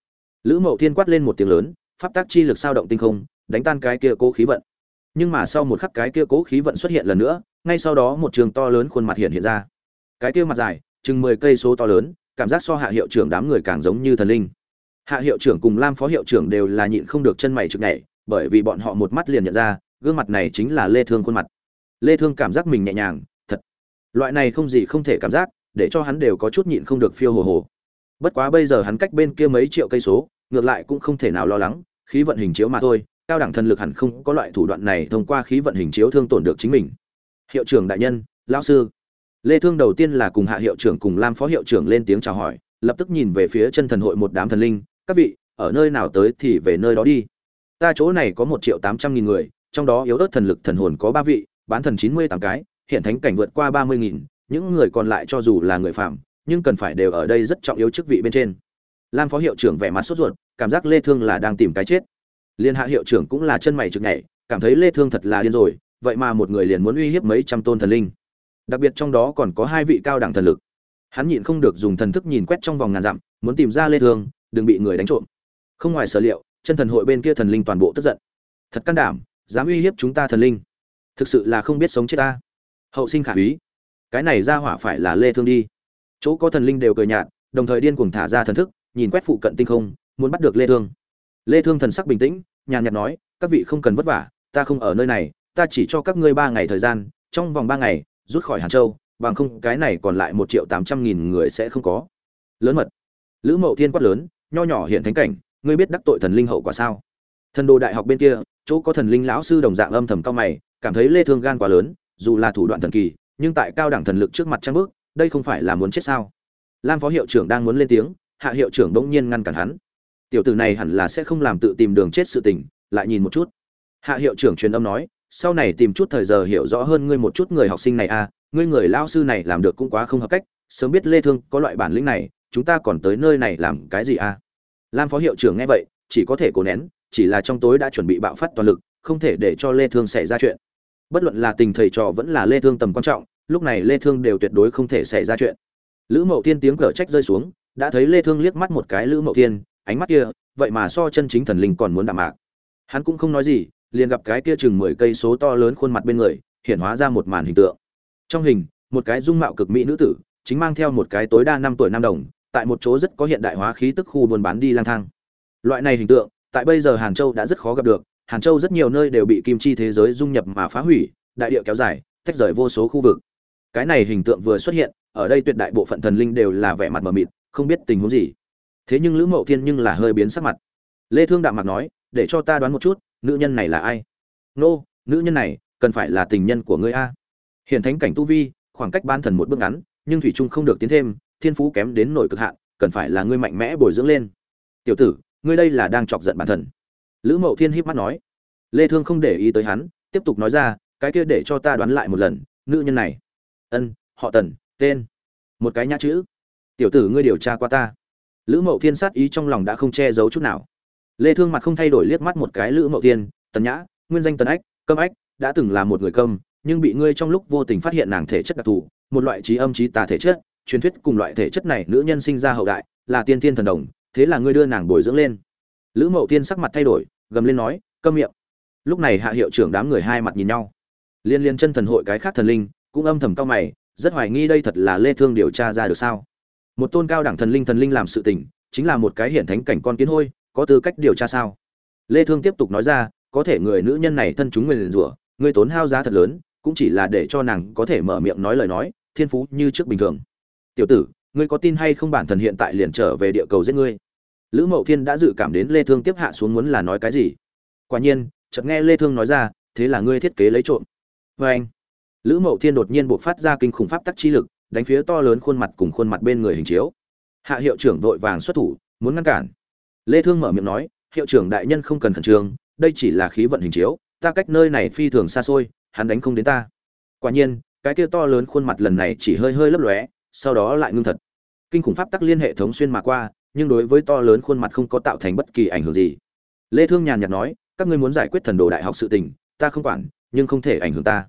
Lữ mậu thiên quát lên một tiếng lớn, pháp tác chi lực sao động tinh không, đánh tan cái kia cố khí vận. Nhưng mà sau một khắc cái kia cố khí vận xuất hiện lần nữa, ngay sau đó một trường to lớn khuôn mặt hiện hiện ra. Cái kia mặt dài, chừng mười cây số to lớn, cảm giác so hạ hiệu trưởng đám người càng giống như thần linh hạ hiệu trưởng cùng lam phó hiệu trưởng đều là nhịn không được chân mày trực nhảy, bởi vì bọn họ một mắt liền nhận ra, gương mặt này chính là lê thương khuôn mặt. Lê thương cảm giác mình nhẹ nhàng, thật. Loại này không gì không thể cảm giác, để cho hắn đều có chút nhịn không được phiêu hồ hồ. Bất quá bây giờ hắn cách bên kia mấy triệu cây số, ngược lại cũng không thể nào lo lắng, khí vận hình chiếu mà thôi, cao đẳng thần lực hẳn không có loại thủ đoạn này thông qua khí vận hình chiếu thương tổn được chính mình. Hiệu trưởng đại nhân, lão sư. Lê thương đầu tiên là cùng hạ hiệu trưởng cùng lam phó hiệu trưởng lên tiếng chào hỏi, lập tức nhìn về phía chân thần hội một đám thần linh các vị, ở nơi nào tới thì về nơi đó đi. Ta chỗ này có một triệu tám trăm nghìn người, trong đó yếu ớt thần lực thần hồn có ba vị, bán thần chín mươi tám cái, hiện thánh cảnh vượt qua ba mươi nghìn, những người còn lại cho dù là người phạm nhưng cần phải đều ở đây rất trọng yếu chức vị bên trên. Lam phó hiệu trưởng vẻ mặt sốt ruột, cảm giác lê thương là đang tìm cái chết. Liên hạ hiệu trưởng cũng là chân mày trực nhảy, cảm thấy lê thương thật là điên rồi, vậy mà một người liền muốn uy hiếp mấy trăm tôn thần linh. Đặc biệt trong đó còn có hai vị cao đẳng thần lực. Hắn nhịn không được dùng thần thức nhìn quét trong vòng ngàn dặm, muốn tìm ra lê thương đừng bị người đánh trộm. Không ngoài sở liệu, chân thần hội bên kia thần linh toàn bộ tức giận. Thật can đảm, dám uy hiếp chúng ta thần linh. Thực sự là không biết sống chết ta. Hậu sinh khả úy. Cái này ra hỏa phải là lê thương đi. Chỗ có thần linh đều cười nhạt, đồng thời điên cuồng thả ra thần thức, nhìn quét phụ cận tinh không, muốn bắt được lê thương. Lê thương thần sắc bình tĩnh, nhàn nhạt nói, các vị không cần vất vả, ta không ở nơi này, ta chỉ cho các ngươi ba ngày thời gian, trong vòng ba ngày, rút khỏi hàn châu, bằng không cái này còn lại một triệu tám trăm nghìn người sẽ không có. Lớn mật. Lữ mậu thiên quát lớn nho nhỏ hiện thánh cảnh, ngươi biết đắc tội thần linh hậu quả sao? Thần đồ đại học bên kia, chỗ có thần linh lão sư đồng dạng âm thầm cao mày, cảm thấy lê thương gan quá lớn, dù là thủ đoạn thần kỳ, nhưng tại cao đẳng thần lực trước mặt trang bước, đây không phải là muốn chết sao? Lam phó hiệu trưởng đang muốn lên tiếng, hạ hiệu trưởng đống nhiên ngăn cản hắn. Tiểu tử này hẳn là sẽ không làm tự tìm đường chết sự tình, lại nhìn một chút. Hạ hiệu trưởng truyền âm nói, sau này tìm chút thời giờ hiểu rõ hơn ngươi một chút người học sinh này a ngươi người lao sư này làm được cũng quá không hợp cách, sớm biết lê thương có loại bản lĩnh này chúng ta còn tới nơi này làm cái gì a lam phó hiệu trưởng nghe vậy, chỉ có thể cố nén, chỉ là trong tối đã chuẩn bị bạo phát toàn lực, không thể để cho lê thương xảy ra chuyện. Bất luận là tình thầy trò vẫn là lê thương tầm quan trọng, lúc này lê thương đều tuyệt đối không thể xảy ra chuyện. Lữ mậu thiên tiếng cở trách rơi xuống, đã thấy lê thương liếc mắt một cái lữ mậu thiên, ánh mắt kia, vậy mà so chân chính thần linh còn muốn đạm mạc. Hắn cũng không nói gì, liền gặp cái kia chừng 10 cây số to lớn khuôn mặt bên người, hiện hóa ra một màn hình tượng. Trong hình, một cái dung mạo cực mỹ nữ tử, chính mang theo một cái tối đa năm tuổi nam đồng tại một chỗ rất có hiện đại hóa khí tức khu buôn bán đi lang thang. Loại này hình tượng, tại bây giờ hàn châu đã rất khó gặp được, hàn châu rất nhiều nơi đều bị kim chi thế giới dung nhập mà phá hủy, đại địa kéo dài, tách rời vô số khu vực. Cái này hình tượng vừa xuất hiện, ở đây tuyệt đại bộ phận thần linh đều là vẻ mặt mờ mịt, không biết tình huống gì. Thế nhưng lữ mậu thiên nhưng là hơi biến sắc mặt. Lê thương đạm mặt nói, để cho ta đoán một chút, nữ nhân này là ai? Nô, nữ nhân này, cần phải là tình nhân của ngươi a. Hiện thánh cảnh tu vi, khoảng cách ban thần một bước ngắn, nhưng thủy trung không được tiến thêm thiên phú kém đến nổi cực hạn, cần phải là ngươi mạnh mẽ bồi dưỡng lên. Tiểu tử, ngươi đây là đang chọc giận bản thần lữ mậu thiên híp mắt nói. Lê thương không để ý tới hắn, tiếp tục nói ra, cái kia để cho ta đoán lại một lần, nữ nhân này. Ân, họ tần, tên. Một cái nhã chữ. Tiểu tử ngươi điều tra qua ta. Lữ mậu thiên sát ý trong lòng đã không che giấu chút nào. Lê thương mặt không thay đổi liếc mắt một cái lữ mậu thiên, tần nhã, nguyên danh tần ách, câm ách, đã từng là một người câm, nhưng bị ngươi trong lúc vô tình phát hiện nàng thể chất đặc thù, một loại trí âm trí tà thể chất truyền thuyết cùng loại thể chất này nữ nhân sinh ra hậu đại, là tiên thiên thần đồng, thế là ngươi đưa nàng bồi dưỡng lên. Lữ mậu tiên sắc mặt thay đổi, gầm lên nói, câm miệng. Lúc này hạ hiệu trưởng đám người hai mặt nhìn nhau. Liên liên chân thần hội cái khác thần linh, cũng âm thầm cao mày, rất hoài nghi đây thật là lê thương điều tra ra được sao. Một tôn cao đẳng thần linh thần linh làm sự tình, chính là một cái hiển thánh cảnh con kiến hôi, có tư cách điều tra sao? Lê thương tiếp tục nói ra, có thể người nữ nhân này thân chúng nguyền rủa ngươi tốn hao giá thật lớn, cũng chỉ là để cho nàng có thể mở miệng nói lời nói, thiên phú như trước bình thường tiểu tử, ngươi có tin hay không bản thần hiện tại liền trở về địa cầu giết ngươi? Lữ mậu thiên đã dự cảm đến lê thương tiếp hạ xuống muốn là nói cái gì. Quả nhiên, chợt nghe lê thương nói ra, thế là ngươi thiết kế lấy trộm. Với anh, lữ mậu thiên đột nhiên bộc phát ra kinh khủng pháp tắc chi lực, đánh phía to lớn khuôn mặt cùng khuôn mặt bên người hình chiếu. Hạ hiệu trưởng vội vàng xuất thủ, muốn ngăn cản. Lê thương mở miệng nói, hiệu trưởng đại nhân không cần khẩn trương, đây chỉ là khí vận hình chiếu, ta cách nơi này phi thường xa xôi, hắn đánh không đến ta. Quả nhiên, cái kia to lớn khuôn mặt lần này chỉ hơi hơi lấp lóe sau đó lại ngưng thật. Kinh khủng pháp tắc liên hệ thống xuyên mà qua, nhưng đối với to lớn khuôn mặt không có tạo thành bất kỳ ảnh hưởng gì. Lê thương nhàn nhạt nói, các ngươi muốn giải quyết thần đồ đại học sự tình, ta không quản, nhưng không thể ảnh hưởng ta.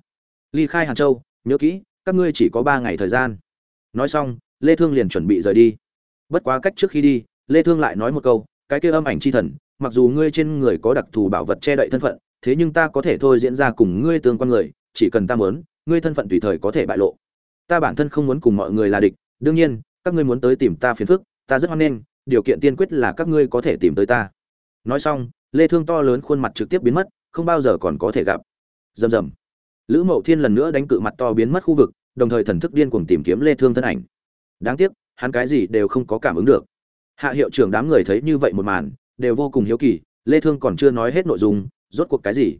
Ly khai hàn châu, nhớ kỹ, các ngươi chỉ có ba ngày thời gian. Nói xong, lê thương liền chuẩn bị rời đi. Bất quá cách trước khi đi, lê thương lại nói một câu, cái kia âm ảnh chi thần, mặc dù ngươi trên người có đặc thù bảo vật che đậy thân phận, thế nhưng ta có thể thôi diễn ra cùng ngươi tương quan người, chỉ cần ta muốn, ngươi thân phận tùy thời có thể bại lộ ta bản thân không muốn cùng mọi người là địch, đương nhiên, các ngươi muốn tới tìm ta phiền phức, ta rất hoan nghênh, điều kiện tiên quyết là các ngươi có thể tìm tới ta. Nói xong, lê thương to lớn khuôn mặt trực tiếp biến mất, không bao giờ còn có thể gặp. Rầm rầm. Lữ mậu thiên lần nữa đánh cự mặt to biến mất khu vực, đồng thời thần thức điên cuồng tìm kiếm lê thương thân ảnh. Đáng tiếc, hắn cái gì đều không có cảm ứng được. Hạ hiệu trưởng đám người thấy như vậy một màn, đều vô cùng hiếu kỳ, lê thương còn chưa nói hết nội dung, rốt cuộc cái gì?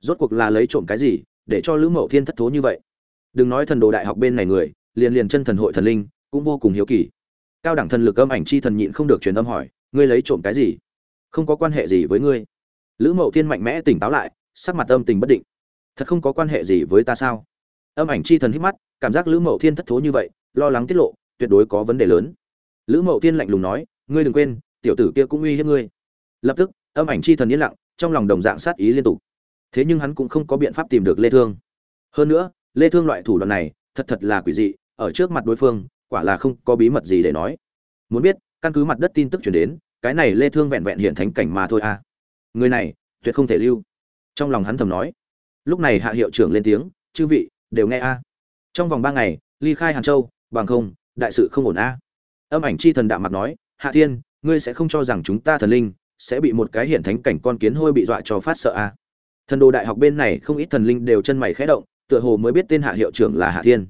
Rốt cuộc là lấy trộm cái gì, để cho lữ mậu thiên thất thố như vậy? Đừng nói thần đồ đại học bên này người, liền liền chân thần hội thần linh, cũng vô cùng hiếu kỳ. Cao đẳng thần lực âm ảnh chi thần nhịn không được truyền âm hỏi, ngươi lấy trộm cái gì? Không có quan hệ gì với ngươi. Lữ mậu thiên mạnh mẽ tỉnh táo lại, sắc mặt âm tình bất định. Thật không có quan hệ gì với ta sao? Âm ảnh chi thần hít mắt, cảm giác lữ mậu thiên thất thố như vậy, lo lắng tiết lộ, tuyệt đối có vấn đề lớn. Lữ mậu thiên lạnh lùng nói, ngươi đừng quên, tiểu tử kia cũng uy hiếp ngươi. Lập tức, âm ảnh chi thần yên lặng, trong lòng đồng dạng sát ý liên tục. Thế nhưng hắn cũng không có biện pháp tìm được lê thương. Hơn nữa lê thương loại thủ đoạn này, thật thật là quỷ dị, ở trước mặt đối phương, quả là không có bí mật gì để nói. Muốn biết, căn cứ mặt đất tin tức truyền đến, cái này lê thương vẹn vẹn hiện thánh cảnh mà thôi à. Người này, tuyệt không thể lưu. Trong lòng hắn thầm nói. Lúc này hạ hiệu trưởng lên tiếng, chư vị, đều nghe a. Trong vòng ba ngày, ly khai hàn châu, bằng không, đại sự không ổn a. Âm ảnh chi thần đạm mặt nói, hạ thiên, ngươi sẽ không cho rằng chúng ta thần linh sẽ bị một cái hiện thánh cảnh con kiến hôi bị dọa cho phát sợ a. Thần đồ đại học bên này không ít thần linh đều chân mày khẽ động tựa hồ mới biết tên hạ hiệu trưởng là hạ thiên.